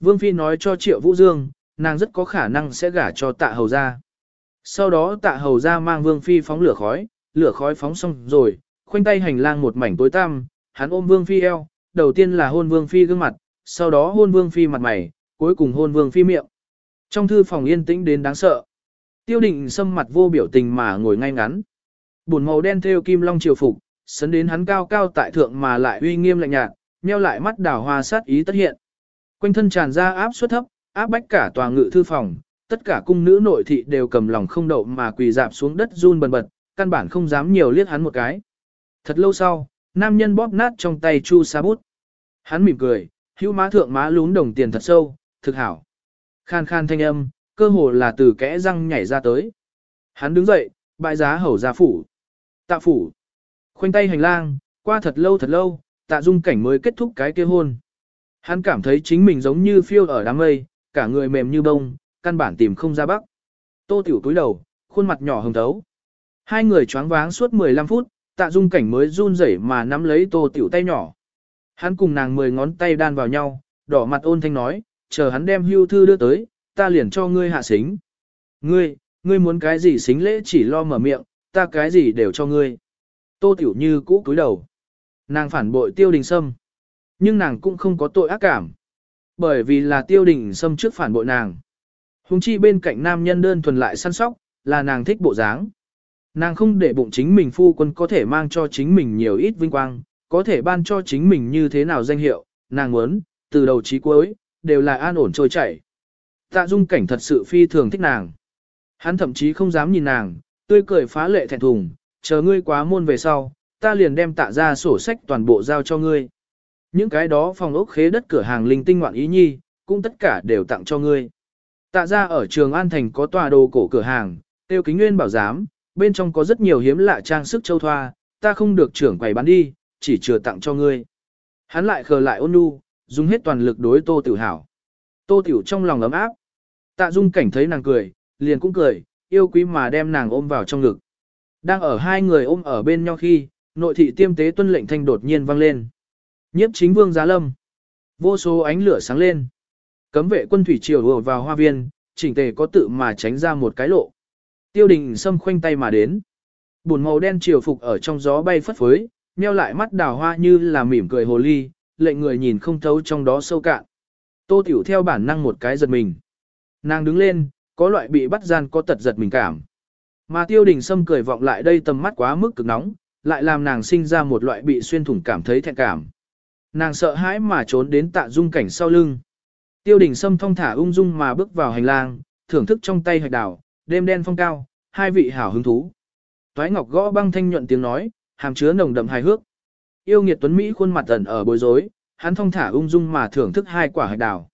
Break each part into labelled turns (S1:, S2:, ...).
S1: Vương Phi nói cho Triệu Vũ Dương, nàng rất có khả năng sẽ gả cho tạ hầu ra. Sau đó tạ hầu ra mang Vương Phi phóng lửa khói, lửa khói phóng xong rồi, khoanh tay hành lang một mảnh tối tăm, hắn ôm Vương Phi eo, đầu tiên là hôn Vương Phi gương mặt, sau đó hôn Vương Phi mặt mày, cuối cùng hôn Vương Phi miệng. Trong thư phòng yên tĩnh đến đáng sợ. Tiêu định xâm mặt vô biểu tình mà ngồi ngay ngắn. bùn màu đen theo kim long triều phục, sấn đến hắn cao cao tại thượng mà lại uy nghiêm lạnh nhạt, nheo lại mắt đào hoa sát ý tất hiện. Quanh thân tràn ra áp suất thấp, áp bách cả tòa ngự thư phòng, tất cả cung nữ nội thị đều cầm lòng không đậu mà quỳ dạp xuống đất run bần bật, căn bản không dám nhiều liếc hắn một cái. Thật lâu sau, nam nhân bóp nát trong tay chu sa bút. Hắn mỉm cười, hữu má thượng má lún đồng tiền thật sâu, thực hảo. Khan khan thanh âm, cơ hồ là từ kẽ răng nhảy ra tới. Hắn đứng dậy, bại giá hầu gia phủ. Tạ phủ. Khoanh tay hành lang, qua thật lâu thật lâu, tạ dung cảnh mới kết thúc cái kia hôn. Hắn cảm thấy chính mình giống như phiêu ở đám mây, cả người mềm như bông, căn bản tìm không ra bắc. Tô tiểu túi đầu, khuôn mặt nhỏ hồng thấu. Hai người choáng váng suốt 15 phút, tạ dung cảnh mới run rẩy mà nắm lấy tô tiểu tay nhỏ. Hắn cùng nàng mười ngón tay đan vào nhau, đỏ mặt ôn thanh nói, chờ hắn đem hưu thư đưa tới, ta liền cho ngươi hạ xính. Ngươi, ngươi muốn cái gì xính lễ chỉ lo mở miệng, ta cái gì đều cho ngươi. Tô tiểu như cũ cúi đầu. Nàng phản bội tiêu đình sâm. Nhưng nàng cũng không có tội ác cảm. Bởi vì là tiêu đình xâm trước phản bội nàng. Hùng chi bên cạnh nam nhân đơn thuần lại săn sóc, là nàng thích bộ dáng. Nàng không để bụng chính mình phu quân có thể mang cho chính mình nhiều ít vinh quang, có thể ban cho chính mình như thế nào danh hiệu, nàng muốn, từ đầu chí cuối, đều là an ổn trôi chảy. Tạ dung cảnh thật sự phi thường thích nàng. Hắn thậm chí không dám nhìn nàng, tươi cười phá lệ thẹn thùng, chờ ngươi quá môn về sau, ta liền đem tạ ra sổ sách toàn bộ giao cho ngươi. Những cái đó phòng ốc khế đất cửa hàng linh tinh ngoạn ý nhi, cũng tất cả đều tặng cho ngươi. Tạ ra ở trường An Thành có tòa đồ cổ cửa hàng, tiêu kính nguyên bảo giám, bên trong có rất nhiều hiếm lạ trang sức châu thoa, ta không được trưởng quầy bán đi, chỉ chừa tặng cho ngươi. Hắn lại khờ lại ôn nhu, dùng hết toàn lực đối tô tiểu hảo. Tô tiểu trong lòng ấm áp. Tạ dung cảnh thấy nàng cười, liền cũng cười, yêu quý mà đem nàng ôm vào trong ngực. Đang ở hai người ôm ở bên nhau khi, nội thị tiêm tế tuân lệnh thanh đột nhiên vang lên. Nhiếp chính vương giá lâm. Vô số ánh lửa sáng lên. Cấm vệ quân thủy triều vừa vào hoa viên, chỉnh tề có tự mà tránh ra một cái lộ. Tiêu đình xâm khoanh tay mà đến. bùn màu đen triều phục ở trong gió bay phất phới, meo lại mắt đào hoa như là mỉm cười hồ ly, lệnh người nhìn không thấu trong đó sâu cạn. Tô tiểu theo bản năng một cái giật mình. Nàng đứng lên, có loại bị bắt gian có tật giật mình cảm. Mà tiêu đình sâm cười vọng lại đây tầm mắt quá mức cực nóng, lại làm nàng sinh ra một loại bị xuyên thủng cảm thấy thẹn cảm. Nàng sợ hãi mà trốn đến tạ dung cảnh sau lưng. Tiêu đình sâm thong thả ung dung mà bước vào hành lang, thưởng thức trong tay hạch đảo, đêm đen phong cao, hai vị hảo hứng thú. Toái ngọc gõ băng thanh nhuận tiếng nói, hàm chứa nồng đậm hài hước. Yêu nghiệt tuấn Mỹ khuôn mặt ẩn ở bối rối, hắn thong thả ung dung mà thưởng thức hai quả hạch đảo.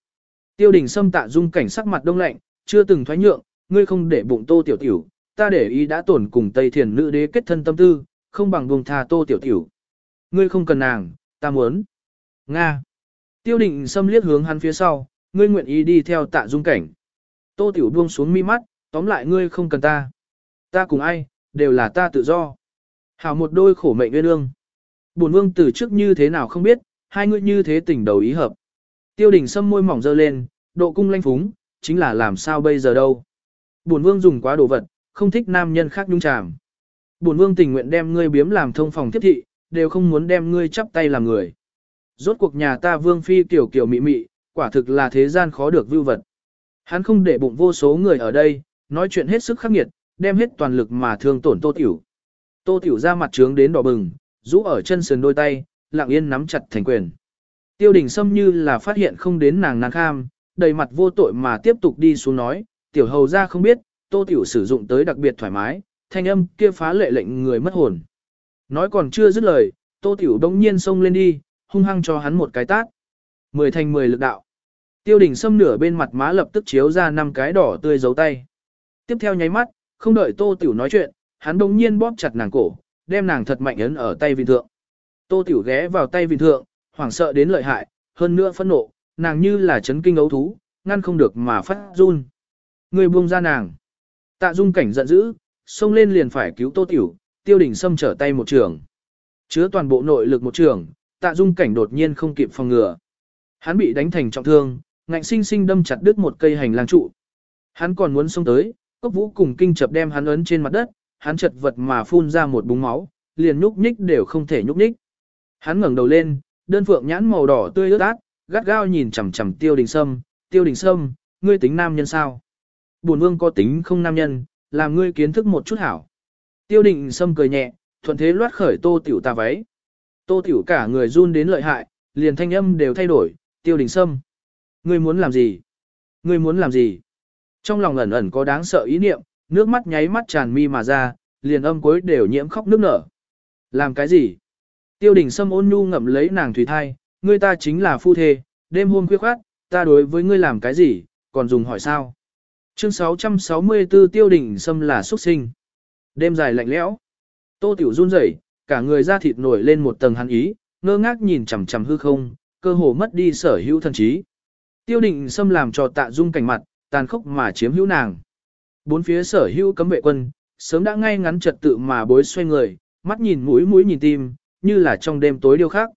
S1: Tiêu đình sâm tạ dung cảnh sắc mặt đông lạnh, chưa từng thoái nhượng, ngươi không để bụng tô tiểu tiểu, ta để ý đã tổn cùng Tây Thiền nữ đế kết thân tâm tư, không bằng buông tha tô tiểu tiểu. Ngươi không cần nàng, ta muốn. Nga. Tiêu định xâm liếc hướng hắn phía sau, ngươi nguyện ý đi theo tạ dung cảnh. Tô tiểu buông xuống mi mắt, tóm lại ngươi không cần ta. Ta cùng ai, đều là ta tự do. Hảo một đôi khổ mệnh nguyên ương. Bổn vương từ trước như thế nào không biết, hai ngươi như thế tình đầu ý hợp. Tiêu đình sâm môi mỏng dơ lên, độ cung lanh phúng, chính là làm sao bây giờ đâu. Bổn vương dùng quá đồ vật, không thích nam nhân khác nhung chàm. Bổn vương tình nguyện đem ngươi biếm làm thông phòng tiếp thị, đều không muốn đem ngươi chắp tay làm người. Rốt cuộc nhà ta vương phi tiểu kiểu mị mị, quả thực là thế gian khó được vưu vật. Hắn không để bụng vô số người ở đây, nói chuyện hết sức khắc nghiệt, đem hết toàn lực mà thương tổn tô tiểu. Tô tiểu ra mặt trướng đến đỏ bừng, rũ ở chân sườn đôi tay, lặng yên nắm chặt thành quyền. Tiêu đình xâm như là phát hiện không đến nàng nàng kham, đầy mặt vô tội mà tiếp tục đi xuống nói, tiểu hầu ra không biết, tô tiểu sử dụng tới đặc biệt thoải mái, thanh âm kia phá lệ lệnh người mất hồn. Nói còn chưa dứt lời, tô tiểu đông nhiên xông lên đi, hung hăng cho hắn một cái tát. Mười thành mười lực đạo. Tiêu đình xâm nửa bên mặt má lập tức chiếu ra năm cái đỏ tươi dấu tay. Tiếp theo nháy mắt, không đợi tô tiểu nói chuyện, hắn đông nhiên bóp chặt nàng cổ, đem nàng thật mạnh ấn ở tay Vị thượng. Tô tiểu ghé vào tay Vị thượng, hoảng sợ đến lợi hại, hơn nữa phẫn nộ, nàng như là chấn kinh ấu thú, ngăn không được mà phát run. Người buông ra nàng. Tạ dung cảnh giận dữ, xông lên liền phải cứu tô tiểu, tiêu đình xâm trở tay một trường. Chứa toàn bộ nội lực một trường, tạ dung cảnh đột nhiên không kịp phòng ngừa. Hắn bị đánh thành trọng thương, ngạnh sinh sinh đâm chặt đứt một cây hành lang trụ. Hắn còn muốn xông tới, cốc vũ cùng kinh chập đem hắn ấn trên mặt đất, hắn chật vật mà phun ra một búng máu, liền nhúc nhích đều không thể nhúc nhích. Hắn ngẩng đầu lên, đơn phượng nhãn màu đỏ tươi ướt át, gắt gao nhìn chằm chằm tiêu đình sâm, tiêu đình sâm, ngươi tính nam nhân sao? Bổn vương có tính không nam nhân, làm ngươi kiến thức một chút hảo. Tiêu đình sâm cười nhẹ, thuận thế loát khởi tô tiểu tà váy. Tô tiểu cả người run đến lợi hại, liền thanh âm đều thay đổi, tiêu đình sâm. Ngươi muốn làm gì? Ngươi muốn làm gì? Trong lòng ẩn ẩn có đáng sợ ý niệm, nước mắt nháy mắt tràn mi mà ra, liền âm cuối đều nhiễm khóc nước nở. Làm cái gì? Tiêu đình sâm ôn nhu ngậm lấy nàng thủy thai, ngươi ta chính là phu thê, đêm hôm khuya khoát, ta đối với ngươi làm cái gì, còn dùng hỏi sao? Chương 664 tiêu đình sâm là xuất sinh. Đêm dài lạnh lẽo. Tô tiểu run rẩy, cả người da thịt nổi lên một tầng hắn ý, ngơ ngác nhìn chằm chằm hư không, cơ hồ mất đi sở hữu thần trí. Tiêu định xâm làm cho tạ dung cảnh mặt, tàn khốc mà chiếm hữu nàng. Bốn phía sở hữu cấm vệ quân, sớm đã ngay ngắn trật tự mà bối xoay người, mắt nhìn mũi mũi nhìn tim, như là trong đêm tối điêu khác.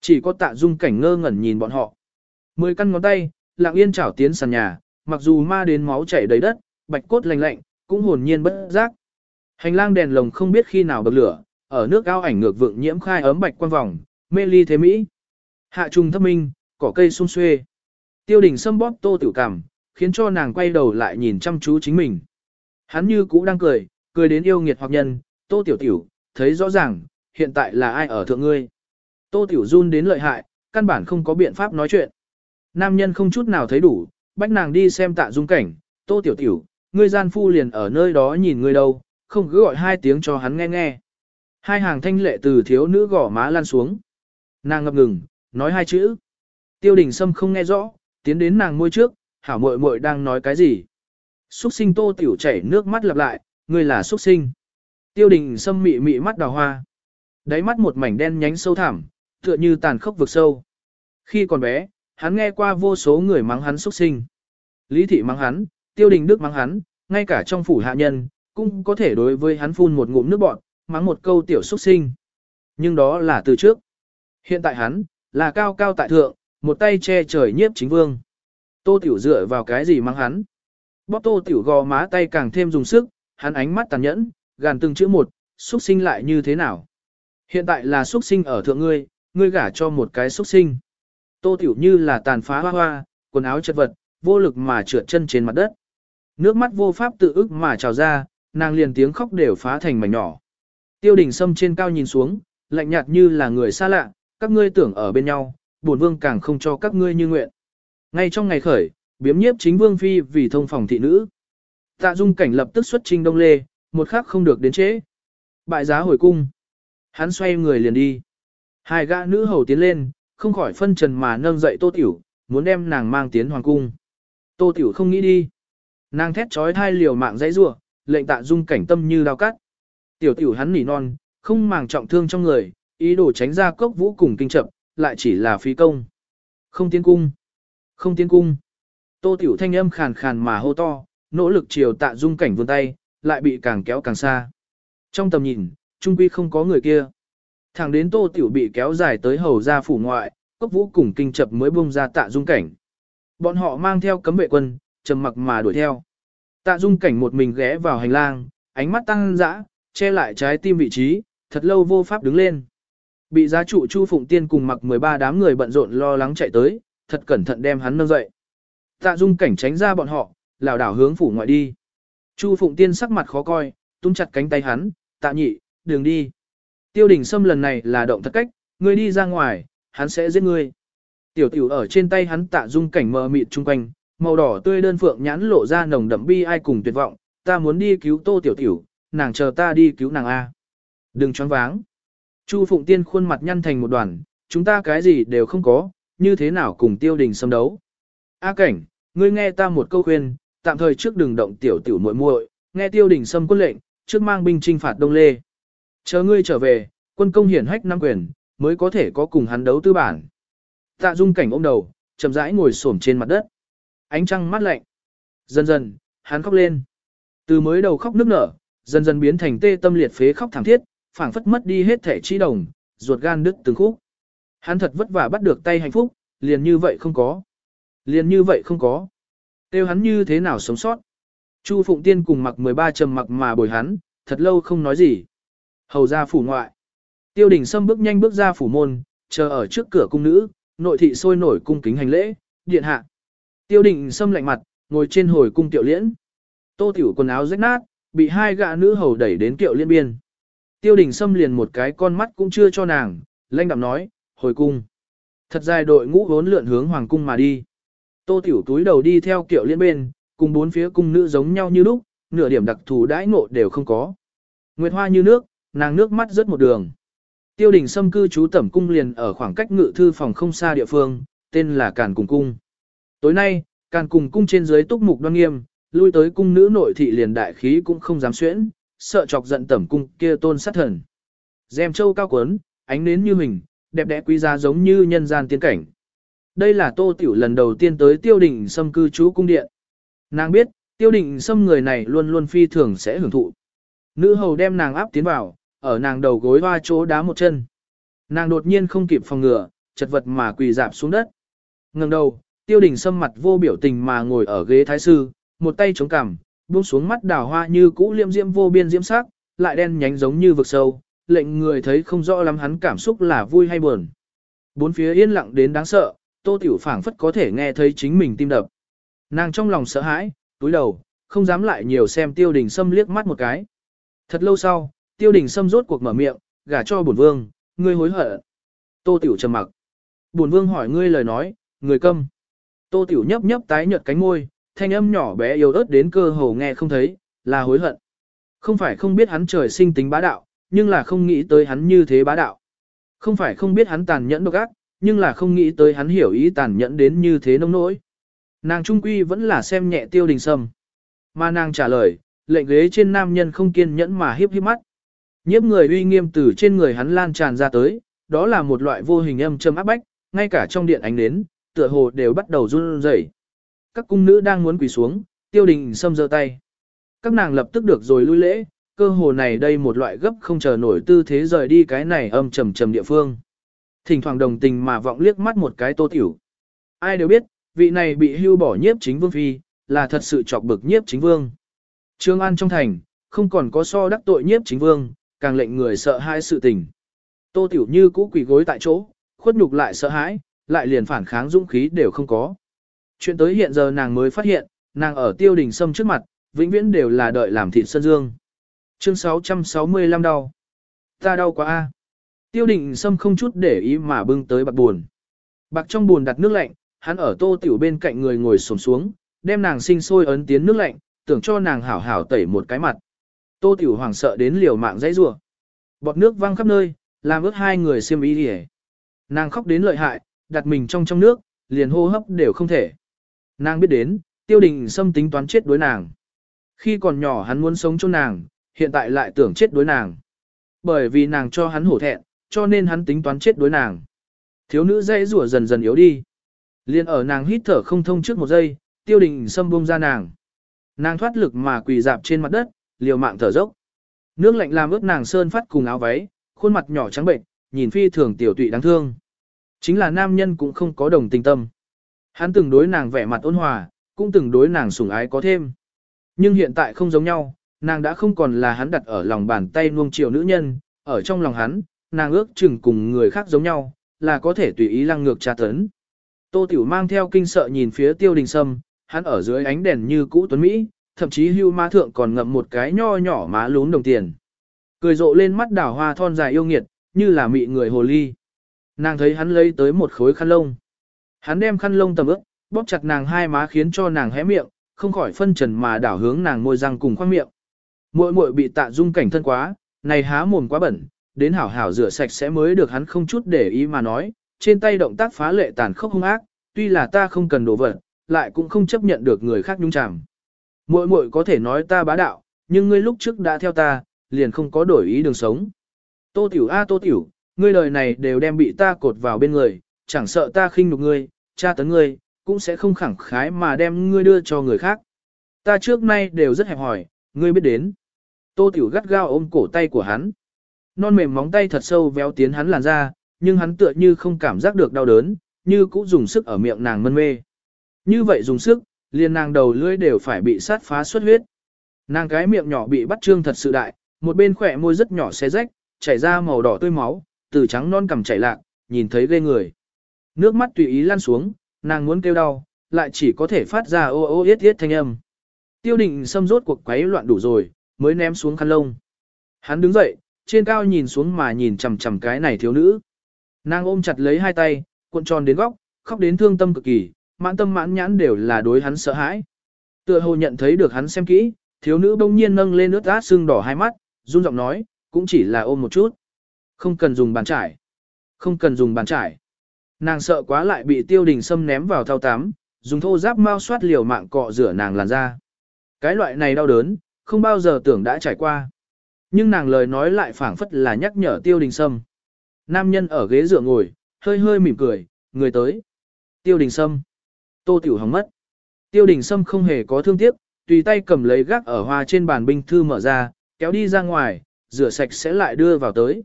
S1: Chỉ có tạ dung cảnh ngơ ngẩn nhìn bọn họ. Mười căn ngón tay, lặng yên chảo tiến sàn nhà, mặc dù ma đến máu chảy đầy đất, bạch cốt lạnh lạnh, cũng hồn nhiên bất giác. Hành lang đèn lồng không biết khi nào bật lửa, ở nước ao ảnh ngược vượng nhiễm khai ấm bạch quan vòng, mê ly thế mỹ. Hạ trùng thấp minh, cỏ cây sung xuê. Tiêu đình sâm bóp tô tiểu cảm, khiến cho nàng quay đầu lại nhìn chăm chú chính mình. Hắn như cũ đang cười, cười đến yêu nghiệt hoặc nhân, tô tiểu tiểu, thấy rõ ràng, hiện tại là ai ở thượng ngươi. Tô tiểu run đến lợi hại, căn bản không có biện pháp nói chuyện. Nam nhân không chút nào thấy đủ, bách nàng đi xem tạ dung cảnh, tô tiểu tiểu, ngươi gian phu liền ở nơi đó nhìn ngươi đâu, không cứ gọi hai tiếng cho hắn nghe nghe. Hai hàng thanh lệ từ thiếu nữ gỏ má lan xuống. Nàng ngập ngừng, nói hai chữ. Tiêu đình sâm không nghe rõ, tiến đến nàng môi trước, hảo muội muội đang nói cái gì. Xuất sinh tô tiểu chảy nước mắt lặp lại, ngươi là xuất sinh. Tiêu đình sâm mị mị mắt đào hoa. Đáy mắt một mảnh đen nhánh sâu thẳm, tựa như tàn khốc vực sâu. Khi còn bé, hắn nghe qua vô số người mắng hắn xuất sinh. Lý thị mắng hắn, tiêu đình đức mắng hắn, ngay cả trong phủ hạ nhân, cũng có thể đối với hắn phun một ngụm nước bọn, mắng một câu tiểu xuất sinh. Nhưng đó là từ trước. Hiện tại hắn, là cao cao tại thượng, một tay che trời nhiếp chính vương. Tô tiểu dựa vào cái gì mắng hắn. Bóp tô tiểu gò má tay càng thêm dùng sức, hắn ánh mắt tàn nhẫn, gàn từng chữ một, xuất sinh lại như thế nào. Hiện tại là xuất sinh ở thượng ngươi, ngươi gả cho một cái xuất sinh. Tô tiểu như là tàn phá hoa hoa, quần áo chất vật, vô lực mà trượt chân trên mặt đất. Nước mắt vô pháp tự ức mà trào ra, nàng liền tiếng khóc đều phá thành mảnh nhỏ. Tiêu đình sâm trên cao nhìn xuống, lạnh nhạt như là người xa lạ, các ngươi tưởng ở bên nhau, bổn vương càng không cho các ngươi như nguyện. Ngay trong ngày khởi, biếm nhiếp chính vương phi vì thông phòng thị nữ. Tạ dung cảnh lập tức xuất trinh đông lê, một khắc không được đến chế. Bại giá hồi cung. Hắn xoay người liền đi. Hai gã nữ hầu tiến lên, không khỏi phân trần mà nâng dậy tô tiểu, muốn đem nàng mang tiến hoàng cung. Tô tiểu không nghĩ đi. Nàng thét trói thai liều mạng dãy rủa, lệnh tạ dung cảnh tâm như đao cắt. Tiểu tiểu hắn nỉ non, không màng trọng thương trong người, ý đồ tránh ra cốc vũ cùng kinh chậm, lại chỉ là phí công. Không tiến cung. Không tiến cung. Tô tiểu thanh âm khàn khàn mà hô to, nỗ lực chiều tạ dung cảnh vươn tay, lại bị càng kéo càng xa. Trong tầm nhìn, trung quy không có người kia. Thẳng đến tô tiểu bị kéo dài tới hầu ra phủ ngoại, cốc vũ cùng kinh chập mới bung ra tạ dung cảnh. Bọn họ mang theo cấm vệ quân, trầm mặc mà đuổi theo. Tạ dung cảnh một mình ghé vào hành lang, ánh mắt tăng dã, che lại trái tim vị trí, thật lâu vô pháp đứng lên. Bị giá trụ Chu Phụng Tiên cùng mặc 13 đám người bận rộn lo lắng chạy tới, thật cẩn thận đem hắn nâng dậy. Tạ dung cảnh tránh ra bọn họ, lảo đảo hướng phủ ngoại đi. Chu Phụng Tiên sắc mặt khó coi, túm chặt cánh tay hắn, tạ nhị, đường đi. Tiêu đình Sâm lần này là động thật cách, ngươi đi ra ngoài, hắn sẽ giết ngươi. Tiểu tiểu ở trên tay hắn tạ dung cảnh mờ mịt chung quanh, màu đỏ tươi đơn phượng nhãn lộ ra nồng đậm bi ai cùng tuyệt vọng, ta muốn đi cứu tô tiểu tiểu, nàng chờ ta đi cứu nàng A. Đừng choáng váng. Chu Phụng Tiên khuôn mặt nhăn thành một đoàn, chúng ta cái gì đều không có, như thế nào cùng tiêu đình xâm đấu. A cảnh, ngươi nghe ta một câu khuyên, tạm thời trước đừng động tiểu tiểu muội muội, nghe tiêu đình xâm quân lệnh, trước mang binh chinh phạt Đông Lê. Chờ ngươi trở về, quân công hiển hách năm quyền, mới có thể có cùng hắn đấu tư bản. Tạ dung cảnh ôm đầu, chậm rãi ngồi xổm trên mặt đất. Ánh trăng mát lạnh. Dần dần, hắn khóc lên. Từ mới đầu khóc nức nở, dần dần biến thành tê tâm liệt phế khóc thảm thiết, phảng phất mất đi hết thể chi đồng, ruột gan đứt từng khúc. Hắn thật vất vả bắt được tay hạnh phúc, liền như vậy không có. Liền như vậy không có. Tiêu hắn như thế nào sống sót. Chu Phụng Tiên cùng mặc 13 trầm mặc mà bồi hắn, thật lâu không nói gì. Hầu ra phủ ngoại. Tiêu đình Sâm bước nhanh bước ra phủ môn, chờ ở trước cửa cung nữ, nội thị sôi nổi cung kính hành lễ, điện hạ. Tiêu đình Sâm lạnh mặt, ngồi trên hồi cung tiểu liễn. Tô tiểu quần áo rách nát, bị hai gã nữ hầu đẩy đến kiệu liên biên. Tiêu đình Sâm liền một cái con mắt cũng chưa cho nàng, lanh đạm nói, hồi cung. Thật dài đội ngũ vốn lượn hướng hoàng cung mà đi. Tô tiểu túi đầu đi theo kiệu liên bên, cùng bốn phía cung nữ giống nhau như lúc, nửa điểm đặc thù đãi ngộ đều không có. Nguyệt hoa như nước, nàng nước mắt rớt một đường. Tiêu đình Sâm cư trú tẩm cung liền ở khoảng cách ngự thư phòng không xa địa phương, tên là Càn Cùng Cung. Tối nay, Càn Cùng Cung trên dưới túc mục đoan nghiêm, lui tới cung nữ nội thị liền đại khí cũng không dám xuyễn, sợ chọc giận tẩm cung kia tôn sát thần. Dèm châu cao quấn, ánh nến như mình, đẹp đẽ quý giá giống như nhân gian tiên cảnh. Đây là tô tiểu lần đầu tiên tới tiêu đình Sâm cư trú cung điện. Nàng biết, tiêu đình Sâm người này luôn luôn phi thường sẽ hưởng thụ. Nữ hầu đem nàng áp tiến vào, ở nàng đầu gối hoa chỗ đá một chân. Nàng đột nhiên không kịp phòng ngừa, chật vật mà quỳ dạp xuống đất. Ngừng đầu, tiêu đình sâm mặt vô biểu tình mà ngồi ở ghế thái sư, một tay chống cằm, buông xuống mắt đào hoa như cũ liêm diễm vô biên diễm sắc, lại đen nhánh giống như vực sâu, lệnh người thấy không rõ lắm hắn cảm xúc là vui hay buồn. Bốn phía yên lặng đến đáng sợ, tô tiểu phảng phất có thể nghe thấy chính mình tim đập. Nàng trong lòng sợ hãi, túi đầu, không dám lại nhiều xem tiêu đình sâm liếc mắt một cái. Thật lâu sau, tiêu đình sâm rốt cuộc mở miệng, gả cho bổn vương, ngươi hối hận. Tô tiểu trầm mặc. Bổn vương hỏi ngươi lời nói, người câm. Tô tiểu nhấp nhấp tái nhợt cánh môi, thanh âm nhỏ bé yếu ớt đến cơ hồ nghe không thấy, là hối hận. Không phải không biết hắn trời sinh tính bá đạo, nhưng là không nghĩ tới hắn như thế bá đạo. Không phải không biết hắn tàn nhẫn độc ác, nhưng là không nghĩ tới hắn hiểu ý tàn nhẫn đến như thế nông nỗi. Nàng trung quy vẫn là xem nhẹ tiêu đình sâm. Mà nàng trả lời, lệnh ghế trên nam nhân không kiên nhẫn mà hiếp hiếp mắt. Nhiếp người uy nghiêm từ trên người hắn lan tràn ra tới, đó là một loại vô hình âm châm áp bách, ngay cả trong điện ánh nến, tựa hồ đều bắt đầu run rẩy. Các cung nữ đang muốn quỳ xuống, tiêu đình xâm giơ tay. Các nàng lập tức được rồi lui lễ, cơ hồ này đây một loại gấp không chờ nổi tư thế rời đi cái này âm trầm trầm địa phương. Thỉnh thoảng đồng tình mà vọng liếc mắt một cái tô tiểu. Ai đều biết, vị này bị hưu bỏ nhiếp chính vương phi, là thật sự chọc bực nhiếp chính vương. Trương An trong thành, không còn có so đắc tội nhiếp chính vương, càng lệnh người sợ hãi sự tình. Tô Tiểu Như cũ quỳ gối tại chỗ, khuất nhục lại sợ hãi, lại liền phản kháng dũng khí đều không có. Chuyện tới hiện giờ nàng mới phát hiện, nàng ở tiêu đình sâm trước mặt, vĩnh viễn đều là đợi làm thịt sân dương. Chương 665 đau. Ta đau quá a. Tiêu đình sâm không chút để ý mà bưng tới bạc buồn. Bạc trong buồn đặt nước lạnh, hắn ở tô tiểu bên cạnh người ngồi xổm xuống, đem nàng sinh sôi ấn tiến nước lạnh, tưởng cho nàng hảo hảo tẩy một cái mặt. Tô Tiểu Hoàng sợ đến liều mạng dãy rủa. Bọt nước văng khắp nơi, làm ướt hai người xiêm y đi Nàng khóc đến lợi hại, đặt mình trong trong nước, liền hô hấp đều không thể. Nàng biết đến, tiêu đình xâm tính toán chết đối nàng. Khi còn nhỏ hắn muốn sống cho nàng, hiện tại lại tưởng chết đối nàng. Bởi vì nàng cho hắn hổ thẹn, cho nên hắn tính toán chết đối nàng. Thiếu nữ dây rủa dần dần yếu đi. Liên ở nàng hít thở không thông trước một giây, tiêu đình xâm buông ra nàng. Nàng thoát lực mà quỳ dạp trên mặt đất, liều mạng thở dốc. Nước lạnh làm ướt nàng sơn phát cùng áo váy, khuôn mặt nhỏ trắng bệnh, nhìn phi thường tiểu tụy đáng thương. Chính là nam nhân cũng không có đồng tình tâm. Hắn từng đối nàng vẻ mặt ôn hòa, cũng từng đối nàng sủng ái có thêm. Nhưng hiện tại không giống nhau, nàng đã không còn là hắn đặt ở lòng bàn tay nuông chiều nữ nhân, ở trong lòng hắn, nàng ước chừng cùng người khác giống nhau, là có thể tùy ý lăng ngược tra tấn. Tô Tiểu mang theo kinh sợ nhìn phía tiêu đình sâm, hắn ở dưới ánh đèn như cũ tuấn Mỹ, thậm chí hưu má thượng còn ngậm một cái nho nhỏ má lún đồng tiền. Cười rộ lên mắt đảo hoa thon dài yêu nghiệt, như là mị người hồ ly. Nàng thấy hắn lấy tới một khối khăn lông. Hắn đem khăn lông tầm ướt bóp chặt nàng hai má khiến cho nàng hé miệng, không khỏi phân trần mà đảo hướng nàng môi răng cùng khoang miệng. Muội muội bị tạ dung cảnh thân quá, này há mồm quá bẩn, đến hảo hảo rửa sạch sẽ mới được hắn không chút để ý mà nói, trên tay động tác phá lệ tàn khốc hung ác, tuy là ta không cần đổ vật, lại cũng không chấp nhận được người khác nhúng chàm. Muội muội có thể nói ta bá đạo, nhưng ngươi lúc trước đã theo ta, liền không có đổi ý đường sống. Tô tiểu a tô tiểu, ngươi lời này đều đem bị ta cột vào bên người, chẳng sợ ta khinh nhục ngươi, tra tấn ngươi, cũng sẽ không khẳng khái mà đem ngươi đưa cho người khác. Ta trước nay đều rất hẹp hỏi, ngươi biết đến. Tô tiểu gắt gao ôm cổ tay của hắn. Non mềm móng tay thật sâu véo tiến hắn làn ra, nhưng hắn tựa như không cảm giác được đau đớn, như cũng dùng sức ở miệng nàng mân mê. Như vậy dùng sức, liền nàng đầu lưỡi đều phải bị sát phá xuất huyết. Nàng cái miệng nhỏ bị bắt trương thật sự đại, một bên khỏe môi rất nhỏ xé rách, chảy ra màu đỏ tươi máu, từ trắng non cầm chảy lạc, nhìn thấy ghê người. Nước mắt tùy ý lăn xuống, nàng muốn kêu đau, lại chỉ có thể phát ra ô ô yết yết thanh âm. Tiêu định xâm rốt cuộc quấy loạn đủ rồi, mới ném xuống khăn lông. Hắn đứng dậy, trên cao nhìn xuống mà nhìn chằm chằm cái này thiếu nữ. Nàng ôm chặt lấy hai tay, cuộn tròn đến góc, khóc đến thương tâm cực kỳ, mãn tâm mãn nhãn đều là đối hắn sợ hãi. Tựa hồ nhận thấy được hắn xem kỹ, thiếu nữ bỗng nhiên nâng lên nước át sưng đỏ hai mắt, run giọng nói, cũng chỉ là ôm một chút. Không cần dùng bàn trải. Không cần dùng bàn trải. Nàng sợ quá lại bị tiêu đình sâm ném vào thao tắm, dùng thô giáp mau soát liều mạng cọ rửa nàng làn da. Cái loại này đau đớn, không bao giờ tưởng đã trải qua. Nhưng nàng lời nói lại phảng phất là nhắc nhở tiêu đình sâm. Nam nhân ở ghế dựa ngồi, hơi hơi mỉm cười, người tới. Tiêu đình sâm. Tô tiểu hóng mất. Tiêu đình sâm không hề có thương tiếc, tùy tay cầm lấy gác ở hoa trên bàn binh thư mở ra, kéo đi ra ngoài, rửa sạch sẽ lại đưa vào tới.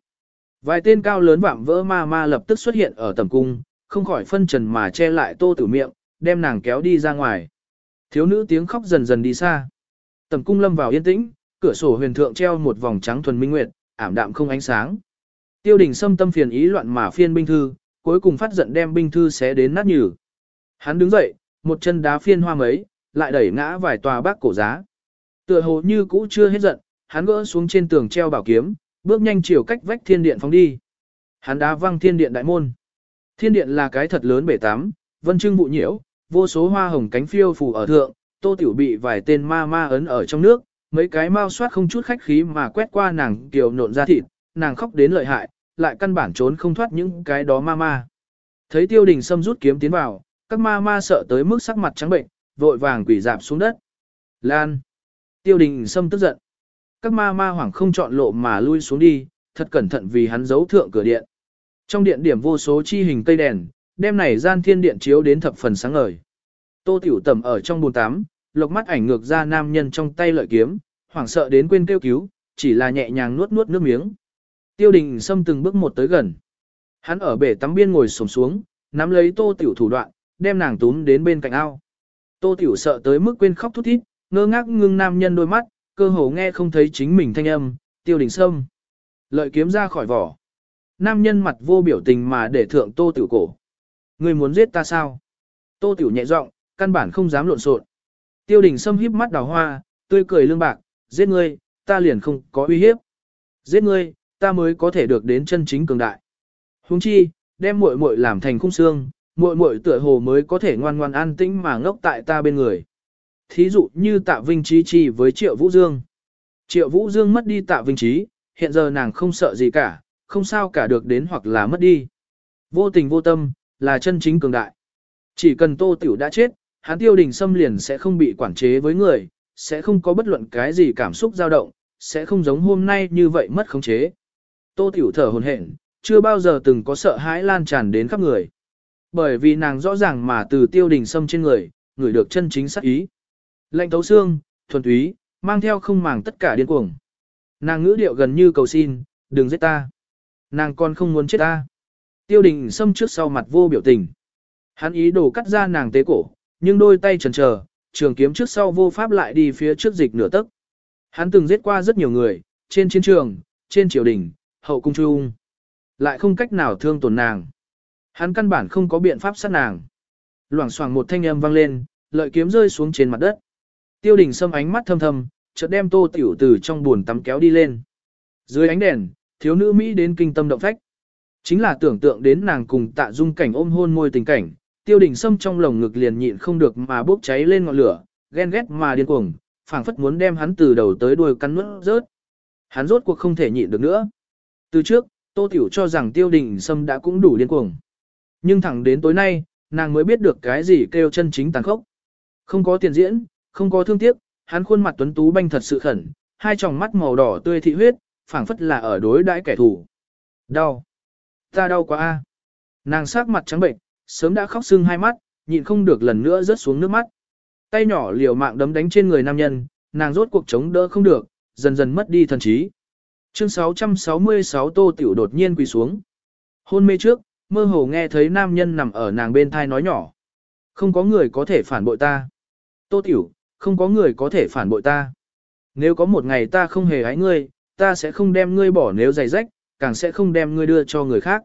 S1: Vài tên cao lớn vạm vỡ ma ma lập tức xuất hiện ở tầm cung, không khỏi phân trần mà che lại tô tử miệng, đem nàng kéo đi ra ngoài. Thiếu nữ tiếng khóc dần dần đi xa. Tầm cung lâm vào yên tĩnh, cửa sổ huyền thượng treo một vòng trắng thuần minh nguyệt, ảm đạm không ánh sáng. Tiêu đình xâm tâm phiền ý loạn mà phiên binh thư, cuối cùng phát giận đem binh thư xé đến nát nhừ. Hắn đứng dậy, một chân đá phiên hoa mấy, lại đẩy ngã vài tòa bác cổ giá. Tựa hồ như cũ chưa hết giận, hắn gỡ xuống trên tường treo bảo kiếm, bước nhanh chiều cách vách thiên điện phóng đi. Hắn đá văng thiên điện đại môn. Thiên điện là cái thật lớn bể tám, vân trưng vụ nhiễu, vô số hoa hồng cánh phiêu phù ở thượng, tô tiểu bị vài tên ma ma ấn ở trong nước, mấy cái mau soát không chút khách khí mà quét qua nàng kiều nộn ra thịt, nàng khóc đến lợi hại, lại căn bản trốn không thoát những cái đó ma ma. Thấy tiêu đình xâm rút kiếm tiến vào, các ma ma sợ tới mức sắc mặt trắng bệnh, vội vàng quỷ dạp xuống đất. Lan! Tiêu đình xâm tức giận. Các ma ma hoảng không chọn lộ mà lui xuống đi, thật cẩn thận vì hắn giấu thượng cửa điện. Trong điện điểm vô số chi hình cây đèn, đêm này gian thiên điện chiếu đến thập phần sáng ngời. Tô Tiểu Tầm ở trong bồn tắm, lộc mắt ảnh ngược ra nam nhân trong tay lợi kiếm, hoảng sợ đến quên kêu cứu, chỉ là nhẹ nhàng nuốt nuốt nước miếng. Tiêu đình xâm từng bước một tới gần. Hắn ở bể tắm biên ngồi xổm xuống, nắm lấy tô tiểu thủ đoạn, đem nàng túm đến bên cạnh ao. Tô tiểu sợ tới mức quên khóc thút thít, ngơ ngác ngưng nam nhân đôi mắt, cơ hồ nghe không thấy chính mình thanh âm, tiêu đình sâm. Lợi kiếm ra khỏi vỏ. Nam nhân mặt vô biểu tình mà để thượng tô tiểu cổ. Người muốn giết ta sao? Tô tiểu nhẹ giọng, căn bản không dám lộn xộn. Tiêu đình sâm híp mắt đào hoa, tươi cười lương bạc, giết ngươi, ta liền không có uy hiếp. Giết ngươi, ta mới có thể được đến chân chính cường đại. Huống chi, đem muội muội làm thành khung xương, muội muội tựa hồ mới có thể ngoan ngoan an tĩnh mà ngốc tại ta bên người. Thí dụ như tạ vinh trí chi với Triệu Vũ Dương. Triệu Vũ Dương mất đi tạ vinh trí, hiện giờ nàng không sợ gì cả, không sao cả được đến hoặc là mất đi. Vô tình vô tâm, là chân chính cường đại. Chỉ cần Tô Tiểu đã chết, hắn tiêu đình xâm liền sẽ không bị quản chế với người, sẽ không có bất luận cái gì cảm xúc dao động, sẽ không giống hôm nay như vậy mất khống chế. Tô Tiểu thở hồn hển, chưa bao giờ từng có sợ hãi lan tràn đến khắp người. Bởi vì nàng rõ ràng mà từ tiêu đình xâm trên người, người được chân chính sắc ý. Lệnh thấu xương, thuần túy, mang theo không màng tất cả điên cuồng. Nàng ngữ điệu gần như cầu xin, đừng giết ta. Nàng còn không muốn chết ta. Tiêu đình xâm trước sau mặt vô biểu tình. Hắn ý đồ cắt ra nàng tế cổ, nhưng đôi tay chần chờ, trường kiếm trước sau vô pháp lại đi phía trước dịch nửa tấc. Hắn từng giết qua rất nhiều người, trên chiến trường, trên triều đình, hậu cung trung. Lại không cách nào thương tổn nàng. Hắn căn bản không có biện pháp sát nàng. Loảng xoảng một thanh âm vang lên, lợi kiếm rơi xuống trên mặt đất. Tiêu đình Sâm ánh mắt thâm thâm, chợt đem tô tiểu từ trong buồn tắm kéo đi lên. Dưới ánh đèn, thiếu nữ Mỹ đến kinh tâm động phách. Chính là tưởng tượng đến nàng cùng tạ dung cảnh ôm hôn môi tình cảnh, tiêu đình Sâm trong lồng ngực liền nhịn không được mà bốc cháy lên ngọn lửa, ghen ghét mà điên cuồng, phảng phất muốn đem hắn từ đầu tới đuôi cắn nuốt rớt. Hắn rốt cuộc không thể nhịn được nữa. Từ trước, Tô Tiểu cho rằng tiêu đình sâm đã cũng đủ điên cuồng. Nhưng thẳng đến tối nay, nàng mới biết được cái gì kêu chân chính tàn khốc. Không có tiền diễn, không có thương tiếc, hắn khuôn mặt tuấn tú banh thật sự khẩn, hai tròng mắt màu đỏ tươi thị huyết, phảng phất là ở đối đãi kẻ thù. Đau. Ta đau quá a. Nàng sắc mặt trắng bệnh, sớm đã khóc sưng hai mắt, nhịn không được lần nữa rớt xuống nước mắt. Tay nhỏ liều mạng đấm đánh trên người nam nhân, nàng rốt cuộc chống đỡ không được, dần dần mất đi thần trí. Chương 666 Tô Tiểu đột nhiên quỳ xuống. Hôn mê trước, mơ hồ nghe thấy nam nhân nằm ở nàng bên thai nói nhỏ. Không có người có thể phản bội ta. Tô Tiểu, không có người có thể phản bội ta. Nếu có một ngày ta không hề ái ngươi, ta sẽ không đem ngươi bỏ nếu giày rách, càng sẽ không đem ngươi đưa cho người khác.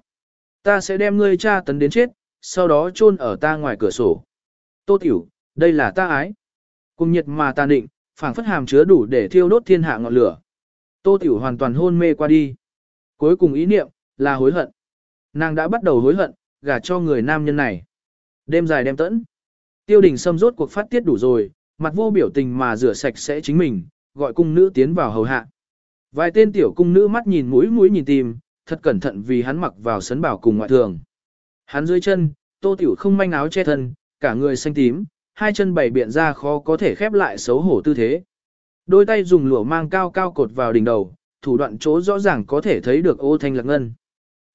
S1: Ta sẽ đem ngươi tra tấn đến chết, sau đó chôn ở ta ngoài cửa sổ. Tô Tiểu, đây là ta ái. Cùng nhiệt mà ta định, phảng phất hàm chứa đủ để thiêu đốt thiên hạ ngọn lửa. Tô Tiểu hoàn toàn hôn mê qua đi. Cuối cùng ý niệm, là hối hận. Nàng đã bắt đầu hối hận, gả cho người nam nhân này. Đêm dài đêm tẫn. Tiêu đình xâm rốt cuộc phát tiết đủ rồi, mặt vô biểu tình mà rửa sạch sẽ chính mình, gọi cung nữ tiến vào hầu hạ. Vài tên tiểu cung nữ mắt nhìn mũi mũi nhìn tìm, thật cẩn thận vì hắn mặc vào sấn bảo cùng ngoại thường. Hắn dưới chân, tô tiểu không manh áo che thân, cả người xanh tím, hai chân bảy biện ra khó có thể khép lại xấu hổ tư thế. Đôi tay dùng lụa mang cao cao cột vào đỉnh đầu, thủ đoạn chỗ rõ ràng có thể thấy được ô thanh lạc ngân.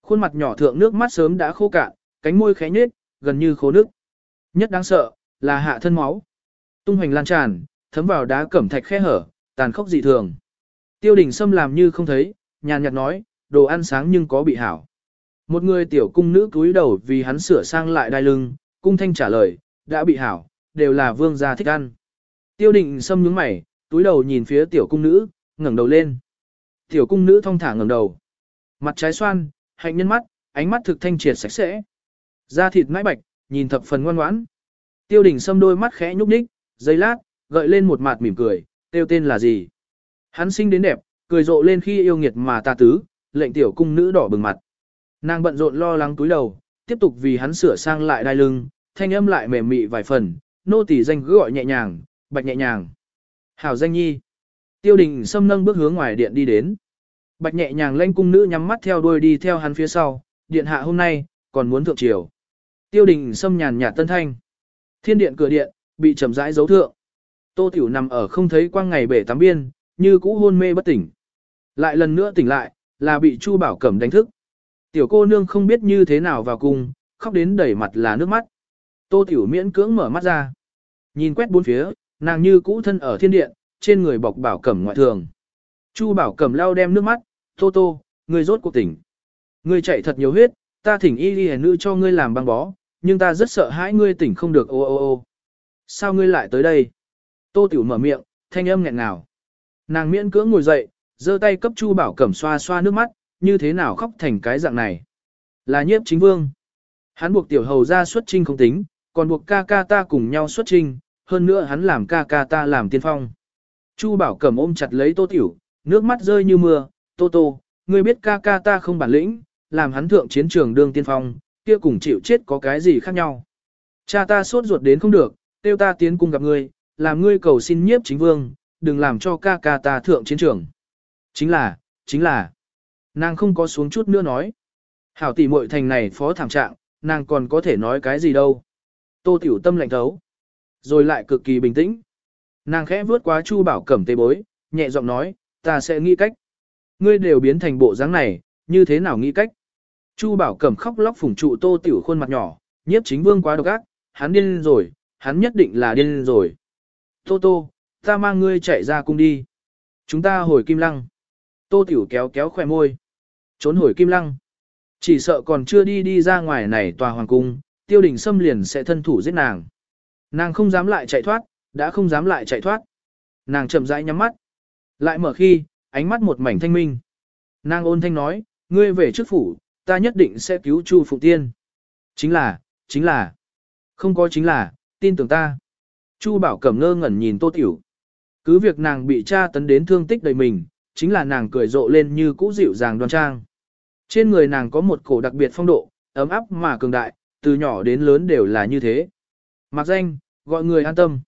S1: Khuôn mặt nhỏ thượng nước mắt sớm đã khô cạn, cánh môi khẽ nhếch, gần như khô nước. Nhất đáng sợ, là hạ thân máu. Tung hoành lan tràn, thấm vào đá cẩm thạch khe hở, tàn khốc dị thường. Tiêu đình Sâm làm như không thấy, nhàn nhạt nói, đồ ăn sáng nhưng có bị hảo. Một người tiểu cung nữ cúi đầu vì hắn sửa sang lại đai lưng, cung thanh trả lời, đã bị hảo, đều là vương gia thích ăn. Tiêu đình Sâm nhướng mày, túi đầu nhìn phía tiểu cung nữ, ngẩng đầu lên. Tiểu cung nữ thong thả ngẩng đầu. Mặt trái xoan, hạnh nhân mắt, ánh mắt thực thanh triệt sạch sẽ. Da thịt mãi bạch, nhìn thập phần ngoan ngoãn. Tiêu đình Sâm đôi mắt khẽ nhúc nhích, giây lát, gợi lên một mặt mỉm cười, tiêu tên là gì? Hắn sinh đến đẹp, cười rộ lên khi yêu nghiệt mà ta tứ, lệnh tiểu cung nữ đỏ bừng mặt. Nàng bận rộn lo lắng túi đầu, tiếp tục vì hắn sửa sang lại đai lưng, thanh âm lại mềm mị vài phần, nô tỳ danh cứ gọi nhẹ nhàng, bạch nhẹ nhàng. Hảo danh nhi. Tiêu đình xâm nâng bước hướng ngoài điện đi đến. Bạch nhẹ nhàng lên cung nữ nhắm mắt theo đuôi đi theo hắn phía sau, điện hạ hôm nay, còn muốn thượng triều. Tiêu đình xâm nhàn nhạt tân thanh. Thiên điện cửa điện, bị chậm rãi dấu thượng. Tô Tiểu nằm ở không thấy quang ngày bể tắm biên, như cũ hôn mê bất tỉnh. Lại lần nữa tỉnh lại, là bị Chu Bảo Cẩm đánh thức. Tiểu cô nương không biết như thế nào vào cung, khóc đến đẩy mặt là nước mắt. Tô Tiểu miễn cưỡng mở mắt ra. Nhìn quét bốn phía, nàng như cũ thân ở thiên điện, trên người bọc Bảo Cẩm ngoại thường. Chu Bảo Cẩm lau đem nước mắt, Tô Tô, người rốt cuộc tỉnh. Ngươi chạy thật nhiều huyết, ta thỉnh y đi nữ cho ngươi làm băng bó, nhưng ta rất sợ hãi ngươi tỉnh không được ô ô ô. Sao ngươi lại tới đây? Tô Tiểu mở miệng, thanh âm nghẹn ngào. Nàng miễn cưỡng ngồi dậy, giơ tay cấp Chu Bảo Cẩm xoa xoa nước mắt, như thế nào khóc thành cái dạng này. Là nhiếp chính vương. Hắn buộc tiểu hầu ra xuất trinh không tính, còn buộc ca ca ta cùng nhau xuất trinh, hơn nữa hắn làm ca ca ta làm tiên phong. Chu Bảo Cẩm ôm chặt lấy Tô Tiểu, nước mắt rơi như mưa, Tô Tô, ngươi biết ca ca ta không bản lĩnh, làm hắn thượng chiến trường đương tiên phong, kia cùng chịu chết có cái gì khác nhau. Cha ta sốt ruột đến không được, tiêu ta tiến cung gặp ngươi, làm ngươi cầu xin nhiếp chính vương, đừng làm cho ca ca ta thượng chiến trường. Chính là, chính là, nàng không có xuống chút nữa nói. Hảo tỷ muội thành này phó thảm trạng, nàng còn có thể nói cái gì đâu. Tô tiểu tâm lạnh thấu, rồi lại cực kỳ bình tĩnh. Nàng khẽ vướt qua chu bảo cẩm tê bối, nhẹ giọng nói, ta sẽ nghĩ cách. Ngươi đều biến thành bộ dáng này, như thế nào nghĩ cách? Chu bảo cẩm khóc lóc phủng trụ tô tiểu khuôn mặt nhỏ, nhiếp chính vương quá độc ác, hắn điên rồi, hắn nhất định là điên rồi. Tô tô, ta mang ngươi chạy ra cung đi. Chúng ta hồi kim lăng. Tô Tiểu kéo kéo khỏe môi. Trốn hồi kim lăng. Chỉ sợ còn chưa đi đi ra ngoài này tòa hoàng cung, tiêu đình xâm liền sẽ thân thủ giết nàng. Nàng không dám lại chạy thoát, đã không dám lại chạy thoát. Nàng chậm rãi nhắm mắt. Lại mở khi, ánh mắt một mảnh thanh minh. Nàng ôn thanh nói, ngươi về trước phủ, ta nhất định sẽ cứu Chu Phụng Tiên. Chính là, chính là. Không có chính là, tin tưởng ta. Chu Bảo Cẩm ngơ ngẩn nhìn Tô Tiểu. Cứ việc nàng bị cha tấn đến thương tích đầy mình, chính là nàng cười rộ lên như cũ dịu dàng đoan trang. Trên người nàng có một cổ đặc biệt phong độ, ấm áp mà cường đại, từ nhỏ đến lớn đều là như thế. Mặc danh, gọi người an tâm.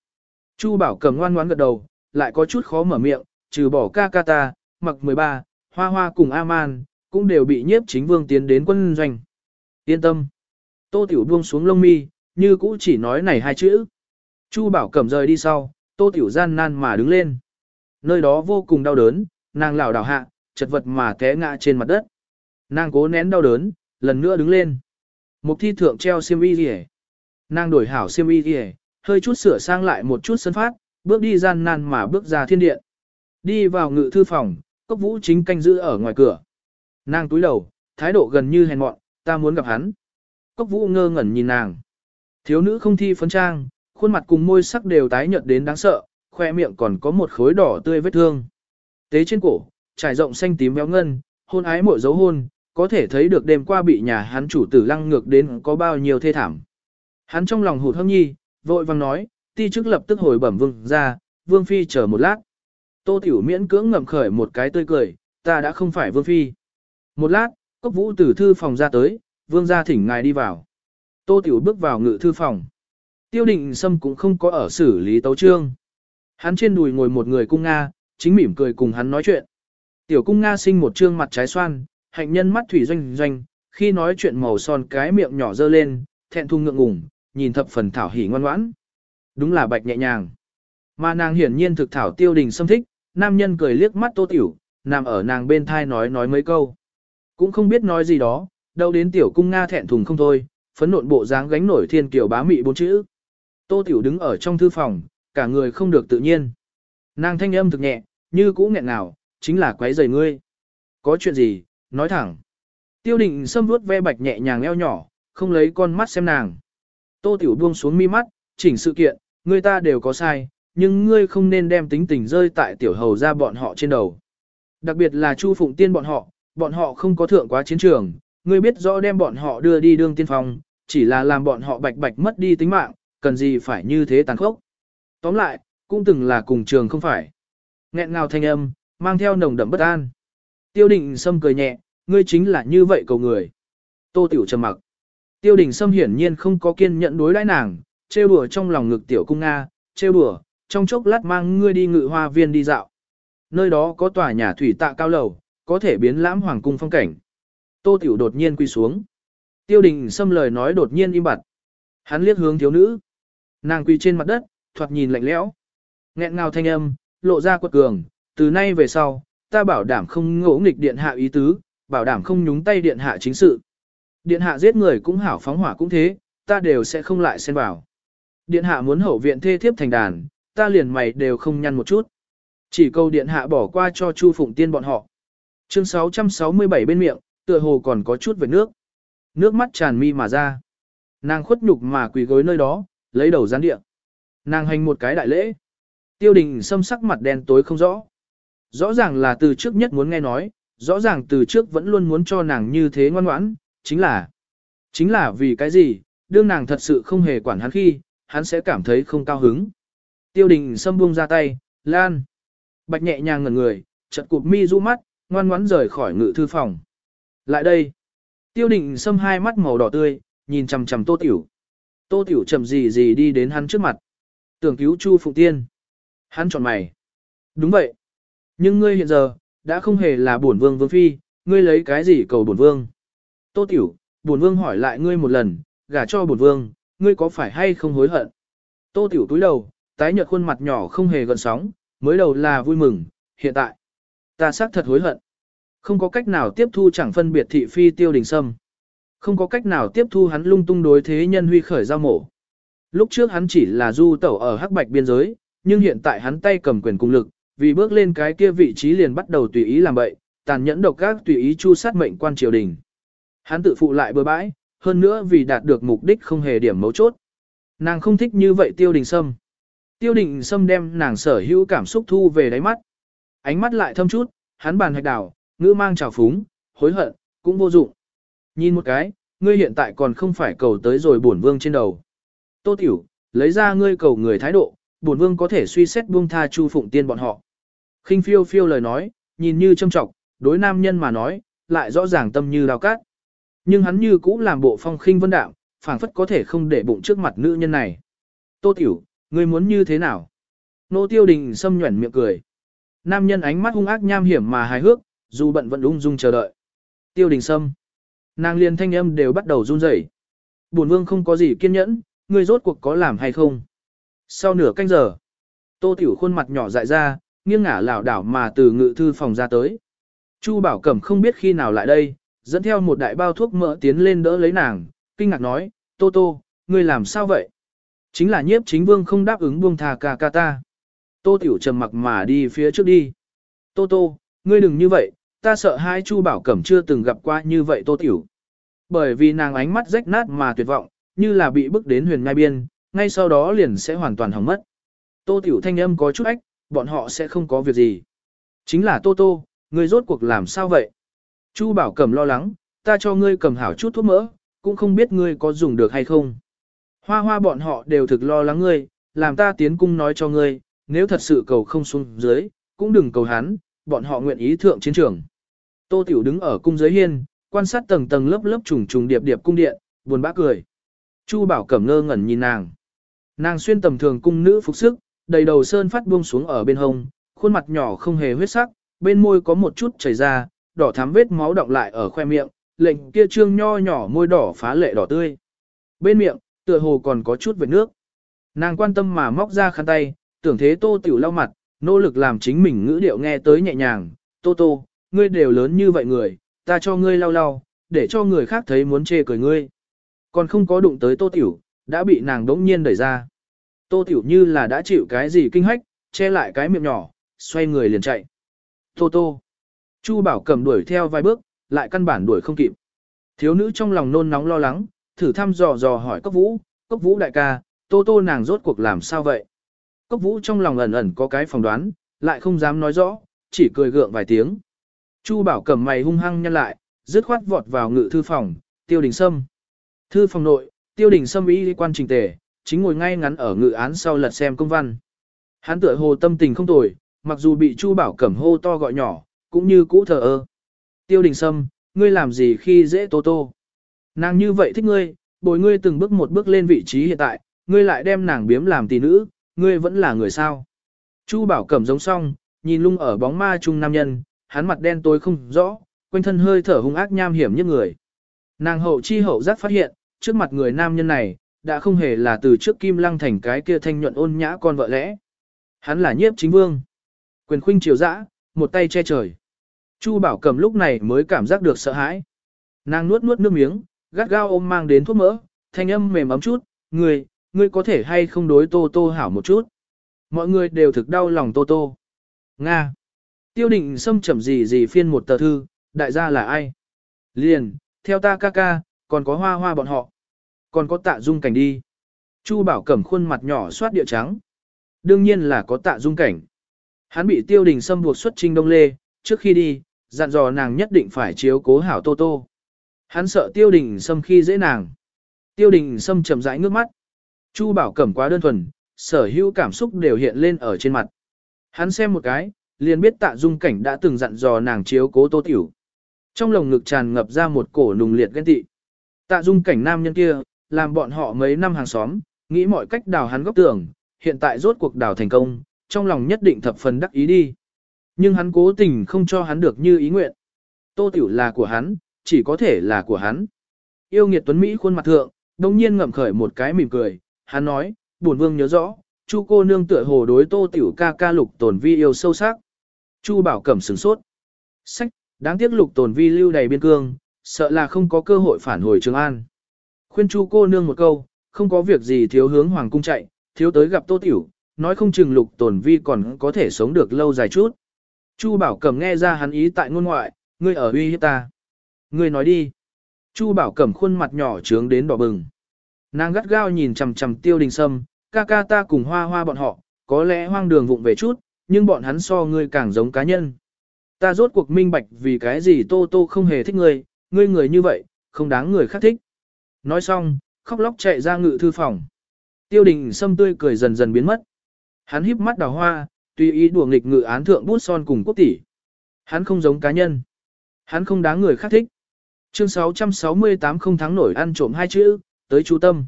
S1: Chu Bảo cầm ngoan ngoãn gật đầu, lại có chút khó mở miệng, trừ bỏ ca ca ta, mặc 13, hoa hoa cùng A-man, cũng đều bị nhiếp chính vương tiến đến quân doanh. Yên tâm. Tô Tiểu buông xuống lông mi, như cũ chỉ nói này hai chữ. Chu Bảo Cẩm rời đi sau, Tô Tiểu gian nan mà đứng lên. Nơi đó vô cùng đau đớn, nàng lảo đảo hạ, chật vật mà té ngã trên mặt đất. Nàng cố nén đau đớn, lần nữa đứng lên. Mục thi thượng treo xiêm y rìa. Nàng đổi hảo xiêm y rìa, hơi chút sửa sang lại một chút sân phát, bước đi gian nan mà bước ra thiên điện. Đi vào ngự thư phòng, cốc vũ chính canh giữ ở ngoài cửa. Nàng túi đầu, thái độ gần như hèn mọn, ta muốn gặp hắn. Cốc vũ ngơ ngẩn nhìn nàng. Thiếu nữ không thi phấn trang, khuôn mặt cùng môi sắc đều tái nhợt đến đáng sợ, khoe miệng còn có một khối đỏ tươi vết thương. Tế trên cổ, trải rộng xanh tím béo ngân, hôn ái mội dấu hôn, có thể thấy được đêm qua bị nhà hắn chủ tử lăng ngược đến có bao nhiêu thê thảm. Hắn trong lòng hụt hâm nhi, vội vang nói, ti chức lập tức hồi bẩm vương ra, vương phi chờ một lát. Tô tiểu miễn cưỡng ngậm khởi một cái tươi cười, ta đã không phải vương phi. Một lát, cốc vũ tử thư phòng ra tới, vương gia thỉnh ngài đi vào. Tô tiểu bước vào ngự thư phòng. Tiêu định sâm cũng không có ở xử lý tấu trương. Hắn trên đùi ngồi một người cung Nga, chính mỉm cười cùng hắn nói chuyện. Tiểu cung Nga sinh một trương mặt trái xoan, hạnh nhân mắt thủy doanh doanh, khi nói chuyện màu son cái miệng nhỏ dơ lên, thẹn thùng ngượng ngùng, nhìn thập phần thảo hỉ ngoan ngoãn. Đúng là bạch nhẹ nhàng. Mà nàng hiển nhiên thực thảo tiêu đình xâm thích, nam nhân cười liếc mắt tô tiểu, nằm ở nàng bên thai nói nói mấy câu. Cũng không biết nói gì đó, đâu đến tiểu cung Nga thẹn thùng không thôi, phấn nộn bộ dáng gánh nổi thiên kiều bá mị bốn chữ. Tô tiểu đứng ở trong thư phòng, cả người không được tự nhiên. Nàng thanh âm thực nhẹ, như cũ nghẹn nào, chính là quấy rầy ngươi. Có chuyện gì, nói thẳng. Tiêu định xâm vuốt ve bạch nhẹ nhàng eo nhỏ, không lấy con mắt xem nàng. Tô tiểu buông xuống mi mắt, chỉnh sự kiện, người ta đều có sai, nhưng ngươi không nên đem tính tình rơi tại tiểu hầu ra bọn họ trên đầu. Đặc biệt là Chu Phụng Tiên bọn họ, bọn họ không có thượng quá chiến trường, ngươi biết rõ đem bọn họ đưa đi đương tiên phong, chỉ là làm bọn họ bạch bạch mất đi tính mạng, cần gì phải như thế tàn khốc. Tóm lại, cũng từng là cùng trường không phải. Nghẹn ngào thanh âm, mang theo nồng đậm bất an. Tiêu đình Sâm cười nhẹ, ngươi chính là như vậy cầu người. Tô tiểu trầm mặc. Tiêu đình Sâm hiển nhiên không có kiên nhẫn đối đãi nàng, trêu đùa trong lòng ngực tiểu cung Nga, trêu đùa, trong chốc lát mang ngươi đi ngự hoa viên đi dạo. Nơi đó có tòa nhà thủy tạ cao lầu, có thể biến lãm hoàng cung phong cảnh. Tô tiểu đột nhiên quy xuống. Tiêu đình xâm lời nói đột nhiên im bặt. Hắn liếc hướng thiếu nữ. Nàng quỳ trên mặt đất, thoạt nhìn lạnh lẽo. Nghẹn ngào thanh âm, lộ ra quật cường, từ nay về sau, ta bảo đảm không ngỗ nghịch điện hạ ý tứ, bảo đảm không nhúng tay điện hạ chính sự. Điện hạ giết người cũng hảo phóng hỏa cũng thế, ta đều sẽ không lại xen vào. Điện hạ muốn hậu viện thê thiếp thành đàn, ta liền mày đều không nhăn một chút. Chỉ câu điện hạ bỏ qua cho Chu Phụng Tiên bọn họ. Chương 667 bên miệng, tựa hồ còn có chút về nước. Nước mắt tràn mi mà ra. Nàng khuất nhục mà quỳ gối nơi đó, lấy đầu gián địa. Nàng hành một cái đại lễ. Tiêu đình xâm sắc mặt đen tối không rõ. Rõ ràng là từ trước nhất muốn nghe nói, rõ ràng từ trước vẫn luôn muốn cho nàng như thế ngoan ngoãn, chính là, chính là vì cái gì, đương nàng thật sự không hề quản hắn khi, hắn sẽ cảm thấy không cao hứng. Tiêu đình xâm buông ra tay, lan. Bạch nhẹ nhàng ngẩn người, chật cụp mi du mắt, ngoan ngoãn rời khỏi ngự thư phòng. Lại đây. Tiêu định xâm hai mắt màu đỏ tươi, nhìn chằm chằm tô tiểu. Tô tiểu chậm gì gì đi đến hắn trước mặt. Tưởng cứu Chu Phụng Tiên. Hắn chọn mày. Đúng vậy. Nhưng ngươi hiện giờ, đã không hề là bổn vương vương phi, ngươi lấy cái gì cầu bổn vương. Tô Tiểu, bổn vương hỏi lại ngươi một lần, gả cho bổn vương, ngươi có phải hay không hối hận. Tô Tiểu túi đầu, tái nhợt khuôn mặt nhỏ không hề gần sóng, mới đầu là vui mừng, hiện tại. Ta xác thật hối hận. Không có cách nào tiếp thu chẳng phân biệt thị phi tiêu đình sâm. Không có cách nào tiếp thu hắn lung tung đối thế nhân huy khởi giao mổ. Lúc trước hắn chỉ là du tẩu ở hắc bạch biên giới, nhưng hiện tại hắn tay cầm quyền cung lực, vì bước lên cái kia vị trí liền bắt đầu tùy ý làm bậy, tàn nhẫn độc các tùy ý chu sát mệnh quan triều đình. Hắn tự phụ lại bừa bãi, hơn nữa vì đạt được mục đích không hề điểm mấu chốt. Nàng không thích như vậy tiêu đình sâm. Tiêu đình sâm đem nàng sở hữu cảm xúc thu về đáy mắt. Ánh mắt lại thâm chút, hắn bàn hạch đảo, ngữ mang trào phúng, hối hận, cũng vô dụng. Nhìn một cái, ngươi hiện tại còn không phải cầu tới rồi bổn vương trên đầu. Tô Tiểu, lấy ra ngươi cầu người thái độ, bổn vương có thể suy xét buông tha Chu Phụng Tiên bọn họ. Khinh phiêu phiêu lời nói, nhìn như châm trọng, đối nam nhân mà nói, lại rõ ràng tâm như đào cát. Nhưng hắn như cũ làm bộ phong khinh vân đạm, phảng phất có thể không để bụng trước mặt nữ nhân này. Tô Tiểu, ngươi muốn như thế nào? Nô Tiêu Đình xâm nhuẩn miệng cười. Nam nhân ánh mắt hung ác nham hiểm mà hài hước, dù bận vẫn ung dung chờ đợi. Tiêu Đình Sâm. Nàng liền thanh âm đều bắt đầu run rẩy. Bổn vương không có gì kiên nhẫn, ngươi rốt cuộc có làm hay không? Sau nửa canh giờ, Tô Tiểu khuôn mặt nhỏ dại ra, nghiêng ngả lảo đảo mà từ ngự thư phòng ra tới. Chu Bảo Cẩm không biết khi nào lại đây, dẫn theo một đại bao thuốc mỡ tiến lên đỡ lấy nàng, kinh ngạc nói, Tô Tô, ngươi làm sao vậy? Chính là nhiếp chính vương không đáp ứng buông thà ca ca ta. Tô Tiểu trầm mặc mà đi phía trước đi. Tô Tô, ngươi đừng như vậy, ta sợ hai Chu Bảo Cẩm chưa từng gặp qua như vậy Tô Tiểu. Bởi vì nàng ánh mắt rách nát mà tuyệt vọng, như là bị bức đến huyền ngai biên, ngay sau đó liền sẽ hoàn toàn hỏng mất. Tô Tiểu thanh âm có chút ách, bọn họ sẽ không có việc gì. Chính là Tô Tô, ngươi rốt cuộc làm sao vậy? Chu Bảo Cẩm lo lắng, ta cho ngươi cầm hảo chút thuốc mỡ, cũng không biết ngươi có dùng được hay không. Hoa hoa bọn họ đều thực lo lắng ngươi, làm ta tiến cung nói cho ngươi, nếu thật sự cầu không xuống dưới, cũng đừng cầu hắn, bọn họ nguyện ý thượng chiến trường. Tô Tiểu đứng ở cung giới hiên, quan sát tầng tầng lớp lớp trùng trùng điệp điệp cung điện, buồn bã cười. Chu Bảo Cẩm ngơ ngẩn nhìn nàng. Nàng xuyên tầm thường cung nữ phục sức, đầy đầu sơn phát buông xuống ở bên hông, khuôn mặt nhỏ không hề huyết sắc, bên môi có một chút chảy ra, đỏ thắm vết máu động lại ở khoe miệng, lệnh kia trương nho nhỏ môi đỏ phá lệ đỏ tươi. Bên miệng, tựa hồ còn có chút vệt nước. Nàng quan tâm mà móc ra khăn tay, tưởng thế tô tiểu lau mặt, nỗ lực làm chính mình ngữ điệu nghe tới nhẹ nhàng. Tô tô, ngươi đều lớn như vậy người, ta cho ngươi lau lau, để cho người khác thấy muốn chê cười ngươi. Còn không có đụng tới tô tiểu, đã bị nàng đống nhiên đẩy ra. Tô tiểu như là đã chịu cái gì kinh hách, che lại cái miệng nhỏ, xoay người liền chạy. Tô tô. Chu bảo cầm đuổi theo vài bước, lại căn bản đuổi không kịp. Thiếu nữ trong lòng nôn nóng lo lắng, thử thăm dò dò hỏi cốc vũ, cốc vũ đại ca, tô tô nàng rốt cuộc làm sao vậy? Cốc vũ trong lòng ẩn ẩn có cái phỏng đoán, lại không dám nói rõ, chỉ cười gượng vài tiếng. Chu bảo cầm mày hung hăng nhăn lại, dứt khoát vọt vào ngự thư phòng, tiêu đình sâm. Thư phòng nội, tiêu đình sâm ý quan trình tề, chính ngồi ngay ngắn ở ngự án sau lật xem công văn. Hắn tựa hồ tâm tình không tồi, mặc dù bị Chu Bảo Cẩm hô to gọi nhỏ, cũng như cũ thờ ơ. Tiêu đình sâm, ngươi làm gì khi dễ tô tô? Nàng như vậy thích ngươi, bồi ngươi từng bước một bước lên vị trí hiện tại, ngươi lại đem nàng biếm làm tỷ nữ, ngươi vẫn là người sao. Chu Bảo Cẩm giống xong, nhìn lung ở bóng ma trung nam nhân, hắn mặt đen tối không rõ, quanh thân hơi thở hung ác nham hiểm như người. Nàng hậu chi hậu giác phát hiện, trước mặt người nam nhân này, đã không hề là từ trước kim lăng thành cái kia thanh nhuận ôn nhã con vợ lẽ. Hắn là nhiếp chính vương. Quyền khuynh triều dã, một tay che trời. Chu Bảo Cầm lúc này mới cảm giác được sợ hãi. Nàng nuốt nuốt nước miếng, gắt gao ôm mang đến thuốc mỡ, thanh âm mềm ấm chút, người ngươi có thể hay không đối Tô Tô hảo một chút. Mọi người đều thực đau lòng Tô Tô. Nga. Tiêu định xâm chậm gì gì phiên một tờ thư, đại gia là ai? Liền, theo ta ca ca, còn có hoa hoa bọn họ. Còn có tạ dung cảnh đi. Chu bảo cẩm khuôn mặt nhỏ soát địa trắng. Đương nhiên là có tạ dung cảnh. Hắn bị tiêu đình xâm buộc xuất trinh đông lê, trước khi đi, dặn dò nàng nhất định phải chiếu cố hảo tô tô. Hắn sợ tiêu đình xâm khi dễ nàng. Tiêu đình xâm chậm rãi ngước mắt. Chu bảo cẩm quá đơn thuần, sở hữu cảm xúc đều hiện lên ở trên mặt. Hắn xem một cái, liền biết tạ dung cảnh đã từng dặn dò nàng chiếu cố tô tiểu. Trong lồng ngực tràn ngập ra một cổ nùng liệt ghen tị. Tạ dung cảnh nam nhân kia, làm bọn họ mấy năm hàng xóm, nghĩ mọi cách đào hắn góc tường, hiện tại rốt cuộc đào thành công, trong lòng nhất định thập phần đắc ý đi. Nhưng hắn cố tình không cho hắn được như ý nguyện. Tô tiểu là của hắn, chỉ có thể là của hắn. Yêu nghiệt tuấn Mỹ khuôn mặt thượng, đồng nhiên ngậm khởi một cái mỉm cười, hắn nói, bổn vương nhớ rõ, chu cô nương tựa hồ đối tô tiểu ca ca lục tồn vi yêu sâu sắc. Chu bảo cẩm sửng sốt. Sách, đáng tiếc lục tồn vi lưu đầy biên cương, sợ là không có cơ hội phản hồi Trường An. Khuyên chu cô nương một câu, không có việc gì thiếu hướng hoàng cung chạy, thiếu tới gặp tô tiểu, nói không chừng lục tồn vi còn có thể sống được lâu dài chút. Chu bảo cẩm nghe ra hắn ý tại ngôn ngoại, ngươi ở uy hiếp ta. Ngươi nói đi. Chu bảo cẩm khuôn mặt nhỏ trướng đến đỏ bừng. Nàng gắt gao nhìn chằm chằm tiêu đình sâm, ca ca ta cùng hoa hoa bọn họ, có lẽ hoang đường vụng về chút, nhưng bọn hắn so ngươi càng giống cá nhân. Ta rốt cuộc minh bạch vì cái gì tô tô không hề thích ngươi, ngươi người như vậy, không đáng người khác thích. Nói xong, khóc lóc chạy ra ngự thư phòng. Tiêu đình sâm tươi cười dần dần biến mất. Hắn híp mắt đào hoa, tùy ý đùa nghịch ngự án thượng bút son cùng quốc tỷ. Hắn không giống cá nhân. Hắn không đáng người khác thích. Chương 668 không thắng nổi ăn trộm hai chữ, tới chú tâm.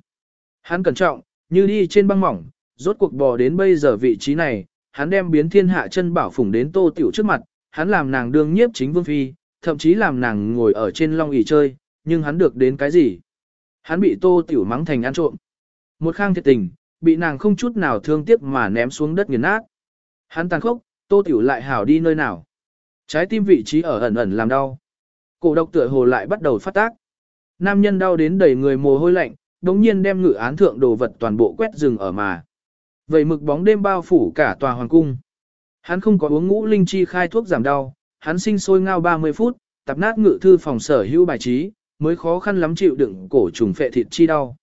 S1: Hắn cẩn trọng, như đi trên băng mỏng, rốt cuộc bò đến bây giờ vị trí này, hắn đem biến thiên hạ chân bảo phủng đến tô tiểu trước mặt, hắn làm nàng đương nhiếp chính vương phi, thậm chí làm nàng ngồi ở trên long ỷ chơi, nhưng hắn được đến cái gì? Hắn bị tô tiểu mắng thành ăn trộm. Một khang thiệt tình, bị nàng không chút nào thương tiếc mà ném xuống đất nghiền nát. Hắn tàn khốc, tô tiểu lại hảo đi nơi nào. Trái tim vị trí ở ẩn ẩn làm đau. Cổ độc tựa hồ lại bắt đầu phát tác. Nam nhân đau đến đầy người mồ hôi lạnh, đống nhiên đem ngự án thượng đồ vật toàn bộ quét rừng ở mà. Vậy mực bóng đêm bao phủ cả tòa hoàng cung. Hắn không có uống ngũ linh chi khai thuốc giảm đau, hắn sinh sôi ngao 30 phút, tập nát ngự thư phòng sở hữu bài trí, mới khó khăn lắm chịu đựng cổ trùng phệ thịt chi đau.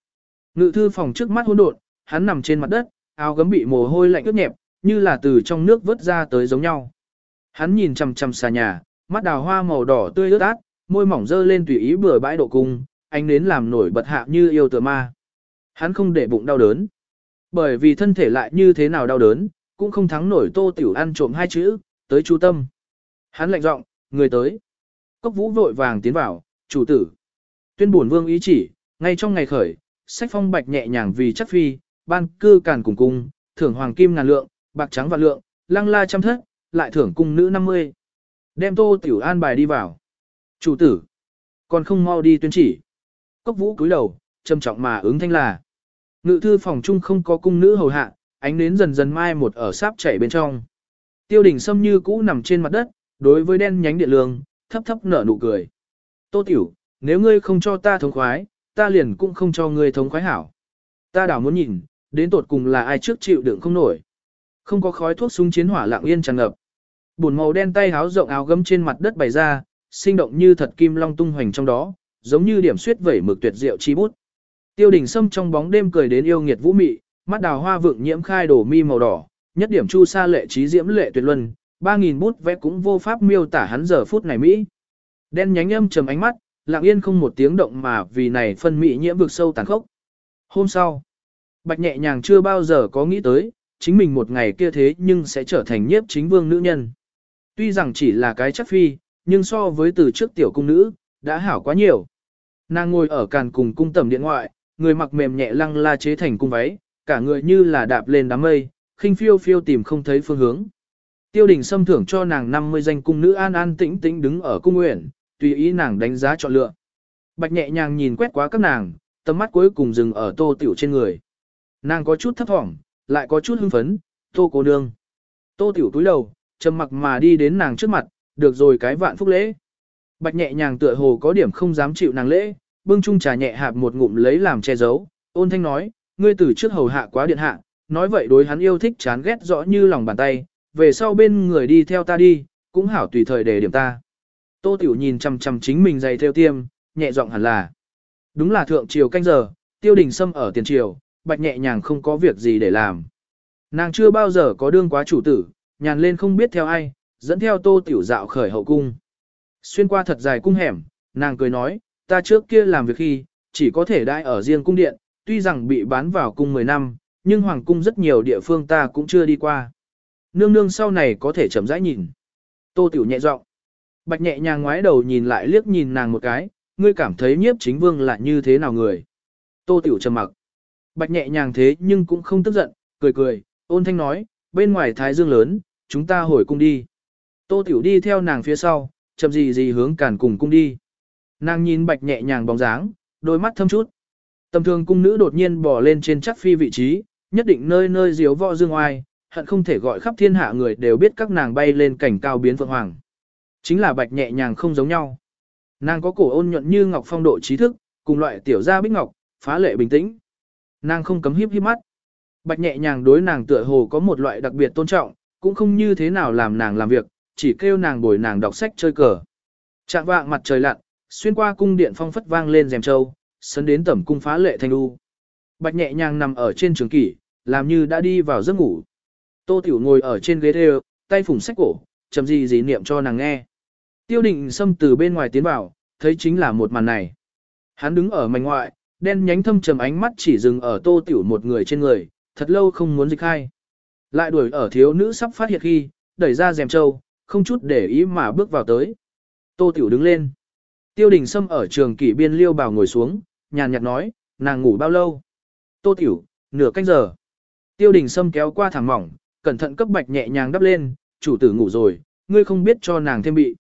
S1: Ngự thư phòng trước mắt hỗn độn, hắn nằm trên mặt đất, áo gấm bị mồ hôi lạnh ướt nhẹp, như là từ trong nước vớt ra tới giống nhau. Hắn nhìn chằm chằm xà nhà, mắt đào hoa màu đỏ tươi ướt át, môi mỏng dơ lên tùy ý bừa bãi độ cung, ánh nến làm nổi bật hạ như yêu tựa ma. Hắn không để bụng đau đớn. Bởi vì thân thể lại như thế nào đau đớn, cũng không thắng nổi tô tiểu ăn trộm hai chữ, tới chú tâm. Hắn lạnh giọng, người tới. Cốc vũ vội vàng tiến vào, chủ tử. Tuyên bổn vương ý chỉ, ngay trong ngày khởi, sách phong bạch nhẹ nhàng vì chắc phi, ban cư càn cùng cung, thưởng hoàng kim ngàn lượng, bạc trắng vạn lượng, lăng la trăm thất, lại thưởng cung nữ 50. Đem tô tiểu an bài đi vào. Chủ tử, còn không mau đi tuyên chỉ. Cốc vũ cúi đầu, trầm trọng mà ứng thanh là. Ngự thư phòng chung không có cung nữ hầu hạ, ánh nến dần dần mai một ở sáp chảy bên trong. Tiêu đỉnh sâm như cũ nằm trên mặt đất, đối với đen nhánh điện lương, thấp thấp nở nụ cười. Tô tiểu, nếu ngươi không cho ta thống khoái, ta liền cũng không cho ngươi thống khoái hảo. Ta đảo muốn nhìn, đến tột cùng là ai trước chịu đựng không nổi. Không có khói thuốc súng chiến hỏa lặng yên tràn ngập. Bùn màu đen tay háo rộng áo gấm trên mặt đất bày ra, sinh động như thật kim long tung hoành trong đó, giống như điểm suyết vẩy mực tuyệt diệu chi bút. Tiêu đình sâm trong bóng đêm cười đến yêu nghiệt vũ mị, mắt đào hoa vượng nhiễm khai đổ mi màu đỏ, nhất điểm chu sa lệ trí diễm lệ tuyệt luân, ba nghìn bút vẽ cũng vô pháp miêu tả hắn giờ phút này mỹ. Đen nhánh âm trầm ánh mắt, lặng yên không một tiếng động mà vì này phân mỹ nhiễm vực sâu tàn khốc. Hôm sau, Bạch nhẹ nhàng chưa bao giờ có nghĩ tới, chính mình một ngày kia thế nhưng sẽ trở thành nhiếp chính vương nữ nhân. Tuy rằng chỉ là cái chắc phi, nhưng so với từ trước tiểu cung nữ, đã hảo quá nhiều. Nàng ngồi ở càn cùng cung tầm điện ngoại, người mặc mềm nhẹ lăng la chế thành cung váy, cả người như là đạp lên đám mây, khinh phiêu phiêu tìm không thấy phương hướng. Tiêu đình xâm thưởng cho nàng 50 danh cung nữ an an tĩnh tĩnh đứng ở cung nguyện, tùy ý nàng đánh giá chọn lựa. Bạch nhẹ nhàng nhìn quét quá các nàng, tầm mắt cuối cùng dừng ở tô tiểu trên người. Nàng có chút thấp thỏm, lại có chút hưng phấn, tô cô nương. Tô tiểu túi đầu, trầm mặc mà đi đến nàng trước mặt, được rồi cái vạn phúc lễ. Bạch nhẹ nhàng tựa hồ có điểm không dám chịu nàng lễ, bưng chung trà nhẹ hạp một ngụm lấy làm che giấu, ôn thanh nói, ngươi từ trước hầu hạ quá điện hạ, nói vậy đối hắn yêu thích chán ghét rõ như lòng bàn tay, về sau bên người đi theo ta đi, cũng hảo tùy thời để điểm ta. Tô tiểu nhìn chằm chằm chính mình dày theo tiêm, nhẹ giọng hẳn là. Đúng là thượng triều canh giờ, tiêu đình xâm ở tiền triều, bạch nhẹ nhàng không có việc gì để làm. Nàng chưa bao giờ có đương quá chủ tử, nhàn lên không biết theo ai, dẫn theo tô tiểu dạo khởi hậu cung. Xuyên qua thật dài cung hẻm, nàng cười nói, ta trước kia làm việc khi, chỉ có thể đai ở riêng cung điện, tuy rằng bị bán vào cung 10 năm, nhưng hoàng cung rất nhiều địa phương ta cũng chưa đi qua. Nương nương sau này có thể chậm rãi nhìn. Tô tiểu nhẹ giọng. Bạch nhẹ nhàng ngoái đầu nhìn lại liếc nhìn nàng một cái, ngươi cảm thấy nhiếp chính vương là như thế nào người. Tô tiểu trầm mặc. Bạch nhẹ nhàng thế nhưng cũng không tức giận, cười cười, ôn thanh nói, bên ngoài thái dương lớn, chúng ta hồi cung đi. Tô tiểu đi theo nàng phía sau, chậm gì gì hướng cản cùng cung đi. Nàng nhìn bạch nhẹ nhàng bóng dáng, đôi mắt thâm chút. Tầm thường cung nữ đột nhiên bỏ lên trên chắc phi vị trí, nhất định nơi nơi diếu võ dương oai, hận không thể gọi khắp thiên hạ người đều biết các nàng bay lên cảnh cao biến phượng hoàng. Chính là bạch nhẹ nhàng không giống nhau. Nàng có cổ ôn nhuận như ngọc phong độ trí thức, cùng loại tiểu gia bích ngọc, phá lệ bình tĩnh. Nàng không cấm hiếp hiếp mắt. Bạch nhẹ nhàng đối nàng tựa hồ có một loại đặc biệt tôn trọng, cũng không như thế nào làm nàng làm việc, chỉ kêu nàng bồi nàng đọc sách chơi cờ. Trạng vạng mặt trời lặn, xuyên qua cung điện phong phất vang lên rèm châu, sấn đến tẩm cung phá lệ thanh u. Bạch nhẹ nhàng nằm ở trên trường kỷ, làm như đã đi vào giấc ngủ. Tô Tiểu ngồi ở trên ghế đều, tay phủng sách cổ, chậm gì gì niệm cho nàng nghe. Tiêu định xâm từ bên ngoài tiến vào, thấy chính là một màn này. Hắn đứng ở mảnh ngoại, đen nhánh thâm trầm ánh mắt chỉ dừng ở tô tiểu một người trên người, thật lâu không muốn dịch khai. Lại đuổi ở thiếu nữ sắp phát hiện khi, đẩy ra rèm trâu, không chút để ý mà bước vào tới. Tô tiểu đứng lên. Tiêu đình Sâm ở trường kỷ biên liêu bào ngồi xuống, nhàn nhạt nói, nàng ngủ bao lâu? Tô tiểu, nửa canh giờ. Tiêu đình Sâm kéo qua thảm mỏng, cẩn thận cấp bạch nhẹ nhàng đắp lên, chủ tử ngủ rồi, ngươi không biết cho nàng thêm bị.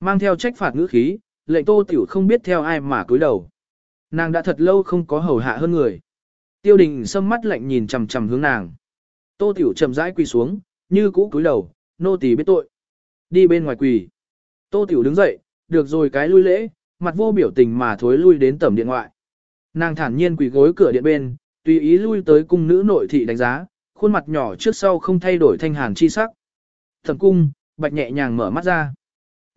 S1: Mang theo trách phạt ngữ khí, lệnh tô tiểu không biết theo ai mà cúi đầu. Nàng đã thật lâu không có hầu hạ hơn người. Tiêu đình sâm mắt lạnh nhìn chằm chằm hướng nàng. Tô tiểu chậm rãi quỳ xuống, như cũ cúi đầu, nô tỳ biết tội. Đi bên ngoài quỳ. Tô tiểu đứng dậy, được rồi cái lui lễ, mặt vô biểu tình mà thối lui đến tầm điện ngoại. Nàng thản nhiên quỳ gối cửa điện bên, tùy ý lui tới cung nữ nội thị đánh giá, khuôn mặt nhỏ trước sau không thay đổi thanh hàn chi sắc. Thẩm cung, bạch nhẹ nhàng mở mắt ra.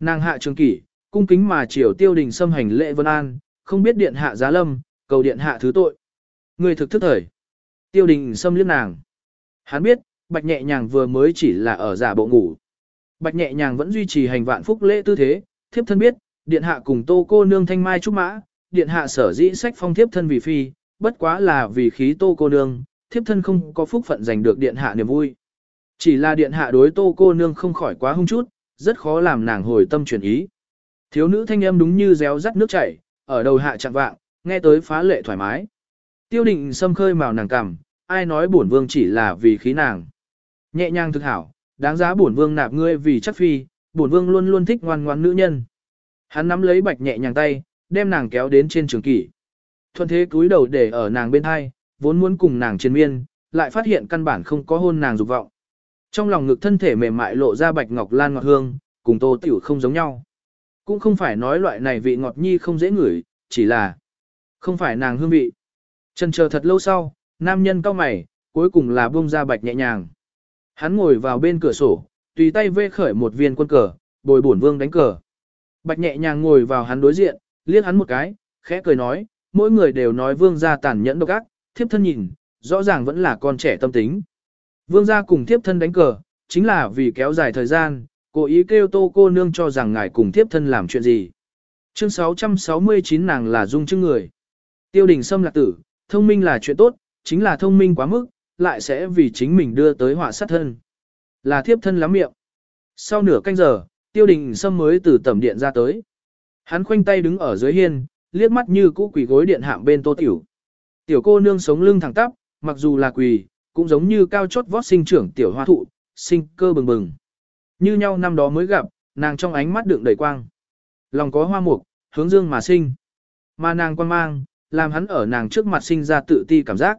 S1: Nàng hạ trường kỷ, cung kính mà chiều tiêu đình xâm hành lễ vân an, không biết điện hạ giá lâm, cầu điện hạ thứ tội. Người thực thức thời. Tiêu đình xâm liếc nàng. Hắn biết, bạch nhẹ nhàng vừa mới chỉ là ở giả bộ ngủ. Bạch nhẹ nhàng vẫn duy trì hành vạn phúc lễ tư thế, thiếp thân biết, điện hạ cùng tô cô nương thanh mai trúc mã, điện hạ sở dĩ sách phong thiếp thân vì phi, bất quá là vì khí tô cô nương, thiếp thân không có phúc phận giành được điện hạ niềm vui. Chỉ là điện hạ đối tô cô nương không khỏi quá hung chút, rất khó làm nàng hồi tâm chuyển ý. Thiếu nữ thanh âm đúng như réo rắt nước chảy, ở đầu hạ chạm vạng, nghe tới phá lệ thoải mái. Tiêu định xâm khơi màu nàng cằm, ai nói bổn vương chỉ là vì khí nàng. Nhẹ nhàng thực hảo, đáng giá bổn vương nạp ngươi vì chắc phi, bổn vương luôn luôn thích ngoan ngoãn nữ nhân. Hắn nắm lấy bạch nhẹ nhàng tay, đem nàng kéo đến trên trường kỷ. Thuận thế cúi đầu để ở nàng bên hai, vốn muốn cùng nàng trên miên, lại phát hiện căn bản không có hôn nàng dục vọng. Trong lòng ngực thân thể mềm mại lộ ra bạch ngọc lan ngọt hương, cùng tô tiểu không giống nhau. Cũng không phải nói loại này vị ngọt nhi không dễ ngửi, chỉ là không phải nàng hương vị. Chân chờ thật lâu sau, nam nhân cao mày, cuối cùng là buông ra bạch nhẹ nhàng. Hắn ngồi vào bên cửa sổ, tùy tay vê khởi một viên quân cờ, bồi bổn vương đánh cờ. Bạch nhẹ nhàng ngồi vào hắn đối diện, liếc hắn một cái, khẽ cười nói, mỗi người đều nói vương gia tàn nhẫn độc ác, thiếp thân nhìn, rõ ràng vẫn là con trẻ tâm tính. Vương gia cùng thiếp thân đánh cờ, chính là vì kéo dài thời gian, cố ý kêu tô cô nương cho rằng ngài cùng thiếp thân làm chuyện gì. Chương 669 nàng là dung chứng người. Tiêu đình xâm lạc tử, thông minh là chuyện tốt, chính là thông minh quá mức, lại sẽ vì chính mình đưa tới họa sát thân. Là thiếp thân lắm miệng. Sau nửa canh giờ, tiêu đình sâm mới từ tầm điện ra tới. Hắn khoanh tay đứng ở dưới hiên, liếc mắt như cũ quỷ gối điện hạm bên tô tiểu. Tiểu cô nương sống lưng thẳng tắp, mặc dù là quỳ, cũng giống như cao chót vót sinh trưởng tiểu hoa thụ, sinh cơ bừng bừng. Như nhau năm đó mới gặp, nàng trong ánh mắt đựng đầy quang. Lòng có hoa mục, hướng dương mà sinh. Mà nàng quan mang, làm hắn ở nàng trước mặt sinh ra tự ti cảm giác.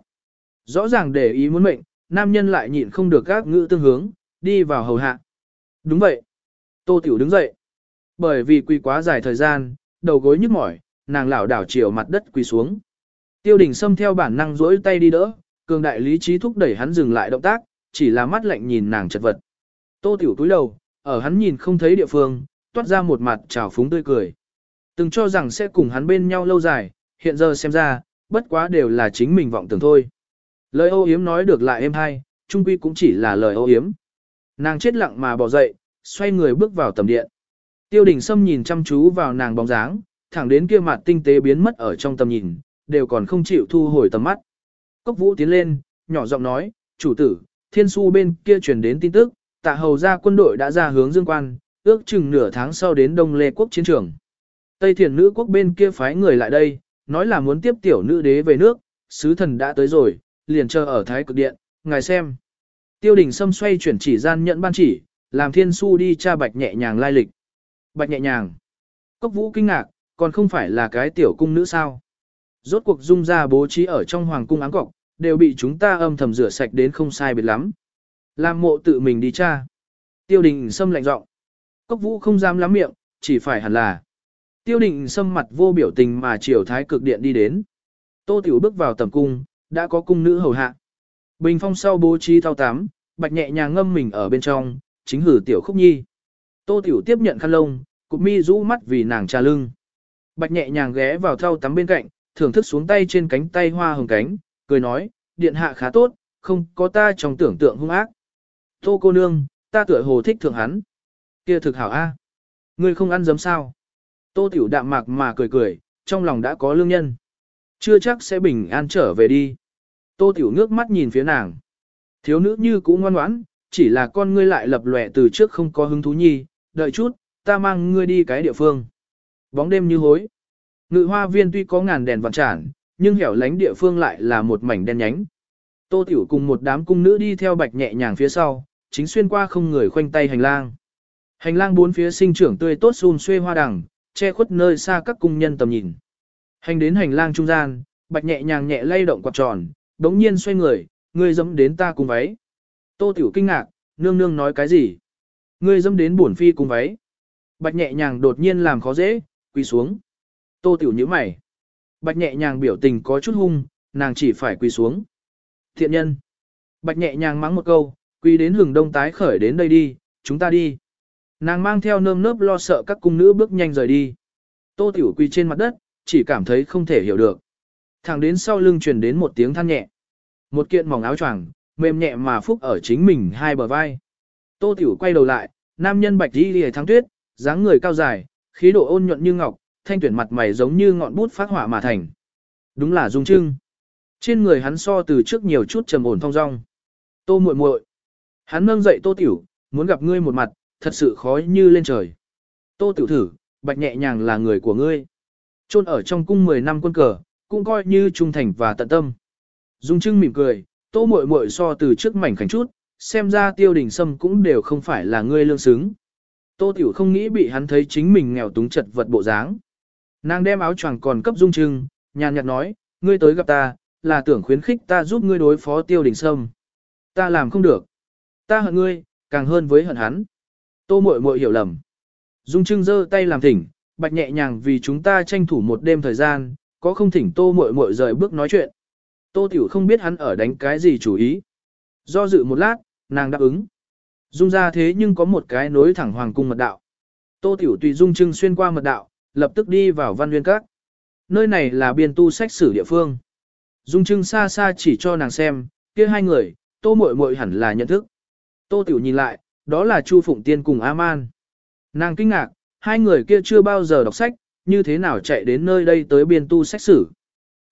S1: Rõ ràng để ý muốn mệnh, nam nhân lại nhịn không được các ngữ tương hướng, đi vào hầu hạ. Đúng vậy. Tô Tiểu đứng dậy. Bởi vì quỳ quá dài thời gian, đầu gối nhức mỏi, nàng lảo đảo chiều mặt đất quỳ xuống. Tiêu đình xâm theo bản năng duỗi tay đi đỡ, cường đại lý trí thúc đẩy hắn dừng lại động tác, chỉ là mắt lạnh nhìn nàng chật vật. Tô Tiểu túi đầu, ở hắn nhìn không thấy địa phương, toát ra một mặt trào phúng tươi cười. Từng cho rằng sẽ cùng hắn bên nhau lâu dài, hiện giờ xem ra, bất quá đều là chính mình vọng tưởng thôi. Lời ô yếm nói được lại êm hay, trung quy cũng chỉ là lời ô yếm. Nàng chết lặng mà bỏ dậy, xoay người bước vào tầm điện. Tiêu đình Sâm nhìn chăm chú vào nàng bóng dáng, thẳng đến kia mặt tinh tế biến mất ở trong tầm nhìn, đều còn không chịu thu hồi tầm mắt. Cốc vũ tiến lên, nhỏ giọng nói, chủ tử, thiên su bên kia truyền đến tin tức, tạ hầu ra quân đội đã ra hướng dương quan, ước chừng nửa tháng sau đến Đông Lê quốc chiến trường. Tây thiền nữ quốc bên kia phái người lại đây, nói là muốn tiếp tiểu nữ đế về nước, sứ thần đã tới rồi, liền chờ ở thái cực điện, ngài xem. Tiêu đình Sâm xoay chuyển chỉ gian nhận ban chỉ, làm thiên su đi tra bạch nhẹ nhàng lai lịch. Bạch nhẹ nhàng. Cốc vũ kinh ngạc, còn không phải là cái tiểu cung nữ sao. Rốt cuộc dung ra bố trí ở trong hoàng cung áng cọc, đều bị chúng ta âm thầm rửa sạch đến không sai biệt lắm. Làm mộ tự mình đi tra. Tiêu đình Sâm lạnh giọng. Cốc vũ không dám lắm miệng, chỉ phải hẳn là. Tiêu đình Sâm mặt vô biểu tình mà chiều thái cực điện đi đến. Tô Tiểu bước vào tầm cung, đã có cung nữ hầu hạ. Bình phong sau bố trí thao tám, bạch nhẹ nhàng ngâm mình ở bên trong, chính hử tiểu khúc nhi. Tô Tiểu tiếp nhận khăn lông, cụ mi rũ mắt vì nàng trà lưng. Bạch nhẹ nhàng ghé vào thao tắm bên cạnh, thưởng thức xuống tay trên cánh tay hoa hồng cánh, cười nói, điện hạ khá tốt, không có ta trong tưởng tượng hung ác. Tô cô nương, ta tựa hồ thích thượng hắn. Kia thực hảo a. Ngươi không ăn giấm sao? Tô Tiểu đạm mạc mà cười cười, trong lòng đã có lương nhân. Chưa chắc sẽ bình an trở về đi. Tô Tiểu ngước mắt nhìn phía nàng. Thiếu nữ như cũng ngoan ngoãn, chỉ là con ngươi lại lập lòe từ trước không có hứng thú nhi, đợi chút, ta mang ngươi đi cái địa phương. Bóng đêm như hối. Ngự hoa viên tuy có ngàn đèn vạn tràn, nhưng hẻo lánh địa phương lại là một mảnh đen nhánh. Tô Tiểu cùng một đám cung nữ đi theo bạch nhẹ nhàng phía sau, chính xuyên qua không người khoanh tay hành lang. Hành lang bốn phía sinh trưởng tươi tốt xun xuê hoa đằng, che khuất nơi xa các cung nhân tầm nhìn. Hành đến hành lang trung gian, bạch nhẹ nhàng nhẹ lay động quạt tròn, đống nhiên xoay người, ngươi dẫm đến ta cùng váy. Tô tiểu kinh ngạc, nương nương nói cái gì? Ngươi dẫm đến bổn phi cùng váy. Bạch nhẹ nhàng đột nhiên làm khó dễ, quỳ xuống. Tô tiểu nhíu mày. Bạch nhẹ nhàng biểu tình có chút hung, nàng chỉ phải quỳ xuống. Thiện nhân. Bạch nhẹ nhàng mắng một câu, quỳ đến hừng đông tái khởi đến đây đi, chúng ta đi. Nàng mang theo nơm nớp lo sợ các cung nữ bước nhanh rời đi. Tô Tiểu quỳ trên mặt đất, chỉ cảm thấy không thể hiểu được. Thẳng đến sau lưng truyền đến một tiếng than nhẹ. Một kiện mỏng áo choàng, mềm nhẹ mà phúc ở chính mình hai bờ vai. Tô Tiểu quay đầu lại, nam nhân bạch đi lìa thắng tuyết, dáng người cao dài, khí độ ôn nhuận như ngọc, thanh tuyển mặt mày giống như ngọn bút phát hỏa mà thành. Đúng là dung trưng. Trên người hắn so từ trước nhiều chút trầm ổn thong dong. Tô muội muội. Hắn nâng dậy Tô Tiểu, muốn gặp ngươi một mặt, thật sự khó như lên trời. Tô Tiểu thử, bạch nhẹ nhàng là người của ngươi. Trôn ở trong cung 10 năm quân cờ, cũng coi như trung thành và tận tâm. Dung trưng mỉm cười, Tô muội muội so từ trước mảnh khảnh chút, xem ra tiêu đình sâm cũng đều không phải là ngươi lương xứng. Tô Tiểu không nghĩ bị hắn thấy chính mình nghèo túng chật vật bộ dáng. Nàng đem áo choàng còn cấp dung trưng, nhàn nhạt nói, ngươi tới gặp ta, là tưởng khuyến khích ta giúp ngươi đối phó tiêu đình sâm. Ta làm không được. Ta hận ngươi, càng hơn với hận hắn. Tô muội muội hiểu lầm. Dung trưng giơ tay làm thỉnh, bạch nhẹ nhàng vì chúng ta tranh thủ một đêm thời gian, có không thỉnh tô muội muội rời bước nói chuyện. Tô tiểu không biết hắn ở đánh cái gì chủ ý. Do dự một lát, nàng đáp ứng. Dung ra thế nhưng có một cái nối thẳng hoàng cung mật đạo. Tô tiểu tùy dung trưng xuyên qua mật đạo, lập tức đi vào văn nguyên các. Nơi này là biên tu sách sử địa phương. Dung trưng xa xa chỉ cho nàng xem, kia hai người, tô muội muội hẳn là nhận thức. Tô tiểu nhìn lại, đó là Chu Phụng Tiên cùng A-man. Nàng kinh ngạc, hai người kia chưa bao giờ đọc sách, như thế nào chạy đến nơi đây tới biên tu sách sử.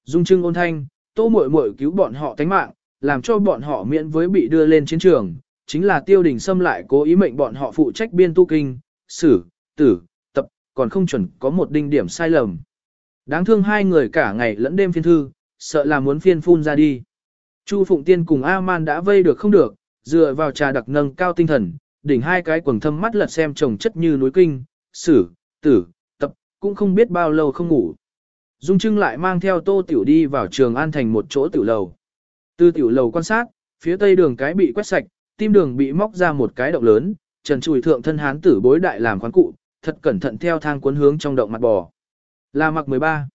S1: Dung trưng ôn thanh, tô muội muội cứu bọn họ tánh mạng, làm cho bọn họ miễn với bị đưa lên chiến trường, chính là tiêu đình xâm lại cố ý mệnh bọn họ phụ trách biên tu kinh, sử, tử, tập, còn không chuẩn có một đinh điểm sai lầm. Đáng thương hai người cả ngày lẫn đêm phiên thư, sợ là muốn phiên phun ra đi. Chu Phụng Tiên cùng A-man đã vây được không được, dựa vào trà đặc nâng cao tinh thần, đỉnh hai cái quần thâm mắt lật xem chồng chất như núi kinh, sử, tử, cũng không biết bao lâu không ngủ. Dung Trưng lại mang theo tô tiểu đi vào trường an thành một chỗ tiểu lầu. Từ tiểu lầu quan sát, phía tây đường cái bị quét sạch, tim đường bị móc ra một cái động lớn, trần chùi thượng thân hán tử bối đại làm khoán cụ, thật cẩn thận theo thang cuốn hướng trong động mặt bò. Là mặc 13.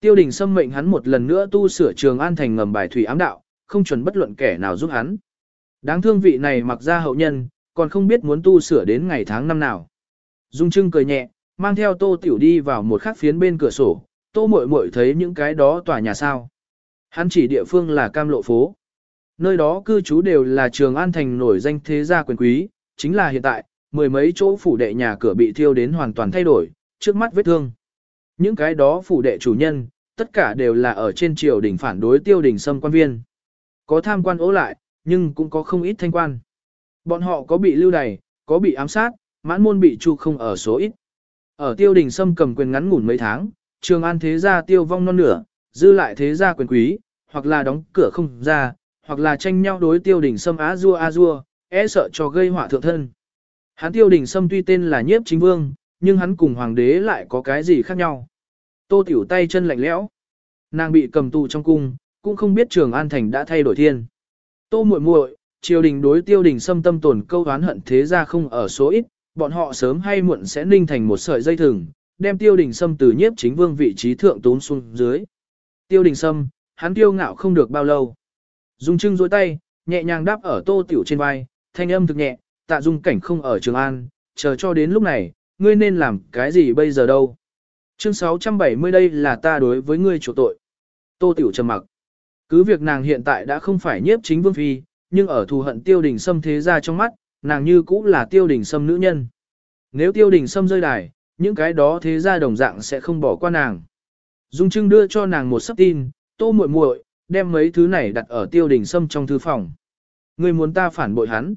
S1: Tiêu đình xâm mệnh hắn một lần nữa tu sửa trường an thành ngầm bài thủy ám đạo, không chuẩn bất luận kẻ nào giúp hắn. Đáng thương vị này mặc ra hậu nhân, còn không biết muốn tu sửa đến ngày tháng năm nào. Dung Trưng cười nhẹ, mang theo Tô Tiểu đi vào một khắc phiến bên cửa sổ, Tô Muội Muội thấy những cái đó tòa nhà sao. Hắn chỉ địa phương là Cam Lộ phố. Nơi đó cư trú đều là trường an thành nổi danh thế gia quyền quý, chính là hiện tại, mười mấy chỗ phủ đệ nhà cửa bị thiêu đến hoàn toàn thay đổi, trước mắt vết thương. Những cái đó phủ đệ chủ nhân, tất cả đều là ở trên triều đình phản đối tiêu đình xâm quan viên. Có tham quan ố lại, nhưng cũng có không ít thanh quan. Bọn họ có bị lưu đày, có bị ám sát, mãn môn bị chu không ở số ít. Ở tiêu đình sâm cầm quyền ngắn ngủn mấy tháng, trường an thế gia tiêu vong non nửa, dư lại thế gia quyền quý, hoặc là đóng cửa không ra, hoặc là tranh nhau đối tiêu đình sâm á dua a dua, e sợ cho gây họa thượng thân. Hắn tiêu đình sâm tuy tên là nhiếp chính vương, nhưng hắn cùng hoàng đế lại có cái gì khác nhau. Tô tiểu tay chân lạnh lẽo, nàng bị cầm tù trong cung, cũng không biết trường an thành đã thay đổi thiên. Tô muội muội, triều đình đối tiêu đình xâm tâm tổn, câu oán hận thế ra không ở số ít, bọn họ sớm hay muộn sẽ ninh thành một sợi dây thừng, đem tiêu đình Sâm từ nhiếp chính vương vị trí thượng tốn xuống dưới. Tiêu đình Sâm, hắn tiêu ngạo không được bao lâu. Dung trưng dối tay, nhẹ nhàng đáp ở tô tiểu trên vai, thanh âm thực nhẹ, tạ dung cảnh không ở Trường An, chờ cho đến lúc này, ngươi nên làm cái gì bây giờ đâu. Chương 670 đây là ta đối với ngươi chủ tội. Tô tiểu trầm mặc. Cứ việc nàng hiện tại đã không phải nhiếp chính vương phi, nhưng ở thù hận tiêu đình xâm thế ra trong mắt, nàng như cũng là tiêu đình sâm nữ nhân. Nếu tiêu đình sâm rơi đài, những cái đó thế ra đồng dạng sẽ không bỏ qua nàng. Dung Trưng đưa cho nàng một sắp tin, tô muội muội đem mấy thứ này đặt ở tiêu đình sâm trong thư phòng. Ngươi muốn ta phản bội hắn?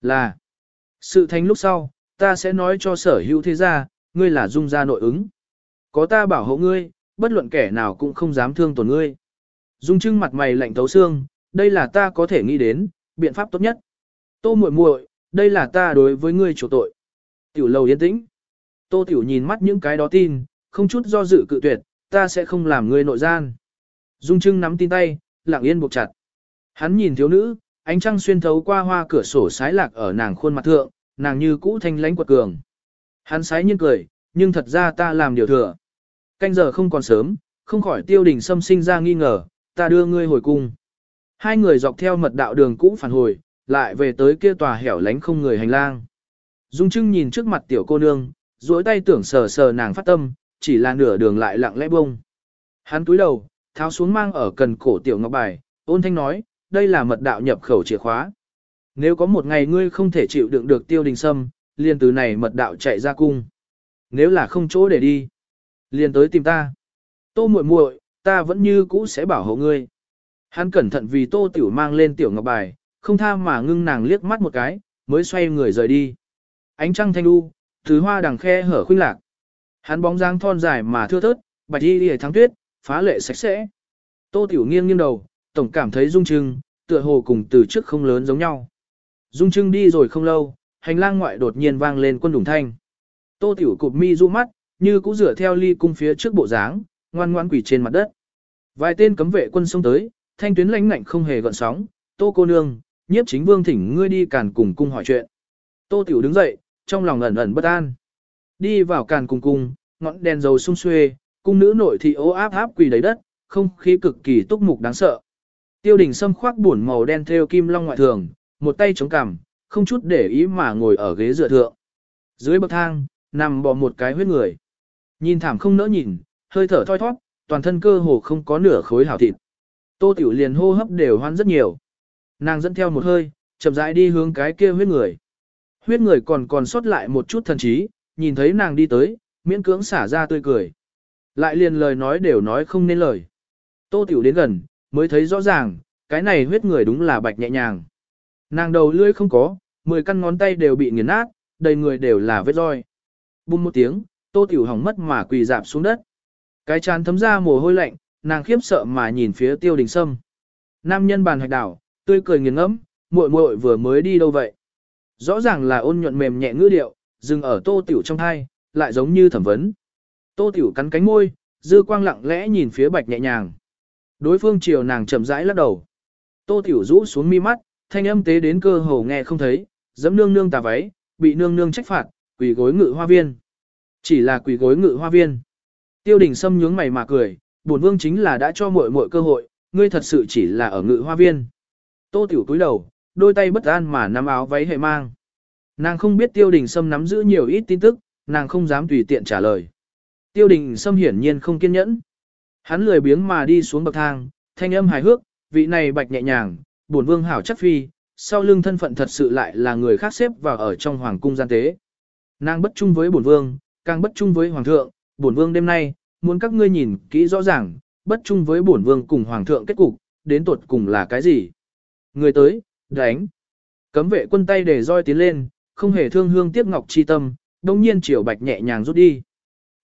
S1: Là, sự thành lúc sau, ta sẽ nói cho sở hữu thế gia, ngươi là dung gia nội ứng. Có ta bảo hộ ngươi, bất luận kẻ nào cũng không dám thương tổn ngươi. Dung trưng mặt mày lạnh thấu xương, đây là ta có thể nghĩ đến, biện pháp tốt nhất. Tô muội muội, đây là ta đối với ngươi chủ tội. Tiểu lầu yên tĩnh. Tô tiểu nhìn mắt những cái đó tin, không chút do dự cự tuyệt, ta sẽ không làm ngươi nội gian. Dung trưng nắm tin tay, lặng yên buộc chặt. Hắn nhìn thiếu nữ, ánh trăng xuyên thấu qua hoa cửa sổ sái lạc ở nàng khuôn mặt thượng, nàng như cũ thanh lãnh quật cường. Hắn sái nhiên cười, nhưng thật ra ta làm điều thừa. Canh giờ không còn sớm, không khỏi tiêu đình xâm sinh ra nghi ngờ, ta đưa ngươi hồi cung. Hai người dọc theo mật đạo đường cũ phản hồi, lại về tới kia tòa hẻo lánh không người hành lang. Dung Trưng nhìn trước mặt tiểu cô nương, duỗi tay tưởng sờ sờ nàng phát tâm, chỉ là nửa đường lại lặng lẽ bông. Hắn túi đầu, tháo xuống mang ở cần cổ tiểu ngọc bài, ôn thanh nói, đây là mật đạo nhập khẩu chìa khóa. Nếu có một ngày ngươi không thể chịu đựng được tiêu đình sâm, liền từ này mật đạo chạy ra cung. Nếu là không chỗ để đi, liền tới tìm ta. Tô muội muội, ta vẫn như cũ sẽ bảo hộ ngươi. Hắn cẩn thận vì tô tiểu mang lên tiểu ngọc bài, không tha mà ngưng nàng liếc mắt một cái, mới xoay người rời đi. Ánh trăng thanh u, thứ hoa đằng khe hở khuynh lạc. Hắn bóng dáng thon dài mà thưa thớt, bạch y lìa thắng tuyết, phá lệ sạch sẽ. Tô tiểu nghiêng nghiêng đầu, tổng cảm thấy dung trưng, tựa hồ cùng từ trước không lớn giống nhau. Dung trưng đi rồi không lâu, hành lang ngoại đột nhiên vang lên quân đủng thanh. Tô tiểu cụp mi du mắt, như cũ rửa theo ly cung phía trước bộ dáng, ngoan ngoan quỷ trên mặt đất. Vài tên cấm vệ quân xông tới, thanh tuyến lãnh ngạnh không hề gợn sóng, tô cô nương, nhiếp chính vương thỉnh ngươi đi càn cùng cung hỏi chuyện. Tô tiểu đứng dậy, trong lòng ẩn ẩn bất an. Đi vào càn cùng cung, ngọn đèn dầu sung xuê, cung nữ nội thị ố áp áp quỳ đầy đất, không khí cực kỳ túc mục đáng sợ. Tiêu đình sâm khoác buồn màu đen theo kim long ngoại thường, một tay chống cằm, không chút để ý mà ngồi ở ghế dựa thượng. Dưới bậc thang, nằm bò một cái huyết người. Nhìn thảm không nỡ nhìn, hơi thở thoi thoát, toàn thân cơ hồ không có nửa khối hảo thịt. Tô Tiểu liền hô hấp đều hoan rất nhiều. Nàng dẫn theo một hơi, chậm rãi đi hướng cái kia huyết người. Huyết người còn còn sót lại một chút thần trí, nhìn thấy nàng đi tới, miễn cưỡng xả ra tươi cười. Lại liền lời nói đều nói không nên lời. Tô Tiểu đến gần, mới thấy rõ ràng, cái này huyết người đúng là bạch nhẹ nhàng. Nàng đầu lưỡi không có, mười căn ngón tay đều bị nghiền nát, đầy người đều là vết roi. Bùm một tiếng, Tô Tiểu hỏng mất mà quỳ dạp xuống đất. Cái chán thấm ra mồ hôi lạnh, nàng khiếp sợ mà nhìn phía Tiêu Đình Sâm. Nam nhân bàn hạch đảo, tươi cười nghiền ngẫm, muội muội vừa mới đi đâu vậy? Rõ ràng là ôn nhuận mềm nhẹ ngữ điệu, dừng ở Tô Tiểu trong thai, lại giống như thẩm vấn. Tô Tiểu cắn cánh môi, dư quang lặng lẽ nhìn phía bạch nhẹ nhàng. Đối phương chiều nàng chậm rãi lắc đầu. Tô Tiểu rũ xuống mi mắt, thanh âm tế đến cơ hồ nghe không thấy, dẫm nương nương tà váy, bị nương nương trách phạt, quỳ gối ngự hoa viên. Chỉ là quỳ gối ngự hoa viên. Tiêu đình Sâm nhướng mày mà cười, bổn vương chính là đã cho muội muội cơ hội, ngươi thật sự chỉ là ở ngự hoa viên. Tô Tiểu cúi đầu, đôi tay bất an mà nắm áo váy hệ mang. Nàng không biết tiêu đình Sâm nắm giữ nhiều ít tin tức, nàng không dám tùy tiện trả lời. Tiêu đình Sâm hiển nhiên không kiên nhẫn. Hắn lười biếng mà đi xuống bậc thang, thanh âm hài hước, vị này bạch nhẹ nhàng, bổn vương hảo chắc phi, sau lưng thân phận thật sự lại là người khác xếp vào ở trong hoàng cung gian tế. Nàng bất trung với bổn vương, càng bất trung với hoàng thượng, bổn vương đêm nay, muốn các ngươi nhìn kỹ rõ ràng, bất trung với bổn vương cùng hoàng thượng kết cục, đến tuột cùng là cái gì. Người tới, đánh. Cấm vệ quân tay để roi tiến lên, không hề thương hương tiếc ngọc chi tâm, đồng nhiên chiều bạch nhẹ nhàng rút đi.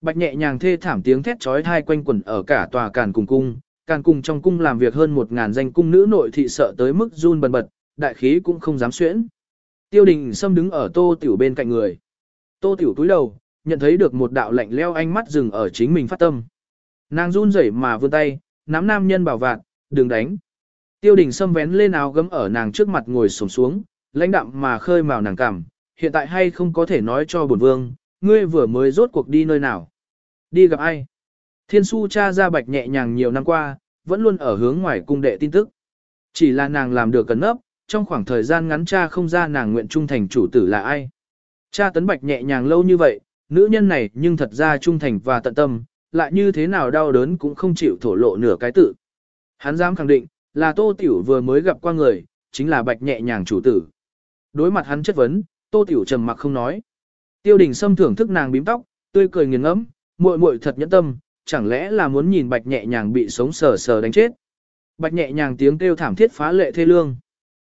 S1: Bạch nhẹ nhàng thê thảm tiếng thét trói thai quanh quẩn ở cả tòa càn cùng cung, càn cùng trong cung làm việc hơn một ngàn danh cung nữ nội thị sợ tới mức run bần bật, đại khí cũng không dám xuyễn. Tiêu đình Sâm đứng ở tô tiểu bên cạnh người. Tô tiểu túi đầu, nhận thấy được một đạo lạnh leo ánh mắt dừng ở chính mình phát tâm. Nàng run rẩy mà vươn tay, nắm nam nhân bảo vạn, đừng đánh. Tiêu đình xâm vén lên áo gấm ở nàng trước mặt ngồi sổng xuống, lãnh đạm mà khơi mào nàng cảm, hiện tại hay không có thể nói cho bổn vương, ngươi vừa mới rốt cuộc đi nơi nào. Đi gặp ai? Thiên su cha ra bạch nhẹ nhàng nhiều năm qua, vẫn luôn ở hướng ngoài cung đệ tin tức. Chỉ là nàng làm được cẩn nấp, trong khoảng thời gian ngắn cha không ra nàng nguyện trung thành chủ tử là ai. Cha tấn bạch nhẹ nhàng lâu như vậy, nữ nhân này nhưng thật ra trung thành và tận tâm, lại như thế nào đau đớn cũng không chịu thổ lộ nửa cái tự. Hắn dám khẳng định, là Tô Tiểu vừa mới gặp qua người, chính là bạch nhẹ nhàng chủ tử. Đối mặt hắn chất vấn, Tô Tiểu trầm mặc không nói. Tiêu đình Sâm thưởng thức nàng bím tóc, tươi cười nghiền ngẫm, muội muội thật nhẫn tâm, chẳng lẽ là muốn nhìn bạch nhẹ nhàng bị sống sờ sờ đánh chết. Bạch nhẹ nhàng tiếng kêu thảm thiết phá lệ thê lương.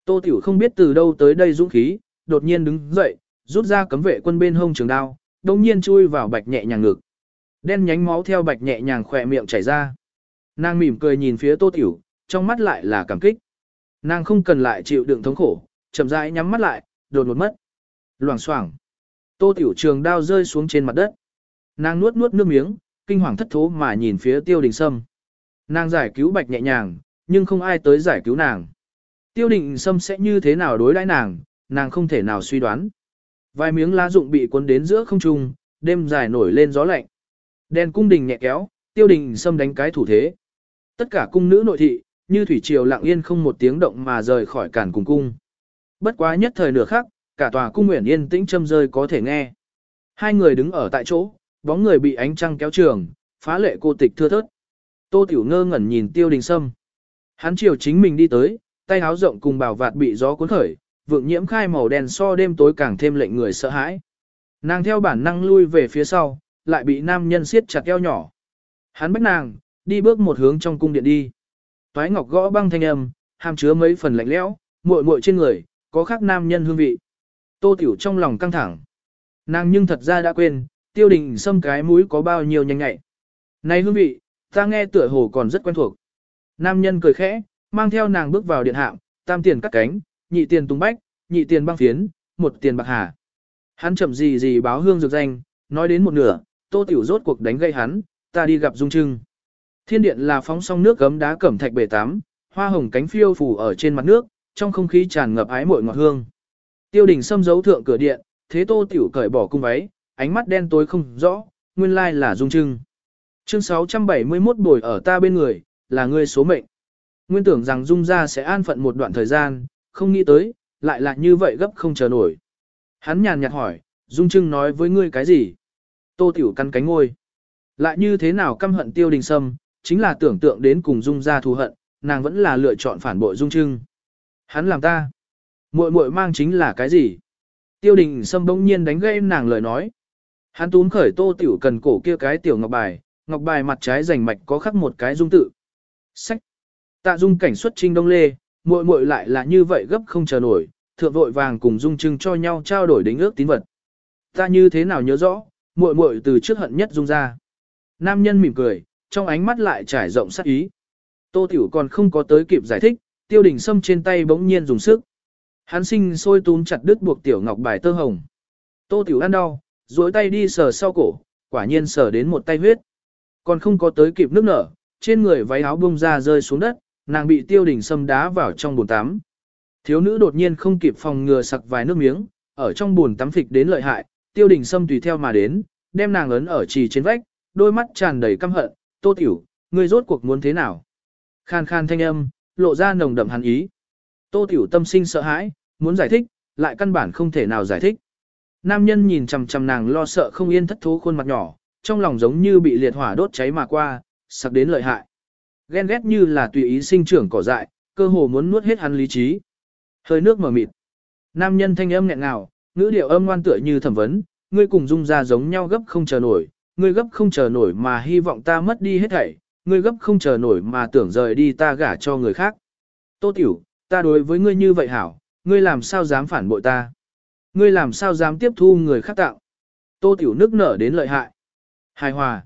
S1: Tô Tiểu không biết từ đâu tới đây dũng khí, đột nhiên đứng dậy, rút ra cấm vệ quân bên hông trường đao, đồng nhiên chui vào bạch nhẹ nhàng ngực. Đen nhánh máu theo bạch nhẹ nhàng khỏe miệng chảy ra. Nàng mỉm cười nhìn phía Tô Tiểu, trong mắt lại là cảm kích. Nàng không cần lại chịu đựng thống khổ, chậm rãi nhắm mắt lại, đột một mất. Loảng xoảng. Tô Tiểu Trường đao rơi xuống trên mặt đất. Nàng nuốt nuốt nước miếng, kinh hoàng thất thố mà nhìn phía Tiêu Đình Sâm. Nàng giải cứu Bạch nhẹ nhàng, nhưng không ai tới giải cứu nàng. Tiêu Đình Sâm sẽ như thế nào đối đãi nàng, nàng không thể nào suy đoán. Vài miếng lá rụng bị cuốn đến giữa không trung, đêm dài nổi lên gió lạnh. Đèn cung đình nhẹ kéo, Tiêu Đình Sâm đánh cái thủ thế. Tất cả cung nữ nội thị, như thủy triều lặng yên không một tiếng động mà rời khỏi cản cùng cung. Bất quá nhất thời nửa khắc, cả tòa cung nguyện yên tĩnh châm rơi có thể nghe. Hai người đứng ở tại chỗ, bóng người bị ánh trăng kéo trường, phá lệ cô tịch thưa thớt. Tô Tiểu ngơ ngẩn nhìn Tiêu Đình Sâm. Hắn chiều chính mình đi tới, tay áo rộng cùng bảo vạt bị gió cuốn khởi, vượng nhiễm khai màu đen so đêm tối càng thêm lệnh người sợ hãi. Nàng theo bản năng lui về phía sau, lại bị nam nhân siết chặt eo nhỏ. Hắn bách nàng, đi bước một hướng trong cung điện đi. Toái ngọc gõ băng thanh âm, hàm chứa mấy phần lạnh lẽo, muội muội trên người, có khác nam nhân hương vị. Tô Tiểu trong lòng căng thẳng. Nàng nhưng thật ra đã quên, tiêu đình xâm cái mũi có bao nhiêu nhanh nhạy. Này hương vị, ta nghe tựa hồ còn rất quen thuộc. Nam nhân cười khẽ, mang theo nàng bước vào điện hạm, tam tiền cắt cánh, nhị tiền tung bách, nhị tiền băng phiến, một tiền bạc hà. Hắn chậm gì gì báo hương dược danh, nói đến một nửa, tô tiểu rốt cuộc đánh gây hắn, ta đi gặp Dung Trưng. Thiên điện là phóng xong nước gấm đá cẩm thạch bể tắm, hoa hồng cánh phiêu phủ ở trên mặt nước, trong không khí tràn ngập ái mội ngọt hương. Tiêu đình xâm giấu thượng cửa điện, thế tô tiểu cởi bỏ cung váy, ánh mắt đen tối không rõ, nguyên lai là Dung Trưng. Chương 671 bồi ở ta bên người, là ngươi số mệnh. Nguyên tưởng rằng Dung ra sẽ an phận một đoạn thời gian, không nghĩ tới, lại là như vậy gấp không chờ nổi. Hắn nhàn nhạt hỏi, Dung Trưng nói với ngươi cái gì? Tô Tiểu căn cánh ngôi. Lại như thế nào căm hận tiêu đình sâm, chính là tưởng tượng đến cùng Dung ra thù hận, nàng vẫn là lựa chọn phản bội Dung Trưng. Hắn làm ta. muội muội mang chính là cái gì? Tiêu đình sâm bỗng nhiên đánh gây nàng lời nói. Hắn túm khởi tô tiểu cần cổ kia cái tiểu ngọc bài, ngọc bài mặt trái rành mạch có khắc một cái dung tự. Sách. Tạ dung cảnh xuất trinh đông lê, muội muội lại là như vậy gấp không chờ nổi, thượng vội vàng cùng dung trưng cho nhau trao đổi đính ước tín vật. Ta như thế nào nhớ rõ, muội muội từ trước hận nhất dung ra. Nam nhân mỉm cười, trong ánh mắt lại trải rộng sắc ý. Tô Tiểu còn không có tới kịp giải thích, tiêu đình sâm trên tay bỗng nhiên dùng sức. Hắn sinh sôi túm chặt đứt buộc Tiểu Ngọc bài tơ hồng. Tô Tiểu ăn đau, duỗi tay đi sờ sau cổ, quả nhiên sờ đến một tay huyết. Còn không có tới kịp nước nở, trên người váy áo bông ra rơi xuống đất, nàng bị tiêu đình sâm đá vào trong bồn tắm. Thiếu nữ đột nhiên không kịp phòng ngừa sặc vài nước miếng, ở trong bồn tắm phịch đến lợi hại, tiêu đình sâm tùy theo mà đến, đem nàng ấn ở trì trên vách, đôi mắt tràn đầy căm hận, tô tiểu, ngươi rốt cuộc muốn thế nào? Khan khan thanh âm, lộ ra nồng đậm hàn ý. Tô tiểu tâm sinh sợ hãi, muốn giải thích, lại căn bản không thể nào giải thích. Nam nhân nhìn chằm chằm nàng lo sợ không yên thất thố khuôn mặt nhỏ, trong lòng giống như bị liệt hỏa đốt cháy mà qua, sặc đến lợi hại. Ghen ghét như là tùy ý sinh trưởng cỏ dại, cơ hồ muốn nuốt hết hắn lý trí. Hơi nước mở mịt. Nam nhân thanh âm nghẹn ngào, ngữ điệu âm ngoan tựa như thẩm vấn, ngươi cùng dung ra giống nhau gấp không chờ nổi, ngươi gấp không chờ nổi mà hy vọng ta mất đi hết thảy, ngươi gấp không chờ nổi mà tưởng rời đi ta gả cho người khác. Tô tiểu, ta đối với ngươi như vậy hảo, ngươi làm sao dám phản bội ta? Ngươi làm sao dám tiếp thu người khác tạo? Tô tiểu nước nở đến lợi hại. Hài hòa.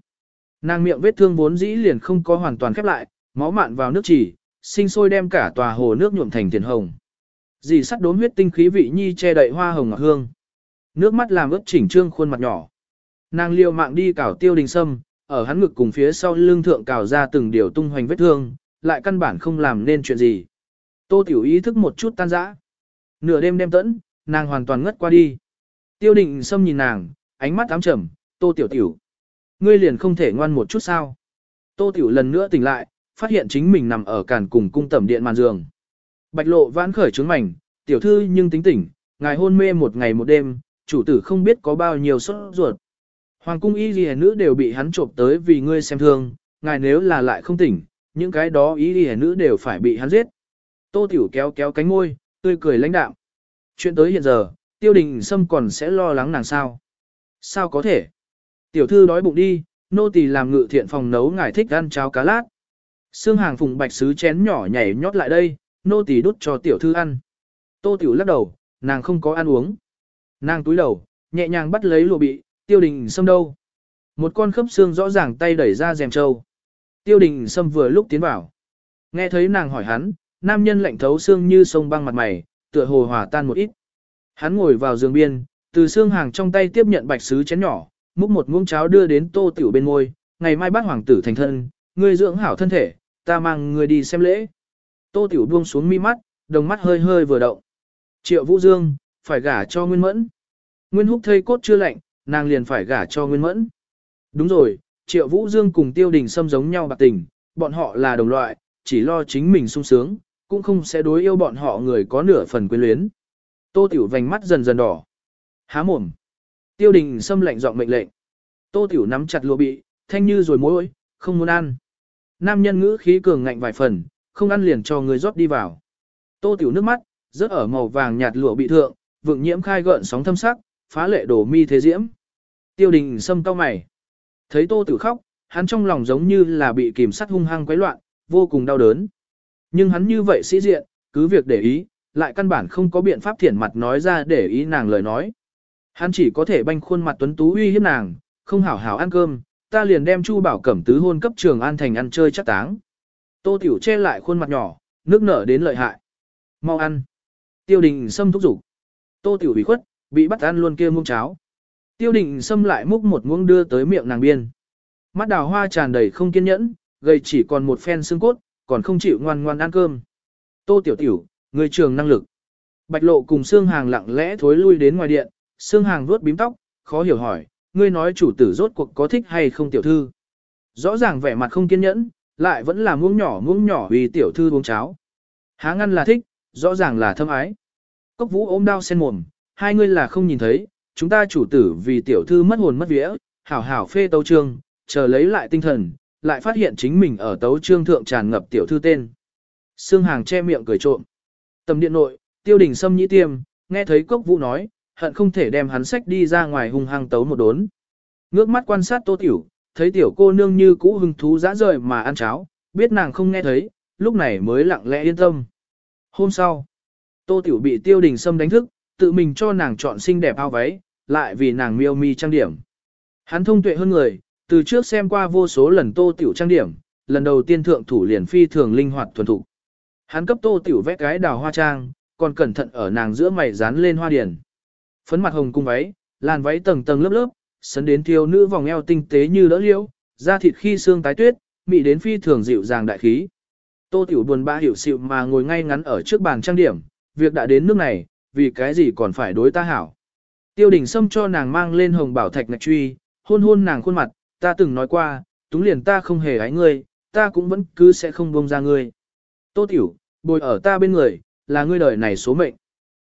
S1: Nàng miệng vết thương vốn dĩ liền không có hoàn toàn khép lại, máu mạn vào nước chỉ, sinh sôi đem cả tòa hồ nước nhuộm thành tiền hồng. Dì sắt đốm huyết tinh khí vị nhi che đậy hoa hồng ngọc hương. Nước mắt làm ướt chỉnh trương khuôn mặt nhỏ. Nàng liều mạng đi cào tiêu đình sâm, ở hắn ngực cùng phía sau lưng thượng cào ra từng điều tung hoành vết thương, lại căn bản không làm nên chuyện gì. Tô tiểu ý thức một chút tan rã. Nửa đêm đêm tẫn, nàng hoàn toàn ngất qua đi. Tiêu đình sâm nhìn nàng, ánh mắt ám trầm, tô tiểu tiểu. Ngươi liền không thể ngoan một chút sao. Tô tiểu lần nữa tỉnh lại, phát hiện chính mình nằm ở càn cùng cung tẩm điện màn giường. Bạch lộ vãn khởi trướng mảnh, tiểu thư nhưng tính tỉnh, ngài hôn mê một ngày một đêm, chủ tử không biết có bao nhiêu sốt ruột. Hoàng cung y ghi nữ đều bị hắn trộm tới vì ngươi xem thương, ngài nếu là lại không tỉnh, những cái đó y ghi nữ đều phải bị hắn giết. Tô tiểu kéo kéo cánh môi, tươi cười lãnh đạm. Chuyện tới hiện giờ, tiêu đình sâm còn sẽ lo lắng nàng sao? Sao có thể? Tiểu thư đói bụng đi, nô tỳ làm ngự thiện phòng nấu ngài thích ăn cháo cá lát. Sương hàng phùng bạch sứ chén nhỏ nhảy nhót lại đây, nô tỳ đút cho tiểu thư ăn. Tô tiểu lắc đầu, nàng không có ăn uống. Nàng túi đầu, nhẹ nhàng bắt lấy lụa bị, tiêu đình sâm đâu. Một con khớp xương rõ ràng tay đẩy ra rèm trâu. Tiêu đình sâm vừa lúc tiến vào. Nghe thấy nàng hỏi hắn, nam nhân lạnh thấu xương như sông băng mặt mày, tựa hồ hòa tan một ít. Hắn ngồi vào giường biên, từ xương hàng trong tay tiếp nhận bạch sứ chén nhỏ, múc một muỗng cháo đưa đến tô tiểu bên ngôi, ngày mai bác hoàng tử thành thân, ngươi dưỡng hảo thân thể, ta mang ngươi đi xem lễ. Tô tiểu buông xuống mi mắt, đồng mắt hơi hơi vừa động. Triệu Vũ Dương, phải gả cho Nguyên Mẫn. Nguyên Húc thây cốt chưa lạnh, nàng liền phải gả cho Nguyên Mẫn. Đúng rồi, Triệu Vũ Dương cùng Tiêu Đình Sâm giống nhau bạc tình, bọn họ là đồng loại, chỉ lo chính mình sung sướng, cũng không sẽ đối yêu bọn họ người có nửa phần quyến luyến. Tô Tiểu vành mắt dần dần đỏ. Há mồm. Tiêu Đình Sâm lạnh giọng mệnh lệnh. Tô Tiểu nắm chặt lụa bị, thanh như rồi mối, không muốn ăn. nam nhân ngữ khí cường ngạnh vài phần, không ăn liền cho người rót đi vào. Tô tiểu nước mắt, rớt ở màu vàng nhạt lụa bị thượng, vượng nhiễm khai gợn sóng thâm sắc, phá lệ đổ mi thế diễm. Tiêu đình sâm cao mày. Thấy tô tử khóc, hắn trong lòng giống như là bị kìm sắt hung hăng quấy loạn, vô cùng đau đớn. Nhưng hắn như vậy sĩ diện, cứ việc để ý, lại căn bản không có biện pháp thiển mặt nói ra để ý nàng lời nói. Hắn chỉ có thể banh khuôn mặt tuấn tú uy hiếp nàng, không hảo hảo ăn cơm, ta liền đem Chu Bảo Cẩm tứ hôn cấp trường An Thành ăn chơi chắc táng. Tô Tiểu che lại khuôn mặt nhỏ, nước nở đến lợi hại. Mau ăn. Tiêu đình Sâm thúc giục. Tô Tiểu bị khuất, bị bắt ăn luôn kia muông cháo. Tiêu định xâm lại múc một muỗng đưa tới miệng nàng biên. Mắt đào hoa tràn đầy không kiên nhẫn, gầy chỉ còn một phen xương cốt, còn không chịu ngoan ngoan ăn cơm. Tô Tiểu Tiểu, người trường năng lực. Bạch lộ cùng xương hàng lặng lẽ thối lui đến ngoài điện, xương hàng vuốt bím tóc, khó hiểu hỏi, ngươi nói chủ tử rốt cuộc có thích hay không tiểu thư. Rõ ràng vẻ mặt không kiên nhẫn, lại vẫn là muỗng nhỏ muỗng nhỏ vì tiểu thư uống cháo. Há ngăn là thích, rõ ràng là thâm ái. Cốc vũ ôm đao sen mồm, hai ngươi là không nhìn thấy, chúng ta chủ tử vì tiểu thư mất hồn mất vía, hảo hảo phê tấu trương, chờ lấy lại tinh thần, lại phát hiện chính mình ở tấu trương thượng tràn ngập tiểu thư tên. Sương hàng che miệng cười trộm. Tầm điện nội, tiêu đình sâm nhĩ tiêm, nghe thấy cốc vũ nói, hận không thể đem hắn sách đi ra ngoài hung hăng tấu một đốn. Ngước mắt quan sát tô tiểu, thấy tiểu cô nương như cũ hưng thú dã rời mà ăn cháo, biết nàng không nghe thấy, lúc này mới lặng lẽ yên tâm. Hôm sau, tô tiểu bị tiêu đình sâm đánh thức, tự mình cho nàng chọn xinh đẹp ao váy, lại vì nàng miêu mi trang điểm. Hắn thông tuệ hơn người, từ trước xem qua vô số lần tô tiểu trang điểm, lần đầu tiên thượng thủ liền phi thường linh hoạt thuần thục. Hắn cấp tô tiểu vẽ cái đào hoa trang, còn cẩn thận ở nàng giữa mày dán lên hoa điển. Phấn mặt hồng cung váy, làn váy tầng tầng lớp lớp, sấn đến thiếu nữ vòng eo tinh tế như đỡ liễu, da thịt khi xương tái tuyết, mị đến phi thường dịu dàng đại khí. Tô tiểu buồn ba hiểu sự mà ngồi ngay ngắn ở trước bàn trang điểm, việc đã đến nước này, vì cái gì còn phải đối ta hảo. Tiêu đình Sâm cho nàng mang lên hồng bảo thạch ngạch truy, hôn hôn nàng khuôn mặt, ta từng nói qua, túng liền ta không hề ái ngươi, ta cũng vẫn cứ sẽ không buông ra ngươi. Tô tiểu, bồi ở ta bên người, là ngươi đời này số mệnh.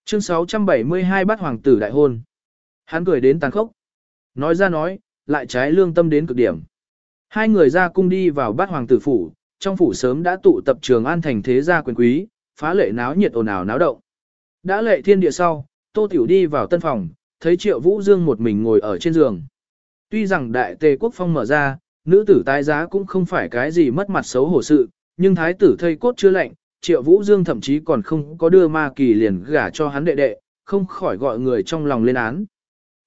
S1: Chương 672 bắt hoàng tử đại hôn. Hắn cười đến tàn khốc. Nói ra nói, lại trái lương tâm đến cực điểm. Hai người ra cung đi vào Bát hoàng tử phủ, trong phủ sớm đã tụ tập trường an thành thế gia quyền quý, phá lệ náo nhiệt ồn ào náo động. Đã lệ thiên địa sau, Tô Tiểu đi vào tân phòng, thấy Triệu Vũ Dương một mình ngồi ở trên giường. Tuy rằng đại tề quốc phong mở ra, nữ tử tái giá cũng không phải cái gì mất mặt xấu hổ sự, nhưng thái tử thây cốt chưa lạnh, Triệu Vũ Dương thậm chí còn không có đưa ma kỳ liền gả cho hắn đệ đệ, không khỏi gọi người trong lòng lên án.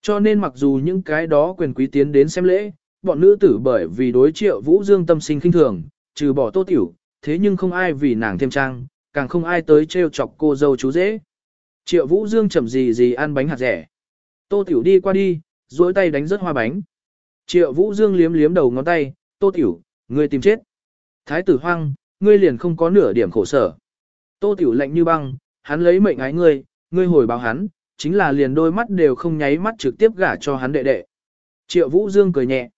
S1: Cho nên mặc dù những cái đó quyền quý tiến đến xem lễ, bọn nữ tử bởi vì đối Triệu Vũ Dương tâm sinh khinh thường, trừ bỏ tô tiểu, thế nhưng không ai vì nàng thêm trang, càng không ai tới trêu chọc cô dâu chú dễ. Triệu Vũ Dương chậm gì gì ăn bánh hạt rẻ. Tô tiểu đi qua đi, duỗi tay đánh rớt hoa bánh. Triệu Vũ Dương liếm liếm đầu ngón tay, tô tiểu, ngươi tìm chết. Thái tử hoang, ngươi liền không có nửa điểm khổ sở. Tô Tiểu lạnh như băng, hắn lấy mệnh ái ngươi, ngươi hồi báo hắn, chính là liền đôi mắt đều không nháy mắt trực tiếp gả cho hắn đệ đệ. Triệu Vũ Dương cười nhẹ.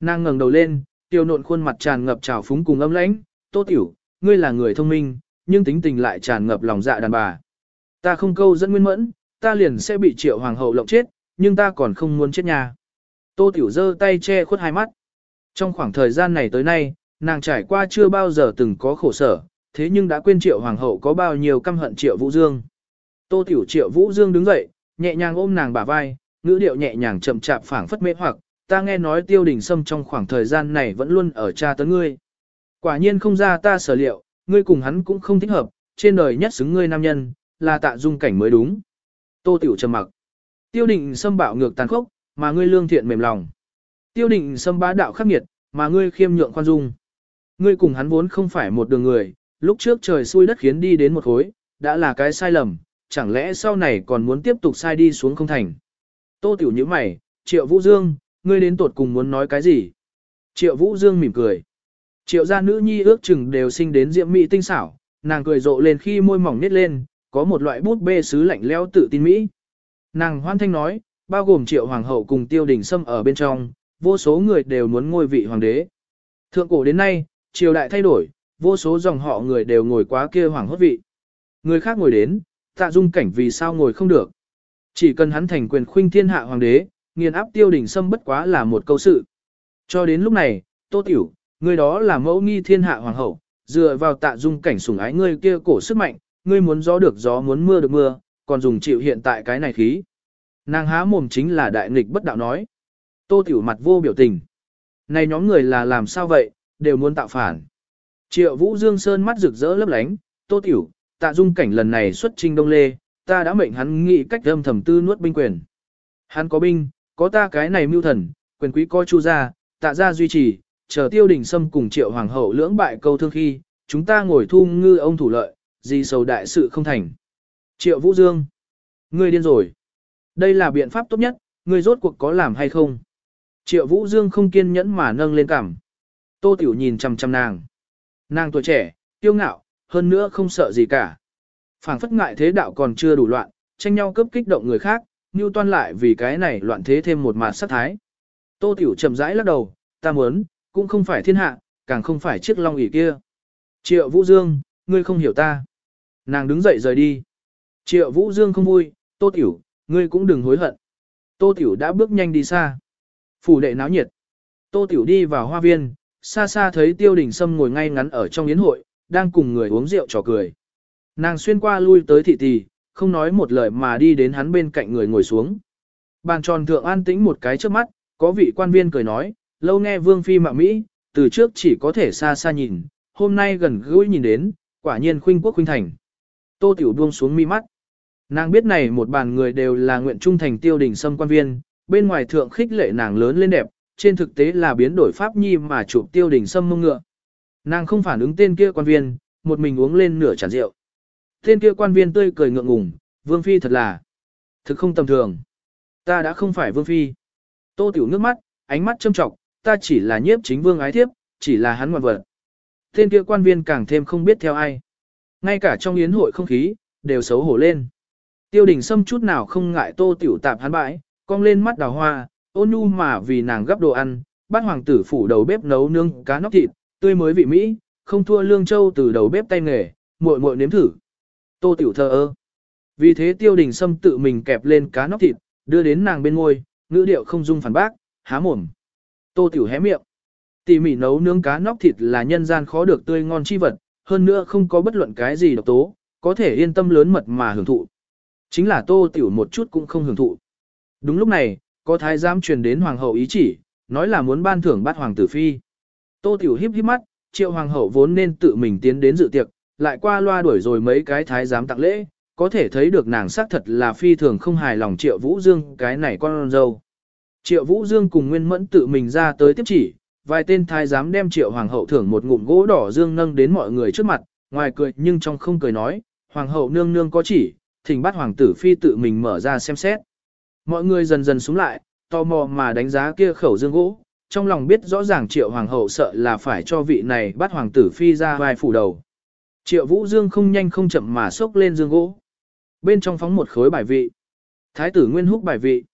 S1: Nàng ngẩng đầu lên, tiêu nộn khuôn mặt tràn ngập trào phúng cùng âm lãnh, Tô Tiểu, ngươi là người thông minh, nhưng tính tình lại tràn ngập lòng dạ đàn bà. Ta không câu dẫn nguyên mẫn, ta liền sẽ bị triệu hoàng hậu lộng chết, nhưng ta còn không muốn chết nhà. Tô Tiểu giơ tay che khuất hai mắt. Trong khoảng thời gian này tới nay, nàng trải qua chưa bao giờ từng có khổ sở, thế nhưng đã quên triệu hoàng hậu có bao nhiêu căm hận triệu vũ dương. Tô tiểu triệu vũ dương đứng dậy, nhẹ nhàng ôm nàng bả vai, ngữ điệu nhẹ nhàng chậm chạp phảng phất mê hoặc, ta nghe nói tiêu đình sâm trong khoảng thời gian này vẫn luôn ở cha tấn ngươi. Quả nhiên không ra ta sở liệu, ngươi cùng hắn cũng không thích hợp, trên đời nhất xứng ngươi nam nhân, là tạ dung cảnh mới đúng. Tô tiểu trầm mặc. Tiêu định sâm bạo ngược tàn khốc, mà ngươi lương thiện mềm lòng. Tiêu định sâm bá đạo khắc nghiệt, mà ngươi khiêm nhượng khoan dung. Ngươi cùng hắn vốn không phải một đường người, lúc trước trời xui đất khiến đi đến một khối, đã là cái sai lầm, chẳng lẽ sau này còn muốn tiếp tục sai đi xuống không thành. Tô tiểu như mày, triệu vũ dương, ngươi đến tột cùng muốn nói cái gì? Triệu vũ dương mỉm cười. Triệu gia nữ nhi ước chừng đều sinh đến diễm mỹ tinh xảo, nàng cười rộ lên khi môi mỏng nít lên, có một loại bút bê sứ lạnh leo tự tin Mỹ. Nàng hoan thanh nói, bao gồm triệu hoàng hậu cùng tiêu đình sâm ở bên trong, vô số người đều muốn ngôi vị hoàng đế. Thượng cổ đến nay, triều đại thay đổi, vô số dòng họ người đều ngồi quá kia hoàng hốt vị. Người khác ngồi đến, tạ dung cảnh vì sao ngồi không được. Chỉ cần hắn thành quyền khuynh thiên hạ hoàng đế, nghiền áp tiêu đỉnh sâm bất quá là một câu sự. Cho đến lúc này, tô tiểu, người đó là mẫu nghi thiên hạ hoàng hậu, dựa vào tạ dung cảnh sủng ái ngươi kia cổ sức mạnh, ngươi muốn gió được gió muốn mưa được mưa, còn dùng chịu hiện tại cái này khí. Nàng há mồm chính là đại nghịch bất đạo nói. Tô tiểu mặt vô biểu tình. Này nhóm người là làm sao vậy, đều muốn tạo phản. Triệu Vũ Dương Sơn mắt rực rỡ lấp lánh, Tô Tiểu, tạ dung cảnh lần này xuất trinh Đông Lê, ta đã mệnh hắn nghĩ cách âm thầm tư nuốt binh quyền. Hắn có binh, có ta cái này mưu thần, quyền quý coi chu ra, tạ gia duy trì, chờ tiêu đình sâm cùng triệu hoàng hậu lưỡng bại câu thương khi, chúng ta ngồi thu ngư ông thủ lợi, gì sầu đại sự không thành. Triệu Vũ Dương, ngươi điên rồi. Đây là biện pháp tốt nhất, ngươi rốt cuộc có làm hay không? Triệu Vũ Dương không kiên nhẫn mà nâng lên cằm. Tô Tiểu nhìn chằm chằm nàng. Nàng tuổi trẻ, kiêu ngạo, hơn nữa không sợ gì cả. phảng phất ngại thế đạo còn chưa đủ loạn, tranh nhau cướp kích động người khác, như toan lại vì cái này loạn thế thêm một mặt sát thái. Tô Tiểu chậm rãi lắc đầu, ta muốn, cũng không phải thiên hạ, càng không phải chiếc long ỷ kia. Triệu Vũ Dương, ngươi không hiểu ta. Nàng đứng dậy rời đi. Triệu Vũ Dương không vui, Tô Tiểu, ngươi cũng đừng hối hận. Tô Tiểu đã bước nhanh đi xa. Phủ đệ náo nhiệt. Tô Tiểu đi vào hoa viên, xa xa thấy Tiêu Đình Sâm ngồi ngay ngắn ở trong yến hội, đang cùng người uống rượu trò cười. Nàng xuyên qua lui tới thị tỷ, không nói một lời mà đi đến hắn bên cạnh người ngồi xuống. Bàn tròn thượng an tĩnh một cái trước mắt, có vị quan viên cười nói, lâu nghe Vương Phi mạng Mỹ, từ trước chỉ có thể xa xa nhìn, hôm nay gần gũi nhìn đến, quả nhiên khuynh quốc khuynh thành. Tô Tiểu buông xuống mi mắt. Nàng biết này một bàn người đều là nguyện trung thành tiêu đình sâm quan viên, bên ngoài thượng khích lệ nàng lớn lên đẹp, trên thực tế là biến đổi pháp nhi mà chụp tiêu đình sâm mông ngựa. Nàng không phản ứng tên kia quan viên, một mình uống lên nửa chản rượu. Tên kia quan viên tươi cười ngượng ngùng, vương phi thật là, thực không tầm thường. Ta đã không phải vương phi. Tô tiểu nước mắt, ánh mắt châm trọng, ta chỉ là nhiếp chính vương ái thiếp, chỉ là hắn ngoan vật. Tên kia quan viên càng thêm không biết theo ai. Ngay cả trong yến hội không khí, đều xấu hổ lên. Tiêu đình Sâm chút nào không ngại tô tiểu tạp hắn bãi, cong lên mắt đào hoa, ôn nhu mà vì nàng gấp đồ ăn, bát hoàng tử phủ đầu bếp nấu nướng cá nóc thịt, tươi mới vị mỹ, không thua lương châu từ đầu bếp tay nghề, muội muội nếm thử. Tô tiểu thơ ơ. Vì thế tiêu đình Sâm tự mình kẹp lên cá nóc thịt, đưa đến nàng bên ngôi, ngữ điệu không dung phản bác, há mồm. Tô tiểu hé miệng. Tỉ mỉ nấu nướng cá nóc thịt là nhân gian khó được tươi ngon chi vật, hơn nữa không có bất luận cái gì độc tố, có thể yên tâm lớn mật mà hưởng thụ. Chính là tô tiểu một chút cũng không hưởng thụ. Đúng lúc này, có thái giám truyền đến hoàng hậu ý chỉ, nói là muốn ban thưởng bắt hoàng tử phi. Tô tiểu híp híp mắt, triệu hoàng hậu vốn nên tự mình tiến đến dự tiệc, lại qua loa đuổi rồi mấy cái thái giám tặng lễ, có thể thấy được nàng xác thật là phi thường không hài lòng triệu vũ dương cái này con dâu. Triệu vũ dương cùng nguyên mẫn tự mình ra tới tiếp chỉ, vài tên thái giám đem triệu hoàng hậu thưởng một ngụm gỗ đỏ dương nâng đến mọi người trước mặt, ngoài cười nhưng trong không cười nói, hoàng hậu nương nương có chỉ, thỉnh bắt hoàng tử phi tự mình mở ra xem xét. Mọi người dần dần xuống lại, tò mò mà đánh giá kia khẩu dương gỗ, trong lòng biết rõ ràng triệu hoàng hậu sợ là phải cho vị này bắt hoàng tử phi ra vai phủ đầu. Triệu vũ dương không nhanh không chậm mà xốc lên dương gỗ. Bên trong phóng một khối bài vị. Thái tử nguyên húc bài vị.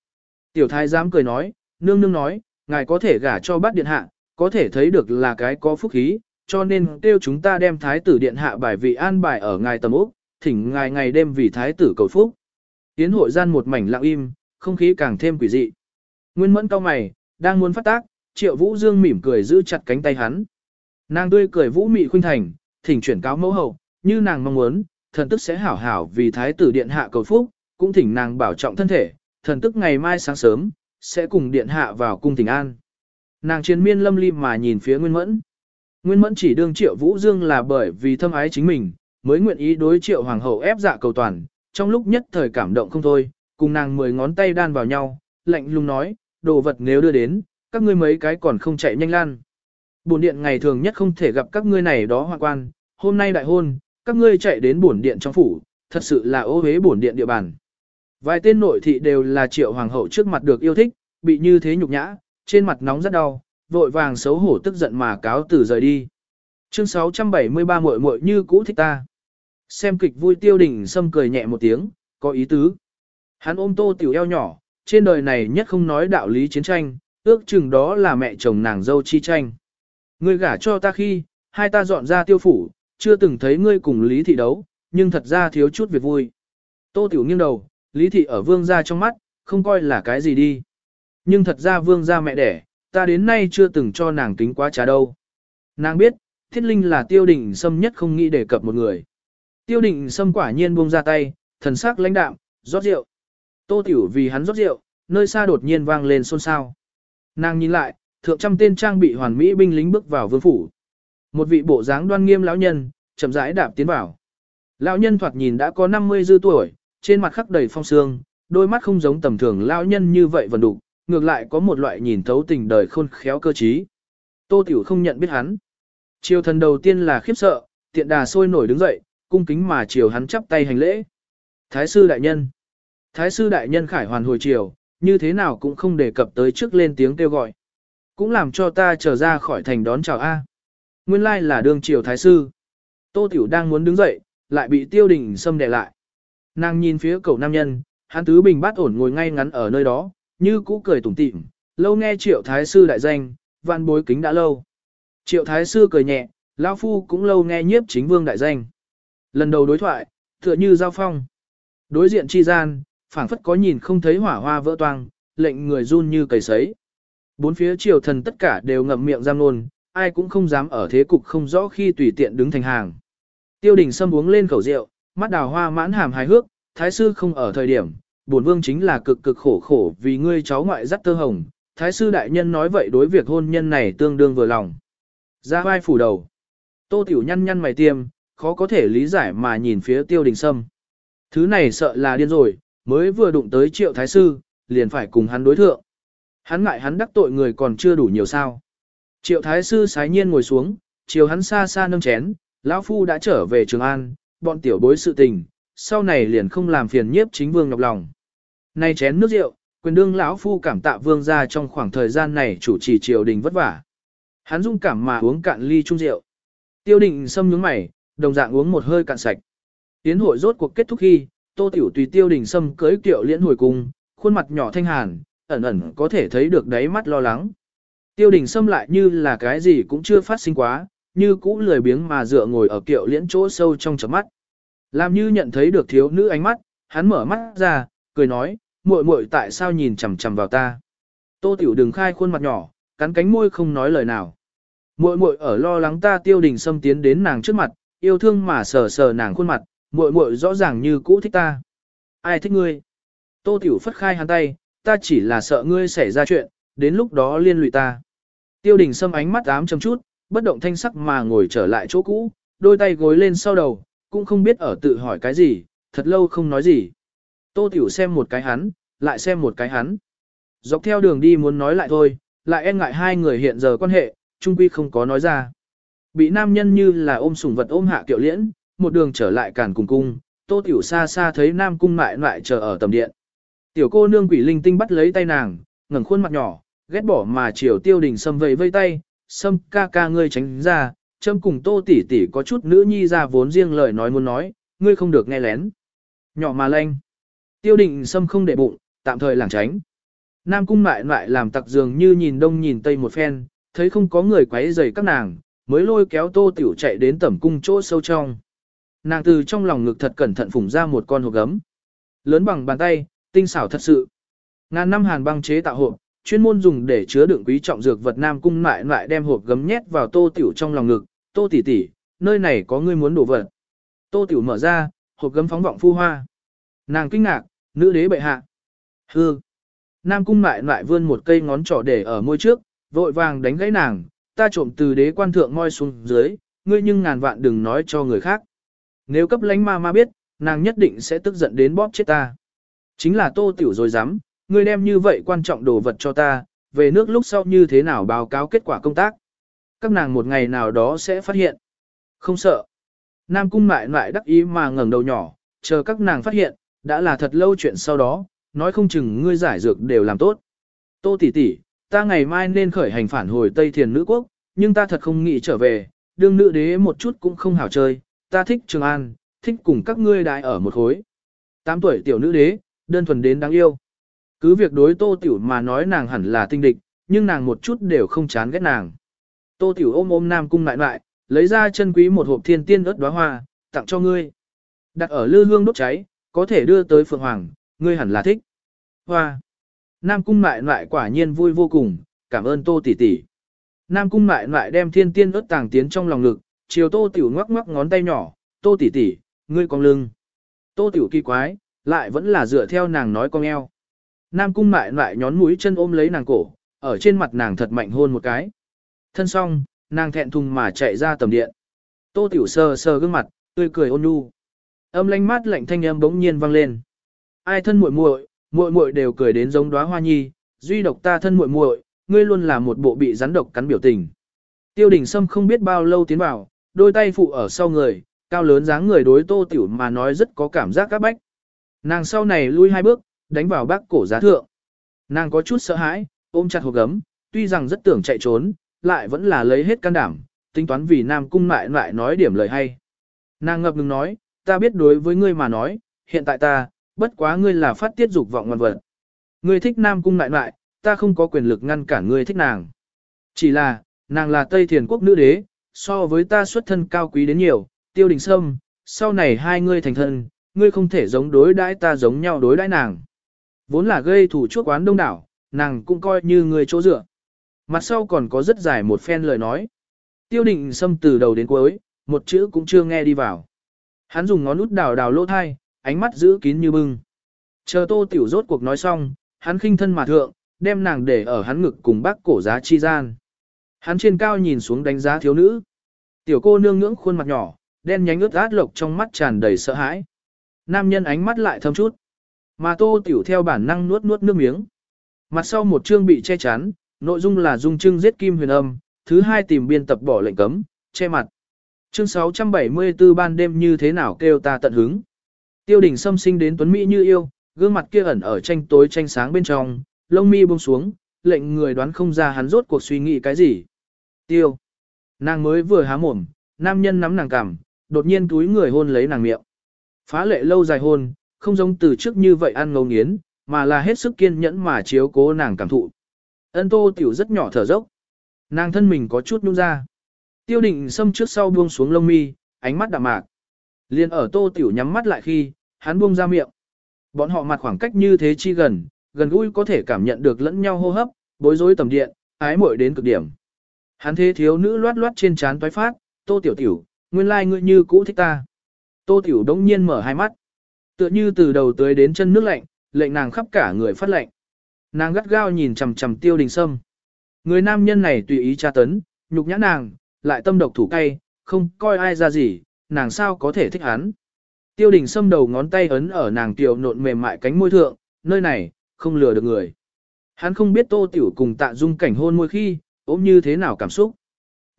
S1: Tiểu thái giám cười nói, nương nương nói, ngài có thể gả cho bát điện hạ, có thể thấy được là cái có phúc khí, cho nên kêu chúng ta đem thái tử điện hạ bài vị an bài ở ngài tầm úc, thỉnh ngài ngày đêm vì thái tử cầu phúc. Tiến hội gian một mảnh lặng im, không khí càng thêm quỷ dị. Nguyên mẫn cao mày, đang muốn phát tác, triệu vũ dương mỉm cười giữ chặt cánh tay hắn. Nàng tươi cười vũ mị khuynh thành, thỉnh chuyển cáo mẫu hậu, như nàng mong muốn, thần tức sẽ hảo hảo vì thái tử điện hạ cầu phúc, cũng thỉnh nàng bảo trọng thân thể, thần tức ngày mai sáng sớm, sẽ cùng điện hạ vào cung thỉnh an. Nàng chiến miên lâm ly mà nhìn phía Nguyên Mẫn. Nguyên Mẫn chỉ đương triệu Vũ Dương là bởi vì thâm ái chính mình, mới nguyện ý đối triệu hoàng hậu ép dạ cầu toàn, trong lúc nhất thời cảm động không thôi, cùng nàng mười ngón tay đan vào nhau, lạnh lùng nói, đồ vật nếu đưa đến, các ngươi mấy cái còn không chạy nhanh lan. Bổn điện ngày thường nhất không thể gặp các ngươi này đó hoa quan, hôm nay đại hôn, các ngươi chạy đến bổn điện trong phủ, thật sự là ô hế bổn điện địa bàn. Vài tên nội thị đều là triệu hoàng hậu trước mặt được yêu thích, bị như thế nhục nhã, trên mặt nóng rất đau, vội vàng xấu hổ tức giận mà cáo từ rời đi. Chương 673 muội muội như cũ thích ta. Xem kịch vui tiêu đình sâm cười nhẹ một tiếng, có ý tứ. Hắn ôm tô tiểu eo nhỏ, trên đời này nhất không nói đạo lý chiến tranh, ước chừng đó là mẹ chồng nàng dâu chi tranh. Ngươi gả cho ta khi, hai ta dọn ra tiêu phủ, chưa từng thấy ngươi cùng Lý Thị đấu, nhưng thật ra thiếu chút việc vui. Tô tiểu nghiêng đầu, Lý Thị ở vương gia trong mắt, không coi là cái gì đi. Nhưng thật ra vương gia mẹ đẻ, ta đến nay chưa từng cho nàng kính quá trà đâu. Nàng biết, thiết linh là tiêu đình sâm nhất không nghĩ đề cập một người. Tiêu đình sâm quả nhiên buông ra tay, thần sắc lãnh đạm, rót rượu. Tô tiểu vì hắn rót rượu, nơi xa đột nhiên vang lên xôn xao. Nàng nhìn lại, thượng trăm tên trang bị hoàn mỹ binh lính bước vào vương phủ. Một vị bộ dáng đoan nghiêm lão nhân, chậm rãi đạp tiến vào. Lão nhân thoạt nhìn đã có 50 dư tuổi, trên mặt khắc đầy phong sương, đôi mắt không giống tầm thường lão nhân như vậy vẫn đục, ngược lại có một loại nhìn thấu tình đời khôn khéo cơ trí. Tô Tiểu không nhận biết hắn. Triều thần đầu tiên là khiếp sợ, tiện đà sôi nổi đứng dậy, cung kính mà triều hắn chắp tay hành lễ. Thái sư đại nhân. Thái sư đại nhân khải hoàn hồi triều, như thế nào cũng không đề cập tới trước lên tiếng kêu gọi. Cũng làm cho ta trở ra khỏi thành đón chào A. Nguyên lai là đương triều thái sư. Tô Tiểu đang muốn đứng dậy, lại bị tiêu đình xâm đè lại. Nàng nhìn phía cầu nam nhân, hắn tứ bình bát ổn ngồi ngay ngắn ở nơi đó, như cũ cười tủm tỉm, lâu nghe triệu thái sư đại danh, văn bối kính đã lâu. Triệu thái sư cười nhẹ, lão phu cũng lâu nghe nhiếp chính vương đại danh. Lần đầu đối thoại, tựa như giao phong. Đối diện chi gian, phảng phất có nhìn không thấy hỏa hoa vỡ toang, lệnh người run như cầy sấy. Bốn phía triều thần tất cả đều ngậm miệng giam nôn, ai cũng không dám ở thế cục không rõ khi tùy tiện đứng thành hàng. Tiêu đình sâm uống lên khẩu rượu, mắt đào hoa mãn hàm hài hước, thái sư không ở thời điểm, bổn vương chính là cực cực khổ khổ vì ngươi cháu ngoại dắt tơ hồng, thái sư đại nhân nói vậy đối việc hôn nhân này tương đương vừa lòng. Ra vai phủ đầu. Tô tiểu nhăn nhăn mày tiêm, khó có thể lý giải mà nhìn phía tiêu đình sâm. Thứ này sợ là điên rồi, mới vừa đụng tới triệu thái sư, liền phải cùng hắn đối thượng. Hắn ngại hắn đắc tội người còn chưa đủ nhiều sao. Triệu thái sư sái nhiên ngồi xuống, chiều hắn xa xa nâng chén, lão phu đã trở về Trường An, bọn tiểu bối sự tình, sau này liền không làm phiền nhiếp chính vương nhọc lòng. Nay chén nước rượu, quyền đương lão phu cảm tạ vương gia trong khoảng thời gian này chủ trì triều đình vất vả. Hắn dung cảm mà uống cạn ly chung rượu. Tiêu định xâm nhướng mày, đồng dạng uống một hơi cạn sạch. Tiến hội rốt cuộc kết thúc khi, tô tiểu tùy tiêu đình xâm cưới kiệu liễn hồi cung, khuôn mặt nhỏ thanh hàn, ẩn ẩn có thể thấy được đáy mắt lo lắng. Tiêu đình xâm lại như là cái gì cũng chưa phát sinh quá, như cũ lười biếng mà dựa ngồi ở kiệu liễn chỗ sâu trong chấm mắt. Làm như nhận thấy được thiếu nữ ánh mắt, hắn mở mắt ra, cười nói, muội muội tại sao nhìn chằm chằm vào ta. Tô tiểu đừng khai khuôn mặt nhỏ, cắn cánh môi không nói lời nào. Muội muội ở lo lắng ta tiêu đình xâm tiến đến nàng trước mặt, yêu thương mà sờ sờ nàng khuôn mặt, muội muội rõ ràng như cũ thích ta. Ai thích ngươi? Tô tiểu phất khai hắn tay, ta chỉ là sợ ngươi xảy ra chuyện, đến lúc đó liên lụy ta. Tiêu đình xâm ánh mắt ám chấm chút, bất động thanh sắc mà ngồi trở lại chỗ cũ, đôi tay gối lên sau đầu, cũng không biết ở tự hỏi cái gì, thật lâu không nói gì. Tô Tiểu xem một cái hắn, lại xem một cái hắn. Dọc theo đường đi muốn nói lại thôi, lại e ngại hai người hiện giờ quan hệ, chung quy không có nói ra. Bị nam nhân như là ôm sủng vật ôm hạ kiệu liễn, một đường trở lại càn cùng cung, Tô Tiểu xa xa thấy nam cung mại lại chờ ở tầm điện. Tiểu cô nương quỷ linh tinh bắt lấy tay nàng, ngẩng khuôn mặt nhỏ, ghét bỏ mà chiều tiêu đình sâm vây vây tay, sâm ca ca ngươi tránh ra, châm cùng tô tỷ tỷ có chút nữ nhi ra vốn riêng lời nói muốn nói, ngươi không được nghe lén. Nhỏ mà lanh. Tiêu định sâm không để bụng, tạm thời lảng tránh. Nam cung lại lại làm tặc dường như nhìn đông nhìn tây một phen, thấy không có người quấy rầy các nàng, mới lôi kéo tô tiểu chạy đến tẩm cung chỗ sâu trong. Nàng từ trong lòng ngực thật cẩn thận phủng ra một con hộp gấm. Lớn bằng bàn tay, tinh xảo thật sự. Ngàn năm hàn băng chế tạo hộp, chuyên môn dùng để chứa đựng quý trọng dược vật Nam cung lại lại đem hộp gấm nhét vào tô tiểu trong lòng ngực, tô tỷ tỷ, nơi này có ngươi muốn đổ vật. Tô tiểu mở ra, hộp gấm phóng vọng phu hoa. Nàng kinh ngạc, nữ đế bệ hạ. Hư. Nam cung lại lại vươn một cây ngón trỏ để ở môi trước, vội vàng đánh gãy nàng, ta trộm từ đế quan thượng ngoi xuống dưới, ngươi nhưng ngàn vạn đừng nói cho người khác. Nếu cấp lánh ma ma biết, nàng nhất định sẽ tức giận đến bóp chết ta. Chính là tô tiểu rồi dám, ngươi đem như vậy quan trọng đồ vật cho ta, về nước lúc sau như thế nào báo cáo kết quả công tác. Các nàng một ngày nào đó sẽ phát hiện. Không sợ. Nam cung mại lại đắc ý mà ngẩng đầu nhỏ, chờ các nàng phát hiện, đã là thật lâu chuyện sau đó, nói không chừng ngươi giải dược đều làm tốt. Tô tỷ tỷ, ta ngày mai nên khởi hành phản hồi Tây Thiền nữ quốc, nhưng ta thật không nghĩ trở về, đương nữ đế một chút cũng không hảo chơi, ta thích Trường An, thích cùng các ngươi đại ở một khối. Tám tuổi tiểu nữ đế, đơn thuần đến đáng yêu. Cứ việc đối tô tiểu mà nói nàng hẳn là tinh địch, nhưng nàng một chút đều không chán ghét nàng. Tô tiểu ôm ôm nam cung lại lại, lấy ra chân quý một hộp thiên tiên ớt đóa hoa, tặng cho ngươi. Đặt ở lư hương đốt cháy, có thể đưa tới phượng hoàng, ngươi hẳn là thích. Hoa. Nam cung lại lại quả nhiên vui vô cùng, cảm ơn tô tỷ tỷ. Nam cung lại lại đem thiên tiên ớt tàng tiến trong lòng ngực, chiều tô tiểu ngoắc ngoắc ngón tay nhỏ, tô tỷ tỷ, ngươi cong lưng. Tô tiểu kỳ quái, lại vẫn là dựa theo nàng nói cong eo. Nam cung lại lại nhón mũi chân ôm lấy nàng cổ, ở trên mặt nàng thật mạnh hôn một cái. Thân xong, nàng thẹn thùng mà chạy ra tầm điện. Tô tiểu sờ sờ gương mặt, tươi cười ôn nhu. Âm lanh mát lạnh thanh âm bỗng nhiên vang lên. Ai thân muội muội, muội muội đều cười đến giống đóa hoa nhi, duy độc ta thân muội muội, ngươi luôn là một bộ bị rắn độc cắn biểu tình. Tiêu đình Sâm không biết bao lâu tiến vào, đôi tay phụ ở sau người, cao lớn dáng người đối tô tiểu mà nói rất có cảm giác các bách. Nàng sau này lui hai bước, đánh vào bác cổ giá thượng. Nàng có chút sợ hãi, ôm chặt hộp gấm, tuy rằng rất tưởng chạy trốn, lại vẫn là lấy hết can đảm, tính toán vì Nam Cung mại lại nói điểm lời hay. Nàng ngập ngừng nói, ta biết đối với ngươi mà nói, hiện tại ta, bất quá ngươi là phát tiết dục vọng ngoan vật. Ngươi thích Nam Cung lại lại, ta không có quyền lực ngăn cản ngươi thích nàng. Chỉ là, nàng là Tây Thiền quốc nữ đế, so với ta xuất thân cao quý đến nhiều, tiêu đình sâm, sau này hai ngươi thành thân, ngươi không thể giống đối đãi ta giống nhau đối đãi nàng. Vốn là gây thủ chuốc quán đông đảo, nàng cũng coi như người chỗ dựa. Mặt sau còn có rất dài một phen lời nói. Tiêu định sâm từ đầu đến cuối, một chữ cũng chưa nghe đi vào. Hắn dùng ngón út đào đào lỗ thai, ánh mắt giữ kín như bưng. Chờ tô tiểu rốt cuộc nói xong, hắn khinh thân mà thượng, đem nàng để ở hắn ngực cùng bác cổ giá chi gian. Hắn trên cao nhìn xuống đánh giá thiếu nữ. Tiểu cô nương ngưỡng khuôn mặt nhỏ, đen nhánh ướt át lộc trong mắt tràn đầy sợ hãi. Nam nhân ánh mắt lại thâm chút. Mà tô tiểu theo bản năng nuốt nuốt nước miếng. Mặt sau một chương bị che chắn, nội dung là dung trưng giết kim huyền âm, thứ hai tìm biên tập bỏ lệnh cấm, che mặt. Chương 674 ban đêm như thế nào kêu ta tận hứng. Tiêu đình xâm sinh đến tuấn Mỹ như yêu, gương mặt kia ẩn ở tranh tối tranh sáng bên trong, lông mi buông xuống, lệnh người đoán không ra hắn rốt cuộc suy nghĩ cái gì. Tiêu. Nàng mới vừa há mồm, nam nhân nắm nàng cằm, đột nhiên túi người hôn lấy nàng miệng. Phá lệ lâu dài hôn, không giống từ trước như vậy ăn ngấu nghiến, mà là hết sức kiên nhẫn mà chiếu cố nàng cảm thụ. Ân tô tiểu rất nhỏ thở dốc. Nàng thân mình có chút nhung ra. Tiêu định xâm trước sau buông xuống lông mi, ánh mắt đạm mạc. Liên ở tô tiểu nhắm mắt lại khi, hắn buông ra miệng. Bọn họ mặt khoảng cách như thế chi gần, gần gũi có thể cảm nhận được lẫn nhau hô hấp, bối rối tầm điện, ái muội đến cực điểm. Hắn thế thiếu nữ loát loát trên trán toái phát, tô tiểu tiểu, nguyên lai like ngươi như cũ thích ta. Tô tiểu đống nhiên mở hai mắt. Tựa như từ đầu tới đến chân nước lạnh, lệnh nàng khắp cả người phát lạnh. Nàng gắt gao nhìn chằm chằm tiêu đình sâm. Người nam nhân này tùy ý tra tấn, nhục nhã nàng, lại tâm độc thủ cay, không coi ai ra gì, nàng sao có thể thích hắn. Tiêu đình xâm đầu ngón tay ấn ở nàng tiểu nộn mềm mại cánh môi thượng, nơi này, không lừa được người. Hắn không biết tô tiểu cùng tạ dung cảnh hôn môi khi, ốm như thế nào cảm xúc.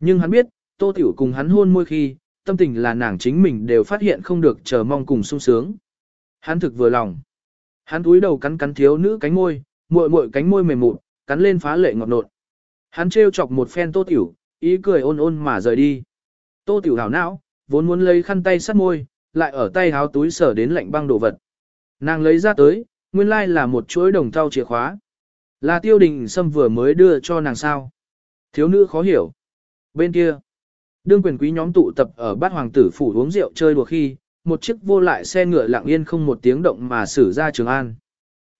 S1: Nhưng hắn biết, tô tiểu cùng hắn hôn môi khi, tâm tình là nàng chính mình đều phát hiện không được chờ mong cùng sung sướng. Hắn thực vừa lòng. Hắn túi đầu cắn cắn thiếu nữ cánh môi, muội muội cánh môi mềm mụn, cắn lên phá lệ ngọt nộn. Hắn trêu chọc một phen tô tiểu, ý cười ôn ôn mà rời đi. Tô tiểu hảo não, vốn muốn lấy khăn tay sát môi, lại ở tay háo túi sở đến lạnh băng đồ vật. Nàng lấy ra tới, nguyên lai là một chuỗi đồng thau chìa khóa. Là tiêu đình sâm vừa mới đưa cho nàng sao. Thiếu nữ khó hiểu. Bên kia, đương quyền quý nhóm tụ tập ở bát hoàng tử phủ uống rượu chơi đùa khi, một chiếc vô lại xe ngựa lặng yên không một tiếng động mà xử ra Trường An.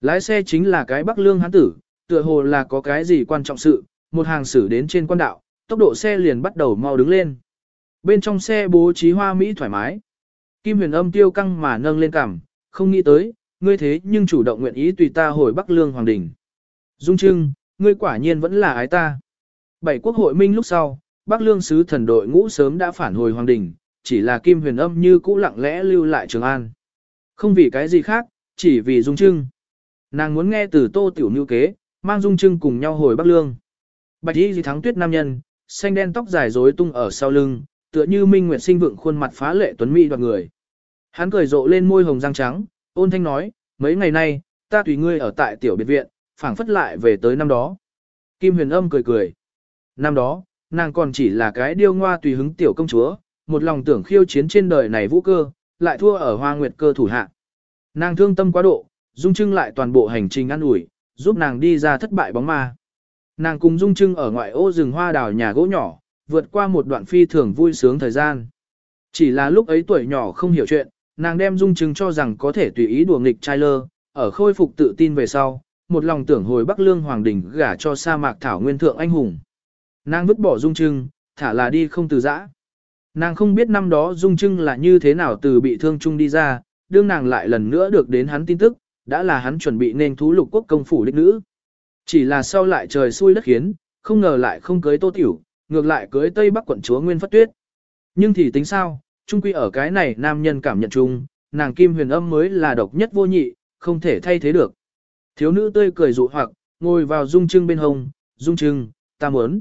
S1: Lái xe chính là cái Bắc Lương hán tử, tựa hồ là có cái gì quan trọng sự, một hàng xử đến trên quan đạo, tốc độ xe liền bắt đầu mau đứng lên. Bên trong xe bố trí hoa mỹ thoải mái. Kim huyền âm tiêu căng mà nâng lên cằm, không nghĩ tới, ngươi thế nhưng chủ động nguyện ý tùy ta hồi Bắc Lương Hoàng Đình. Dung Trưng, ngươi quả nhiên vẫn là ái ta. Bảy quốc hội minh lúc sau, Bắc Lương sứ thần đội ngũ sớm đã phản hồi Hoàng Đình, chỉ là Kim Huyền Âm như cũ lặng lẽ lưu lại Trường An. Không vì cái gì khác, chỉ vì Dung Trưng. Nàng muốn nghe từ Tô Tiểu Nhu kế, mang Dung Trưng cùng nhau hồi Bắc Lương. Bạch Y gì thắng tuyết nam nhân, xanh đen tóc dài rối tung ở sau lưng, tựa như Minh Nguyệt sinh vượng khuôn mặt phá lệ tuấn mỹ đoạt người. Hắn cười rộ lên môi hồng răng trắng, ôn thanh nói, mấy ngày nay, ta tùy ngươi ở tại tiểu biệt viện, phảng phất lại về tới năm đó. Kim Huyền Âm cười cười. Năm đó, nàng còn chỉ là cái điêu ngoa tùy hứng tiểu công chúa, một lòng tưởng khiêu chiến trên đời này vũ cơ, lại thua ở hoa nguyệt cơ thủ hạ. Nàng thương tâm quá độ, Dung Trưng lại toàn bộ hành trình ăn ủi, giúp nàng đi ra thất bại bóng ma. Nàng cùng Dung Trưng ở ngoại ô rừng hoa đào nhà gỗ nhỏ, vượt qua một đoạn phi thường vui sướng thời gian. Chỉ là lúc ấy tuổi nhỏ không hiểu chuyện, nàng đem Dung Trưng cho rằng có thể tùy ý đùa nghịch trai lơ, ở khôi phục tự tin về sau, một lòng tưởng hồi Bắc Lương Hoàng Đình gả cho sa mạc thảo nguyên thượng anh hùng. Nàng vứt bỏ Dung Trưng, thả là đi không từ giã. Nàng không biết năm đó Dung Trưng là như thế nào từ bị thương chung đi ra, đương nàng lại lần nữa được đến hắn tin tức, đã là hắn chuẩn bị nên thú lục quốc công phủ đích nữ. Chỉ là sau lại trời xui đất khiến, không ngờ lại không cưới tô tiểu, ngược lại cưới Tây Bắc quận chúa Nguyên Phất Tuyết. Nhưng thì tính sao, chung quy ở cái này nam nhân cảm nhận chung, nàng kim huyền âm mới là độc nhất vô nhị, không thể thay thế được. Thiếu nữ tươi cười dụ hoặc, ngồi vào dung trưng bên hông, dung trưng, ta muốn.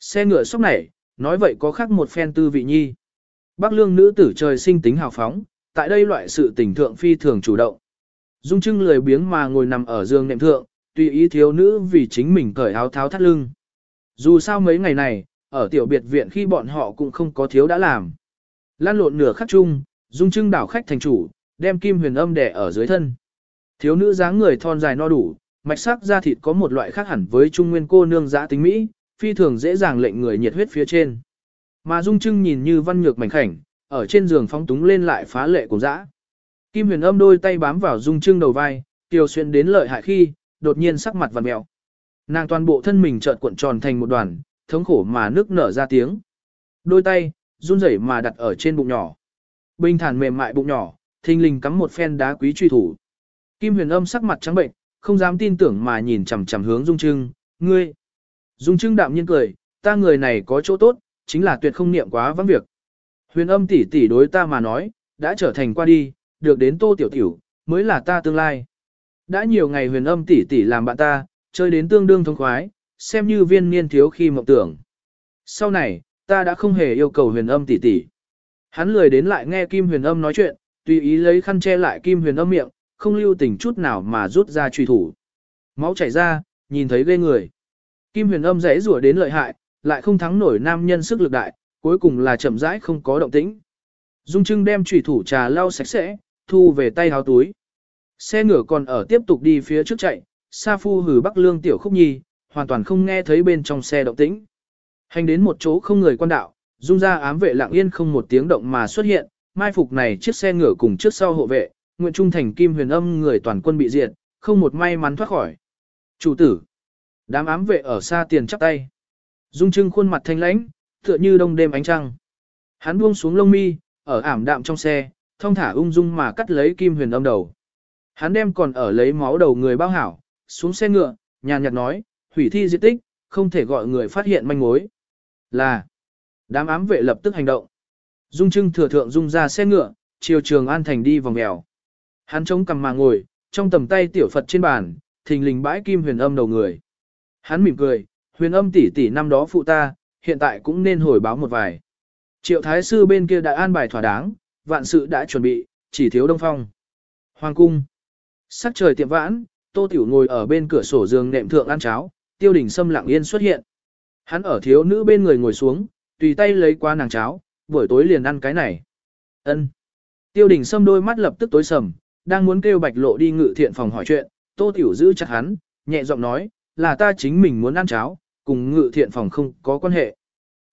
S1: Xe ngựa sốc nảy, nói vậy có khác một phen tư vị nhi. Bác lương nữ tử trời sinh tính hào phóng, tại đây loại sự tình thượng phi thường chủ động. Dung trưng lười biếng mà ngồi nằm ở giường nệm thượng, tùy ý thiếu nữ vì chính mình cởi áo tháo thắt lưng. Dù sao mấy ngày này, ở tiểu biệt viện khi bọn họ cũng không có thiếu đã làm. Lan lộn nửa khắc chung, dung trưng đảo khách thành chủ, đem kim huyền âm đè ở dưới thân. Thiếu nữ dáng người thon dài no đủ, mạch sắc da thịt có một loại khác hẳn với trung nguyên cô nương giã tính Mỹ, phi thường dễ dàng lệnh người nhiệt huyết phía trên. Mà dung trưng nhìn như văn nhược mảnh khảnh, ở trên giường phóng túng lên lại phá lệ cùng dã. Kim huyền âm đôi tay bám vào dung trưng đầu vai, tiêu xuyên đến lợi hại khi, đột nhiên sắc mặt vằn mèo. Nàng toàn bộ thân mình chợt cuộn tròn thành một đoàn, thống khổ mà nước nở ra tiếng. Đôi tay, run rẩy mà đặt ở trên bụng nhỏ. Bình thản mềm mại bụng nhỏ, thình lình cắm một phen đá quý truy thủ. Kim huyền âm sắc mặt trắng bệnh, không dám tin tưởng mà nhìn chằm chằm hướng Dung Trưng, ngươi. Dung Trưng đạm nhiên cười, ta người này có chỗ tốt, chính là tuyệt không niệm quá vắng việc. Huyền âm tỷ tỷ đối ta mà nói, đã trở thành qua đi, được đến tô tiểu tiểu, mới là ta tương lai. Đã nhiều ngày huyền âm tỷ tỷ làm bạn ta, chơi đến tương đương thông khoái, xem như viên niên thiếu khi mộng tưởng. Sau này, ta đã không hề yêu cầu huyền âm tỷ tỷ. Hắn lười đến lại nghe Kim huyền âm nói chuyện, tùy ý lấy khăn che lại Kim huyền âm miệng, không lưu tình chút nào mà rút ra truy thủ. Máu chảy ra, nhìn thấy ghê người. Kim huyền âm rẽ rủa đến lợi hại, lại không thắng nổi nam nhân sức lực đại, cuối cùng là chậm rãi không có động tĩnh. Dung Trưng đem truy thủ trà lau sạch sẽ, thu về tay háo túi. Xe ngựa còn ở tiếp tục đi phía trước chạy, Sa Phu hử Bắc Lương tiểu khúc nhi, hoàn toàn không nghe thấy bên trong xe động tĩnh. Hành đến một chỗ không người quan đạo, dung ra ám vệ lặng yên không một tiếng động mà xuất hiện, mai phục này chiếc xe ngựa cùng trước sau hộ vệ, nguyện trung thành kim huyền âm người toàn quân bị diệt, không một may mắn thoát khỏi. Chủ tử, đám ám vệ ở xa tiền chắp tay. Dung trưng khuôn mặt thanh lãnh, tựa như đông đêm ánh trăng. Hắn buông xuống lông mi, ở ảm đạm trong xe, thông thả ung dung mà cắt lấy kim huyền âm đầu. Hắn đem còn ở lấy máu đầu người bao hảo, xuống xe ngựa, nhàn nhạt nói, hủy thi di tích, không thể gọi người phát hiện manh mối. Là, đám ám vệ lập tức hành động. Dung Trưng thừa thượng dung ra xe ngựa, chiều trường an thành đi vòng mèo. Hắn chống cằm mà ngồi, trong tầm tay tiểu Phật trên bàn, thình lình bãi kim huyền âm đầu người. Hắn mỉm cười, huyền âm tỷ tỷ năm đó phụ ta, hiện tại cũng nên hồi báo một vài. Triệu thái sư bên kia đã an bài thỏa đáng, vạn sự đã chuẩn bị, chỉ thiếu đông phong. Hoàng cung. Sắc trời tiệm vãn, tô tiểu ngồi ở bên cửa sổ giường nệm thượng ăn cháo, tiêu đình sâm lặng yên xuất hiện. Hắn ở thiếu nữ bên người ngồi xuống, tùy tay lấy qua nàng cháo, buổi tối liền ăn cái này. Ân. Tiêu đình sâm đôi mắt lập tức tối sầm, đang muốn kêu bạch lộ đi ngự thiện phòng hỏi chuyện, tô tiểu giữ chặt hắn, nhẹ giọng nói, là ta chính mình muốn ăn cháo, cùng ngự thiện phòng không có quan hệ.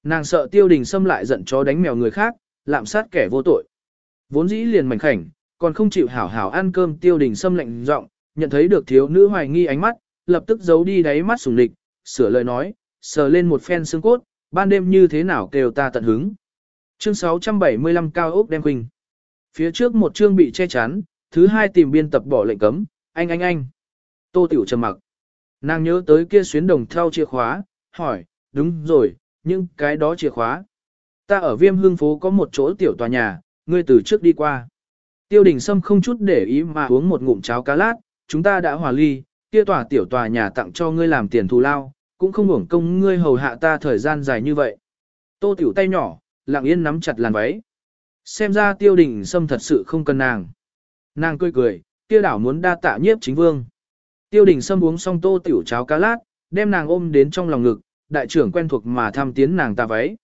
S1: Nàng sợ tiêu đình sâm lại giận chó đánh mèo người khác, lạm sát kẻ vô tội. Vốn dĩ liền mảnh khảnh, còn không chịu hảo hảo ăn cơm tiêu đình sâm lạnh giọng, nhận thấy được thiếu nữ hoài nghi ánh mắt, lập tức giấu đi đáy mắt sùng địch, sửa lời nói, sờ lên một phen xương cốt, ban đêm như thế nào kêu ta tận hứng. Chương 675 cao ốc đem quỳnh. Phía trước một chương bị che chắn, thứ hai tìm biên tập bỏ lệnh cấm, anh anh anh. Tô Tiểu trầm mặc. Nàng nhớ tới kia xuyến đồng theo chìa khóa, hỏi, đúng rồi, nhưng cái đó chìa khóa. Ta ở viêm hương phố có một chỗ tiểu tòa nhà, ngươi từ trước đi qua. Tiêu đình Sâm không chút để ý mà uống một ngụm cháo cá lát, chúng ta đã hòa ly, kia tòa tiểu tòa nhà tặng cho ngươi làm tiền thù lao, cũng không hưởng công ngươi hầu hạ ta thời gian dài như vậy. Tô tiểu tay nhỏ, lặng yên nắm chặt làn váy. Xem ra tiêu đình Sâm thật sự không cần nàng. Nàng cười cười, kia đảo muốn đa tạ nhiếp chính vương. Tiêu đình Sâm uống xong tô tiểu cháo cá lát, đem nàng ôm đến trong lòng ngực, đại trưởng quen thuộc mà thăm tiến nàng ta váy.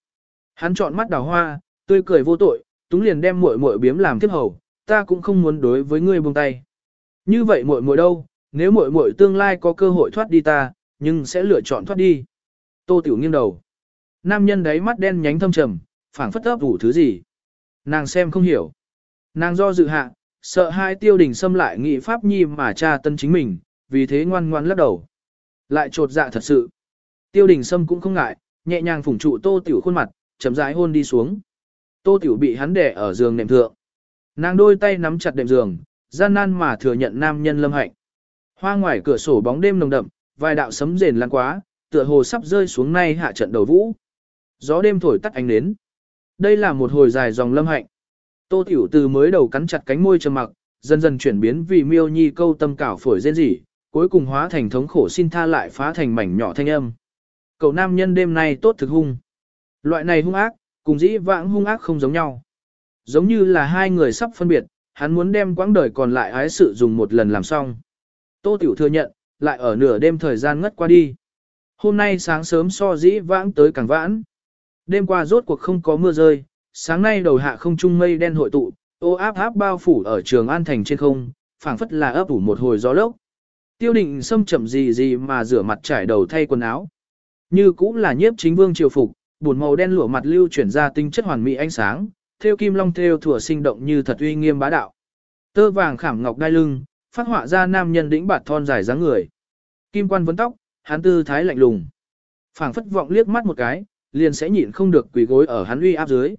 S1: Hắn chọn mắt đào hoa, tươi cười vô tội, túng liền đem muội muội biếm làm tiếp hầu, ta cũng không muốn đối với ngươi buông tay. Như vậy muội muội đâu, nếu muội muội tương lai có cơ hội thoát đi ta, nhưng sẽ lựa chọn thoát đi. Tô Tiểu nghiêng đầu. Nam nhân đấy mắt đen nhánh thâm trầm, phảng phất ấp ủ thứ gì. Nàng xem không hiểu. Nàng do dự hạ, sợ hai tiêu đình xâm lại nghị pháp nhi mà tra tân chính mình, vì thế ngoan ngoan lắc đầu. Lại trột dạ thật sự. Tiêu đình sâm cũng không ngại, nhẹ nhàng phủng trụ Tô Tiểu khuôn mặt, chậm rãi hôn đi xuống. Tô Tiểu bị hắn đẻ ở giường nệm thượng. Nàng đôi tay nắm chặt đệm giường, gian nan mà thừa nhận nam nhân lâm hạnh. Hoa ngoài cửa sổ bóng đêm nồng đậm, vài đạo sấm rền lan quá, tựa hồ sắp rơi xuống nay hạ trận đầu vũ. Gió đêm thổi tắt ánh nến. Đây là một hồi dài dòng lâm hạnh. Tô Tiểu từ mới đầu cắn chặt cánh môi trầm mặc, dần dần chuyển biến vì miêu nhi câu tâm cảo phổi rên rỉ, cuối cùng hóa thành thống khổ xin tha lại phá thành mảnh nhỏ thanh âm. Cậu nam nhân đêm nay tốt thực hung. Loại này hung ác, cùng dĩ vãng hung ác không giống nhau. Giống như là hai người sắp phân biệt, hắn muốn đem quãng đời còn lại ái sự dùng một lần làm xong. Tô Tiểu thừa nhận, lại ở nửa đêm thời gian ngất qua đi. Hôm nay sáng sớm so dĩ vãng tới càng vãn. Đêm qua rốt cuộc không có mưa rơi, sáng nay đầu hạ không trung mây đen hội tụ, ô áp áp bao phủ ở trường An Thành trên không, phảng phất là ấp ủ một hồi gió lốc. Tiêu định xâm chậm gì gì mà rửa mặt trải đầu thay quần áo. Như cũng là nhiếp chính vương triều phục, buồn màu đen lụa mặt lưu chuyển ra tinh chất hoàn mỹ ánh sáng, theo kim long theo thủa sinh động như thật uy nghiêm bá đạo. Tơ vàng khảm ngọc đai lưng, phát họa ra nam nhân đĩnh bạt thon dài dáng người. Kim quan vấn tóc, hắn tư thái lạnh lùng. phảng phất vọng liếc mắt một cái, liền sẽ nhịn không được quỳ gối ở hắn uy áp dưới.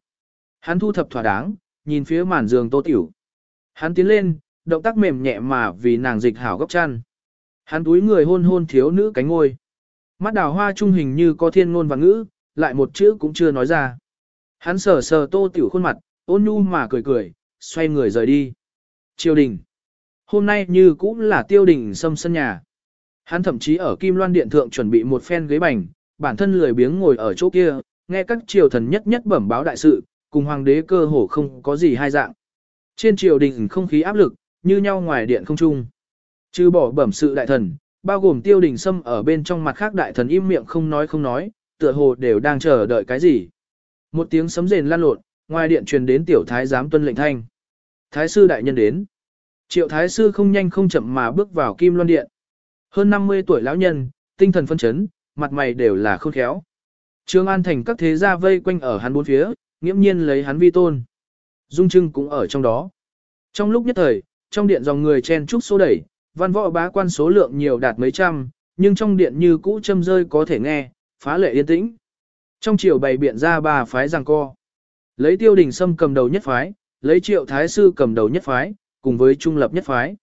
S1: Hắn thu thập thỏa đáng, nhìn phía màn giường tô tiểu. Hắn tiến lên, động tác mềm nhẹ mà vì nàng dịch hảo góc chăn. Hắn túi người hôn hôn thiếu nữ cánh ngôi. Mắt đào hoa trung hình như có thiên ngôn và ngữ, lại một chữ cũng chưa nói ra. Hắn sờ sờ tô tiểu khuôn mặt, ôn nhu mà cười cười, xoay người rời đi. Triều đình. Hôm nay như cũng là tiêu đình xâm sân nhà. Hắn thậm chí ở Kim Loan Điện Thượng chuẩn bị một phen ghế bành, bản thân lười biếng ngồi ở chỗ kia, nghe các triều thần nhất nhất bẩm báo đại sự, cùng hoàng đế cơ hồ không có gì hai dạng. Trên triều đình không khí áp lực, như nhau ngoài điện không chung. Trừ bỏ bẩm sự đại thần, bao gồm tiêu đình xâm ở bên trong mặt khác đại thần im miệng không nói không nói, tựa hồ đều đang chờ đợi cái gì. Một tiếng sấm rền lan lộn, ngoài điện truyền đến tiểu thái giám tuân lệnh thanh. Thái sư đại nhân đến. Triệu thái sư không nhanh không chậm mà bước vào kim loan điện. Hơn 50 tuổi lão nhân, tinh thần phân chấn, mặt mày đều là khôn khéo. Trương An thành các thế gia vây quanh ở hắn bốn phía, nghiễm nhiên lấy hắn vi tôn. Dung Trưng cũng ở trong đó. Trong lúc nhất thời, trong điện dòng người chen trúc số đẩy, văn võ bá quan số lượng nhiều đạt mấy trăm, nhưng trong điện như cũ châm rơi có thể nghe, phá lệ yên tĩnh. Trong triều bày biện ra ba phái giằng co. Lấy tiêu đình sâm cầm đầu nhất phái, lấy triệu thái sư cầm đầu nhất phái, cùng với trung lập nhất phái.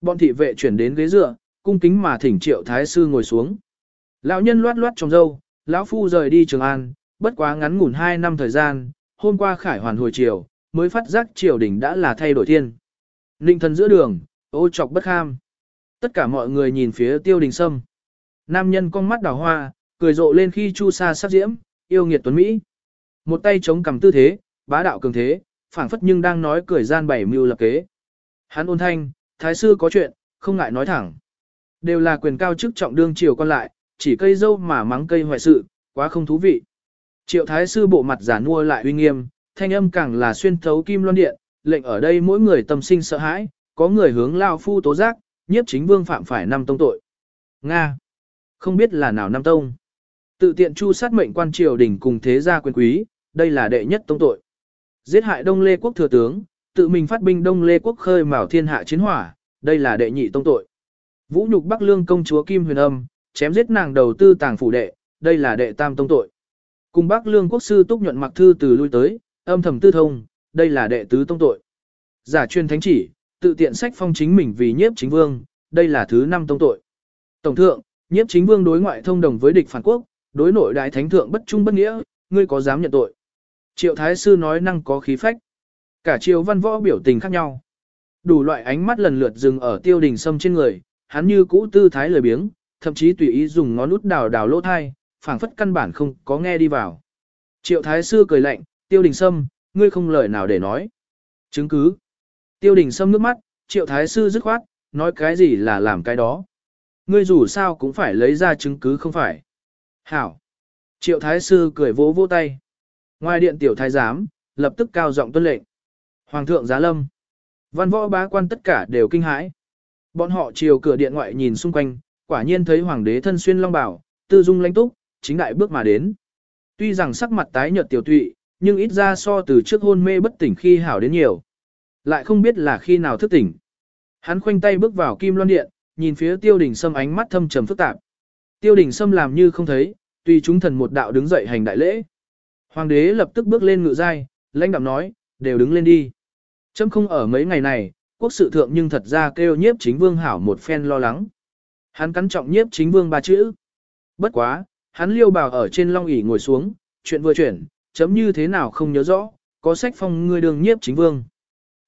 S1: Bọn thị vệ chuyển đến ghế dựa, cung kính mà thỉnh triệu thái sư ngồi xuống. Lão nhân loát loát trong dâu, lão phu rời đi Trường An, bất quá ngắn ngủn 2 năm thời gian, hôm qua khải hoàn hồi chiều, mới phát giác triều đình đã là thay đổi thiên. Ninh thần giữa đường, ô chọc bất kham. Tất cả mọi người nhìn phía tiêu đình sâm. Nam nhân con mắt đào hoa, cười rộ lên khi chu sa sắp diễm, yêu nghiệt tuấn Mỹ. Một tay chống cầm tư thế, bá đạo cường thế, phảng phất nhưng đang nói cười gian bảy mưu lập kế. Hắn ôn thanh, thái sư có chuyện, không ngại nói thẳng. Đều là quyền cao chức trọng đương triều con lại, chỉ cây dâu mà mắng cây hoại sự, quá không thú vị. Triệu thái sư bộ mặt giả nua lại uy nghiêm, thanh âm càng là xuyên thấu kim loan điện, lệnh ở đây mỗi người tâm sinh sợ hãi, có người hướng lao phu tố giác, nhiếp chính vương phạm phải năm tông tội. Nga. Không biết là nào năm tông. Tự tiện chu sát mệnh quan triều đình cùng thế gia quyền quý, đây là đệ nhất tông tội. Giết hại Đông Lê quốc thừa tướng, tự mình phát binh Đông Lê quốc khơi mào thiên hạ chiến hỏa, đây là đệ nhị tông tội. Vũ nhục Bắc Lương công chúa Kim Huyền Âm, chém giết nàng đầu tư tàng phủ đệ, đây là đệ tam tông tội. Cùng Bắc Lương quốc sư túc nhuận mặc thư từ lui tới, âm thầm tư thông, đây là đệ tứ tông tội. Giả truyền thánh chỉ, tự tiện sách phong chính mình vì nhiếp chính vương, đây là thứ năm tông tội. Tổng thượng, nhiếp chính vương đối ngoại thông đồng với địch phản quốc, đối nội đại thánh thượng bất trung bất nghĩa, ngươi có dám nhận tội. Triệu thái sư nói năng có khí phách. Cả triều văn võ biểu tình khác nhau. Đủ loại ánh mắt lần lượt dừng ở tiêu đình sâm trên người, hắn như cũ tư thái lười biếng, thậm chí tùy ý dùng ngón út đào đào lỗ thai, phảng phất căn bản không có nghe đi vào. Triệu thái sư cười lạnh, tiêu đình sâm, ngươi không lời nào để nói. Chứng cứ. Tiêu đình sâm nước mắt, triệu thái sư dứt khoát, nói cái gì là làm cái đó. Ngươi dù sao cũng phải lấy ra chứng cứ không phải. Hảo. Triệu thái sư cười vỗ vỗ tay. Ngoài điện tiểu thái giám, lập tức cao giọng tuân lệnh. Hoàng thượng giá lâm. Văn võ bá quan tất cả đều kinh hãi. Bọn họ chiều cửa điện ngoại nhìn xung quanh, quả nhiên thấy hoàng đế thân xuyên long bảo, tư dung lãnh túc, chính đại bước mà đến. Tuy rằng sắc mặt tái nhợt tiểu tụy, nhưng ít ra so từ trước hôn mê bất tỉnh khi hảo đến nhiều. Lại không biết là khi nào thức tỉnh. Hắn khoanh tay bước vào kim loan điện, nhìn phía tiêu đình sâm ánh mắt thâm trầm phức tạp. Tiêu đình sâm làm như không thấy, tùy chúng thần một đạo đứng dậy hành đại lễ. Hoàng đế lập tức bước lên ngự giai, lãnh đạm nói, đều đứng lên đi. Chấm không ở mấy ngày này, quốc sự thượng nhưng thật ra kêu nhiếp chính vương hảo một phen lo lắng. Hắn cắn trọng nhiếp chính vương ba chữ. Bất quá, hắn liêu bào ở trên long ỷ ngồi xuống, chuyện vừa chuyển, chấm như thế nào không nhớ rõ, có sách phong ngươi đường nhiếp chính vương.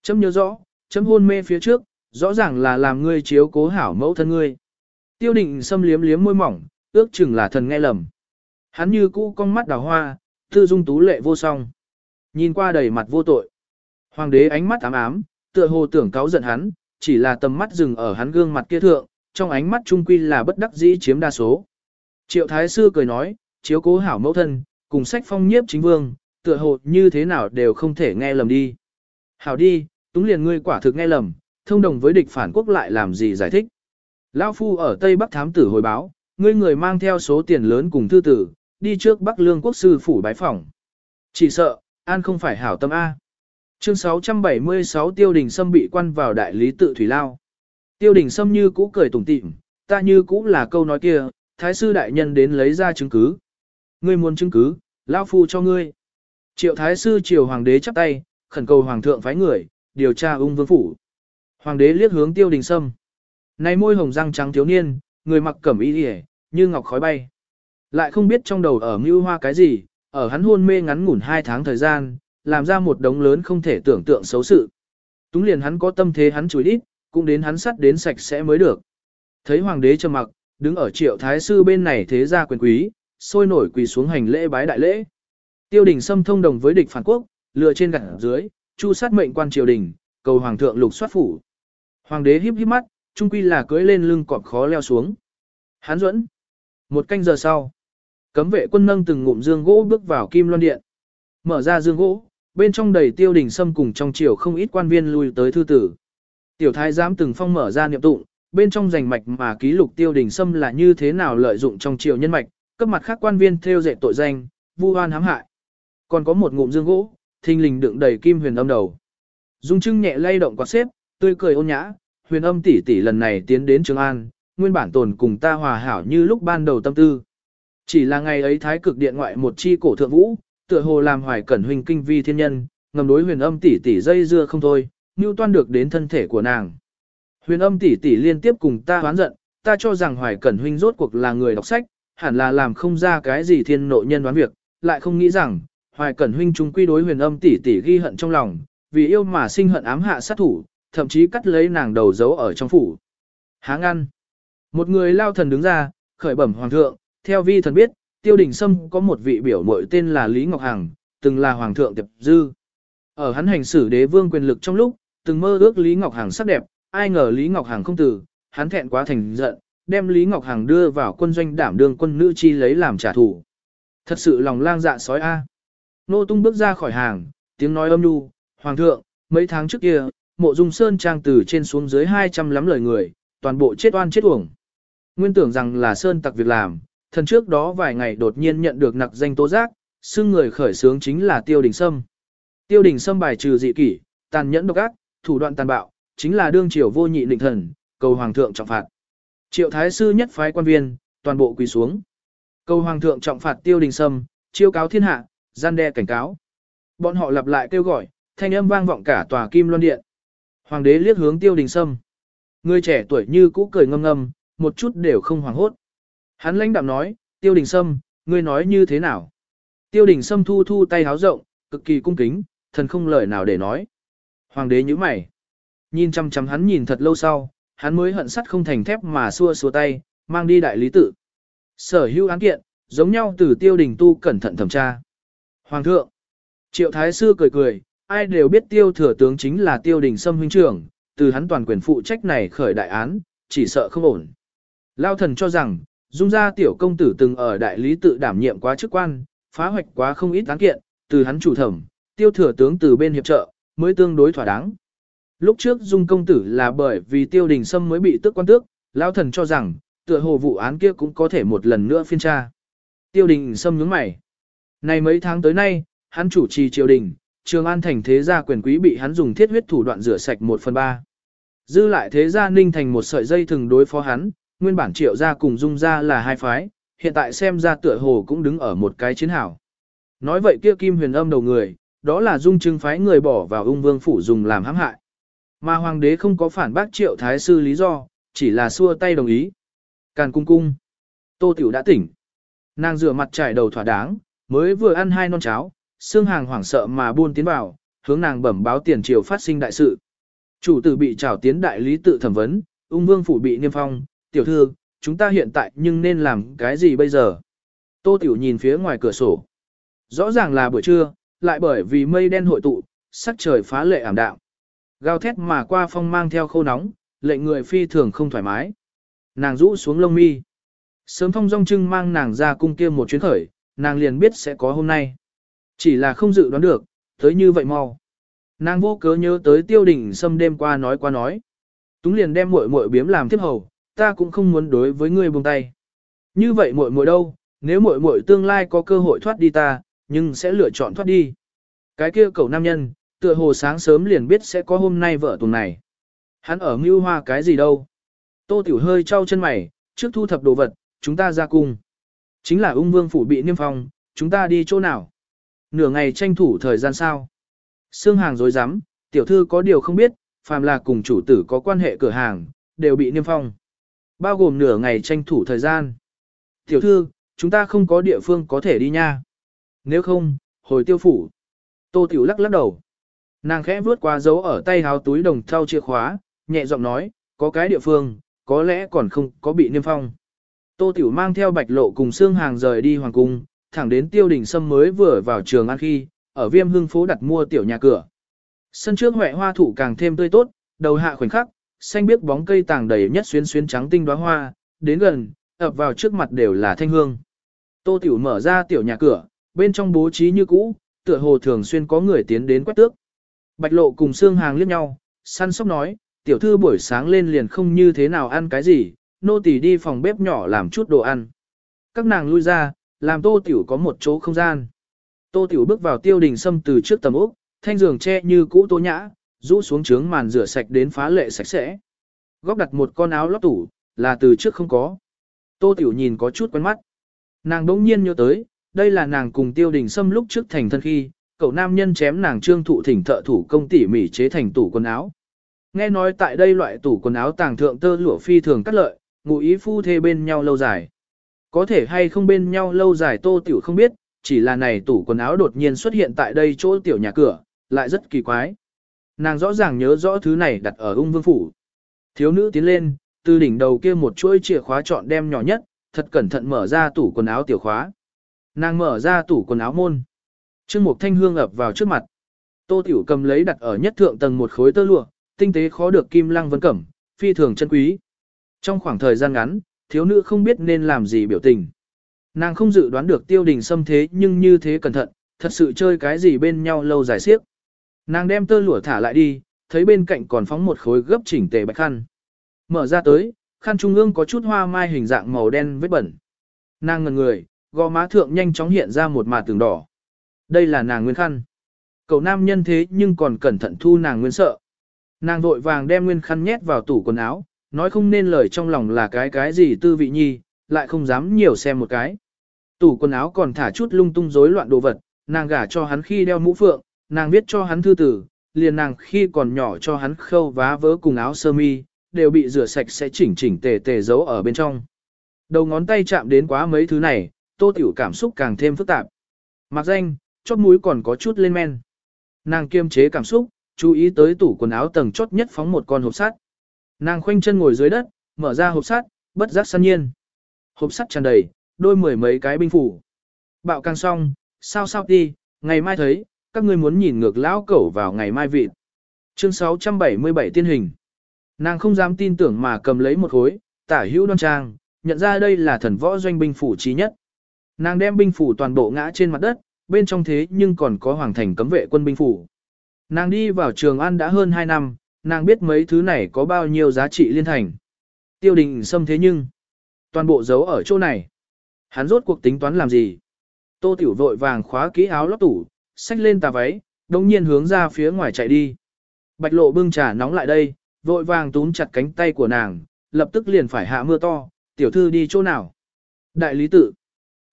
S1: Chấm nhớ rõ, chấm hôn mê phía trước, rõ ràng là làm ngươi chiếu cố hảo mẫu thân ngươi. Tiêu định xâm liếm liếm môi mỏng, ước chừng là thần nghe lầm. Hắn như cũ con mắt đào hoa, tư dung tú lệ vô song. Nhìn qua đầy mặt vô tội. Hoàng đế ánh mắt ám ám, tựa hồ tưởng cáo giận hắn, chỉ là tầm mắt dừng ở hắn gương mặt kia thượng, trong ánh mắt trung quy là bất đắc dĩ chiếm đa số. Triệu Thái Sư cười nói, chiếu cố hảo mẫu thân, cùng sách phong nhiếp chính vương, tựa hồ như thế nào đều không thể nghe lầm đi. Hảo đi, túng liền ngươi quả thực nghe lầm, thông đồng với địch phản quốc lại làm gì giải thích. Lão Phu ở Tây Bắc thám tử hồi báo, ngươi người mang theo số tiền lớn cùng thư tử, đi trước Bắc Lương Quốc sư phủ bái phỏng. Chỉ sợ, An không phải hảo tâm A. Chương 676 Tiêu Đình Sâm bị quan vào đại lý tự Thủy Lao. Tiêu Đình Sâm như cũ cười tủm tỉm, ta như cũ là câu nói kia, Thái sư đại nhân đến lấy ra chứng cứ. Ngươi muốn chứng cứ, Lão Phu cho ngươi. Triệu Thái sư triều Hoàng đế chắp tay, khẩn cầu Hoàng thượng phái người, điều tra ung vương phủ. Hoàng đế liếc hướng Tiêu Đình Sâm. Này môi hồng răng trắng thiếu niên, người mặc cẩm y điề, như ngọc khói bay. Lại không biết trong đầu ở mưu hoa cái gì, ở hắn hôn mê ngắn ngủn hai tháng thời gian, làm ra một đống lớn không thể tưởng tượng xấu sự. Túng liền hắn có tâm thế hắn chùi ít, cũng đến hắn sắt đến sạch sẽ mới được. Thấy hoàng đế trầm mặc, đứng ở triệu thái sư bên này thế gia quyền quý, sôi nổi quỳ xuống hành lễ bái đại lễ. Tiêu đình xâm thông đồng với địch phản quốc, lừa trên gặt dưới, chu sát mệnh quan triều đình, cầu hoàng thượng lục soát phủ. Hoàng đế híp híp mắt, trung quy là cưỡi lên lưng cọp khó leo xuống. Hán duẫn. Một canh giờ sau, cấm vệ quân nâng từng ngụm dương gỗ bước vào kim loan điện. Mở ra dương gỗ, bên trong đầy tiêu đình sâm cùng trong triều không ít quan viên lui tới thư tử. Tiểu thái giám từng phong mở ra niệm tụng, bên trong rành mạch mà ký lục tiêu đình sâm là như thế nào lợi dụng trong triều nhân mạch, cấp mặt khác quan viên theo dệt tội danh, vu oan hãm hại. Còn có một ngụm dương gỗ, thình lình đựng đầy kim huyền âm đầu. Dung trưng nhẹ lay động quạt xếp, tươi cười ôn nhã, huyền âm tỷ tỷ lần này tiến đến Trường An, nguyên bản tồn cùng ta hòa hảo như lúc ban đầu tâm tư. Chỉ là ngày ấy thái cực điện ngoại một chi cổ thượng vũ, tựa hồ làm hoài cẩn huynh kinh vi thiên nhân, ngầm đối huyền âm tỷ tỷ dây dưa không thôi, như toan được đến thân thể của nàng. Huyền âm tỷ tỷ liên tiếp cùng ta hoán giận, ta cho rằng hoài cẩn huynh rốt cuộc là người đọc sách, hẳn là làm không ra cái gì thiên nội nhân đoán việc, lại không nghĩ rằng, hoài cẩn huynh trung quy đối huyền âm tỷ tỷ ghi hận trong lòng, vì yêu mà sinh hận ám hạ sát thủ, thậm chí cắt lấy nàng đầu giấu ở trong phủ. Há ngăn. Một người lao thần đứng ra, khởi bẩm hoàng thượng, theo vi thần biết, tiêu đình sâm có một vị biểu mội tên là Lý Ngọc Hằng, từng là hoàng thượng tiệp dư. Ở hắn hành xử đế vương quyền lực trong lúc, từng mơ ước Lý Ngọc Hằng sắc đẹp, ai ngờ Lý Ngọc Hằng không tử, hắn thẹn quá thành giận, đem Lý Ngọc Hằng đưa vào quân doanh đảm đương quân nữ chi lấy làm trả thù. Thật sự lòng lang dạ sói a. Nô tung bước ra khỏi hàng, tiếng nói âm nhu, hoàng thượng, mấy tháng trước kia, mộ dung sơn trang từ trên xuống dưới 200 lắm lời người, toàn bộ chết oan chết uổng. Nguyên tưởng rằng là sơn tặc việc làm, thần trước đó vài ngày đột nhiên nhận được nặc danh tố giác, xưng người khởi sướng chính là tiêu đình sâm. Tiêu đình sâm bài trừ dị kỷ, tàn nhẫn độc ác, thủ đoạn tàn bạo, chính là đương triều vô nhị định thần, cầu hoàng thượng trọng phạt. Triệu thái sư nhất phái quan viên, toàn bộ quỳ xuống. Cầu hoàng thượng trọng phạt tiêu đình sâm, chiêu cáo thiên hạ, gian đe cảnh cáo. Bọn họ lặp lại kêu gọi, thanh âm vang vọng cả tòa kim loan điện. Hoàng đế liếc hướng tiêu đình sâm. Người trẻ tuổi như cũ cười ngâm ngâm, một chút đều không hoảng hốt. Hắn lãnh đạm nói, tiêu đình sâm, ngươi nói như thế nào? Tiêu đình sâm thu thu tay háo rộng, cực kỳ cung kính, thần không lời nào để nói. Hoàng đế nhíu mày. Nhìn chăm chăm hắn nhìn thật lâu sau, hắn mới hận sắt không thành thép mà xua xua tay, mang đi đại lý tự. Sở hữu án kiện, giống nhau từ tiêu đình tu cẩn thận thẩm tra. Hoàng thượng, triệu thái sư cười cười, ai đều biết tiêu thừa tướng chính là tiêu đình sâm huynh trưởng, từ hắn toàn quyền phụ trách này khởi đại án, chỉ sợ không ổn. Lao thần cho rằng, dung gia tiểu công tử từng ở đại lý tự đảm nhiệm quá chức quan, phá hoạch quá không ít án kiện, từ hắn chủ thẩm, tiêu thừa tướng từ bên hiệp trợ, mới tương đối thỏa đáng. Lúc trước dung công tử là bởi vì tiêu đình sâm mới bị tước quan tước, Lao thần cho rằng, tựa hồ vụ án kia cũng có thể một lần nữa phiên tra. Tiêu đình sâm nhướng mày. Này mấy tháng tới nay, hắn chủ trì triều đình, Trường An thành thế gia quyền quý bị hắn dùng thiết huyết thủ đoạn rửa sạch một phần ba. Dư lại thế gia ninh thành một sợi dây thừng đối phó hắn, nguyên bản triệu gia cùng dung gia là hai phái, hiện tại xem ra tựa hồ cũng đứng ở một cái chiến hảo Nói vậy kia kim huyền âm đầu người, đó là dung chứng phái người bỏ vào ung vương phủ dùng làm hãm hại. Mà hoàng đế không có phản bác triệu thái sư lý do, chỉ là xua tay đồng ý. Càn cung cung. Tô tiểu đã tỉnh. Nàng rửa mặt trải đầu thỏa đáng, mới vừa ăn hai non cháo, xương hàng hoảng sợ mà buôn tiến vào, hướng nàng bẩm báo tiền triều phát sinh đại sự. Chủ tử bị trảo tiến đại lý tự thẩm vấn, ung vương phủ bị niêm phong, tiểu thư, chúng ta hiện tại nhưng nên làm cái gì bây giờ? Tô tiểu nhìn phía ngoài cửa sổ. Rõ ràng là buổi trưa, lại bởi vì mây đen hội tụ, sắc trời phá lệ ảm đạm. Gào thét mà qua phong mang theo khô nóng, lệnh người phi thường không thoải mái. Nàng rũ xuống lông mi. Sớm thông dong trưng mang nàng ra cung kia một chuyến khởi, nàng liền biết sẽ có hôm nay. Chỉ là không dự đoán được, tới như vậy mau. Nàng vô cớ nhớ tới tiêu đình xâm đêm qua nói qua nói. Túng liền đem muội muội biếm làm tiếp hầu, ta cũng không muốn đối với ngươi buông tay. Như vậy muội muội đâu, nếu muội muội tương lai có cơ hội thoát đi ta, nhưng sẽ lựa chọn thoát đi. Cái kia cầu nam nhân, tựa hồ sáng sớm liền biết sẽ có hôm nay vợ tuần này. Hắn ở mưu hoa cái gì đâu. Tô Tiểu hơi trao chân mày, trước thu thập đồ vật, chúng ta ra cùng. Chính là ung vương phủ bị niêm phong, chúng ta đi chỗ nào? Nửa ngày tranh thủ thời gian sao? Sương hàng dối rắm tiểu thư có điều không biết, phàm là cùng chủ tử có quan hệ cửa hàng, đều bị niêm phong. Bao gồm nửa ngày tranh thủ thời gian. Tiểu thư, chúng ta không có địa phương có thể đi nha. Nếu không, hồi tiêu phủ. Tô tiểu lắc lắc đầu. Nàng khẽ vuốt qua dấu ở tay háo túi đồng thau chìa khóa, nhẹ giọng nói, có cái địa phương, có lẽ còn không có bị niêm phong. Tô Tiểu mang theo bạch lộ cùng xương hàng rời đi hoàng cung, thẳng đến tiêu đình sâm mới vừa vào trường ăn khi, ở viêm hưng phố đặt mua tiểu nhà cửa. Sân trước huệ hoa thủ càng thêm tươi tốt, đầu hạ khoảnh khắc, xanh biếc bóng cây tàng đầy nhất xuyến xuyến trắng tinh đóa hoa, đến gần, ập vào trước mặt đều là thanh hương. Tô Tiểu mở ra tiểu nhà cửa, bên trong bố trí như cũ, tựa hồ thường xuyên có người tiến đến quét tước. Bạch lộ cùng xương hàng liếc nhau, săn sóc nói, tiểu thư buổi sáng lên liền không như thế nào ăn cái gì, nô tỳ đi phòng bếp nhỏ làm chút đồ ăn. Các nàng lui ra, làm tô tiểu có một chỗ không gian. Tô tiểu bước vào tiêu đình sâm từ trước tầm úc, thanh giường che như cũ tô nhã, rũ xuống trướng màn rửa sạch đến phá lệ sạch sẽ. Góc đặt một con áo lót tủ, là từ trước không có. Tô tiểu nhìn có chút quen mắt. Nàng đỗng nhiên nhớ tới, đây là nàng cùng tiêu đình sâm lúc trước thành thân khi, cậu nam nhân chém nàng trương thụ thỉnh thợ thủ công tỉ mỉ chế thành tủ quần áo. Nghe nói tại đây loại tủ quần áo tàng thượng tơ lụa phi thường cắt lợi, ngụ ý phu thê bên nhau lâu dài. Có thể hay không bên nhau lâu dài tô tiểu không biết, chỉ là này tủ quần áo đột nhiên xuất hiện tại đây chỗ tiểu nhà cửa, lại rất kỳ quái. Nàng rõ ràng nhớ rõ thứ này đặt ở ung vương phủ. Thiếu nữ tiến lên, từ đỉnh đầu kia một chuỗi chìa khóa chọn đem nhỏ nhất, thật cẩn thận mở ra tủ quần áo tiểu khóa. Nàng mở ra tủ quần áo môn. Trương Mục Thanh Hương ập vào trước mặt. Tô Tiểu cầm lấy đặt ở nhất thượng tầng một khối tơ lụa, tinh tế khó được kim lăng vân cẩm, phi thường chân quý. Trong khoảng thời gian ngắn, thiếu nữ không biết nên làm gì biểu tình. Nàng không dự đoán được tiêu đình xâm thế nhưng như thế cẩn thận, thật sự chơi cái gì bên nhau lâu dài xiếc. Nàng đem tơ lụa thả lại đi, thấy bên cạnh còn phóng một khối gấp chỉnh tề bạch khăn. Mở ra tới, khăn trung ương có chút hoa mai hình dạng màu đen vết bẩn. Nàng ngần người, gò má thượng nhanh chóng hiện ra một mà tường đỏ. Đây là nàng nguyên khăn. Cậu nam nhân thế nhưng còn cẩn thận thu nàng nguyên sợ. Nàng vội vàng đem nguyên khăn nhét vào tủ quần áo, nói không nên lời trong lòng là cái cái gì tư vị nhi, lại không dám nhiều xem một cái. Tủ quần áo còn thả chút lung tung rối loạn đồ vật, nàng gả cho hắn khi đeo mũ phượng, nàng viết cho hắn thư tử, liền nàng khi còn nhỏ cho hắn khâu vá vớ cùng áo sơ mi, đều bị rửa sạch sẽ chỉnh chỉnh tề tề giấu ở bên trong. Đầu ngón tay chạm đến quá mấy thứ này, tô tiểu cảm xúc càng thêm phức tạp. Mặc danh, chót mũi còn có chút lên men. Nàng kiềm chế cảm xúc, chú ý tới tủ quần áo tầng chốt nhất phóng một con hộp sắt. Nàng khoanh chân ngồi dưới đất, mở ra hộp sắt, bất giác săn nhiên. Hộp sắt tràn đầy, đôi mười mấy cái binh phủ. Bạo càng xong, sao sao đi, ngày mai thấy, các ngươi muốn nhìn ngược lão cẩu vào ngày mai vịt. Chương 677 tiên hình. Nàng không dám tin tưởng mà cầm lấy một khối, tả hữu đoan trang, nhận ra đây là thần võ doanh binh phủ trí nhất. Nàng đem binh phủ toàn bộ ngã trên mặt đất, bên trong thế nhưng còn có hoàng thành cấm vệ quân binh phủ. Nàng đi vào trường An đã hơn 2 năm, nàng biết mấy thứ này có bao nhiêu giá trị liên thành. Tiêu đình xâm thế nhưng, toàn bộ giấu ở chỗ này. Hắn rốt cuộc tính toán làm gì? Tô tiểu vội vàng khóa kỹ áo lót tủ, xách lên tà váy, đồng nhiên hướng ra phía ngoài chạy đi. Bạch lộ bưng trà nóng lại đây, vội vàng túm chặt cánh tay của nàng, lập tức liền phải hạ mưa to, tiểu thư đi chỗ nào? Đại lý tự.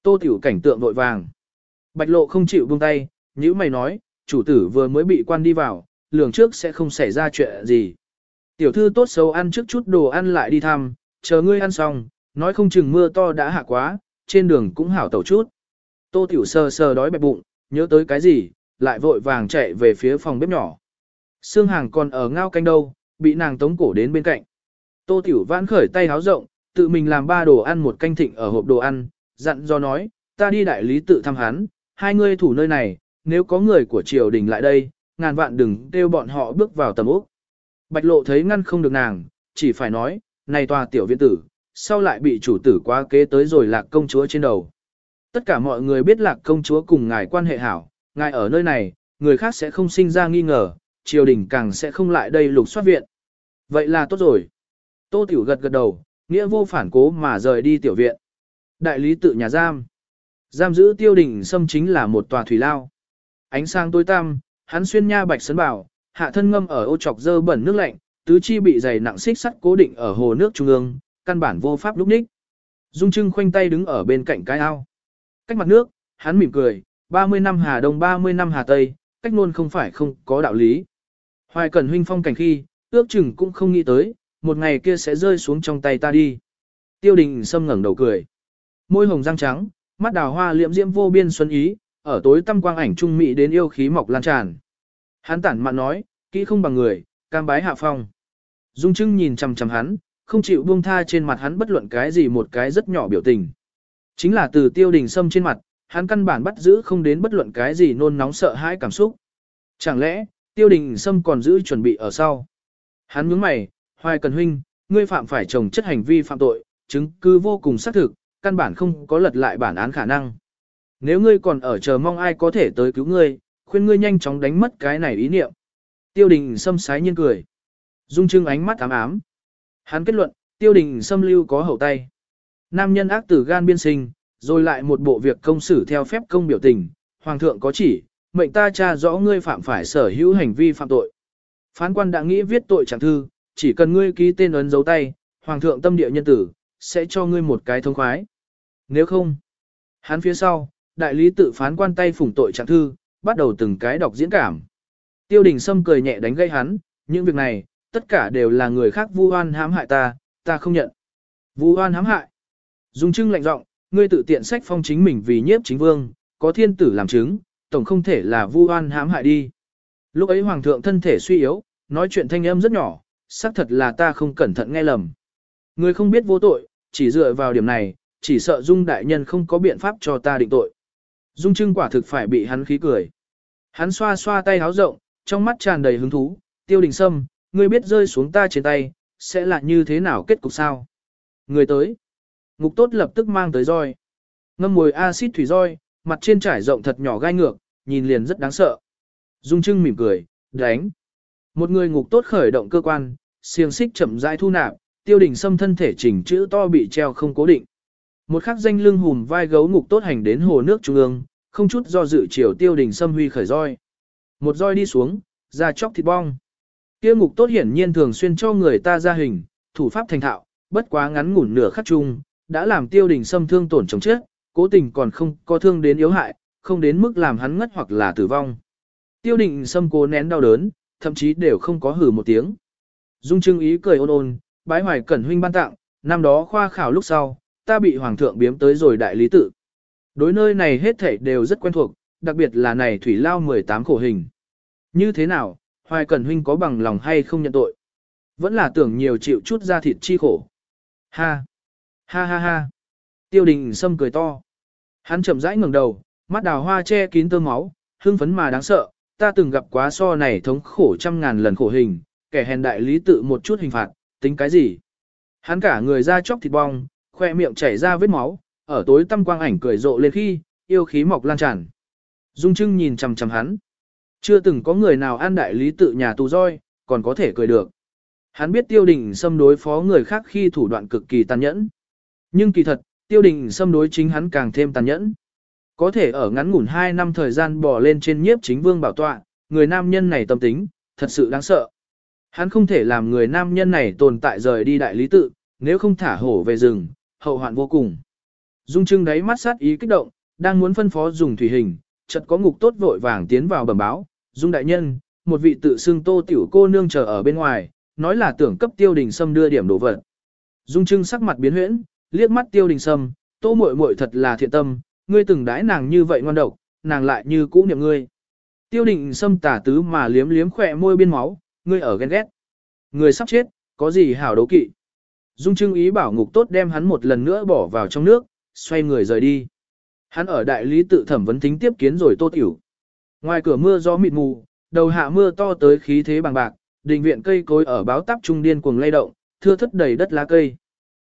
S1: Tô tiểu cảnh tượng vội vàng. Bạch lộ không chịu buông tay, như mày nói, chủ tử vừa mới bị quan đi vào, lường trước sẽ không xảy ra chuyện gì. Tiểu thư tốt xấu ăn trước chút đồ ăn lại đi thăm, chờ ngươi ăn xong, nói không chừng mưa to đã hạ quá, trên đường cũng hảo tẩu chút. Tô tiểu sờ sờ đói bẹp bụng, nhớ tới cái gì, lại vội vàng chạy về phía phòng bếp nhỏ. Sương hàng còn ở ngao canh đâu, bị nàng tống cổ đến bên cạnh. Tô tiểu vãn khởi tay háo rộng, tự mình làm ba đồ ăn một canh thịnh ở hộp đồ ăn, dặn do nói, ta đi đại lý tự thăm hắn, hai ngươi thủ nơi này, nếu có người của triều đình lại đây, ngàn vạn đừng kêu bọn họ bước vào tầm ốc. Bạch lộ thấy ngăn không được nàng, chỉ phải nói, này tòa tiểu viện tử, sau lại bị chủ tử quá kế tới rồi lạc công chúa trên đầu. Tất cả mọi người biết lạc công chúa cùng ngài quan hệ hảo, ngài ở nơi này, người khác sẽ không sinh ra nghi ngờ, triều đình càng sẽ không lại đây lục soát viện. Vậy là tốt rồi. Tô Tiểu gật gật đầu, nghĩa vô phản cố mà rời đi tiểu viện. Đại lý tự nhà giam. Giam giữ tiêu đình xâm chính là một tòa thủy lao. Ánh sáng tối tăm, hắn xuyên nha bạch sấn bảo, hạ thân ngâm ở ô trọc dơ bẩn nước lạnh, tứ chi bị dày nặng xích sắt cố định ở hồ nước trung ương, căn bản vô pháp lúc ních. Dung Trưng khoanh tay đứng ở bên cạnh cái ao. Cách mặt nước, hắn mỉm cười, 30 năm Hà Đông 30 năm Hà Tây, cách luôn không phải không có đạo lý. Hoài Cẩn huynh phong cảnh khi, ước chừng cũng không nghĩ tới, một ngày kia sẽ rơi xuống trong tay ta đi. Tiêu đình sâm ngẩng đầu cười. Môi hồng răng trắng, mắt đào hoa liệm diễm vô biên xuân ý, ở tối tâm quang ảnh trung mỹ đến yêu khí mọc lan tràn. Hắn tản mạn nói, kỹ không bằng người, cam bái hạ phong. Dung Trưng nhìn chằm chằm hắn, không chịu buông tha trên mặt hắn bất luận cái gì một cái rất nhỏ biểu tình. Chính là từ tiêu đình sâm trên mặt, hắn căn bản bắt giữ không đến bất luận cái gì nôn nóng sợ hãi cảm xúc. Chẳng lẽ, tiêu đình sâm còn giữ chuẩn bị ở sau? Hắn nhướng mày, hoài cần huynh, ngươi phạm phải chồng chất hành vi phạm tội, chứng cứ vô cùng xác thực, căn bản không có lật lại bản án khả năng. Nếu ngươi còn ở chờ mong ai có thể tới cứu ngươi, khuyên ngươi nhanh chóng đánh mất cái này ý niệm. Tiêu đình xâm sái nhiên cười. Dung trưng ánh mắt ám ám. Hắn kết luận, tiêu đình xâm lưu có hậu tay. Nam nhân ác tử gan biên sinh, rồi lại một bộ việc công xử theo phép công biểu tình, hoàng thượng có chỉ, mệnh ta tra rõ ngươi phạm phải sở hữu hành vi phạm tội. Phán quan đã nghĩ viết tội trạng thư, chỉ cần ngươi ký tên ấn dấu tay, hoàng thượng tâm địa nhân tử, sẽ cho ngươi một cái thông khoái. Nếu không, hắn phía sau, đại lý tự phán quan tay phủng tội trạng thư, bắt đầu từng cái đọc diễn cảm. Tiêu đình Sâm cười nhẹ đánh gây hắn, những việc này, tất cả đều là người khác vu oan hãm hại ta, ta không nhận. Vu oan hãm hại. Dung trưng lạnh giọng, ngươi tự tiện sách phong chính mình vì nhiếp chính vương, có thiên tử làm chứng, tổng không thể là vu oan hãm hại đi. Lúc ấy hoàng thượng thân thể suy yếu, nói chuyện thanh âm rất nhỏ, xác thật là ta không cẩn thận nghe lầm. Ngươi không biết vô tội, chỉ dựa vào điểm này, chỉ sợ Dung đại nhân không có biện pháp cho ta định tội. Dung trưng quả thực phải bị hắn khí cười. Hắn xoa xoa tay háo rộng, trong mắt tràn đầy hứng thú, tiêu đình sâm, ngươi biết rơi xuống ta trên tay, sẽ là như thế nào kết cục sao? Người tới. Ngục tốt lập tức mang tới roi. Ngâm mùi axit thủy roi, mặt trên trải rộng thật nhỏ gai ngược, nhìn liền rất đáng sợ. Dung Trưng mỉm cười, đánh. Một người ngục tốt khởi động cơ quan, xiềng xích chậm rãi thu nạp, tiêu Đình Sâm thân thể chỉnh chữ to bị treo không cố định. Một khắc danh lưng hùm vai gấu ngục tốt hành đến hồ nước trung ương, không chút do dự chiều tiêu đình xâm huy khởi roi. Một roi đi xuống, ra chóc thịt bong. Kia ngục tốt hiển nhiên thường xuyên cho người ta ra hình, thủ pháp thành thạo, bất quá ngắn ngủn nửa khắc chung, đã làm tiêu đình xâm thương tổn chồng chết, cố tình còn không có thương đến yếu hại, không đến mức làm hắn ngất hoặc là tử vong. Tiêu đình xâm cố nén đau đớn, thậm chí đều không có hử một tiếng. Dung trưng ý cười ôn ôn, bái hoài cẩn huynh ban tặng, năm đó khoa khảo lúc sau, ta bị hoàng thượng biếm tới rồi đại lý tự. Đối nơi này hết thảy đều rất quen thuộc, đặc biệt là này thủy lao 18 khổ hình. Như thế nào, Hoài Cẩn Huynh có bằng lòng hay không nhận tội? Vẫn là tưởng nhiều chịu chút ra thịt chi khổ. Ha! Ha ha ha! Tiêu đình Sâm cười to. Hắn chậm rãi ngẩng đầu, mắt đào hoa che kín tơ máu, hưng phấn mà đáng sợ. Ta từng gặp quá so này thống khổ trăm ngàn lần khổ hình, kẻ hèn đại lý tự một chút hình phạt, tính cái gì? Hắn cả người ra chóc thịt bong, khoe miệng chảy ra vết máu, ở tối tâm quang ảnh cười rộ lên khi, yêu khí mọc lan tràn. Dung Trưng nhìn chằm chằm hắn. Chưa từng có người nào an đại lý tự nhà tù roi, còn có thể cười được. Hắn biết tiêu đình xâm đối phó người khác khi thủ đoạn cực kỳ tàn nhẫn. Nhưng kỳ thật, tiêu đình xâm đối chính hắn càng thêm tàn nhẫn. Có thể ở ngắn ngủn 2 năm thời gian bỏ lên trên nhiếp chính vương bảo tọa, người nam nhân này tâm tính, thật sự đáng sợ. Hắn không thể làm người nam nhân này tồn tại rời đi đại lý tự, nếu không thả hổ về rừng, hậu hoạn vô cùng. Dung Trưng đáy mắt sát ý kích động, đang muốn phân phó dùng thủy hình, chợt có ngục tốt vội vàng tiến vào bẩm báo, Dung đại nhân, một vị tự xưng Tô tiểu cô nương chờ ở bên ngoài, nói là tưởng cấp Tiêu Đình Sâm đưa điểm đồ vật. Dung Trưng sắc mặt biến huyễn, liếc mắt Tiêu Đình Sâm, Tô muội muội thật là thiện tâm, ngươi từng đãi nàng như vậy ngoan độc, nàng lại như cũ niệm ngươi. Tiêu Đình Sâm tả tứ mà liếm liếm khỏe môi biên máu, ngươi ở ghen ghét. Người sắp chết, có gì hảo đấu kỵ. Dung Trưng ý bảo ngục tốt đem hắn một lần nữa bỏ vào trong nước, xoay người rời đi. Hắn ở đại lý tự thẩm vấn thính tiếp kiến rồi tô tiểu. Ngoài cửa mưa gió mịt mù, đầu hạ mưa to tới khí thế bằng bạc, đình viện cây cối ở báo tắp trung điên cuồng lay động, thưa thất đầy đất lá cây.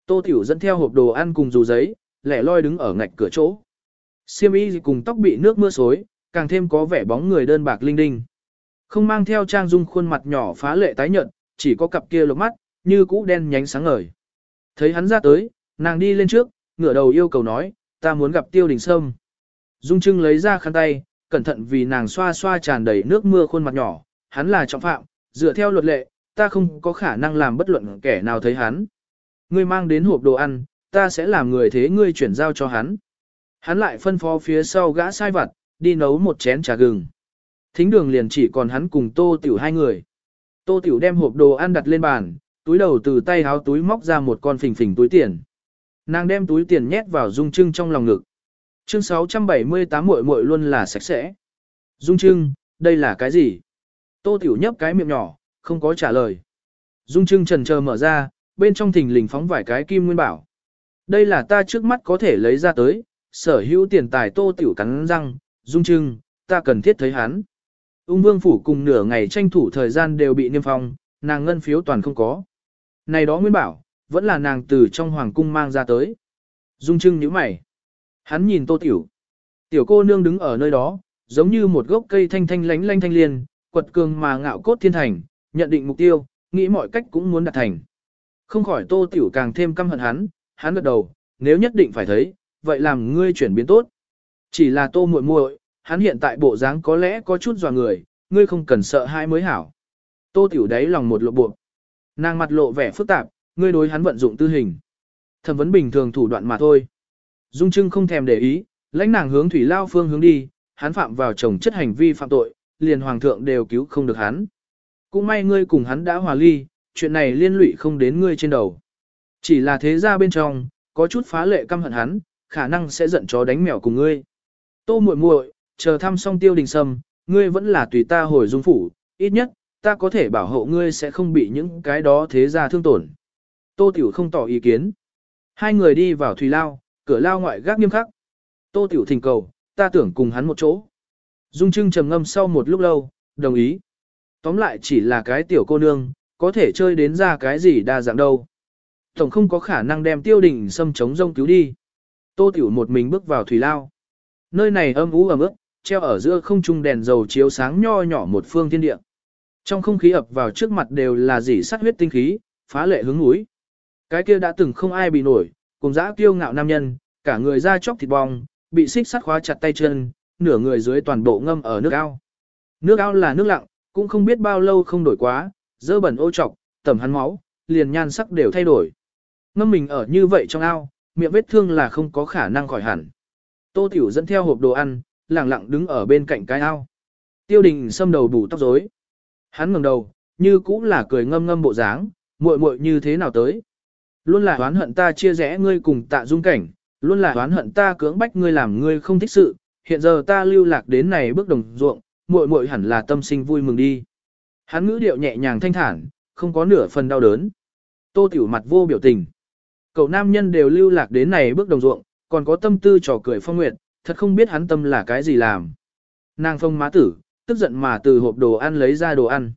S1: Tô tiểu dẫn theo hộp đồ ăn cùng dù giấy, lẻ loi đứng ở ngạch cửa chỗ. Siêm y cùng tóc bị nước mưa xối, càng thêm có vẻ bóng người đơn bạc linh đinh. Không mang theo trang dung khuôn mặt nhỏ phá lệ tái nhợt, chỉ có cặp kia lục mắt, như cũ đen nhánh sáng ngời. Thấy hắn ra tới, nàng đi lên trước, ngửa đầu yêu cầu nói, ta muốn gặp tiêu đình sâm. Dung Trưng lấy ra khăn tay, cẩn thận vì nàng xoa xoa tràn đầy nước mưa khuôn mặt nhỏ, hắn là trọng phạm, dựa theo luật lệ, ta không có khả năng làm bất luận kẻ nào thấy hắn. Ngươi mang đến hộp đồ ăn, ta sẽ làm người thế ngươi chuyển giao cho hắn. Hắn lại phân phó phía sau gã sai vặt, đi nấu một chén trà gừng. Thính đường liền chỉ còn hắn cùng tô tiểu hai người. Tô tiểu đem hộp đồ ăn đặt lên bàn, túi đầu từ tay háo túi móc ra một con phình phình túi tiền. Nàng đem túi tiền nhét vào dung trưng trong lòng ngực. Chương 678 muội muội luôn là sạch sẽ. Dung trưng, đây là cái gì? Tô tiểu nhấp cái miệng nhỏ, không có trả lời. Dung trưng trần chờ mở ra, bên trong thình lình phóng vài cái kim nguyên bảo. Đây là ta trước mắt có thể lấy ra tới, sở hữu tiền tài tô tiểu cắn răng, dung trưng, ta cần thiết thấy hắn. Ung vương phủ cùng nửa ngày tranh thủ thời gian đều bị niêm phong, nàng ngân phiếu toàn không có. Này đó nguyên bảo, vẫn là nàng từ trong hoàng cung mang ra tới. Dung trưng nhíu mày. Hắn nhìn tô tiểu. Tiểu cô nương đứng ở nơi đó, giống như một gốc cây thanh thanh lánh lánh thanh liên, quật cường mà ngạo cốt thiên thành, nhận định mục tiêu, nghĩ mọi cách cũng muốn đạt thành. Không khỏi tô tiểu càng thêm căm hận hắn, hắn gật đầu, nếu nhất định phải thấy, vậy làm ngươi chuyển biến tốt. Chỉ là tô muội muội, hắn hiện tại bộ dáng có lẽ có chút dò người, ngươi không cần sợ hai mới hảo. Tô tiểu đáy lòng một lộ bộ. Nàng mặt lộ vẻ phức tạp, ngươi đối hắn vận dụng tư hình. Thẩm vấn bình thường thủ đoạn mà thôi. Dung Trưng không thèm để ý, lãnh nàng hướng thủy lao phương hướng đi, hắn phạm vào chồng chất hành vi phạm tội, liền hoàng thượng đều cứu không được hắn. Cũng may ngươi cùng hắn đã hòa ly, chuyện này liên lụy không đến ngươi trên đầu. Chỉ là thế ra bên trong, có chút phá lệ căm hận hắn, khả năng sẽ giận chó đánh mèo cùng ngươi. Tô muội muội, chờ thăm xong tiêu đình sâm, ngươi vẫn là tùy ta hồi dung phủ, ít nhất, ta có thể bảo hộ ngươi sẽ không bị những cái đó thế ra thương tổn. Tô Tiểu không tỏ ý kiến. Hai người đi vào thủy lao, cửa lao ngoại gác nghiêm khắc. Tô Tiểu thỉnh cầu, ta tưởng cùng hắn một chỗ. Dung Trưng trầm ngâm sau một lúc lâu, đồng ý. Tóm lại chỉ là cái tiểu cô nương, có thể chơi đến ra cái gì đa dạng đâu. Tổng không có khả năng đem tiêu đình xâm chống rông cứu đi. Tô Tiểu một mình bước vào thủy lao. Nơi này âm ú ẩm ướt, treo ở giữa không trung đèn dầu chiếu sáng nho nhỏ một phương thiên địa. Trong không khí ập vào trước mặt đều là dỉ sắt huyết tinh khí, phá lệ hướng núi. Cái kia đã từng không ai bị nổi, cùng dã kiêu ngạo nam nhân, cả người da chóc thịt bong, bị xích sắt khóa chặt tay chân, nửa người dưới toàn bộ ngâm ở nước ao. Nước ao là nước lặng, cũng không biết bao lâu không đổi quá, dơ bẩn ô trọc, tẩm hắn máu, liền nhan sắc đều thay đổi. Ngâm mình ở như vậy trong ao, miệng vết thương là không có khả năng khỏi hẳn. Tô Tiểu dẫn theo hộp đồ ăn, lẳng lặng đứng ở bên cạnh cái ao. Tiêu đình xâm đầu bù tóc rối. Hắn ngẩng đầu, như cũng là cười ngâm ngâm bộ dáng, muội muội như thế nào tới. Luôn là oán hận ta chia rẽ ngươi cùng tạ dung cảnh, luôn là oán hận ta cưỡng bách ngươi làm ngươi không thích sự, hiện giờ ta lưu lạc đến này bước đồng ruộng, muội muội hẳn là tâm sinh vui mừng đi. Hắn ngữ điệu nhẹ nhàng thanh thản, không có nửa phần đau đớn. Tô tiểu mặt vô biểu tình. Cậu nam nhân đều lưu lạc đến này bước đồng ruộng, còn có tâm tư trò cười phong nguyệt, thật không biết hắn tâm là cái gì làm. Nàng phong má tử, tức giận mà từ hộp đồ ăn lấy ra đồ ăn.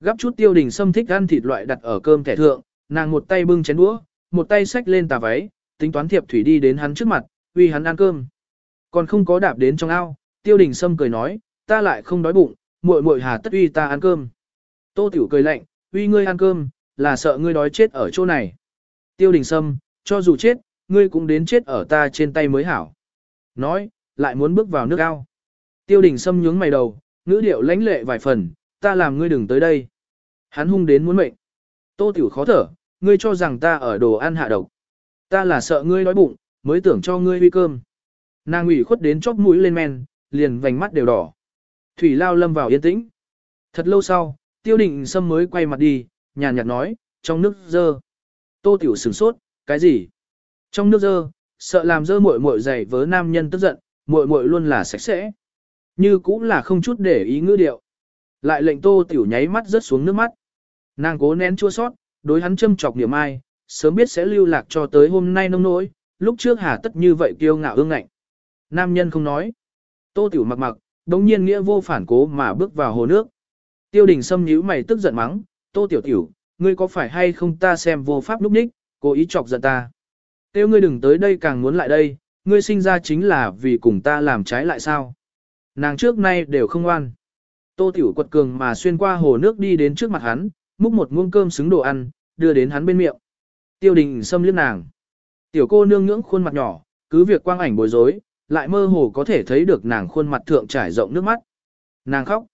S1: Gắp chút tiêu đình xâm thích ăn thịt loại đặt ở cơm thẻ thượng, nàng một tay bưng chén đũa, một tay xách lên tà váy, tính toán thiệp thủy đi đến hắn trước mặt, uy hắn ăn cơm. Còn không có đạp đến trong ao, tiêu đình sâm cười nói, ta lại không đói bụng, muội muội hà tất uy ta ăn cơm. Tô tiểu cười lạnh, uy ngươi ăn cơm, là sợ ngươi đói chết ở chỗ này. Tiêu đình sâm, cho dù chết, ngươi cũng đến chết ở ta trên tay mới hảo. Nói, lại muốn bước vào nước ao. Tiêu đình sâm nhướng mày đầu, ngữ điệu lãnh lệ vài phần, ta làm ngươi đừng tới đây. Hắn hung đến muốn mệnh. Tô tiểu khó thở, ngươi cho rằng ta ở đồ ăn hạ độc. Ta là sợ ngươi đói bụng, mới tưởng cho ngươi uy cơm. Nàng ủy khuất đến chóp mũi lên men, liền vành mắt đều đỏ. Thủy lao lâm vào yên tĩnh. Thật lâu sau, tiêu định sâm mới quay mặt đi, nhàn nhạt nói, trong nước dơ. Tô tiểu sửng sốt, cái gì? Trong nước dơ, sợ làm dơ muội muội dày vớ nam nhân tức giận, muội muội luôn là sạch sẽ. Như cũng là không chút để ý ngữ điệu. Lại lệnh tô tiểu nháy mắt rớt xuống nước mắt. Nàng cố nén chua sót, đối hắn châm chọc niềm ai, sớm biết sẽ lưu lạc cho tới hôm nay nông nỗi, lúc trước hà tất như vậy kiêu ngạo ương ngạnh. Nam nhân không nói. Tô tiểu mặc mặc, đồng nhiên nghĩa vô phản cố mà bước vào hồ nước. Tiêu đình xâm nhíu mày tức giận mắng, tô tiểu tiểu, ngươi có phải hay không ta xem vô pháp lúc ních, cố ý chọc giận ta. Tiêu ngươi đừng tới đây càng muốn lại đây, ngươi sinh ra chính là vì cùng ta làm trái lại sao. Nàng trước nay đều không ngoan. Tô tiểu quật cường mà xuyên qua hồ nước đi đến trước mặt hắn, múc một muỗng cơm xứng đồ ăn, đưa đến hắn bên miệng. Tiêu đình xâm liếc nàng. Tiểu cô nương ngưỡng khuôn mặt nhỏ, cứ việc quang ảnh bối rối, lại mơ hồ có thể thấy được nàng khuôn mặt thượng trải rộng nước mắt. Nàng khóc.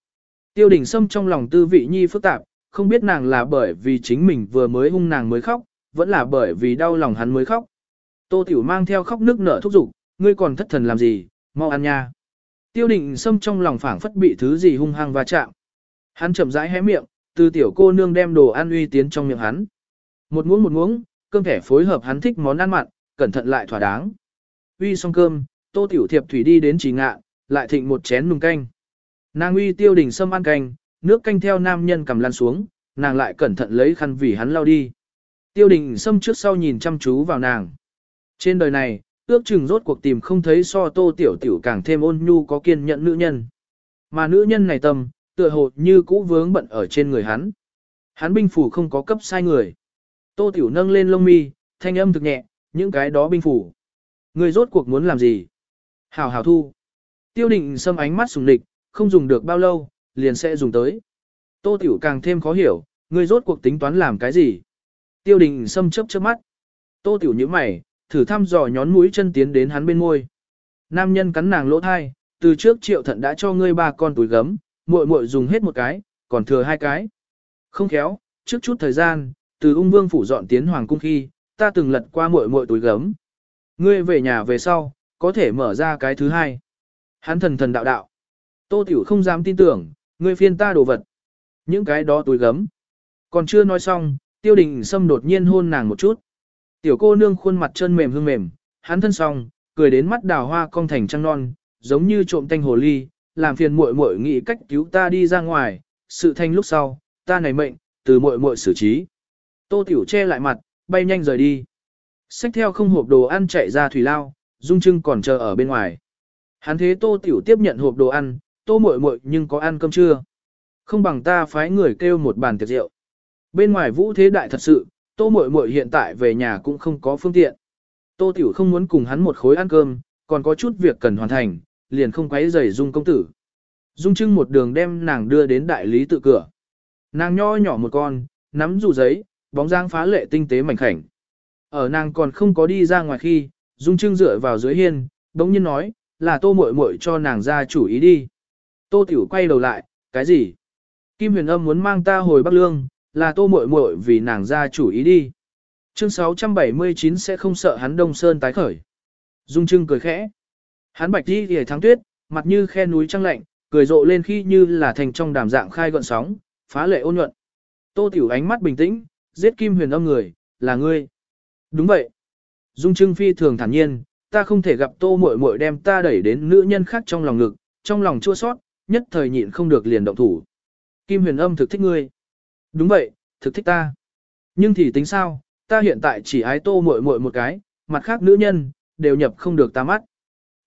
S1: Tiêu đình Sâm trong lòng tư vị nhi phức tạp, không biết nàng là bởi vì chính mình vừa mới hung nàng mới khóc, vẫn là bởi vì đau lòng hắn mới khóc. Tô Tiểu mang theo khóc nước nở thúc giục, ngươi còn thất thần làm gì, mau ăn nha. Tiêu định Sâm trong lòng phảng phất bị thứ gì hung hăng va chạm. Hắn chậm rãi hé miệng, từ tiểu cô nương đem đồ ăn uy tiến trong miệng hắn. Một muỗng một muỗng, cơm thẻ phối hợp hắn thích món ăn mặn, cẩn thận lại thỏa đáng. Uy xong cơm, Tô Tiểu Thiệp thủy đi đến chỉ ngạ, lại thịnh một chén nùng canh. Nàng uy tiêu đình sâm ăn canh, nước canh theo nam nhân cầm lăn xuống, nàng lại cẩn thận lấy khăn vì hắn lau đi. Tiêu đình sâm trước sau nhìn chăm chú vào nàng. Trên đời này, ước chừng rốt cuộc tìm không thấy so tô tiểu tiểu càng thêm ôn nhu có kiên nhẫn nữ nhân. Mà nữ nhân này tâm, tựa hồ như cũ vướng bận ở trên người hắn. Hắn binh phủ không có cấp sai người. Tô tiểu nâng lên lông mi, thanh âm thực nhẹ, những cái đó binh phủ. Người rốt cuộc muốn làm gì? Hảo hảo thu. Tiêu định xâm ánh mắt sùng địch, không dùng được bao lâu, liền sẽ dùng tới. Tô Tiểu càng thêm khó hiểu, người rốt cuộc tính toán làm cái gì. Tiêu đình xâm chớp chớp mắt. Tô Tiểu nhíu mày, thử thăm dò nhón mũi chân tiến đến hắn bên môi. Nam nhân cắn nàng lỗ thai, từ trước triệu thận đã cho ngươi ba con túi gấm, muội muội dùng hết một cái, còn thừa hai cái. Không khéo, trước chút thời gian, từ ung vương phủ dọn tiến hoàng cung khi, ta từng lật qua muội muội túi gấm. Ngươi về nhà về sau, có thể mở ra cái thứ hai. Hắn thần thần đạo đạo. Tô Tiểu không dám tin tưởng, ngươi phiên ta đồ vật. Những cái đó túi gấm. Còn chưa nói xong, tiêu đình Sâm đột nhiên hôn nàng một chút. Tiểu cô nương khuôn mặt chân mềm hương mềm, hắn thân song, cười đến mắt đào hoa cong thành trăng non, giống như trộm tanh hồ ly, làm phiền muội muội nghĩ cách cứu ta đi ra ngoài, sự thanh lúc sau, ta này mệnh, từ muội muội xử trí. Tô Tiểu che lại mặt, bay nhanh rời đi. Xách theo không hộp đồ ăn chạy ra thủy lao, Dung Trưng còn chờ ở bên ngoài. Hắn thế Tô Tiểu tiếp nhận hộp đồ ăn, Tô muội muội nhưng có ăn cơm chưa? Không bằng ta phái người kêu một bàn tiệc rượu. Bên ngoài vũ thế đại thật sự, Tô muội muội hiện tại về nhà cũng không có phương tiện. Tô Tiểu không muốn cùng hắn một khối ăn cơm, còn có chút việc cần hoàn thành, liền không quấy rầy Dung công tử. Dung Trưng một đường đem nàng đưa đến đại lý tự cửa. Nàng nho nhỏ một con, nắm dù giấy, bóng dáng phá lệ tinh tế mảnh khảnh. Ở nàng còn không có đi ra ngoài khi, Dung Trưng dựa vào dưới hiên, đống nhiên nói, là tô muội muội cho nàng ra chủ ý đi. Tô Tiểu quay đầu lại, cái gì? Kim huyền âm muốn mang ta hồi Bắc Lương, là tô muội muội vì nàng ra chủ ý đi. Chương 679 sẽ không sợ hắn Đông Sơn tái khởi. Dung Trưng cười khẽ. Hắn bạch đi hề tháng tuyết, mặt như khe núi trăng lạnh, cười rộ lên khi như là thành trong đàm dạng khai gọn sóng, phá lệ ôn nhuận. Tô Tiểu ánh mắt bình tĩnh, giết Kim huyền âm người, là ngươi. Đúng vậy. Dung Trưng phi thường thản nhiên, ta không thể gặp tô muội muội đem ta đẩy đến nữ nhân khác trong lòng ngực, trong lòng chua sót, nhất thời nhịn không được liền động thủ. Kim huyền âm thực thích ngươi. Đúng vậy, thực thích ta. Nhưng thì tính sao, ta hiện tại chỉ ái tô muội muội một cái, mặt khác nữ nhân, đều nhập không được ta mắt.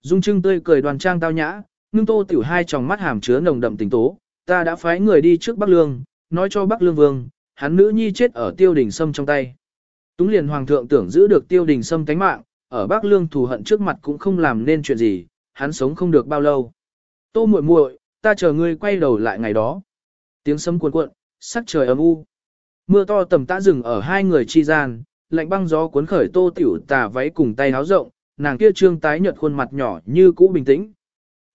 S1: Dung Trưng tươi cười đoàn trang tao nhã, ngưng tô tiểu hai tròng mắt hàm chứa nồng đậm tình tố, ta đã phái người đi trước Bắc Lương, nói cho Bắc Lương Vương, hắn nữ nhi chết ở tiêu đình sâm trong tay. Túng liền hoàng thượng tưởng giữ được tiêu đình sâm cánh mạng, ở Bắc Lương thù hận trước mặt cũng không làm nên chuyện gì, hắn sống không được bao lâu. Tô muội muội, ta chờ ngươi quay đầu lại ngày đó. Tiếng sấm cuồn cuộn, sắc trời âm u. Mưa to tầm tã rừng ở hai người chi gian, lạnh băng gió cuốn khởi tô tiểu tà váy cùng tay áo rộng, nàng kia trương tái nhợt khuôn mặt nhỏ như cũ bình tĩnh.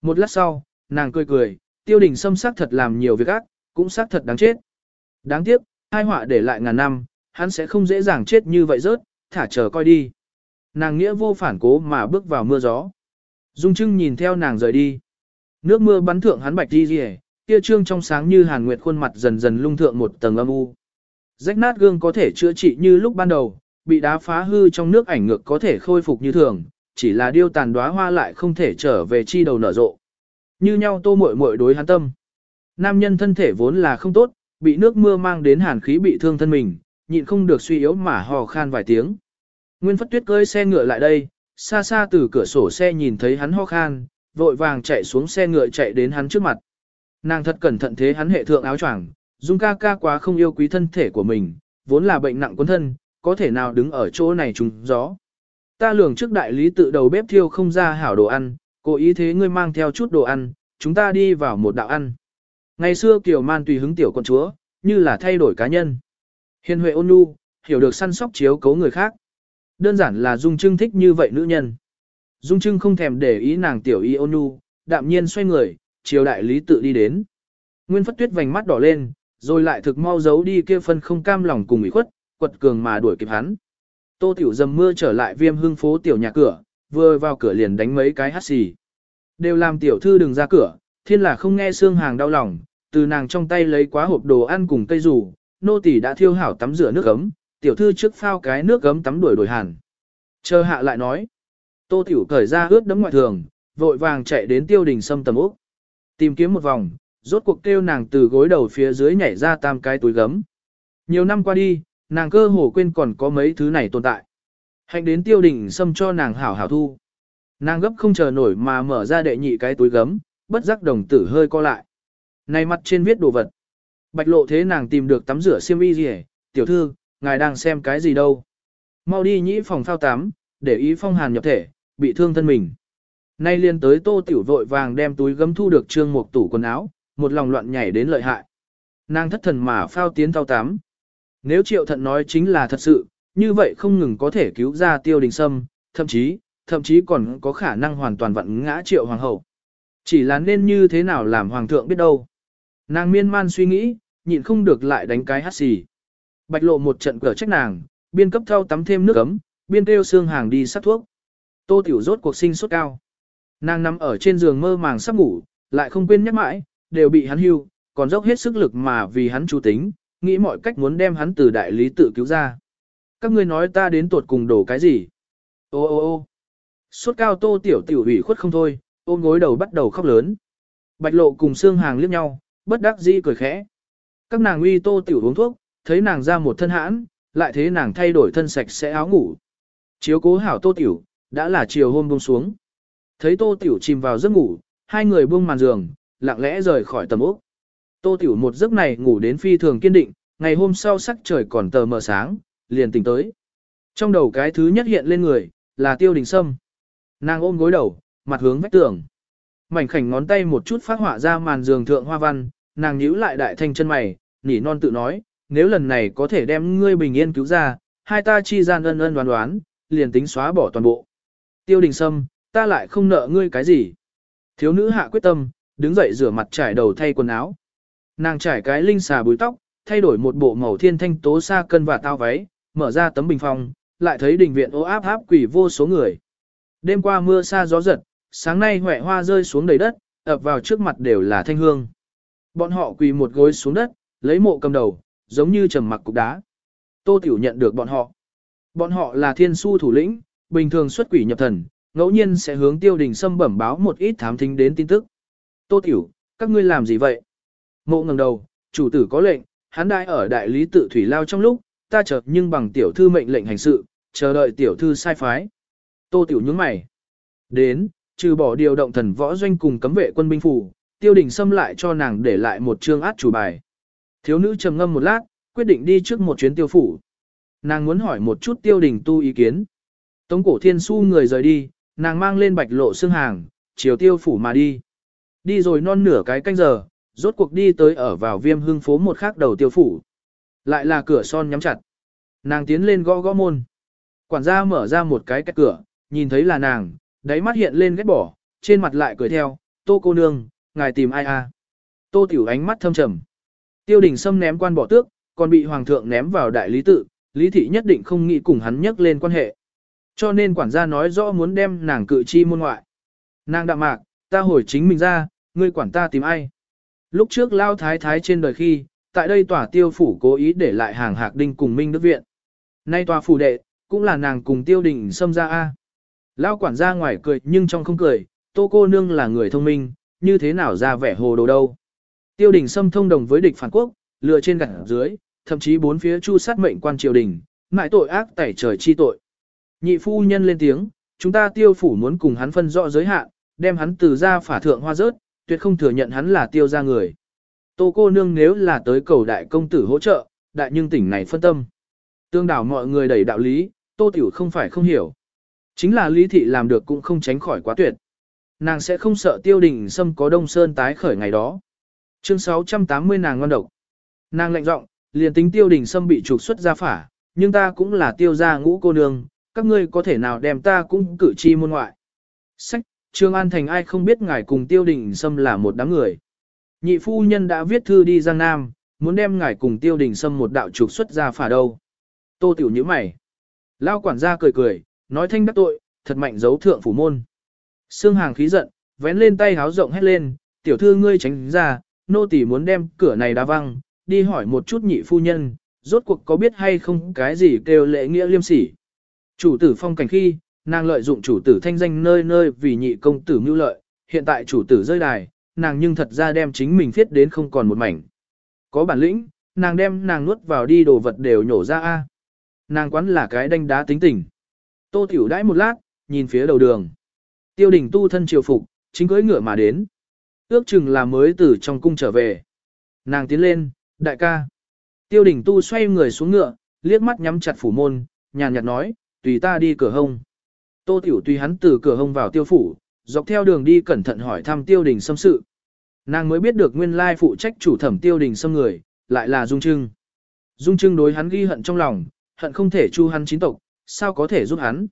S1: Một lát sau, nàng cười cười, tiêu đình xâm sắc thật làm nhiều việc ác, cũng sắc thật đáng chết. Đáng tiếc, hai họa để lại ngàn năm, hắn sẽ không dễ dàng chết như vậy rớt, thả chờ coi đi. Nàng nghĩa vô phản cố mà bước vào mưa gió. Dung Trưng nhìn theo nàng rời đi. Nước mưa bắn thượng hắn bạch đi rìa, kia trương trong sáng như hàn nguyệt khuôn mặt dần dần lung thượng một tầng âm u. Rách nát gương có thể chữa trị như lúc ban đầu, bị đá phá hư trong nước ảnh ngược có thể khôi phục như thường, chỉ là điêu tàn đóa hoa lại không thể trở về chi đầu nở rộ. Như nhau tô muội muội đối hắn tâm. Nam nhân thân thể vốn là không tốt, bị nước mưa mang đến hàn khí bị thương thân mình, nhịn không được suy yếu mà hò khan vài tiếng. Nguyên Phất Tuyết cơi xe ngựa lại đây, xa xa từ cửa sổ xe nhìn thấy hắn ho khan, vội vàng chạy xuống xe ngựa chạy đến hắn trước mặt. Nàng thật cẩn thận thế hắn hệ thượng áo choàng, Dung ca ca quá không yêu quý thân thể của mình, vốn là bệnh nặng quân thân, có thể nào đứng ở chỗ này trùng gió. Ta lường trước đại lý tự đầu bếp thiêu không ra hảo đồ ăn, cố ý thế ngươi mang theo chút đồ ăn, chúng ta đi vào một đạo ăn. Ngày xưa Kiều Man tùy hứng tiểu con chúa, như là thay đổi cá nhân. Hiền huệ ôn nhu, hiểu được săn sóc chiếu cấu người khác. Đơn giản là Dung Trưng thích như vậy nữ nhân. Dung Trưng không thèm để ý nàng tiểu y ôn nhu, đạm nhiên xoay người, chiều đại lý tự đi đến. Nguyên Phất Tuyết vành mắt đỏ lên, rồi lại thực mau giấu đi kia phân không cam lòng cùng ủy khuất, quật cường mà đuổi kịp hắn. Tô Tiểu dầm mưa trở lại viêm hương phố tiểu nhà cửa, vừa vào cửa liền đánh mấy cái hát xì. Đều làm tiểu thư đừng ra cửa, thiên là không nghe xương hàng đau lòng, từ nàng trong tay lấy quá hộp đồ ăn cùng cây rủ, nô tỳ đã thiêu hảo tắm rửa nước ấm, tiểu thư trước phao cái nước ấm tắm đuổi đổi hàn. Chờ hạ lại nói. Tô tiểu cởi ra ướt đấm ngoại thường, vội vàng chạy đến tiêu đình sâm tầm úc. Tìm kiếm một vòng, rốt cuộc kêu nàng từ gối đầu phía dưới nhảy ra tam cái túi gấm. Nhiều năm qua đi, nàng cơ hồ quên còn có mấy thứ này tồn tại. Hạnh đến tiêu đỉnh xâm cho nàng hảo hảo thu. Nàng gấp không chờ nổi mà mở ra đệ nhị cái túi gấm, bất giác đồng tử hơi co lại. Này mặt trên viết đồ vật. Bạch lộ thế nàng tìm được tắm rửa xiêm y gì tiểu thư, ngài đang xem cái gì đâu. Mau đi nhĩ phòng thao tắm, để ý phong hàn nhập thể, bị thương thân mình. Nay liên tới tô tiểu vội vàng đem túi gấm thu được trương một tủ quần áo, một lòng loạn nhảy đến lợi hại. Nàng thất thần mà phao tiến thao tám Nếu triệu thận nói chính là thật sự, như vậy không ngừng có thể cứu ra tiêu đình sâm, thậm chí, thậm chí còn có khả năng hoàn toàn vặn ngã triệu hoàng hậu. Chỉ là nên như thế nào làm hoàng thượng biết đâu. Nàng miên man suy nghĩ, nhịn không được lại đánh cái hát xì. Bạch lộ một trận cờ trách nàng, biên cấp thao tắm thêm nước ấm, biên kêu xương hàng đi sát thuốc. Tô tiểu rốt cuộc sinh sốt cao. Nàng nằm ở trên giường mơ màng sắp ngủ, lại không quên nhắc mãi, đều bị hắn hưu, còn dốc hết sức lực mà vì hắn chú tính, nghĩ mọi cách muốn đem hắn từ đại lý tự cứu ra. Các ngươi nói ta đến tuột cùng đổ cái gì? Ô ô ô Suốt cao tô tiểu tiểu ủy khuất không thôi, ôm gối đầu bắt đầu khóc lớn. Bạch lộ cùng xương hàng liếc nhau, bất đắc dĩ cười khẽ. Các nàng uy tô tiểu uống thuốc, thấy nàng ra một thân hãn, lại thấy nàng thay đổi thân sạch sẽ áo ngủ. Chiếu cố hảo tô tiểu, đã là chiều hôm buông xuống. Thấy tô tiểu chìm vào giấc ngủ, hai người buông màn giường, lặng lẽ rời khỏi tầm ốc. Tô tiểu một giấc này ngủ đến phi thường kiên định, ngày hôm sau sắc trời còn tờ mờ sáng, liền tỉnh tới. Trong đầu cái thứ nhất hiện lên người, là tiêu đình sâm. Nàng ôm gối đầu, mặt hướng vách tường. Mảnh khảnh ngón tay một chút phát họa ra màn giường thượng hoa văn, nàng nhíu lại đại thanh chân mày, nỉ non tự nói, nếu lần này có thể đem ngươi bình yên cứu ra, hai ta chi gian ân ân đoán đoán, liền tính xóa bỏ toàn bộ. Tiêu đình sâm, ta lại không nợ ngươi cái gì. Thiếu nữ hạ quyết tâm, đứng dậy rửa mặt trải đầu thay quần áo. Nàng trải cái linh xà búi tóc, thay đổi một bộ màu thiên thanh tố xa cân và tao váy, mở ra tấm bình phong, lại thấy đình viện ô áp áp quỷ vô số người. Đêm qua mưa xa gió giật, sáng nay huệ hoa rơi xuống đầy đất, ập vào trước mặt đều là thanh hương. Bọn họ quỳ một gối xuống đất, lấy mộ cầm đầu, giống như trầm mặc cục đá. Tô Tiểu nhận được bọn họ. Bọn họ là thiên su thủ lĩnh, bình thường xuất quỷ nhập thần, ngẫu nhiên sẽ hướng tiêu đình Sâm bẩm báo một ít thám thính đến tin tức. Tô Tiểu, các ngươi làm gì vậy? Mộ ngẩng đầu, chủ tử có lệnh, hắn đại ở đại lý tự thủy lao trong lúc, ta chợt nhưng bằng tiểu thư mệnh lệnh hành sự, chờ đợi tiểu thư sai phái. Tô Tiểu nhướng mày. Đến, trừ bỏ điều động thần võ doanh cùng cấm vệ quân binh phủ, tiêu đình xâm lại cho nàng để lại một chương át chủ bài. Thiếu nữ trầm ngâm một lát, quyết định đi trước một chuyến tiêu phủ. Nàng muốn hỏi một chút tiêu đình tu ý kiến. Tống cổ thiên su người rời đi, nàng mang lên bạch lộ xương hàng, chiều tiêu phủ mà đi. Đi rồi non nửa cái canh giờ, rốt cuộc đi tới ở vào viêm hương phố một khắc đầu tiêu phủ. Lại là cửa son nhắm chặt. Nàng tiến lên gõ gõ môn. Quản gia mở ra một cái cách cửa, nhìn thấy là nàng, đáy mắt hiện lên ghét bỏ, trên mặt lại cười theo, tô cô nương, ngài tìm ai à? Tô tiểu ánh mắt thâm trầm. Tiêu đình Sâm ném quan bỏ tước, còn bị hoàng thượng ném vào đại lý tự, lý thị nhất định không nghĩ cùng hắn nhắc lên quan hệ. Cho nên quản gia nói rõ muốn đem nàng cự chi môn ngoại. Nàng đạm mạc, ta hồi chính mình ra, ngươi quản ta tìm ai. Lúc trước lao thái thái trên đời khi, tại đây tòa tiêu phủ cố ý để lại hàng hạc đinh cùng Minh Đức Viện. Nay tòa phủ đệ, cũng là nàng cùng tiêu đình xâm ra A. Lao quản gia ngoài cười nhưng trong không cười, tô cô nương là người thông minh, như thế nào ra vẻ hồ đồ đâu. Tiêu đình xâm thông đồng với địch phản quốc, lừa trên gặt dưới, thậm chí bốn phía chu sát mệnh quan triều đình, mại tội ác tẩy trời chi tội. Nhị phu nhân lên tiếng, chúng ta tiêu phủ muốn cùng hắn phân rõ giới hạn, đem hắn từ ra phả thượng hoa rớt, tuyệt không thừa nhận hắn là tiêu ra người. Tô cô nương nếu là tới cầu đại công tử hỗ trợ, đại nhưng tỉnh này phân tâm. Tương đảo mọi người đẩy đạo lý, tô tiểu không phải không hiểu. Chính là lý thị làm được cũng không tránh khỏi quá tuyệt. Nàng sẽ không sợ tiêu đình xâm có đông sơn tái khởi ngày đó. Chương 680 nàng ngon độc. Nàng lạnh giọng, liền tính tiêu đình xâm bị trục xuất ra phả, nhưng ta cũng là tiêu gia ngũ cô nương, các ngươi có thể nào đem ta cũng cử chi môn ngoại. Sách, Trương An Thành ai không biết ngài cùng tiêu đình xâm là một đám người. Nhị phu nhân đã viết thư đi Giang Nam, muốn đem ngài cùng tiêu đình xâm một đạo trục xuất ra phả đâu. Tô tiểu như mày. Lao quản gia cười cười, nói thanh đắc tội, thật mạnh giấu thượng phủ môn. Sương hàng khí giận, vén lên tay háo rộng hét lên, tiểu thư ngươi tránh ra, nô tỳ muốn đem cửa này đá văng, đi hỏi một chút nhị phu nhân, rốt cuộc có biết hay không cái gì kêu lệ nghĩa liêm sỉ. Chủ tử phong cảnh khi, nàng lợi dụng chủ tử thanh danh nơi nơi vì nhị công tử mưu lợi, hiện tại chủ tử rơi đài, nàng nhưng thật ra đem chính mình viết đến không còn một mảnh. Có bản lĩnh, nàng đem nàng nuốt vào đi đồ vật đều nhổ ra a. Nàng quán là cái đanh đá tính tình. Tô tiểu đãi một lát, nhìn phía đầu đường. Tiêu đình tu thân triều phục, chính cưỡi ngựa mà đến. Ước chừng là mới từ trong cung trở về. Nàng tiến lên, đại ca. Tiêu đình tu xoay người xuống ngựa, liếc mắt nhắm chặt phủ môn, nhàn nhạt nói, tùy ta đi cửa hông. Tô tiểu tùy hắn từ cửa hông vào tiêu phủ, dọc theo đường đi cẩn thận hỏi thăm tiêu đình xâm sự. Nàng mới biết được nguyên lai phụ trách chủ thẩm tiêu đình xâm người, lại là Dung Trưng. Dung Trưng đối hắn ghi hận trong lòng, hận không thể chu hắn chính tộc, sao có thể giúp hắn.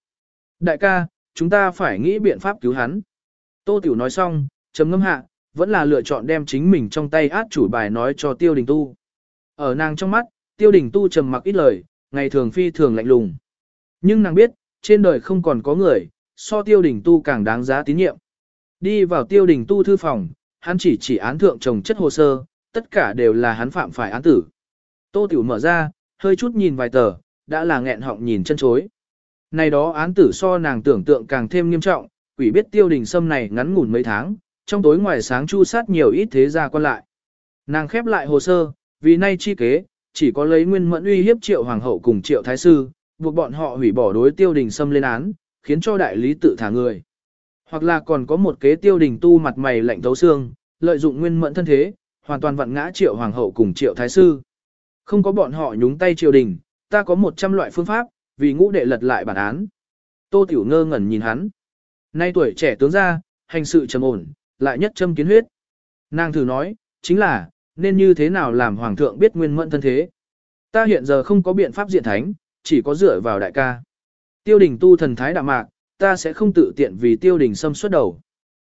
S1: Đại ca, chúng ta phải nghĩ biện pháp cứu hắn. Tô Tiểu nói xong, chấm ngâm hạ, vẫn là lựa chọn đem chính mình trong tay át chủ bài nói cho Tiêu Đình Tu. Ở nàng trong mắt, Tiêu Đình Tu trầm mặc ít lời, ngày thường phi thường lạnh lùng. Nhưng nàng biết, trên đời không còn có người, so Tiêu Đình Tu càng đáng giá tín nhiệm. Đi vào Tiêu Đình Tu thư phòng, hắn chỉ chỉ án thượng trồng chất hồ sơ, tất cả đều là hắn phạm phải án tử. Tô Tiểu mở ra, hơi chút nhìn vài tờ, đã là nghẹn họng nhìn chân chối. Này đó án tử so nàng tưởng tượng càng thêm nghiêm trọng, quỷ biết tiêu đình sâm này ngắn ngủn mấy tháng, trong tối ngoài sáng chu sát nhiều ít thế gia quan lại. Nàng khép lại hồ sơ, vì nay chi kế, chỉ có lấy nguyên mẫn uy hiếp triệu hoàng hậu cùng triệu thái sư, buộc bọn họ hủy bỏ đối tiêu đình sâm lên án, khiến cho đại lý tự thả người. Hoặc là còn có một kế tiêu đình tu mặt mày lạnh thấu xương, lợi dụng nguyên mẫn thân thế, hoàn toàn vặn ngã triệu hoàng hậu cùng triệu thái sư. Không có bọn họ nhúng tay triều đình, ta có 100 loại phương pháp, vì ngũ đệ lật lại bản án. Tô Tiểu ngơ ngẩn nhìn hắn. Nay tuổi trẻ tướng ra, hành sự trầm ổn, lại nhất châm kiến huyết. Nàng thử nói, chính là, nên như thế nào làm hoàng thượng biết nguyên mẫn thân thế. Ta hiện giờ không có biện pháp diện thánh, chỉ có dựa vào đại ca. Tiêu đình tu thần thái đạm mạc, ta sẽ không tự tiện vì tiêu đình xâm xuất đầu.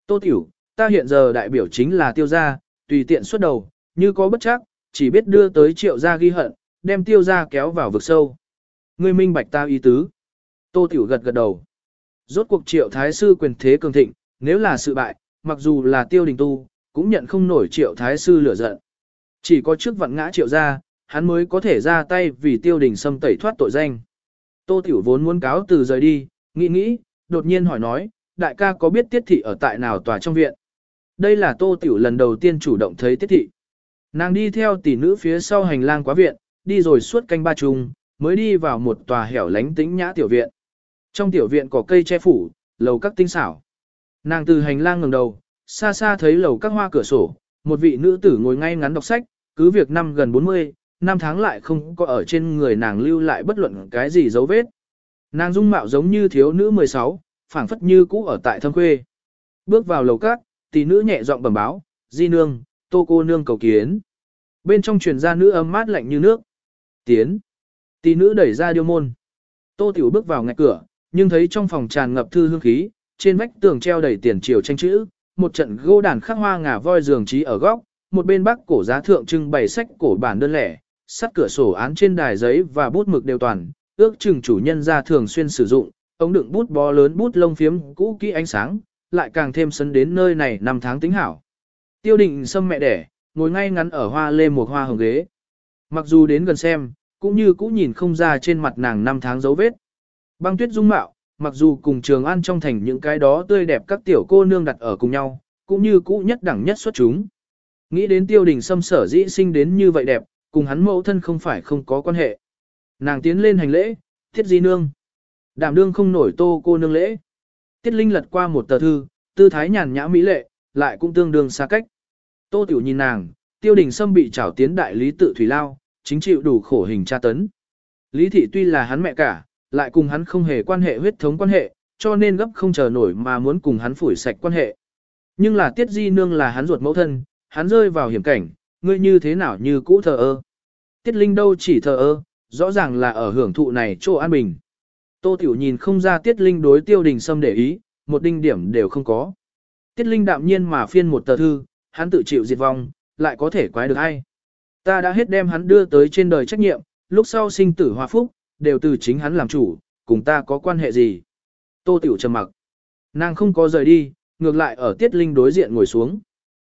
S1: Tô Tiểu, ta hiện giờ đại biểu chính là tiêu gia, tùy tiện xuất đầu, như có bất chắc, chỉ biết đưa tới triệu gia ghi hận, đem tiêu gia kéo vào vực sâu. Ngươi minh bạch ta ý tứ. Tô Tiểu gật gật đầu. Rốt cuộc triệu thái sư quyền thế cường thịnh, nếu là sự bại, mặc dù là tiêu đình tu, cũng nhận không nổi triệu thái sư lửa giận. Chỉ có trước vận ngã triệu gia, hắn mới có thể ra tay vì tiêu đình xâm tẩy thoát tội danh. Tô Tiểu vốn muốn cáo từ rời đi, nghĩ nghĩ, đột nhiên hỏi nói, đại ca có biết tiết thị ở tại nào tòa trong viện? Đây là Tô Tiểu lần đầu tiên chủ động thấy tiết thị. Nàng đi theo tỷ nữ phía sau hành lang quá viện, đi rồi suốt canh ba chung, mới đi vào một tòa hẻo lánh tĩnh nhã tiểu viện. Trong tiểu viện có cây che phủ, lầu các tinh xảo. Nàng từ hành lang ngẩng đầu, xa xa thấy lầu các hoa cửa sổ, một vị nữ tử ngồi ngay ngắn đọc sách, cứ việc năm gần 40, năm tháng lại không có ở trên người nàng lưu lại bất luận cái gì dấu vết. Nàng dung mạo giống như thiếu nữ 16, phảng phất như cũ ở tại thâm quê. Bước vào lầu các, tỷ nữ nhẹ giọng bẩm báo, di nương, tô cô nương cầu kiến. Bên trong truyền ra nữ ấm mát lạnh như nước. Tiến. Tỷ nữ đẩy ra điêu môn. Tô Tiểu bước vào ngạch cửa, nhưng thấy trong phòng tràn ngập thư hương khí, trên vách tường treo đầy tiền triều tranh chữ, một trận gô đàn khắc hoa ngả voi giường trí ở góc, một bên bắc cổ giá thượng trưng bày sách cổ bản đơn lẻ, sắt cửa sổ án trên đài giấy và bút mực đều toàn, ước chừng chủ nhân ra thường xuyên sử dụng, Ống đựng bút bó lớn bút lông phiếm cũ kỹ ánh sáng, lại càng thêm sấn đến nơi này năm tháng tính hảo. Tiêu định xâm mẹ đẻ, ngồi ngay ngắn ở hoa lê một hoa hồng ghế. Mặc dù đến gần xem, cũng như cũ nhìn không ra trên mặt nàng năm tháng dấu vết. Băng tuyết dung mạo, mặc dù cùng trường an trong thành những cái đó tươi đẹp các tiểu cô nương đặt ở cùng nhau, cũng như cũ nhất đẳng nhất xuất chúng. Nghĩ đến tiêu đình xâm sở dĩ sinh đến như vậy đẹp, cùng hắn mẫu thân không phải không có quan hệ. Nàng tiến lên hành lễ, thiết di nương. Đảm đương không nổi tô cô nương lễ. Tiết Linh lật qua một tờ thư, tư thái nhàn nhã mỹ lệ, lại cũng tương đương xa cách. Tô Tiểu nhìn nàng, tiêu đình sâm bị trảo tiến đại lý tự thủy lao, chính chịu đủ khổ hình tra tấn. Lý thị tuy là hắn mẹ cả, lại cùng hắn không hề quan hệ huyết thống quan hệ, cho nên gấp không chờ nổi mà muốn cùng hắn phủi sạch quan hệ. Nhưng là tiết di nương là hắn ruột mẫu thân, hắn rơi vào hiểm cảnh, ngươi như thế nào như cũ thờ ơ. Tiết linh đâu chỉ thờ ơ, rõ ràng là ở hưởng thụ này chỗ an bình. Tô Tiểu nhìn không ra Tiết Linh đối tiêu đình xâm để ý, một đinh điểm đều không có. Tiết Linh đạm nhiên mà phiên một tờ thư, hắn tự chịu diệt vong, lại có thể quái được ai. Ta đã hết đem hắn đưa tới trên đời trách nhiệm, lúc sau sinh tử hòa phúc, đều từ chính hắn làm chủ, cùng ta có quan hệ gì. Tô Tiểu trầm mặc. Nàng không có rời đi, ngược lại ở Tiết Linh đối diện ngồi xuống.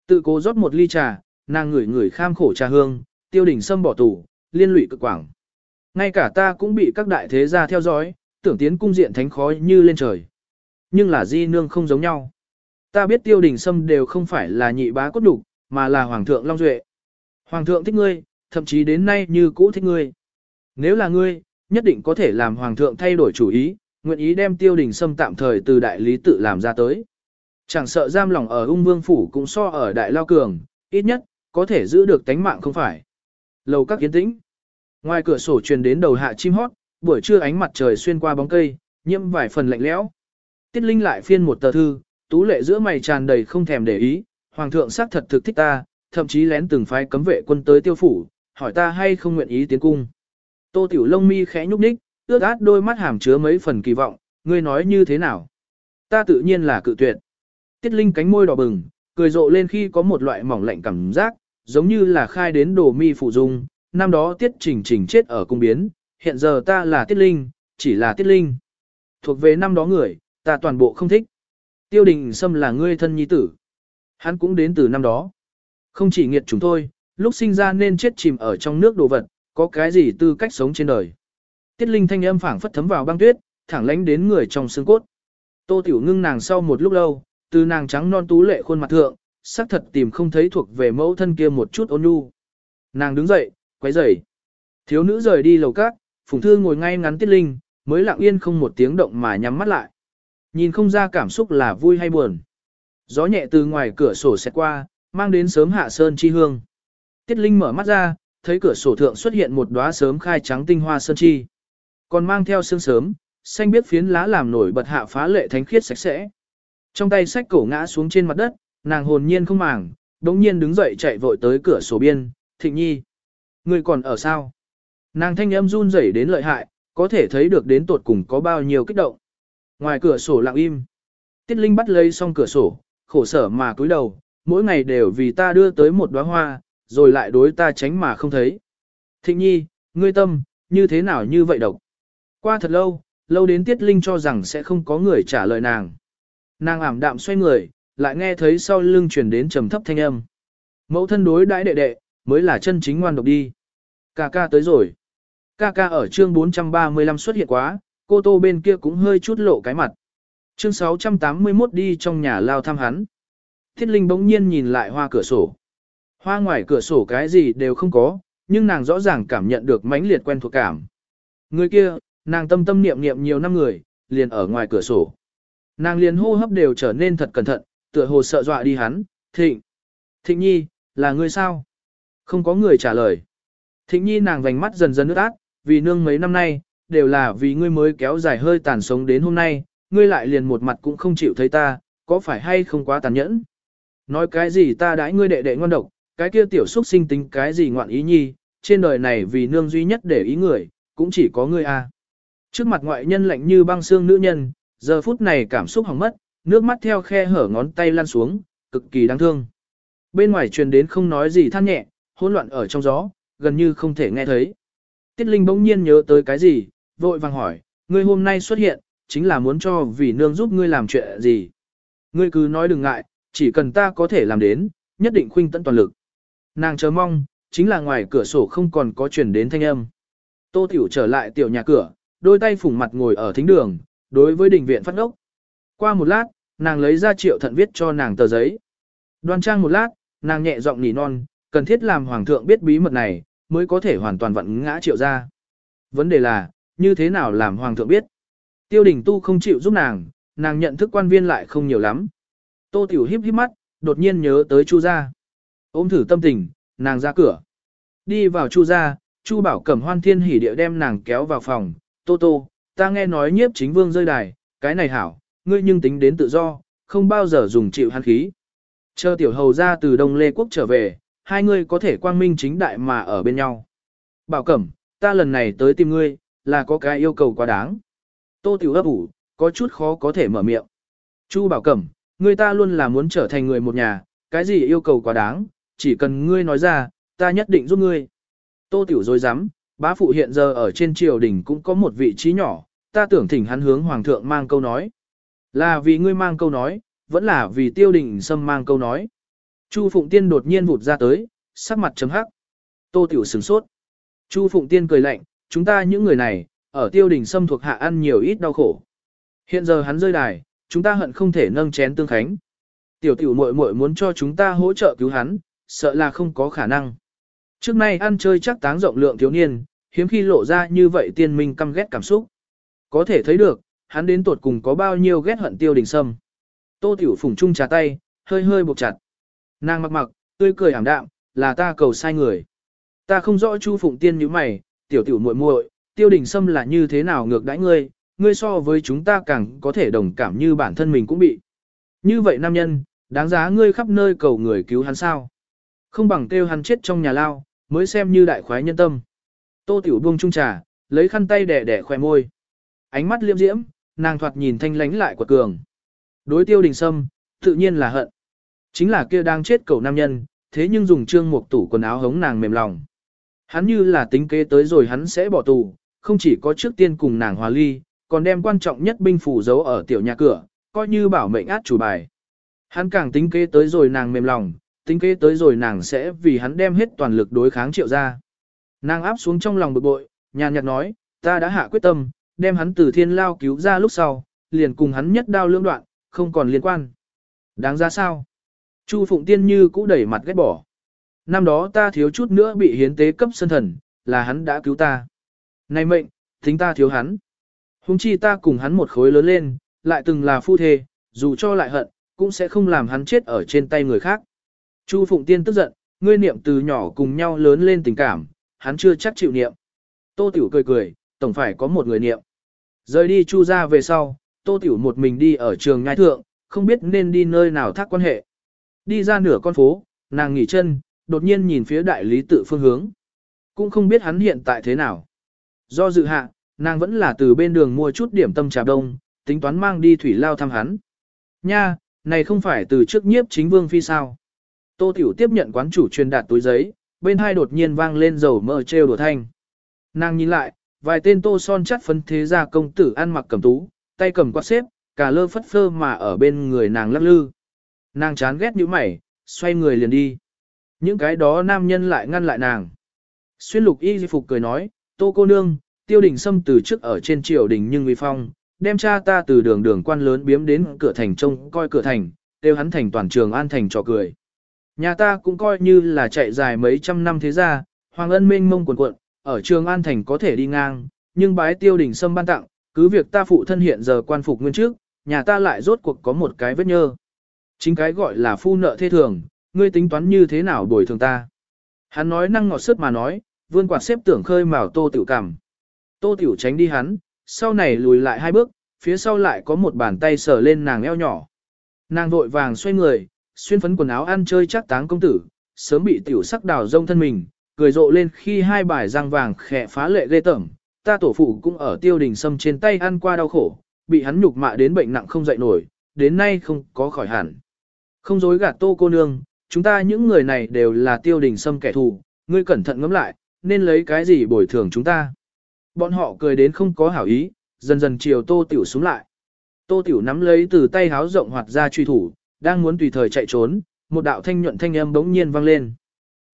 S1: Tự cố rót một ly trà, nàng ngửi ngửi kham khổ trà hương, tiêu đình sâm bỏ tù, liên lụy cực quảng. Ngay cả ta cũng bị các đại thế gia theo dõi, tưởng tiến cung diện thánh khói như lên trời. Nhưng là di nương không giống nhau. Ta biết tiêu đình sâm đều không phải là nhị bá cốt đục, mà là hoàng thượng Long Duệ. Hoàng thượng thích ngươi, thậm chí đến nay như cũ thích ngươi. Nếu là ngươi, nhất định có thể làm hoàng thượng thay đổi chủ ý, nguyện ý đem tiêu đình sâm tạm thời từ đại lý tự làm ra tới. Chẳng sợ giam lòng ở ung vương phủ cũng so ở đại lao cường, ít nhất, có thể giữ được tánh mạng không phải. Lầu các kiến tĩnh. Ngoài cửa sổ truyền đến đầu hạ chim hót, buổi trưa ánh mặt trời xuyên qua bóng cây, nhiễm vài phần lạnh lẽo. Tiết Linh lại phiên một tờ thư, tú lệ giữa mày tràn đầy không thèm để ý, hoàng thượng xác thật thực thích ta, thậm chí lén từng phái cấm vệ quân tới tiêu phủ, hỏi ta hay không nguyện ý tiến cung. Tô Tiểu long mi khẽ nhúc nhích, ước át đôi mắt hàm chứa mấy phần kỳ vọng, ngươi nói như thế nào? Ta tự nhiên là cự tuyệt. Tiết Linh cánh môi đỏ bừng, cười rộ lên khi có một loại mỏng lạnh cảm giác, giống như là khai đến đồ mi phụ dung, năm đó Tiết Trình Trình chết ở cung biến, hiện giờ ta là Tiết Linh, chỉ là Tiết Linh. Thuộc về năm đó người, ta toàn bộ không thích. Tiêu đình Sâm là ngươi thân nhi tử. Hắn cũng đến từ năm đó. Không chỉ nghiệt chúng tôi, lúc sinh ra nên chết chìm ở trong nước đồ vật, có cái gì tư cách sống trên đời. Tiết Linh thanh âm phảng phất thấm vào băng tuyết, thẳng lánh đến người trong xương cốt. Tô Tiểu ngưng nàng sau một lúc lâu, từ nàng trắng non tú lệ khuôn mặt thượng, xác thật tìm không thấy thuộc về mẫu thân kia một chút ôn nhu. Nàng đứng dậy, quấy dậy, Thiếu nữ rời đi lầu cát, Phùng Thư ngồi ngay ngắn Tiết Linh, mới lặng yên không một tiếng động mà nhắm mắt lại. Nhìn không ra cảm xúc là vui hay buồn. Gió nhẹ từ ngoài cửa sổ xét qua, mang đến sớm hạ sơn chi hương. Tiết Linh mở mắt ra, thấy cửa sổ thượng xuất hiện một đóa sớm khai trắng tinh hoa sơn chi. Còn mang theo sương sớm, xanh biết phiến lá làm nổi bật hạ phá lệ thánh khiết sạch sẽ. Trong tay sách cổ ngã xuống trên mặt đất, nàng hồn nhiên không màng, đống nhiên đứng dậy chạy vội tới cửa sổ biên, thịnh nhi. Người còn ở sao? Nàng thanh âm run rẩy đến lợi hại, có thể thấy được đến tột cùng có bao nhiêu kích động. Ngoài cửa sổ lặng im. Tiết Linh bắt lấy xong cửa sổ, khổ sở mà cúi đầu, mỗi ngày đều vì ta đưa tới một đóa hoa, rồi lại đối ta tránh mà không thấy. Thịnh nhi, ngươi tâm, như thế nào như vậy độc? Qua thật lâu, lâu đến Tiết Linh cho rằng sẽ không có người trả lời nàng. Nàng ảm đạm xoay người, lại nghe thấy sau lưng truyền đến trầm thấp thanh âm. Mẫu thân đối đãi đệ đệ, mới là chân chính ngoan độc đi. Ca ca tới rồi. Ca ca ở chương 435 xuất hiện quá, cô tô bên kia cũng hơi chút lộ cái mặt. Chương 681 đi trong nhà lao thăm hắn. Thiết Linh bỗng nhiên nhìn lại hoa cửa sổ. Hoa ngoài cửa sổ cái gì đều không có, nhưng nàng rõ ràng cảm nhận được mãnh liệt quen thuộc cảm. Người kia, nàng tâm tâm niệm niệm nhiều năm người, liền ở ngoài cửa sổ. Nàng liền hô hấp đều trở nên thật cẩn thận, tựa hồ sợ dọa đi hắn, thịnh. Thịnh nhi, là người sao? Không có người trả lời. Thịnh nhi nàng vành mắt dần dần nước át, vì nương mấy năm nay, đều là vì ngươi mới kéo dài hơi tàn sống đến hôm nay, ngươi lại liền một mặt cũng không chịu thấy ta, có phải hay không quá tàn nhẫn? Nói cái gì ta đãi ngươi đệ đệ ngon độc, cái kia tiểu xuất sinh tính cái gì ngoạn ý nhi, trên đời này vì nương duy nhất để ý người, cũng chỉ có ngươi a. Trước mặt ngoại nhân lạnh như băng xương nữ nhân, giờ phút này cảm xúc hỏng mất, nước mắt theo khe hở ngón tay lan xuống, cực kỳ đáng thương. Bên ngoài truyền đến không nói gì than nhẹ, hỗn loạn ở trong gió, gần như không thể nghe thấy. Tiết Linh bỗng nhiên nhớ tới cái gì, vội vàng hỏi, ngươi hôm nay xuất hiện, chính là muốn cho vì nương giúp ngươi làm chuyện gì. Ngươi cứ nói đừng ngại, chỉ cần ta có thể làm đến, nhất định khuynh tận toàn lực. Nàng chờ mong, chính là ngoài cửa sổ không còn có truyền đến thanh âm. Tô Tiểu trở lại tiểu nhà cửa, đôi tay phủng mặt ngồi ở thính đường, đối với đình viện phát ốc, qua một lát, nàng lấy ra triệu thận viết cho nàng tờ giấy. Đoan trang một lát, nàng nhẹ giọng nỉ non, cần thiết làm hoàng thượng biết bí mật này, mới có thể hoàn toàn vận ngã triệu ra. Vấn đề là, như thế nào làm hoàng thượng biết? Tiêu đình tu không chịu giúp nàng, nàng nhận thức quan viên lại không nhiều lắm. Tô tiểu híp híp mắt, đột nhiên nhớ tới chu gia. Ôm thử tâm tình, nàng ra cửa. Đi vào chu gia, chu bảo cẩm hoan thiên hỉ địa đem nàng kéo vào phòng. Tô tô, ta nghe nói nhiếp chính vương rơi đài, cái này hảo, ngươi nhưng tính đến tự do, không bao giờ dùng chịu hắn khí. Chờ tiểu hầu ra từ Đông Lê Quốc trở về, hai ngươi có thể quang minh chính đại mà ở bên nhau. Bảo Cẩm, ta lần này tới tìm ngươi, là có cái yêu cầu quá đáng. Tô Tiểu ấp ủ, có chút khó có thể mở miệng. Chu Bảo Cẩm, ngươi ta luôn là muốn trở thành người một nhà, cái gì yêu cầu quá đáng, chỉ cần ngươi nói ra, ta nhất định giúp ngươi. Tô Tiểu dối dám, bá phụ hiện giờ ở trên triều đình cũng có một vị trí nhỏ, ta tưởng thỉnh hắn hướng hoàng thượng mang câu nói. Là vì ngươi mang câu nói, vẫn là vì tiêu đình sâm mang câu nói. Chu Phụng Tiên đột nhiên vụt ra tới, sắc mặt chấm hắc. Tô Tiểu sửng sốt. Chu Phụng Tiên cười lạnh, chúng ta những người này, ở tiêu đình sâm thuộc hạ ăn nhiều ít đau khổ. Hiện giờ hắn rơi đài, chúng ta hận không thể nâng chén tương khánh. Tiểu tiểu muội muội muốn cho chúng ta hỗ trợ cứu hắn, sợ là không có khả năng. Trước nay ăn chơi chắc táng rộng lượng thiếu niên, hiếm khi lộ ra như vậy tiên minh căm ghét cảm xúc. Có thể thấy được, hắn đến tuột cùng có bao nhiêu ghét hận tiêu đình sâm. Tô tiểu phùng trung trà tay, hơi hơi buộc chặt. Nàng mặc mặc, tươi cười ảm đạm, là ta cầu sai người. Ta không rõ Chu Phụng Tiên như mày, tiểu tiểu muội muội, tiêu đình sâm là như thế nào ngược đãi ngươi, ngươi so với chúng ta càng có thể đồng cảm như bản thân mình cũng bị. Như vậy nam nhân, đáng giá ngươi khắp nơi cầu người cứu hắn sao. Không bằng kêu hắn chết trong nhà lao, mới xem như đại khoái nhân tâm. Tô tiểu buông trung trà, lấy khăn tay đẻ đẻ khoe môi. Ánh mắt liêm diễm, nàng thoạt nhìn thanh lánh lại quật cường. Đối tiêu đình sâm, tự nhiên là hận. Chính là kia đang chết cầu nam nhân, thế nhưng dùng trương một tủ quần áo hống nàng mềm lòng. Hắn như là tính kế tới rồi hắn sẽ bỏ tù, không chỉ có trước tiên cùng nàng hòa ly, còn đem quan trọng nhất binh phủ giấu ở tiểu nhà cửa, coi như bảo mệnh át chủ bài. Hắn càng tính kế tới rồi nàng mềm lòng, tính kế tới rồi nàng sẽ vì hắn đem hết toàn lực đối kháng triệu ra. Nàng áp xuống trong lòng bực bội, nhàn nhạt nói, ta đã hạ quyết tâm, đem hắn từ thiên lao cứu ra lúc sau, liền cùng hắn nhất đao lưỡng đoạn, không còn liên quan. Đáng ra sao? Chu Phụng Tiên như cũ đẩy mặt ghét bỏ. Năm đó ta thiếu chút nữa bị hiến tế cấp sân thần, là hắn đã cứu ta. Này mệnh, tính ta thiếu hắn. Hùng chi ta cùng hắn một khối lớn lên, lại từng là phu thê, dù cho lại hận, cũng sẽ không làm hắn chết ở trên tay người khác. Chu Phụng Tiên tức giận, ngươi niệm từ nhỏ cùng nhau lớn lên tình cảm, hắn chưa chắc chịu niệm. Tô Tiểu cười cười, tổng phải có một người niệm. Rời đi Chu ra về sau, Tô Tiểu một mình đi ở trường ngai thượng, không biết nên đi nơi nào thác quan hệ. Đi ra nửa con phố, nàng nghỉ chân, đột nhiên nhìn phía đại lý tự phương hướng. Cũng không biết hắn hiện tại thế nào. Do dự hạ, nàng vẫn là từ bên đường mua chút điểm tâm trà đông, tính toán mang đi thủy lao thăm hắn. Nha, này không phải từ trước nhiếp chính vương phi sao. Tô Tiểu tiếp nhận quán chủ truyền đạt túi giấy, bên hai đột nhiên vang lên dầu mỡ treo đổ thanh. Nàng nhìn lại, vài tên tô son chắt phấn thế gia công tử ăn mặc cầm tú, tay cầm quạt xếp, cả lơ phất phơ mà ở bên người nàng lắc lư. Nàng chán ghét như mày, xoay người liền đi. Những cái đó nam nhân lại ngăn lại nàng. Xuyên lục y di phục cười nói, tô cô nương, tiêu đình xâm từ trước ở trên triều đình nhưng uy phong, đem cha ta từ đường đường quan lớn biếm đến cửa thành trông coi cửa thành, tiêu hắn thành toàn trường an thành trò cười. Nhà ta cũng coi như là chạy dài mấy trăm năm thế ra, hoàng ân mênh mông quần cuộn ở trường an thành có thể đi ngang, nhưng bái tiêu đình Sâm ban tặng, cứ việc ta phụ thân hiện giờ quan phục nguyên trước, nhà ta lại rốt cuộc có một cái vết nhơ. Chính cái gọi là phu nợ thê thường, ngươi tính toán như thế nào bồi thường ta. Hắn nói năng ngọt sức mà nói, vươn quạt xếp tưởng khơi mào tô tiểu cảm. Tô tiểu tránh đi hắn, sau này lùi lại hai bước, phía sau lại có một bàn tay sờ lên nàng eo nhỏ. Nàng vội vàng xoay người, xuyên phấn quần áo ăn chơi chắc táng công tử, sớm bị tiểu sắc đào rông thân mình, cười rộ lên khi hai bài răng vàng khẽ phá lệ ghê tởm. Ta tổ phụ cũng ở tiêu đình sâm trên tay ăn qua đau khổ, bị hắn nhục mạ đến bệnh nặng không dậy nổi, đến nay không có khỏi hẳn. Không dối gạt tô cô nương, chúng ta những người này đều là tiêu đình sâm kẻ thù, ngươi cẩn thận ngẫm lại, nên lấy cái gì bồi thường chúng ta. Bọn họ cười đến không có hảo ý, dần dần chiều tô tiểu xuống lại. Tô tiểu nắm lấy từ tay háo rộng hoạt ra truy thủ, đang muốn tùy thời chạy trốn, một đạo thanh nhuận thanh âm bỗng nhiên vang lên.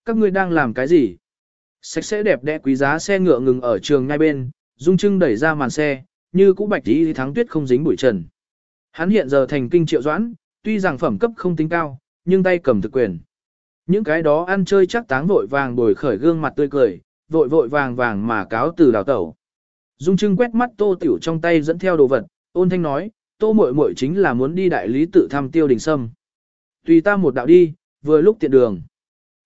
S1: Các ngươi đang làm cái gì? Sạch sẽ đẹp đẽ quý giá xe ngựa ngừng ở trường ngay bên, Dung Trưng đẩy ra màn xe, như cũ bạch tí thắng tuyết không dính bụi trần. Hắn hiện giờ thành kinh triệu doãn, tuy rằng phẩm cấp không tính cao, nhưng tay cầm thực quyền. Những cái đó ăn chơi chắc táng vội vàng bồi khởi gương mặt tươi cười, vội vội vàng vàng mà cáo từ đào tẩu. Dung Trưng quét mắt Tô Tiểu trong tay dẫn theo đồ vật, ôn thanh nói, Tô muội muội chính là muốn đi đại lý tự thăm Tiêu Đình Sâm. Tùy ta một đạo đi, vừa lúc tiện đường.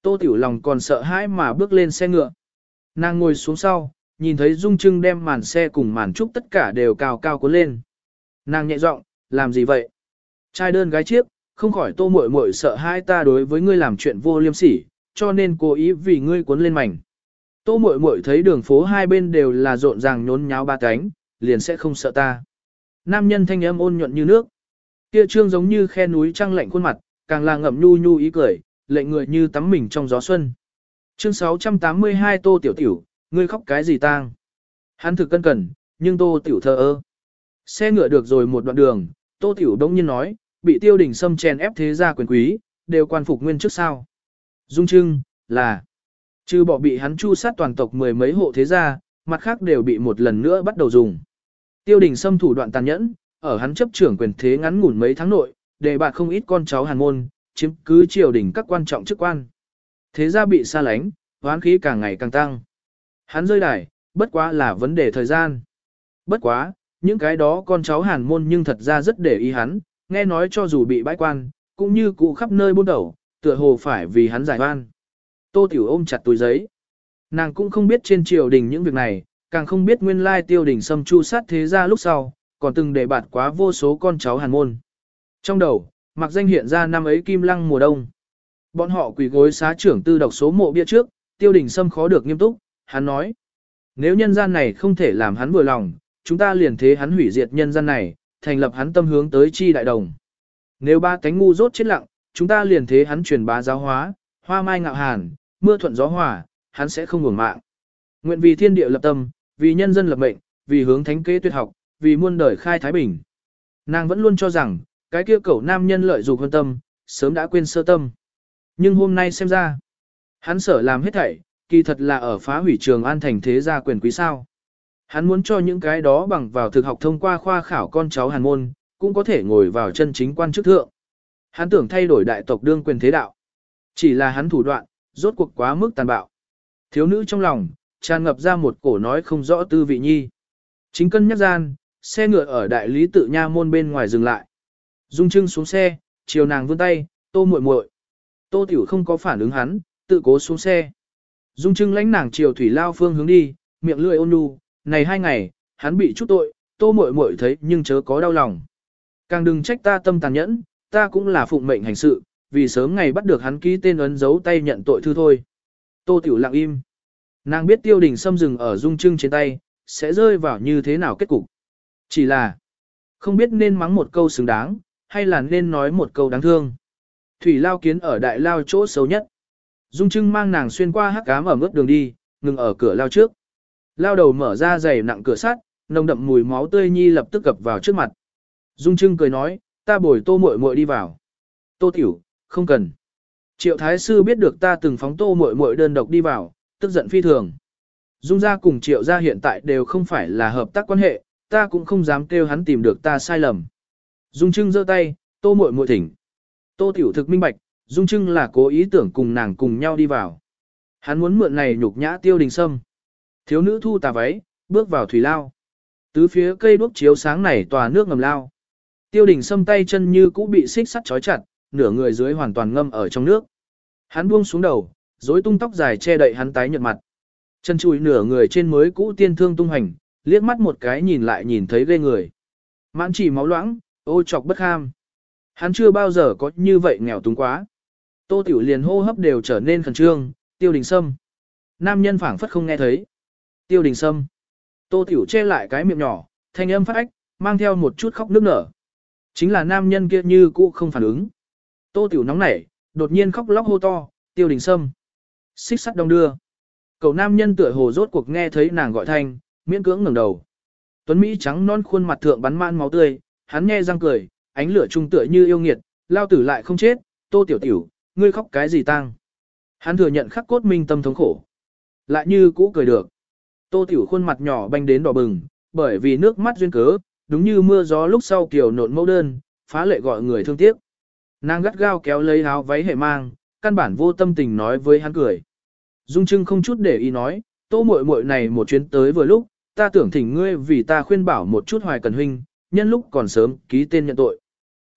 S1: Tô Tiểu lòng còn sợ hãi mà bước lên xe ngựa. Nàng ngồi xuống sau, nhìn thấy Dung Trưng đem màn xe cùng màn trúc tất cả đều cao cao cuốn lên. Nàng nhẹ giọng, làm gì vậy? Trai đơn gái chiếc, không khỏi tô muội muội sợ hãi ta đối với ngươi làm chuyện vô liêm sỉ, cho nên cố ý vì ngươi cuốn lên mảnh. Tô muội muội thấy đường phố hai bên đều là rộn ràng nhốn nháo ba cánh, liền sẽ không sợ ta. Nam nhân thanh âm ôn nhuận như nước. Kia trương giống như khe núi trăng lạnh khuôn mặt, càng là ngậm nhu nhu ý cười, lệnh người như tắm mình trong gió xuân. Chương 682 Tô Tiểu Tiểu, ngươi khóc cái gì tang? Hắn thực cân cẩn, nhưng Tô Tiểu thờ ơ. Xe ngựa được rồi một đoạn đường, Tô Tiểu đông nhiên nói, bị tiêu đình xâm chèn ép thế gia quyền quý, đều quan phục nguyên trước sao. Dung trưng, là, trừ bỏ bị hắn chu sát toàn tộc mười mấy hộ thế gia, mặt khác đều bị một lần nữa bắt đầu dùng. Tiêu đình xâm thủ đoạn tàn nhẫn, ở hắn chấp trưởng quyền thế ngắn ngủn mấy tháng nội, để bạt không ít con cháu hàn môn, chiếm cứ triều đình các quan trọng chức quan. Thế gia bị xa lánh, hoán khí càng ngày càng tăng. Hắn rơi đài, bất quá là vấn đề thời gian. Bất quá, những cái đó con cháu hàn môn nhưng thật ra rất để ý hắn, nghe nói cho dù bị bãi quan, cũng như cụ khắp nơi buôn đầu, tựa hồ phải vì hắn giải oan. Tô Tiểu ôm chặt túi giấy. Nàng cũng không biết trên triều đình những việc này, càng không biết nguyên lai tiêu đình xâm chu sát thế gia lúc sau, còn từng để bạt quá vô số con cháu hàn môn. Trong đầu, mặc danh hiện ra năm ấy kim lăng mùa đông. Bọn họ quỳ gối xá trưởng tư đọc số mộ bia trước, tiêu đình xâm khó được nghiêm túc, hắn nói. Nếu nhân gian này không thể làm hắn vừa lòng, chúng ta liền thế hắn hủy diệt nhân gian này, thành lập hắn tâm hướng tới chi đại đồng. Nếu ba cánh ngu rốt chết lặng, chúng ta liền thế hắn truyền bá giáo hóa, hoa mai ngạo hàn, mưa thuận gió hòa, hắn sẽ không ngừng mạng. Nguyện vì thiên địa lập tâm, vì nhân dân lập mệnh, vì hướng thánh kế tuyệt học, vì muôn đời khai thái bình. Nàng vẫn luôn cho rằng, cái kia cẩu nam nhân lợi dụng hơn tâm, sớm đã quên sơ tâm. Nhưng hôm nay xem ra, hắn sở làm hết thảy, kỳ thật là ở phá hủy trường an thành thế gia quyền quý sao. Hắn muốn cho những cái đó bằng vào thực học thông qua khoa khảo con cháu hàn môn, cũng có thể ngồi vào chân chính quan chức thượng. Hắn tưởng thay đổi đại tộc đương quyền thế đạo. Chỉ là hắn thủ đoạn, rốt cuộc quá mức tàn bạo. Thiếu nữ trong lòng, tràn ngập ra một cổ nói không rõ tư vị nhi. Chính cân nhắc gian, xe ngựa ở đại lý tự nha môn bên ngoài dừng lại. Dung trưng xuống xe, chiều nàng vươn tay, tô muội muội. Tô tiểu không có phản ứng hắn, tự cố xuống xe. Dung trưng lãnh nàng chiều thủy lao phương hướng đi, miệng lưỡi ôn nhu, này hai ngày, hắn bị chút tội, tô muội muội thấy nhưng chớ có đau lòng. Càng đừng trách ta tâm tàn nhẫn, ta cũng là phụng mệnh hành sự, vì sớm ngày bắt được hắn ký tên ấn dấu tay nhận tội thư thôi. Tô tiểu lặng im. Nàng biết tiêu đình xâm rừng ở dung trưng trên tay, sẽ rơi vào như thế nào kết cục. Chỉ là, không biết nên mắng một câu xứng đáng, hay là nên nói một câu đáng thương. Thủy lao kiến ở đại lao chỗ xấu nhất. Dung trưng mang nàng xuyên qua hắc cám ở mức đường đi, ngừng ở cửa lao trước. Lao đầu mở ra giày nặng cửa sắt, nồng đậm mùi máu tươi nhi lập tức cập vào trước mặt. Dung Trưng cười nói, ta bồi tô muội muội đi vào. Tô tiểu, không cần. Triệu Thái Sư biết được ta từng phóng tô muội muội đơn độc đi vào, tức giận phi thường. Dung gia cùng Triệu gia hiện tại đều không phải là hợp tác quan hệ, ta cũng không dám kêu hắn tìm được ta sai lầm. Dung Trưng giơ tay, tô muội muội thỉnh. Tô tiểu thực minh bạch, Dung Trưng là cố ý tưởng cùng nàng cùng nhau đi vào. Hắn muốn mượn này nhục nhã tiêu đình sâm. Thiếu nữ thu tà váy, bước vào thủy lao. Tứ phía cây đuốc chiếu sáng này tòa nước ngầm lao. Tiêu đình sâm tay chân như cũ bị xích sắt trói chặt, nửa người dưới hoàn toàn ngâm ở trong nước. Hắn buông xuống đầu, rối tung tóc dài che đậy hắn tái nhợt mặt. Chân chùi nửa người trên mới cũ tiên thương tung hành, liếc mắt một cái nhìn lại nhìn thấy ghê người. Mãn chỉ máu loãng, ô chọc bất ham. Hắn chưa bao giờ có như vậy nghèo túng quá. Tô Tiểu liền hô hấp đều trở nên khẩn trương, tiêu đình sâm. Nam nhân phảng phất không nghe thấy. Tiêu đình sâm. Tô Tiểu che lại cái miệng nhỏ, thanh âm phát ách, mang theo một chút khóc nước nở. Chính là nam nhân kia như cũ không phản ứng. Tô Tiểu nóng nảy, đột nhiên khóc lóc hô to, tiêu đình sâm. Xích sắt đông đưa. Cậu nam nhân tựa hồ rốt cuộc nghe thấy nàng gọi thanh, miễn cưỡng ngẩng đầu. Tuấn Mỹ trắng non khuôn mặt thượng bắn man máu tươi, hắn nghe răng cười, ánh lửa trung tựa như yêu nghiệt, lao tử lại không chết, tô tiểu tiểu, ngươi khóc cái gì tang. Hắn thừa nhận khắc cốt minh tâm thống khổ. Lại như cũ cười được. Tô tiểu khuôn mặt nhỏ banh đến đỏ bừng, bởi vì nước mắt duyên cớ, đúng như mưa gió lúc sau kiểu nộn mẫu đơn, phá lệ gọi người thương tiếc. Nàng gắt gao kéo lấy áo váy hệ mang, căn bản vô tâm tình nói với hắn cười. Dung Trưng không chút để ý nói, tô muội muội này một chuyến tới vừa lúc, ta tưởng thỉnh ngươi vì ta khuyên bảo một chút hoài cần huynh, nhân lúc còn sớm ký tên nhận tội.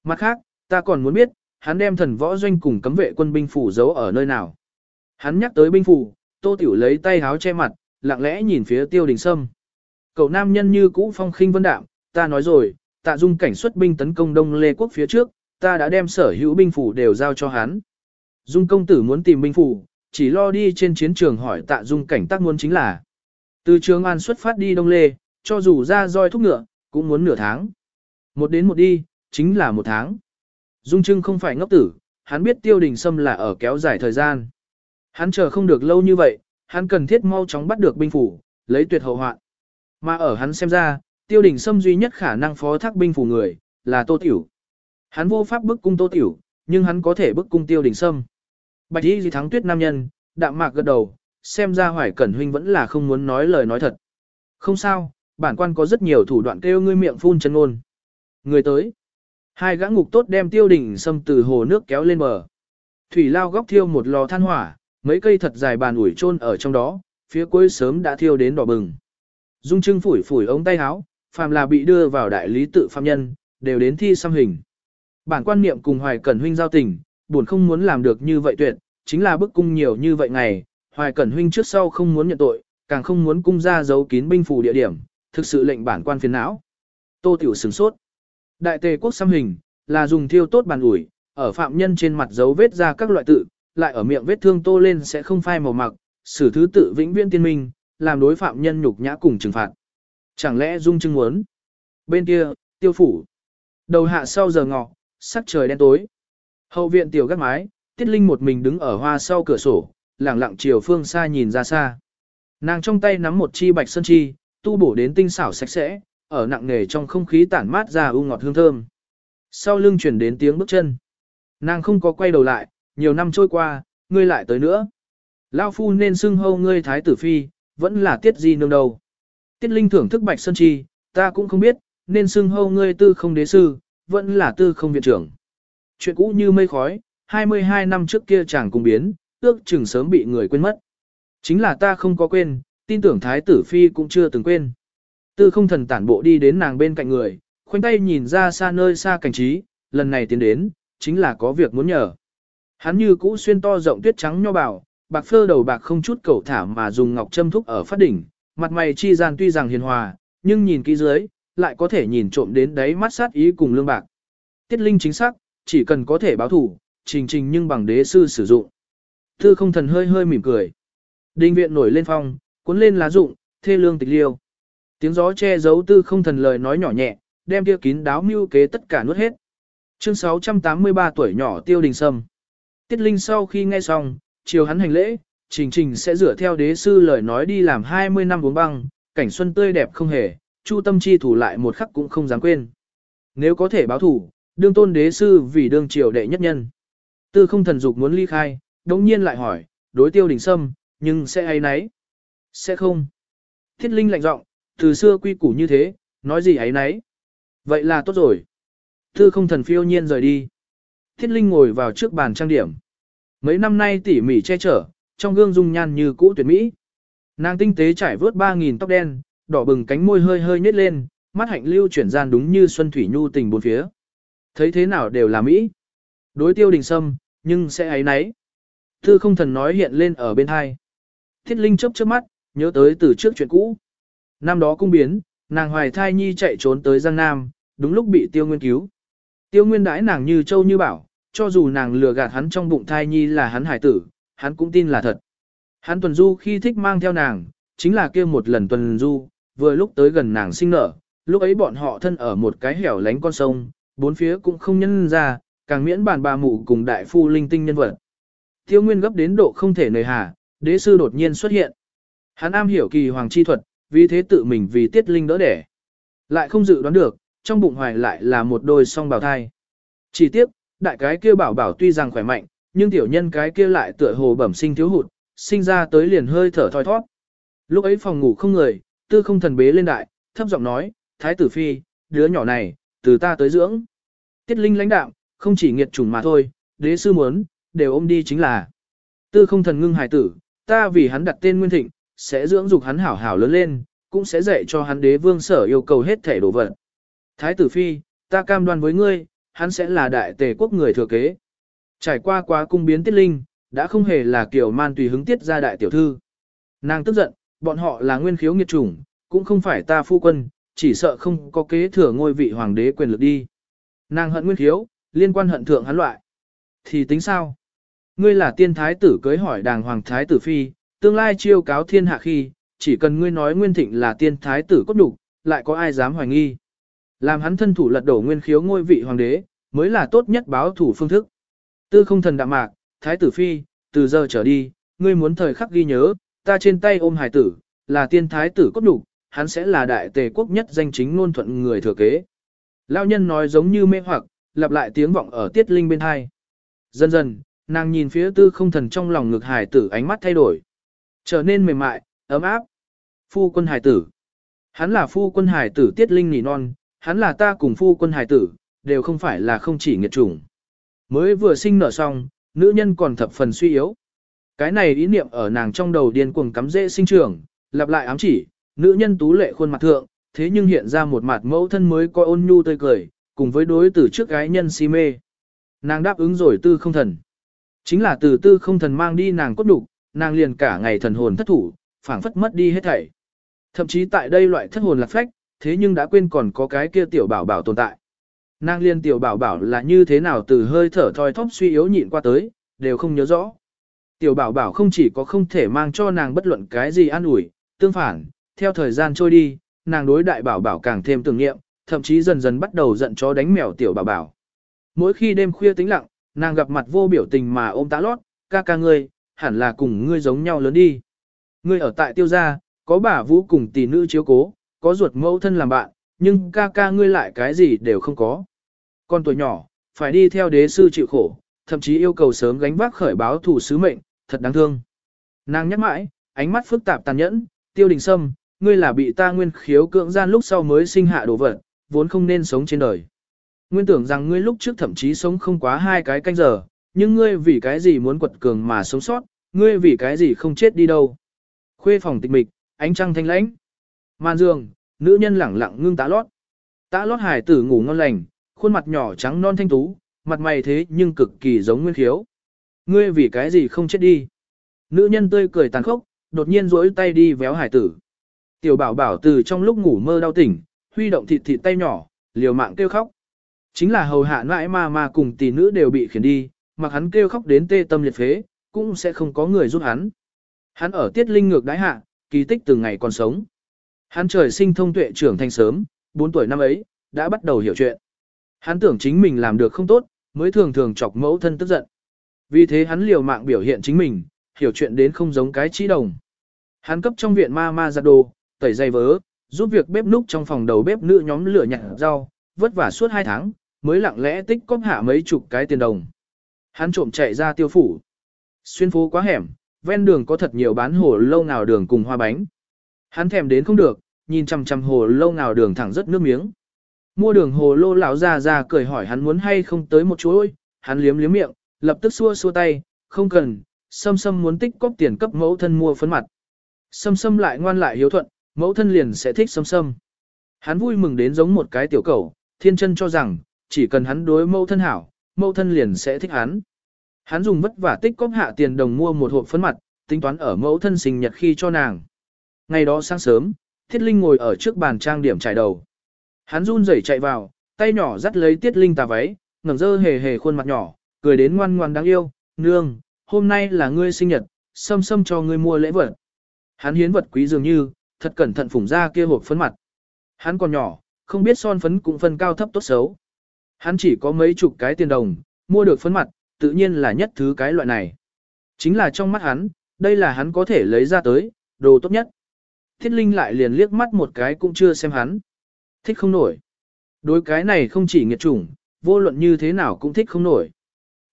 S1: Mặt khác, ta còn muốn biết, hắn đem thần võ doanh cùng cấm vệ quân binh phủ giấu ở nơi nào. Hắn nhắc tới binh phủ, tô tiểu lấy tay háo che mặt, lặng lẽ nhìn phía tiêu đình sâm. Cậu nam nhân như cũ phong khinh vân đạm, ta nói rồi, tạ dung cảnh xuất binh tấn công đông lê quốc phía trước, ta đã đem sở hữu binh phủ đều giao cho hắn. Dung công tử muốn tìm binh phủ, chỉ lo đi trên chiến trường hỏi tạ dung cảnh tác muốn chính là. Từ trường an xuất phát đi đông lê, cho dù ra roi thúc ngựa, cũng muốn nửa tháng. Một đến một đi, chính là một tháng. Dung Trưng không phải ngốc tử, hắn biết tiêu đình sâm là ở kéo dài thời gian. Hắn chờ không được lâu như vậy, hắn cần thiết mau chóng bắt được binh phủ, lấy tuyệt hậu hoạn. Mà ở hắn xem ra, tiêu đình sâm duy nhất khả năng phó thác binh phủ người, là Tô Tiểu. Hắn vô pháp bức cung Tô Tiểu, nhưng hắn có thể bức cung tiêu đình sâm. Bạch y gì thắng tuyết nam nhân, đạm mạc gật đầu, xem ra hoài cẩn huynh vẫn là không muốn nói lời nói thật. Không sao, bản quan có rất nhiều thủ đoạn kêu ngươi miệng phun chân ngôn. Người tới. Hai gã ngục tốt đem tiêu đỉnh xâm từ hồ nước kéo lên bờ. Thủy lao góc thiêu một lò than hỏa, mấy cây thật dài bàn ủi chôn ở trong đó, phía cuối sớm đã thiêu đến đỏ bừng. Dung trưng phủi phủi ống tay áo, phàm là bị đưa vào đại lý tự phạm nhân, đều đến thi xăm hình. Bản quan niệm cùng hoài cẩn huynh giao tình, buồn không muốn làm được như vậy tuyệt, chính là bức cung nhiều như vậy ngày, hoài cẩn huynh trước sau không muốn nhận tội, càng không muốn cung ra giấu kín binh phủ địa điểm, thực sự lệnh bản quan phiền não. Tô Tiểu sửng sốt. Đại tề quốc xăm hình, là dùng thiêu tốt bàn ủi, ở phạm nhân trên mặt dấu vết ra các loại tự, lại ở miệng vết thương tô lên sẽ không phai màu mặc, xử thứ tự vĩnh viễn tiên minh, làm đối phạm nhân nhục nhã cùng trừng phạt. Chẳng lẽ dung trưng muốn? Bên kia, tiêu phủ. Đầu hạ sau giờ ngọ, sắc trời đen tối. Hậu viện tiểu gác mái, Tiết Linh một mình đứng ở hoa sau cửa sổ, lẳng lặng chiều phương xa nhìn ra xa. Nàng trong tay nắm một chi bạch sơn chi, tu bổ đến tinh xảo sạch sẽ, ở nặng nề trong không khí tản mát ra u ngọt hương thơm. Sau lưng chuyển đến tiếng bước chân. Nàng không có quay đầu lại, nhiều năm trôi qua, ngươi lại tới nữa. Lao phu nên xưng hâu ngươi thái tử phi, vẫn là tiết di nương đầu. Tiết linh thưởng thức bạch sơn chi, ta cũng không biết, nên xưng hâu ngươi tư không đế sư, vẫn là tư không viện trưởng. Chuyện cũ như mây khói, 22 năm trước kia chàng cùng biến, ước chừng sớm bị người quên mất. Chính là ta không có quên, tin tưởng thái tử phi cũng chưa từng quên. Tư không thần tản bộ đi đến nàng bên cạnh người, khoanh tay nhìn ra xa nơi xa cảnh trí, lần này tiến đến, chính là có việc muốn nhờ. Hắn như cũ xuyên to rộng tuyết trắng nho bảo, bạc phơ đầu bạc không chút cầu thả mà dùng ngọc châm thúc ở phát đỉnh, mặt mày chi gian tuy rằng hiền hòa, nhưng nhìn kỹ dưới, lại có thể nhìn trộm đến đáy mắt sát ý cùng lương bạc. Tiết linh chính xác, chỉ cần có thể báo thủ, trình trình nhưng bằng đế sư sử dụng. Tư không thần hơi hơi mỉm cười. Đinh viện nổi lên phong, cuốn lên lá rụng, thê lương tịch liêu. Tiếng gió che giấu tư không thần lời nói nhỏ nhẹ, đem kia kín đáo mưu kế tất cả nuốt hết. Chương 683 tuổi nhỏ tiêu đình sâm. Tiết Linh sau khi nghe xong, chiều hắn hành lễ, trình trình sẽ dựa theo đế sư lời nói đi làm 20 năm uống băng, cảnh xuân tươi đẹp không hề, chu tâm chi thủ lại một khắc cũng không dám quên. Nếu có thể báo thủ, đương tôn đế sư vì đương triều đệ nhất nhân. Tư không thần dục muốn ly khai, đống nhiên lại hỏi, đối tiêu đình sâm, nhưng sẽ ấy nấy. Sẽ không. Thiết Linh lạnh giọng, từ xưa quy củ như thế, nói gì ấy nấy. Vậy là tốt rồi. Thư không thần phiêu nhiên rời đi. Thiết Linh ngồi vào trước bàn trang điểm. Mấy năm nay tỉ mỉ che chở, trong gương dung nhan như cũ tuyệt mỹ. Nàng tinh tế trải vớt 3.000 tóc đen, đỏ bừng cánh môi hơi hơi nhếch lên, mắt hạnh lưu chuyển gian đúng như xuân thủy nhu tình bốn phía. Thấy thế nào đều là mỹ. Đối tiêu đình sâm, nhưng sẽ ấy nấy. Thư không thần nói hiện lên ở bên hai. Thiết Linh chớp chớp mắt, nhớ tới từ trước chuyện cũ. Năm đó cung biến, nàng hoài thai nhi chạy trốn tới Giang Nam, đúng lúc bị tiêu nguyên cứu. Tiêu nguyên đãi nàng như châu như bảo, cho dù nàng lừa gạt hắn trong bụng thai nhi là hắn hải tử, hắn cũng tin là thật. Hắn tuần du khi thích mang theo nàng, chính là kia một lần tuần du, vừa lúc tới gần nàng sinh nở, lúc ấy bọn họ thân ở một cái hẻo lánh con sông, bốn phía cũng không nhân ra, càng miễn bàn bà mụ cùng đại phu linh tinh nhân vật. Tiêu Nguyên gấp đến độ không thể nời hà, đế sư đột nhiên xuất hiện. Hắn am hiểu kỳ hoàng chi thuật, vì thế tự mình vì tiết linh đỡ đẻ. Lại không dự đoán được, trong bụng hoài lại là một đôi song bào thai. Chỉ tiếc, đại cái kia bảo bảo tuy rằng khỏe mạnh, nhưng tiểu nhân cái kia lại tựa hồ bẩm sinh thiếu hụt, sinh ra tới liền hơi thở thoi thoát. Lúc ấy phòng ngủ không người, tư không thần bế lên đại, thấp giọng nói, thái tử phi, đứa nhỏ này, từ ta tới dưỡng. Tiết linh lãnh đạo, không chỉ nghiệt chủng mà thôi, đế sư muốn, đều ôm đi chính là. Tư không thần ngưng hài tử, ta vì hắn đặt tên Nguyên Thịnh, sẽ dưỡng dục hắn hảo hảo lớn lên, cũng sẽ dạy cho hắn đế vương sở yêu cầu hết thể đồ vật. Thái tử phi, ta cam đoan với ngươi, hắn sẽ là đại tề quốc người thừa kế. Trải qua quá cung biến tiết linh, đã không hề là kiểu man tùy hứng tiết ra đại tiểu thư. Nàng tức giận, bọn họ là nguyên khiếu nghiệt chủng, cũng không phải ta phu quân, chỉ sợ không có kế thừa ngôi vị hoàng đế quyền lực đi. Nàng hận nguyên khiếu, liên quan hận thượng hắn loại. Thì tính sao? Ngươi là tiên thái tử cưới hỏi đàng hoàng thái tử phi, tương lai chiêu cáo thiên hạ khi, chỉ cần ngươi nói nguyên thịnh là tiên thái tử cốt đủ, lại có ai dám hoài nghi. Làm hắn thân thủ lật đổ nguyên khiếu ngôi vị hoàng đế, mới là tốt nhất báo thủ phương thức. Tư không thần đạm mạc, thái tử phi, từ giờ trở đi, ngươi muốn thời khắc ghi nhớ, ta trên tay ôm hải tử, là tiên thái tử cốt đủ, hắn sẽ là đại tề quốc nhất danh chính ngôn thuận người thừa kế. Lão nhân nói giống như mê hoặc, lặp lại tiếng vọng ở tiết linh bên hai. Dần dần, nàng nhìn phía tư không thần trong lòng ngực hải tử ánh mắt thay đổi. Trở nên mềm mại, ấm áp. Phu quân hải tử. Hắn là phu quân hải tử tiết linh nỉ non, hắn là ta cùng phu quân hải tử, đều không phải là không chỉ nghiệt chủng. Mới vừa sinh nở xong, nữ nhân còn thập phần suy yếu. Cái này ý niệm ở nàng trong đầu điên cuồng cắm dễ sinh trưởng, lặp lại ám chỉ, nữ nhân tú lệ khuôn mặt thượng, thế nhưng hiện ra một mặt mẫu thân mới coi ôn nhu tươi cười, cùng với đối tử trước gái nhân si mê. Nàng đáp ứng rồi tư không thần. Chính là từ tư không thần mang đi nàng cốt đục, nàng liền cả ngày thần hồn thất thủ, phảng phất mất đi hết thảy. Thậm chí tại đây loại thất hồn lạc phách, thế nhưng đã quên còn có cái kia tiểu bảo bảo tồn tại. Nàng liên tiểu bảo bảo là như thế nào từ hơi thở thoi thóp suy yếu nhịn qua tới, đều không nhớ rõ. Tiểu bảo bảo không chỉ có không thể mang cho nàng bất luận cái gì an ủi, tương phản, theo thời gian trôi đi, nàng đối đại bảo bảo càng thêm tưởng nghiệm, thậm chí dần dần bắt đầu giận chó đánh mèo tiểu bảo bảo. Mỗi khi đêm khuya tĩnh lặng, nàng gặp mặt vô biểu tình mà ôm tá lót, ca ca ngươi, hẳn là cùng ngươi giống nhau lớn đi. Ngươi ở tại tiêu gia, có bà vũ cùng tỷ nữ chiếu cố, có ruột mẫu thân làm bạn, nhưng ca ca ngươi lại cái gì đều không có. Con tuổi nhỏ, phải đi theo đế sư chịu khổ, thậm chí yêu cầu sớm gánh vác khởi báo thủ sứ mệnh, thật đáng thương. Nàng nhắc mãi, ánh mắt phức tạp tàn nhẫn, tiêu đình sâm, ngươi là bị ta nguyên khiếu cưỡng gian lúc sau mới sinh hạ đồ vật, vốn không nên sống trên đời. Nguyên tưởng rằng ngươi lúc trước thậm chí sống không quá hai cái canh giờ, nhưng ngươi vì cái gì muốn quật cường mà sống sót, ngươi vì cái gì không chết đi đâu. Khuê phòng tịch mịch, ánh trăng thanh lãnh. Màn giường, nữ nhân lẳng lặng ngưng tá lót. Tá lót hải tử ngủ ngon lành, khuôn mặt nhỏ trắng non thanh tú, mặt mày thế nhưng cực kỳ giống nguyên khiếu. Ngươi vì cái gì không chết đi. Nữ nhân tươi cười tàn khốc, đột nhiên duỗi tay đi véo hải tử. Tiểu bảo bảo từ trong lúc ngủ mơ đau tỉnh, huy động thịt thịt tay nhỏ, liều mạng kêu khóc. Chính là hầu hạ nãi ma ma cùng tỷ nữ đều bị khiển đi, mặc hắn kêu khóc đến tê tâm liệt phế, cũng sẽ không có người giúp hắn. Hắn ở tiết linh ngược đái hạ, kỳ tích từng ngày còn sống. Hắn trời sinh thông tuệ trưởng thành sớm, 4 tuổi năm ấy, đã bắt đầu hiểu chuyện. Hắn tưởng chính mình làm được không tốt, mới thường thường chọc mẫu thân tức giận. Vì thế hắn liều mạng biểu hiện chính mình, hiểu chuyện đến không giống cái trí đồng. Hắn cấp trong viện ma ma giặt đồ, tẩy giày vớ, giúp việc bếp núc trong phòng đầu bếp nữ nhóm lửa nhặt rau, vất vả suốt 2 tháng, mới lặng lẽ tích cóp hạ mấy chục cái tiền đồng. Hắn trộm chạy ra tiêu phủ. Xuyên phố quá hẻm, ven đường có thật nhiều bán hồ lâu nào đường cùng hoa bánh. Hắn thèm đến không được, nhìn chằm chằm hồ lâu nào đường thẳng rất nước miếng. Mua đường hồ lô lão ra ra cười hỏi hắn muốn hay không tới một chuỗi, hắn liếm liếm miệng, lập tức xua xua tay, không cần, sâm sâm muốn tích cóp tiền cấp mẫu thân mua phấn mặt. Sâm sâm lại ngoan lại hiếu thuận, mẫu thân liền sẽ thích sâm sâm. Hắn vui mừng đến giống một cái tiểu cầu, thiên chân cho rằng, chỉ cần hắn đối mẫu thân hảo, mẫu thân liền sẽ thích hắn. Hắn dùng vất vả tích cóp hạ tiền đồng mua một hộp phấn mặt, tính toán ở mẫu thân sinh nhật khi cho nàng. Ngày đó sáng sớm, Thiết Linh ngồi ở trước bàn trang điểm trải đầu. Hắn run rẩy chạy vào, tay nhỏ dắt lấy Tiết Linh tà váy, ngẩng dơ hề hề khuôn mặt nhỏ, cười đến ngoan ngoan đáng yêu, "Nương, hôm nay là ngươi sinh nhật, sâm sâm cho ngươi mua lễ vật." Hắn hiến vật quý dường như, thật cẩn thận phủng ra kia hộp phấn mặt. Hắn còn nhỏ, không biết son phấn cũng phân cao thấp tốt xấu. Hắn chỉ có mấy chục cái tiền đồng, mua được phấn mặt, tự nhiên là nhất thứ cái loại này. Chính là trong mắt hắn, đây là hắn có thể lấy ra tới, đồ tốt nhất. Thiết Linh lại liền liếc mắt một cái cũng chưa xem hắn. Thích không nổi. Đối cái này không chỉ nghiệt chủng, vô luận như thế nào cũng thích không nổi.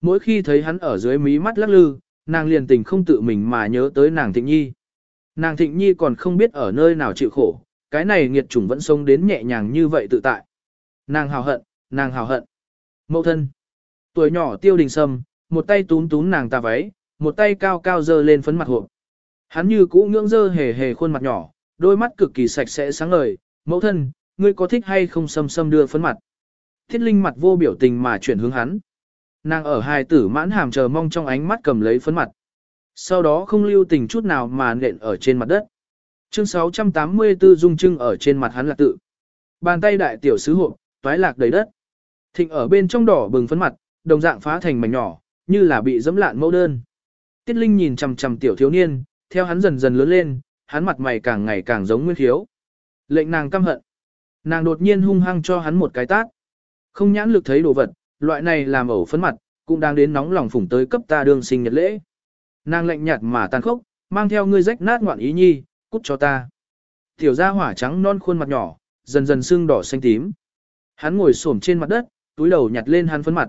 S1: Mỗi khi thấy hắn ở dưới mí mắt lắc lư, nàng liền tình không tự mình mà nhớ tới nàng Thịnh Nhi. Nàng Thịnh Nhi còn không biết ở nơi nào chịu khổ, cái này nghiệt chủng vẫn sống đến nhẹ nhàng như vậy tự tại. Nàng hào hận, nàng hào hận. Mậu thân. Tuổi nhỏ tiêu đình sâm, một tay túm túm nàng tà váy, một tay cao cao dơ lên phấn mặt hộp. Hắn như cũ ngưỡng dơ hề hề khuôn mặt nhỏ, đôi mắt cực kỳ sạch sẽ sáng ngời. Mẫu thân, ngươi có thích hay không sâm sâm đưa phấn mặt? Thiết linh mặt vô biểu tình mà chuyển hướng hắn. Nàng ở hai tử mãn hàm chờ mong trong ánh mắt cầm lấy phấn mặt. Sau đó không lưu tình chút nào mà nện ở trên mặt đất. Chương 684 dung trưng ở trên mặt hắn là tự. Bàn tay đại tiểu sứ hộp, toái lạc đầy đất. Thịnh ở bên trong đỏ bừng phấn mặt, đồng dạng phá thành mảnh nhỏ, như là bị dẫm lạn mẫu đơn. Tiết Linh nhìn chằm chằm tiểu thiếu niên, theo hắn dần dần lớn lên, hắn mặt mày càng ngày càng giống Nguyên Khiếu. Lệnh nàng căm hận. Nàng đột nhiên hung hăng cho hắn một cái tát. Không nhãn lực thấy đồ vật, loại này làm ẩu phấn mặt, cũng đang đến nóng lòng phủng tới cấp ta đương sinh nhật lễ. Nàng lạnh nhạt mà tàn khốc, mang theo ngươi rách nát ngoạn ý nhi, cút cho ta. Tiểu gia hỏa trắng non khuôn mặt nhỏ, dần dần sưng đỏ xanh tím. Hắn ngồi xổm trên mặt đất, túi đầu nhặt lên hắn phấn mặt.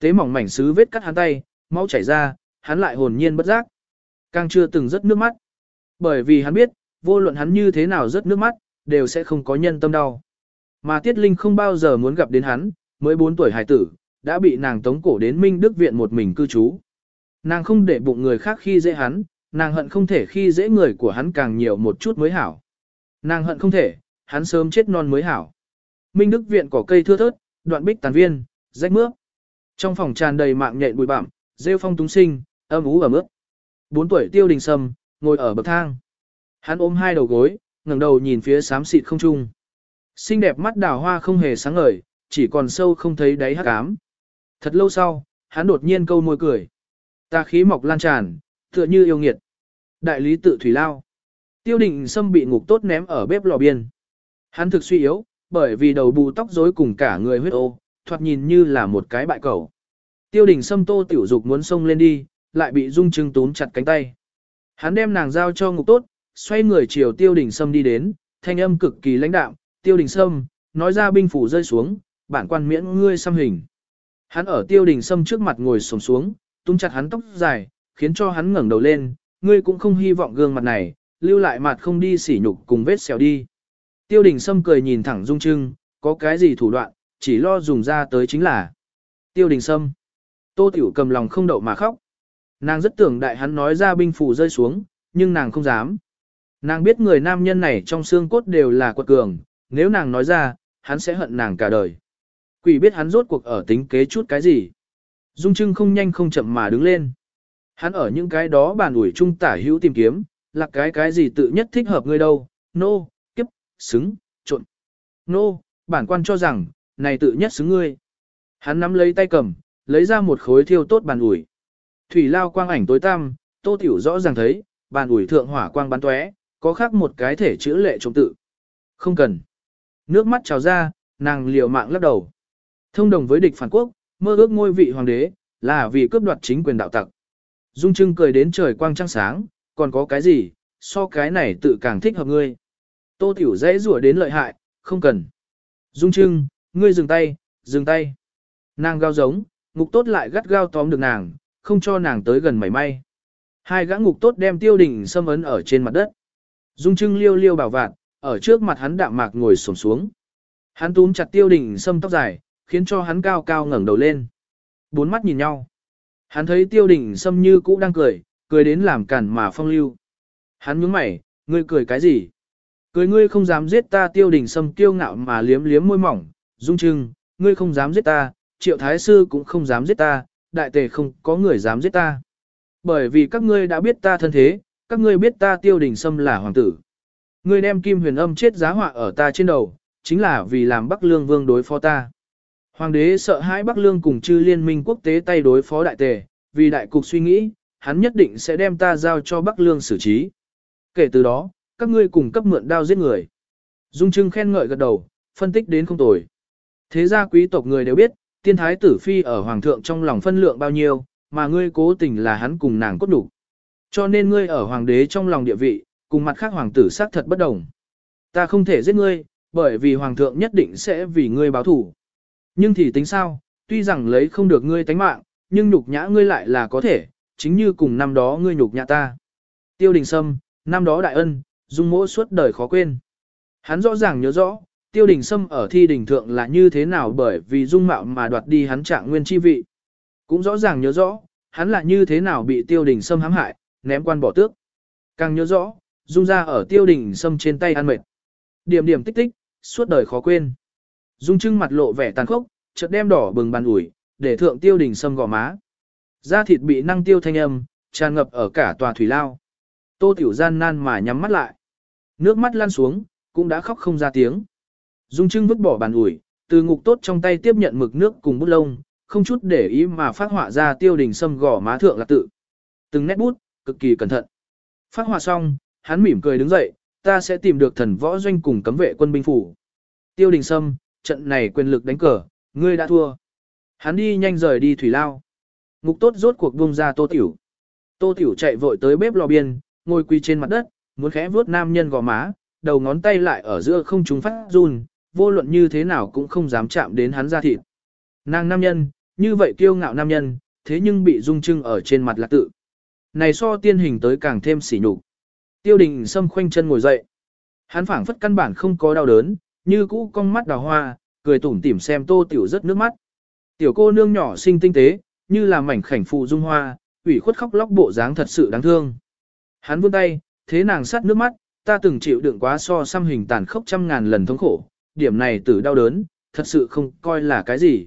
S1: Tế mỏng mảnh sứ vết cắt hắn tay, máu chảy ra, hắn lại hồn nhiên bất giác. Càng chưa từng rớt nước mắt. Bởi vì hắn biết, vô luận hắn như thế nào rớt nước mắt, đều sẽ không có nhân tâm đau. Mà Tiết Linh không bao giờ muốn gặp đến hắn, mới 4 tuổi hải tử, đã bị nàng tống cổ đến Minh Đức Viện một mình cư trú. Nàng không để bụng người khác khi dễ hắn, nàng hận không thể khi dễ người của hắn càng nhiều một chút mới hảo. Nàng hận không thể, hắn sớm chết non mới hảo. Minh Đức Viện có cây thưa thớt, đoạn bích tàn viên, rách mướp. Trong phòng tràn đầy mạng nhện bụi bặm, rêu phong túng sinh, âm ú ở mức. Bốn tuổi tiêu đình sâm, ngồi ở bậc thang. Hắn ôm hai đầu gối, ngẩng đầu nhìn phía xám xịt không trung. Xinh đẹp mắt đào hoa không hề sáng ngời, chỉ còn sâu không thấy đáy hắc ám. Thật lâu sau, hắn đột nhiên câu môi cười. Ta khí mọc lan tràn, tựa như yêu nghiệt. Đại lý tự thủy lao. Tiêu đình sâm bị ngục tốt ném ở bếp lò biên. Hắn thực suy yếu, bởi vì đầu bù tóc rối cùng cả người huyết ô, thoạt nhìn như là một cái bại cẩu. Tiêu đình sâm tô tiểu dục muốn xông lên đi, lại bị dung trưng túm chặt cánh tay. Hắn đem nàng giao cho ngục tốt, xoay người chiều tiêu đình sâm đi đến, thanh âm cực kỳ lãnh đạm, tiêu đình sâm, nói ra binh phủ rơi xuống, bản quan miễn ngươi xăm hình. Hắn ở tiêu đình sâm trước mặt ngồi sồm xuống, tún chặt hắn tóc dài, khiến cho hắn ngẩng đầu lên, ngươi cũng không hy vọng gương mặt này, lưu lại mặt không đi sỉ nhục cùng vết xẻo đi. Tiêu đình sâm cười nhìn thẳng dung trưng, có cái gì thủ đoạn, chỉ lo dùng ra tới chính là. Tiêu đình sâm. Tô tiểu cầm lòng không đậu mà khóc. Nàng rất tưởng đại hắn nói ra binh phủ rơi xuống, nhưng nàng không dám. Nàng biết người nam nhân này trong xương cốt đều là quật cường, nếu nàng nói ra, hắn sẽ hận nàng cả đời. Quỷ biết hắn rốt cuộc ở tính kế chút cái gì. Dung Trưng không nhanh không chậm mà đứng lên. Hắn ở những cái đó bàn ủi trung tả hữu tìm kiếm, là cái cái gì tự nhất thích hợp ngươi đâu, nô, no, xứng, trộn. Nô, bản quan cho rằng, này tự nhất xứng ngươi. Hắn nắm lấy tay cầm, lấy ra một khối thiêu tốt bàn ủi. Thủy lao quang ảnh tối tăm, tô tiểu rõ ràng thấy, bàn ủi thượng hỏa quang bắn tóe, có khác một cái thể chữ lệ trông tự. Không cần. Nước mắt trào ra, nàng liều mạng lắc đầu. Thông đồng với địch phản quốc, mơ ước ngôi vị hoàng đế, là vì cướp đoạt chính quyền đạo tặc. Dung Trưng cười đến trời quang trăng sáng, còn có cái gì, so cái này tự càng thích hợp ngươi. Tô Tiểu dễ rủa đến lợi hại, không cần. Dung Trưng, ngươi dừng tay, dừng tay. Nàng gao giống, ngục tốt lại gắt gao tóm được nàng, không cho nàng tới gần mảy may. Hai gã ngục tốt đem tiêu đỉnh xâm ấn ở trên mặt đất. Dung Trưng liêu liêu bảo vạn, ở trước mặt hắn đạm mạc ngồi xổm xuống. Hắn túm chặt tiêu đỉnh xâm tóc dài, khiến cho hắn cao cao ngẩng đầu lên. Bốn mắt nhìn nhau. Hắn thấy tiêu đỉnh xâm như cũ đang cười, cười đến làm cản mà phong lưu. Hắn nhướng mày, ngươi cười cái gì? Cười ngươi không dám giết ta tiêu đình sâm kiêu ngạo mà liếm liếm môi mỏng, dung trưng, ngươi không dám giết ta, triệu thái sư cũng không dám giết ta, đại tề không có người dám giết ta. Bởi vì các ngươi đã biết ta thân thế, các ngươi biết ta tiêu đình sâm là hoàng tử. Ngươi đem kim huyền âm chết giá họa ở ta trên đầu, chính là vì làm Bắc Lương Vương đối phó ta. Hoàng đế sợ hãi Bắc Lương cùng chư liên minh quốc tế tay đối phó đại tề, vì đại cục suy nghĩ, hắn nhất định sẽ đem ta giao cho Bắc Lương xử trí. Kể từ đó, các ngươi cùng cấp mượn đao giết người. Dung Trưng khen ngợi gật đầu, phân tích đến không tồi. Thế gia quý tộc người đều biết, tiên thái tử phi ở hoàng thượng trong lòng phân lượng bao nhiêu, mà ngươi cố tình là hắn cùng nàng cốt đủ. Cho nên ngươi ở hoàng đế trong lòng địa vị, cùng mặt khác hoàng tử xác thật bất đồng. Ta không thể giết ngươi, bởi vì hoàng thượng nhất định sẽ vì ngươi báo thủ. Nhưng thì tính sao, tuy rằng lấy không được ngươi tánh mạng, nhưng nhục nhã ngươi lại là có thể, chính như cùng năm đó ngươi nhục nhã ta. Tiêu đình sâm, năm đó đại ân, dung mỗ suốt đời khó quên. Hắn rõ ràng nhớ rõ, tiêu đình sâm ở thi đình thượng là như thế nào bởi vì dung mạo mà đoạt đi hắn trạng nguyên chi vị. Cũng rõ ràng nhớ rõ, hắn là như thế nào bị tiêu đình sâm hãm hại, ném quan bỏ tước. Càng nhớ rõ, dung ra ở tiêu đình sâm trên tay ăn mệt. Điểm điểm tích tích, suốt đời khó quên. Dung trưng mặt lộ vẻ tàn khốc, chợt đem đỏ bừng bàn ủi, để thượng tiêu đình sâm gò má. Da thịt bị năng tiêu thanh âm, tràn ngập ở cả tòa thủy lao. Tô tiểu gian nan mà nhắm mắt lại. Nước mắt lan xuống, cũng đã khóc không ra tiếng. Dung trưng vứt bỏ bàn ủi, từ ngục tốt trong tay tiếp nhận mực nước cùng bút lông, không chút để ý mà phát họa ra tiêu đình sâm gò má thượng là tự. Từng nét bút, cực kỳ cẩn thận. Phát họa xong, hắn mỉm cười đứng dậy, ta sẽ tìm được thần võ doanh cùng cấm vệ quân binh phủ. Tiêu đình sâm, trận này quyền lực đánh cờ, ngươi đã thua. Hắn đi nhanh rời đi thủy lao. Ngục tốt rốt cuộc buông ra tô tiểu. Tô tiểu chạy vội tới bếp lò biên, ngồi quỳ trên mặt đất, muốn khẽ vuốt nam nhân gò má, đầu ngón tay lại ở giữa không trung phát run, vô luận như thế nào cũng không dám chạm đến hắn ra thịt. Nàng nam nhân, như vậy kiêu ngạo nam nhân, thế nhưng bị dung trưng ở trên mặt lạc tự. Này so tiên hình tới càng thêm sỉ nhục. Tiêu đình xâm khoanh chân ngồi dậy. Hắn phảng phất căn bản không có đau đớn, như cũ cong mắt đào hoa, cười tủm tỉm xem tô tiểu rất nước mắt. Tiểu cô nương nhỏ xinh tinh tế, như là mảnh khảnh phụ dung hoa, ủy khuất khóc lóc bộ dáng thật sự đáng thương. Hắn vươn tay, thế nàng sát nước mắt, ta từng chịu đựng quá so xăm hình tàn khốc trăm ngàn lần thống khổ, điểm này tử đau đớn, thật sự không coi là cái gì.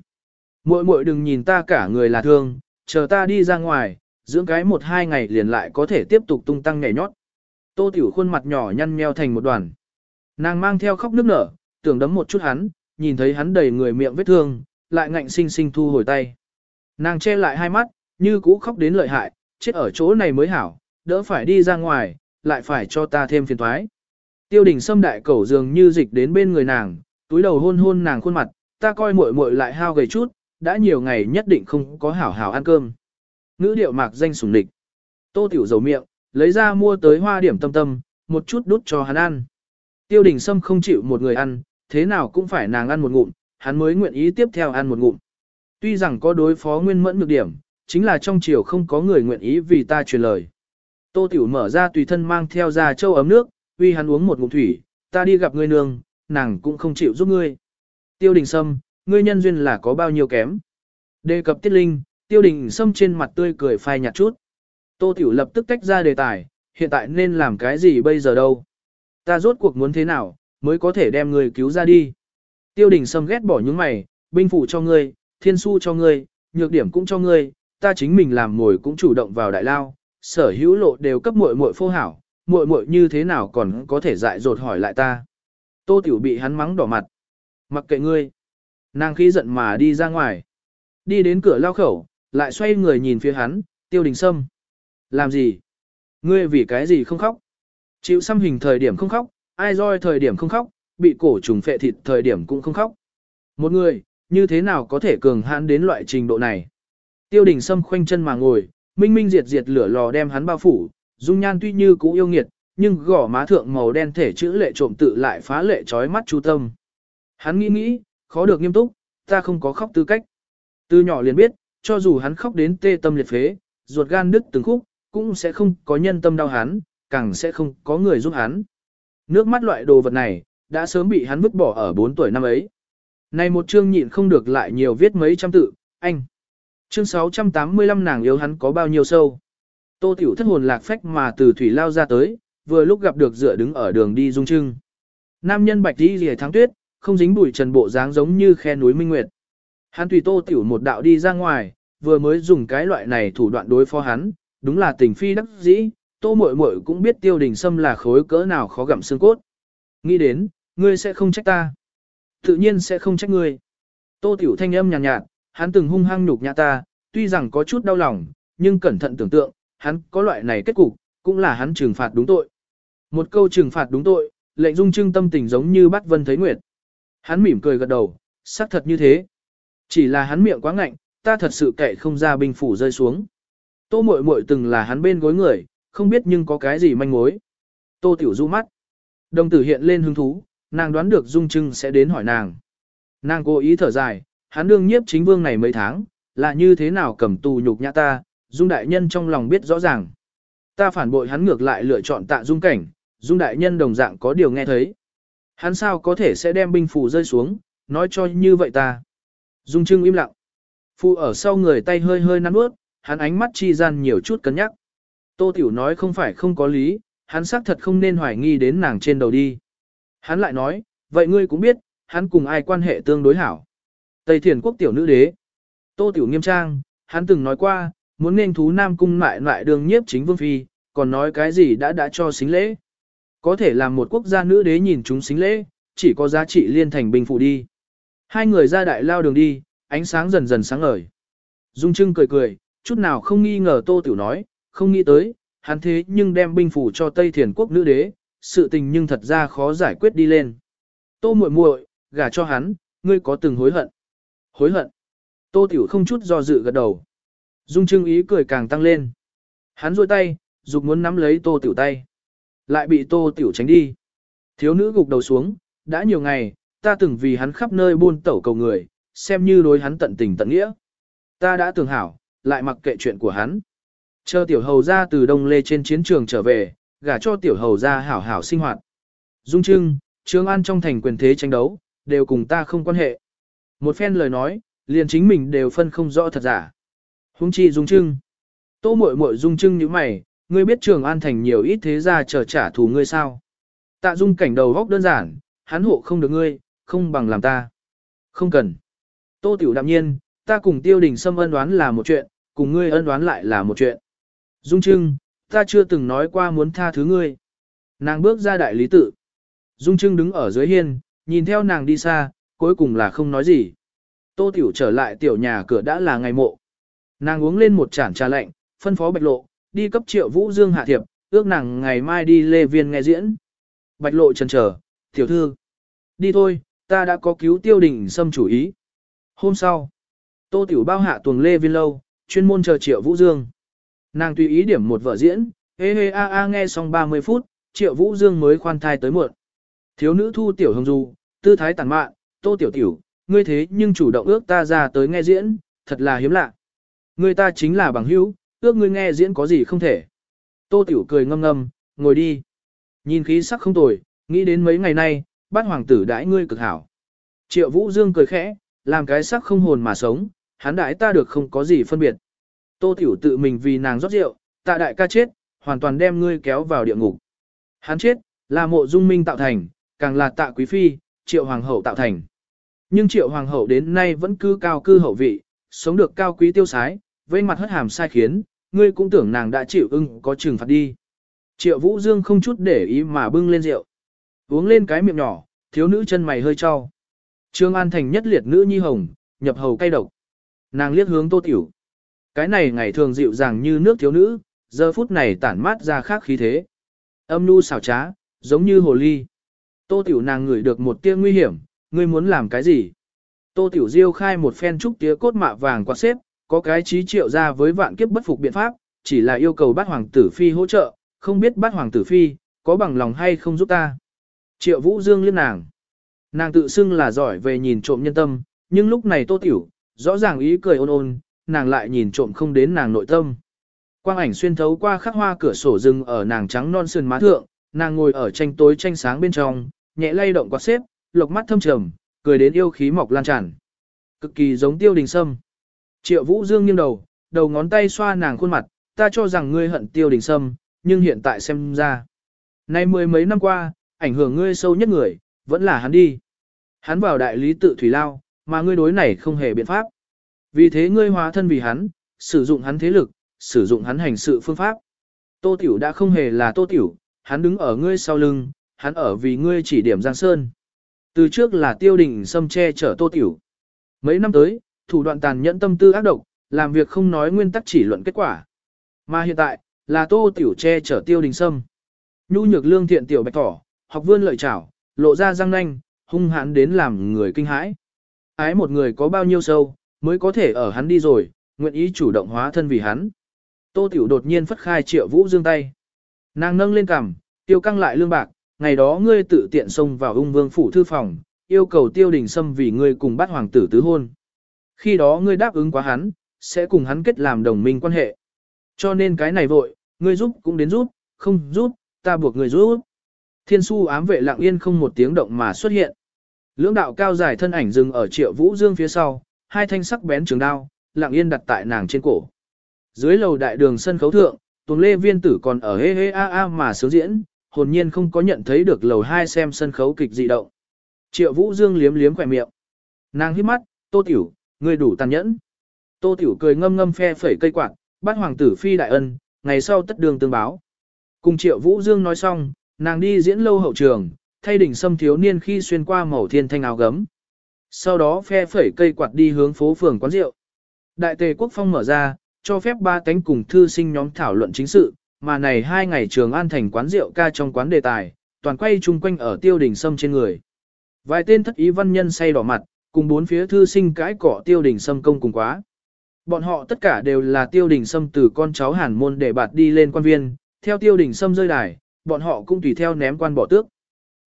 S1: Muội muội đừng nhìn ta cả người là thương, chờ ta đi ra ngoài, dưỡng cái một hai ngày liền lại có thể tiếp tục tung tăng nhảy nhót. Tô tiểu khuôn mặt nhỏ nhăn nheo thành một đoàn. Nàng mang theo khóc nước nở, tưởng đấm một chút hắn, nhìn thấy hắn đầy người miệng vết thương, lại ngạnh sinh sinh thu hồi tay. Nàng che lại hai mắt, như cũ khóc đến lợi hại, chết ở chỗ này mới hảo, đỡ phải đi ra ngoài, lại phải cho ta thêm phiền toái. Tiêu đình xâm đại cẩu dường như dịch đến bên người nàng, túi đầu hôn hôn nàng khuôn mặt, ta coi muội muội lại hao gầy chút, đã nhiều ngày nhất định không có hảo hảo ăn cơm. Ngữ điệu mạc danh sủng địch. Tô tiểu dầu miệng, lấy ra mua tới hoa điểm tâm tâm, một chút đút cho hắn ăn. Tiêu đình sâm không chịu một người ăn, thế nào cũng phải nàng ăn một ngụm, hắn mới nguyện ý tiếp theo ăn một ngụm. Tuy rằng có đối phó nguyên mẫn được điểm, chính là trong chiều không có người nguyện ý vì ta truyền lời. Tô Tiểu mở ra tùy thân mang theo ra châu ấm nước, uy hắn uống một ngụm thủy, ta đi gặp ngươi nương, nàng cũng không chịu giúp ngươi. Tiêu đình sâm, ngươi nhân duyên là có bao nhiêu kém. Đề cập tiết linh, tiêu đình sâm trên mặt tươi cười phai nhạt chút. Tô Tiểu lập tức tách ra đề tài, hiện tại nên làm cái gì bây giờ đâu. Ta rốt cuộc muốn thế nào, mới có thể đem ngươi cứu ra đi. Tiêu đình sâm ghét bỏ những mày, binh phủ cho ngươi, thiên su cho ngươi, nhược điểm cũng cho ngươi, ta chính mình làm mồi cũng chủ động vào đại lao, sở hữu lộ đều cấp muội muội phô hảo, muội muội như thế nào còn có thể dại dột hỏi lại ta. Tô Tiểu bị hắn mắng đỏ mặt. Mặc kệ ngươi. Nàng khí giận mà đi ra ngoài. Đi đến cửa lao khẩu, lại xoay người nhìn phía hắn, tiêu đình sâm. Làm gì? Ngươi vì cái gì không khóc? Chịu xăm hình thời điểm không khóc, ai roi thời điểm không khóc, bị cổ trùng phệ thịt thời điểm cũng không khóc. Một người, như thế nào có thể cường hãn đến loại trình độ này? Tiêu đình sâm khoanh chân mà ngồi, minh minh diệt diệt lửa lò đem hắn bao phủ, dung nhan tuy như cũ yêu nghiệt, nhưng gỏ má thượng màu đen thể chữ lệ trộm tự lại phá lệ trói mắt chú tâm. Hắn nghĩ nghĩ, khó được nghiêm túc, ta không có khóc tư cách. Từ nhỏ liền biết, cho dù hắn khóc đến tê tâm liệt phế, ruột gan đứt từng khúc, cũng sẽ không có nhân tâm đau hắn, càng sẽ không có người giúp hắn. Nước mắt loại đồ vật này, đã sớm bị hắn vứt bỏ ở 4 tuổi năm ấy. Này một chương nhịn không được lại nhiều viết mấy trăm tự, anh. Chương 685 nàng yêu hắn có bao nhiêu sâu. Tô Tiểu thất hồn lạc phách mà từ thủy lao ra tới, vừa lúc gặp được dựa đứng ở đường đi dung trưng. Nam nhân bạch đi rìa tháng tuyết, không dính bụi trần bộ dáng giống như khe núi minh nguyệt. Hắn tùy Tô Tiểu một đạo đi ra ngoài, vừa mới dùng cái loại này thủ đoạn đối phó hắn, đúng là tình phi đắc dĩ, Tô muội muội cũng biết Tiêu Đình Sâm là khối cỡ nào khó gặm xương cốt. Nghĩ đến, ngươi sẽ không trách ta. Tự nhiên sẽ không trách ngươi. Tô Tiểu thanh âm nhàn nhạt, nhạt, hắn từng hung hăng nhục nhã ta, tuy rằng có chút đau lòng, nhưng cẩn thận tưởng tượng, hắn có loại này kết cục, cũng là hắn trừng phạt đúng tội. Một câu trừng phạt đúng tội, lệnh dung trưng tâm tình giống như bắt vân thấy nguyệt. Hắn mỉm cười gật đầu, xác thật như thế. Chỉ là hắn miệng quá ngạnh, ta thật sự kệ không ra binh phủ rơi xuống. Tô muội muội từng là hắn bên gối người, không biết nhưng có cái gì manh mối. Tô tiểu du mắt. Đồng tử hiện lên hứng thú, nàng đoán được Dung Trưng sẽ đến hỏi nàng. Nàng cố ý thở dài, hắn đương nhiếp chính vương này mấy tháng, là như thế nào cầm tù nhục nhã ta, Dung đại nhân trong lòng biết rõ ràng. Ta phản bội hắn ngược lại lựa chọn tạ Dung cảnh, Dung đại nhân đồng dạng có điều nghe thấy. Hắn sao có thể sẽ đem binh phù rơi xuống, nói cho như vậy ta. Dung Trưng im lặng. Phu ở sau người tay hơi hơi nắn bước, hắn ánh mắt chi gian nhiều chút cân nhắc. Tô Tiểu nói không phải không có lý, hắn xác thật không nên hoài nghi đến nàng trên đầu đi. Hắn lại nói, vậy ngươi cũng biết, hắn cùng ai quan hệ tương đối hảo. Tây Thiền quốc tiểu nữ đế. Tô Tiểu nghiêm trang, hắn từng nói qua, muốn nên thú Nam Cung mại lại đường nhiếp chính vương phi, còn nói cái gì đã đã cho xính lễ. Có thể làm một quốc gia nữ đế nhìn chúng xính lễ, chỉ có giá trị liên thành bình phụ đi. Hai người ra đại lao đường đi, ánh sáng dần dần sáng ngời. Dung Trưng cười cười, chút nào không nghi ngờ Tô Tiểu nói, không nghĩ tới, hắn thế nhưng đem binh phủ cho Tây Thiền quốc nữ đế, sự tình nhưng thật ra khó giải quyết đi lên. Tô muội muội, gả cho hắn, ngươi có từng hối hận? Hối hận? Tô Tiểu không chút do dự gật đầu. Dung Trưng ý cười càng tăng lên. Hắn rôi tay, dục muốn nắm lấy Tô Tiểu tay. Lại bị Tô Tiểu tránh đi. Thiếu nữ gục đầu xuống, đã nhiều ngày, ta từng vì hắn khắp nơi buôn tẩu cầu người, xem như đối hắn tận tình tận nghĩa. Ta đã tưởng hảo, lại mặc kệ chuyện của hắn. Chờ tiểu hầu ra từ đông lê trên chiến trường trở về, gả cho tiểu hầu ra hảo hảo sinh hoạt. Dung Trưng, Trương An trong thành quyền thế tranh đấu, đều cùng ta không quan hệ. Một phen lời nói, liền chính mình đều phân không rõ thật giả. hung chi Dung Trưng. Tô muội muội Dung Trưng như mày, ngươi biết Trường An thành nhiều ít thế ra chờ trả thù ngươi sao? Tạ Dung cảnh đầu góc đơn giản, hắn hộ không được ngươi, không bằng làm ta. Không cần. Tô Tiểu đạm nhiên, ta cùng tiêu đình xâm ân đoán là một chuyện, cùng ngươi ân đoán lại là một chuyện. Dung Trưng, ta chưa từng nói qua muốn tha thứ ngươi. Nàng bước ra đại lý tự. Dung Trưng đứng ở dưới hiên, nhìn theo nàng đi xa, cuối cùng là không nói gì. Tô Tiểu trở lại tiểu nhà cửa đã là ngày mộ. Nàng uống lên một chản trà lạnh, phân phó Bạch Lộ, đi cấp triệu Vũ Dương hạ thiệp, ước nàng ngày mai đi lê viên nghe diễn. Bạch Lộ chần chờ, tiểu thư. Đi thôi, ta đã có cứu tiêu đình xâm chủ ý. Hôm sau, Tô Tiểu bao hạ tuồng lê viên lâu, chuyên môn chờ triệu Vũ Dương. Nàng tùy ý điểm một vở diễn, hê hê a a nghe xong 30 phút, triệu Vũ Dương mới khoan thai tới muộn. Thiếu nữ thu tiểu hồng du, tư thái tàn mạn, Tô Tiểu Tiểu, ngươi thế nhưng chủ động ước ta ra tới nghe diễn, thật là hiếm lạ. Ngươi ta chính là bằng hữu, ước ngươi nghe diễn có gì không thể. Tô Tiểu cười ngâm ngâm, ngồi đi. Nhìn khí sắc không tồi, nghĩ đến mấy ngày nay, bát hoàng tử đãi ngươi cực hảo. Triệu Vũ Dương cười khẽ, làm cái sắc không hồn mà sống, hắn đãi ta được không có gì phân biệt. Tô Tiểu tự mình vì nàng rót rượu, tạ đại ca chết, hoàn toàn đem ngươi kéo vào địa ngục. Hắn chết, là mộ dung minh tạo thành, càng là tạ quý phi, triệu hoàng hậu tạo thành. Nhưng triệu hoàng hậu đến nay vẫn cư cao cư hậu vị, sống được cao quý tiêu sái, vây mặt hất hàm sai khiến, ngươi cũng tưởng nàng đã chịu ưng có trừng phạt đi. Triệu Vũ Dương không chút để ý mà bưng lên rượu. Uống lên cái miệng nhỏ, thiếu nữ chân mày hơi cho. Trương An Thành nhất liệt nữ nhi hồng, nhập hầu cay độc. Nàng liếc hướng tô tiểu. Cái này ngày thường dịu dàng như nước thiếu nữ, giờ phút này tản mát ra khác khí thế. Âm nu xảo trá, giống như hồ ly. Tô tiểu nàng ngửi được một tia nguy hiểm, ngươi muốn làm cái gì? Tô tiểu diêu khai một phen trúc tía cốt mạ vàng quạt xếp, có cái trí triệu ra với vạn kiếp bất phục biện pháp, chỉ là yêu cầu bát hoàng tử phi hỗ trợ, không biết bát hoàng tử phi, có bằng lòng hay không giúp ta. Triệu vũ dương liên nàng. Nàng tự xưng là giỏi về nhìn trộm nhân tâm, nhưng lúc này tô tiểu, rõ ràng ý cười ôn ôn, nàng lại nhìn trộm không đến nàng nội tâm. Quang ảnh xuyên thấu qua khắc hoa cửa sổ rừng ở nàng trắng non sườn má thượng, nàng ngồi ở tranh tối tranh sáng bên trong, nhẹ lay động quạt xếp, lộc mắt thâm trầm, cười đến yêu khí mọc lan tràn. Cực kỳ giống tiêu đình sâm. Triệu vũ dương nghiêng đầu, đầu ngón tay xoa nàng khuôn mặt, ta cho rằng ngươi hận tiêu đình sâm, nhưng hiện tại xem ra. Nay mười mấy năm qua, ảnh hưởng ngươi sâu nhất người, vẫn là hắn đi. Hắn vào đại lý tự thủy lao, mà ngươi đối này không hề biện pháp. Vì thế ngươi hóa thân vì hắn, sử dụng hắn thế lực, sử dụng hắn hành sự phương pháp. Tô Tiểu đã không hề là Tô Tiểu, hắn đứng ở ngươi sau lưng, hắn ở vì ngươi chỉ điểm Giang Sơn. Từ trước là tiêu đình xâm che chở Tô Tiểu. Mấy năm tới, thủ đoạn tàn nhẫn tâm tư ác độc, làm việc không nói nguyên tắc chỉ luận kết quả. Mà hiện tại, là Tô Tiểu che chở tiêu đình sâm. Nhu nhược lương thiện tiểu bạch thỏ, học vươn lợi chảo, lộ ra răng nanh, hung hãn đến làm người kinh hãi. Ái một người có bao nhiêu sâu, mới có thể ở hắn đi rồi, nguyện ý chủ động hóa thân vì hắn. Tô Tiểu đột nhiên phất khai triệu vũ dương tay. Nàng nâng lên cằm, tiêu căng lại lương bạc, ngày đó ngươi tự tiện xông vào ung vương phủ thư phòng, yêu cầu tiêu đình sâm vì ngươi cùng bắt hoàng tử tứ hôn. Khi đó ngươi đáp ứng quá hắn, sẽ cùng hắn kết làm đồng minh quan hệ. Cho nên cái này vội, ngươi giúp cũng đến giúp, không giúp, ta buộc ngươi giúp. Thiên su ám vệ lặng yên không một tiếng động mà xuất hiện. Lưỡng đạo cao dài thân ảnh dừng ở triệu vũ dương phía sau, hai thanh sắc bén trường đao, lặng yên đặt tại nàng trên cổ. Dưới lầu đại đường sân khấu thượng, tuần lê viên tử còn ở hê hê a a mà sướng diễn, hồn nhiên không có nhận thấy được lầu hai xem sân khấu kịch dị động. Triệu vũ dương liếm liếm khỏe miệng. Nàng hít mắt, tô tiểu, người đủ tàn nhẫn. Tô tiểu cười ngâm ngâm phe phẩy cây quạt, bắt hoàng tử phi đại ân, ngày sau tất đường tương báo. Cùng triệu vũ dương nói xong, nàng đi diễn lâu hậu trường, thay đỉnh sâm thiếu niên khi xuyên qua màu thiên thanh áo gấm. Sau đó phe phẩy cây quạt đi hướng phố phường quán rượu. Đại tề quốc phong mở ra, cho phép ba tánh cùng thư sinh nhóm thảo luận chính sự, mà này hai ngày trường an thành quán rượu ca trong quán đề tài, toàn quay chung quanh ở tiêu đỉnh sâm trên người. Vài tên thất ý văn nhân say đỏ mặt, cùng bốn phía thư sinh cãi cỏ tiêu đỉnh sâm công cùng quá. Bọn họ tất cả đều là tiêu đỉnh sâm từ con cháu hàn môn để bạt đi lên quan viên, theo tiêu đỉnh sâm rơi đài, bọn họ cũng tùy theo ném quan bỏ tước.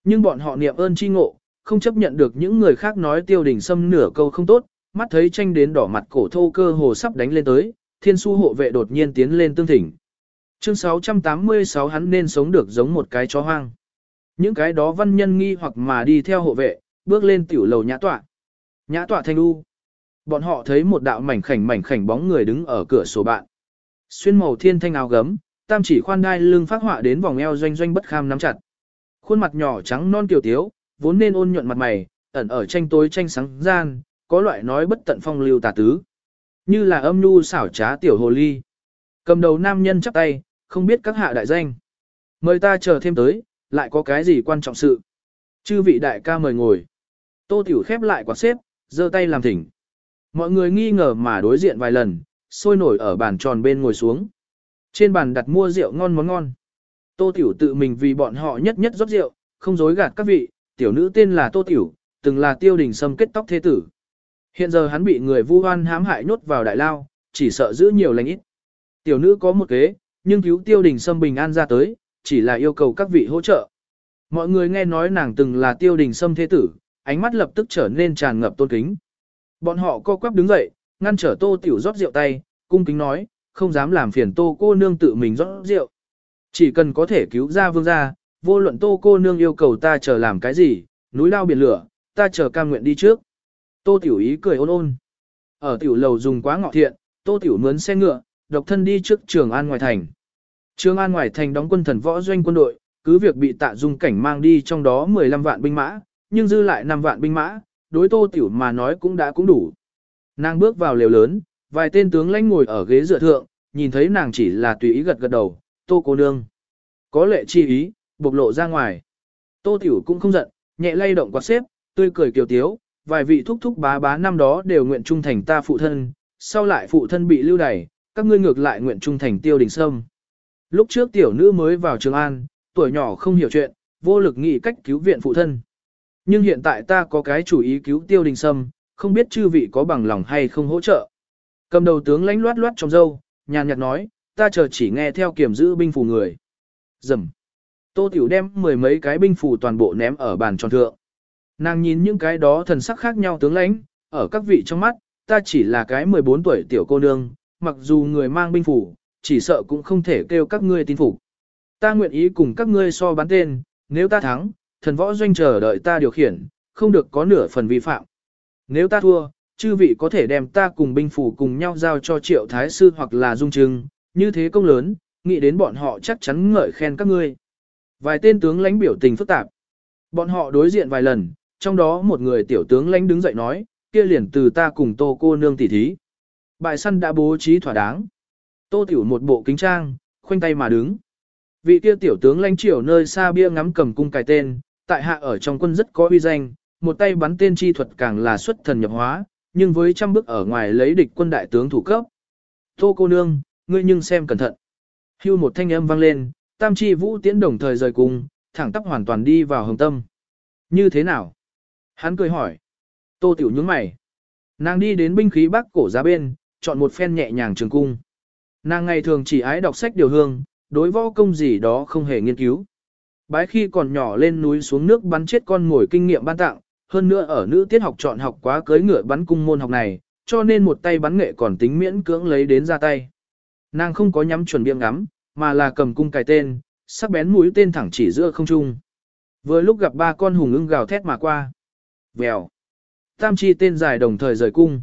S1: Nhưng bọn họ niệm ơn chi ngộ, không chấp nhận được những người khác nói tiêu đỉnh sâm nửa câu không tốt, mắt thấy tranh đến đỏ mặt cổ thô cơ hồ sắp đánh lên tới, thiên su hộ vệ đột nhiên tiến lên tương thỉnh. Chương 686 hắn nên sống được giống một cái chó hoang. Những cái đó văn nhân nghi hoặc mà đi theo hộ vệ, bước lên tiểu lầu nhã tọa. Nhã tọa thanh u. Bọn họ thấy một đạo mảnh khảnh mảnh khảnh bóng người đứng ở cửa sổ bạn. Xuyên màu thiên thanh áo gấm, tam chỉ khoan đai lưng phát họa đến vòng eo doanh doanh bất kham nắm chặt. Khuôn mặt nhỏ trắng non kiều tiếu, vốn nên ôn nhuận mặt mày, ẩn ở tranh tối tranh sáng gian, có loại nói bất tận phong lưu tà tứ. Như là âm nhu xảo trá tiểu hồ ly. Cầm đầu nam nhân chắp tay, không biết các hạ đại danh. Mời ta chờ thêm tới, lại có cái gì quan trọng sự. Chư vị đại ca mời ngồi. Tô Tiểu khép lại quạt xếp, giơ tay làm thỉnh. Mọi người nghi ngờ mà đối diện vài lần, sôi nổi ở bàn tròn bên ngồi xuống. Trên bàn đặt mua rượu ngon món ngon. Tô Tiểu tự mình vì bọn họ nhất nhất rót rượu, không dối gạt các vị, tiểu nữ tên là Tô Tiểu, từng là tiêu đình sâm kết tóc thế tử. Hiện giờ hắn bị người vu oan hãm hại nhốt vào đại lao, chỉ sợ giữ nhiều lành ít. Tiểu nữ có một kế, nhưng cứu tiêu đình sâm bình an ra tới, chỉ là yêu cầu các vị hỗ trợ. Mọi người nghe nói nàng từng là tiêu đình sâm thế tử, ánh mắt lập tức trở nên tràn ngập tôn kính. Bọn họ co quắp đứng dậy, ngăn trở tô tiểu rót rượu tay, cung kính nói, không dám làm phiền tô cô nương tự mình rót rượu. Chỉ cần có thể cứu ra vương gia, vô luận tô cô nương yêu cầu ta chờ làm cái gì, núi lao biển lửa, ta chờ cam nguyện đi trước. Tô tiểu ý cười ôn ôn. Ở tiểu lầu dùng quá ngọ thiện, tô tiểu mướn xe ngựa, độc thân đi trước trường an ngoài thành. Trường an ngoài thành đóng quân thần võ doanh quân đội, cứ việc bị tạ dung cảnh mang đi trong đó 15 vạn binh mã, nhưng dư lại 5 vạn binh mã, đối tô tiểu mà nói cũng đã cũng đủ. Nàng bước vào lều lớn, vài tên tướng lãnh ngồi ở ghế dựa thượng, nhìn thấy nàng chỉ là tùy ý gật gật đầu, tô cô nương. Có lệ chi ý, bộc lộ ra ngoài. Tô tiểu cũng không giận, nhẹ lay động quạt xếp, tươi cười kiều tiếu, vài vị thúc thúc bá bá năm đó đều nguyện trung thành ta phụ thân, sau lại phụ thân bị lưu đày, các ngươi ngược lại nguyện trung thành tiêu đình sâm. Lúc trước tiểu nữ mới vào Trường An, tuổi nhỏ không hiểu chuyện, vô lực nghĩ cách cứu viện phụ thân. Nhưng hiện tại ta có cái chủ ý cứu tiêu đình sâm, không biết chư vị có bằng lòng hay không hỗ trợ. Cầm đầu tướng lánh loát loát trong dâu, nhàn nhạt nói, ta chờ chỉ nghe theo kiểm giữ binh phù người. Dầm. Tô Tiểu đem mười mấy cái binh phù toàn bộ ném ở bàn tròn thượng. Nàng nhìn những cái đó thần sắc khác nhau tướng lãnh, ở các vị trong mắt, ta chỉ là cái 14 tuổi tiểu cô nương, mặc dù người mang binh phủ, chỉ sợ cũng không thể kêu các ngươi tin phục. Ta nguyện ý cùng các ngươi so bán tên, nếu ta thắng, thần võ doanh chờ đợi ta điều khiển, không được có nửa phần vi phạm. Nếu ta thua, chư vị có thể đem ta cùng binh phủ cùng nhau giao cho triệu thái sư hoặc là dung trưng, như thế công lớn, nghĩ đến bọn họ chắc chắn ngợi khen các ngươi. Vài tên tướng lãnh biểu tình phức tạp. Bọn họ đối diện vài lần, trong đó một người tiểu tướng lãnh đứng dậy nói, kia liền từ ta cùng tô cô nương tỉ thí. Bài săn đã bố trí thỏa đáng. Tô tiểu một bộ kính trang, khoanh tay mà đứng. Vị kia tiểu tướng lãnh triều nơi xa bia ngắm cầm cung cài tên, tại hạ ở trong quân rất có uy danh, một tay bắn tên chi thuật càng là xuất thần nhập hóa, nhưng với trăm bước ở ngoài lấy địch quân đại tướng thủ cấp. Tô cô nương, ngươi nhưng xem cẩn thận. Hưu một thanh âm vang lên, tam chi vũ tiễn đồng thời rời cùng, thẳng tắp hoàn toàn đi vào hồng tâm. Như thế nào? Hắn cười hỏi. Tô tiểu nhướng mày. Nàng đi đến binh khí bắc cổ giá bên, chọn một phen nhẹ nhàng trường cung. Nàng ngày thường chỉ ái đọc sách điều hương, đối võ công gì đó không hề nghiên cứu. bái khi còn nhỏ lên núi xuống nước bắn chết con ngồi kinh nghiệm ban tặng, hơn nữa ở nữ tiết học chọn học quá cưới ngựa bắn cung môn học này, cho nên một tay bắn nghệ còn tính miễn cưỡng lấy đến ra tay. Nàng không có nhắm chuẩn biếng ngắm, mà là cầm cung cài tên, sắc bén mũi tên thẳng chỉ giữa không trung. Vừa lúc gặp ba con hùng ưng gào thét mà qua. Vèo. Tam chi tên dài đồng thời rời cung.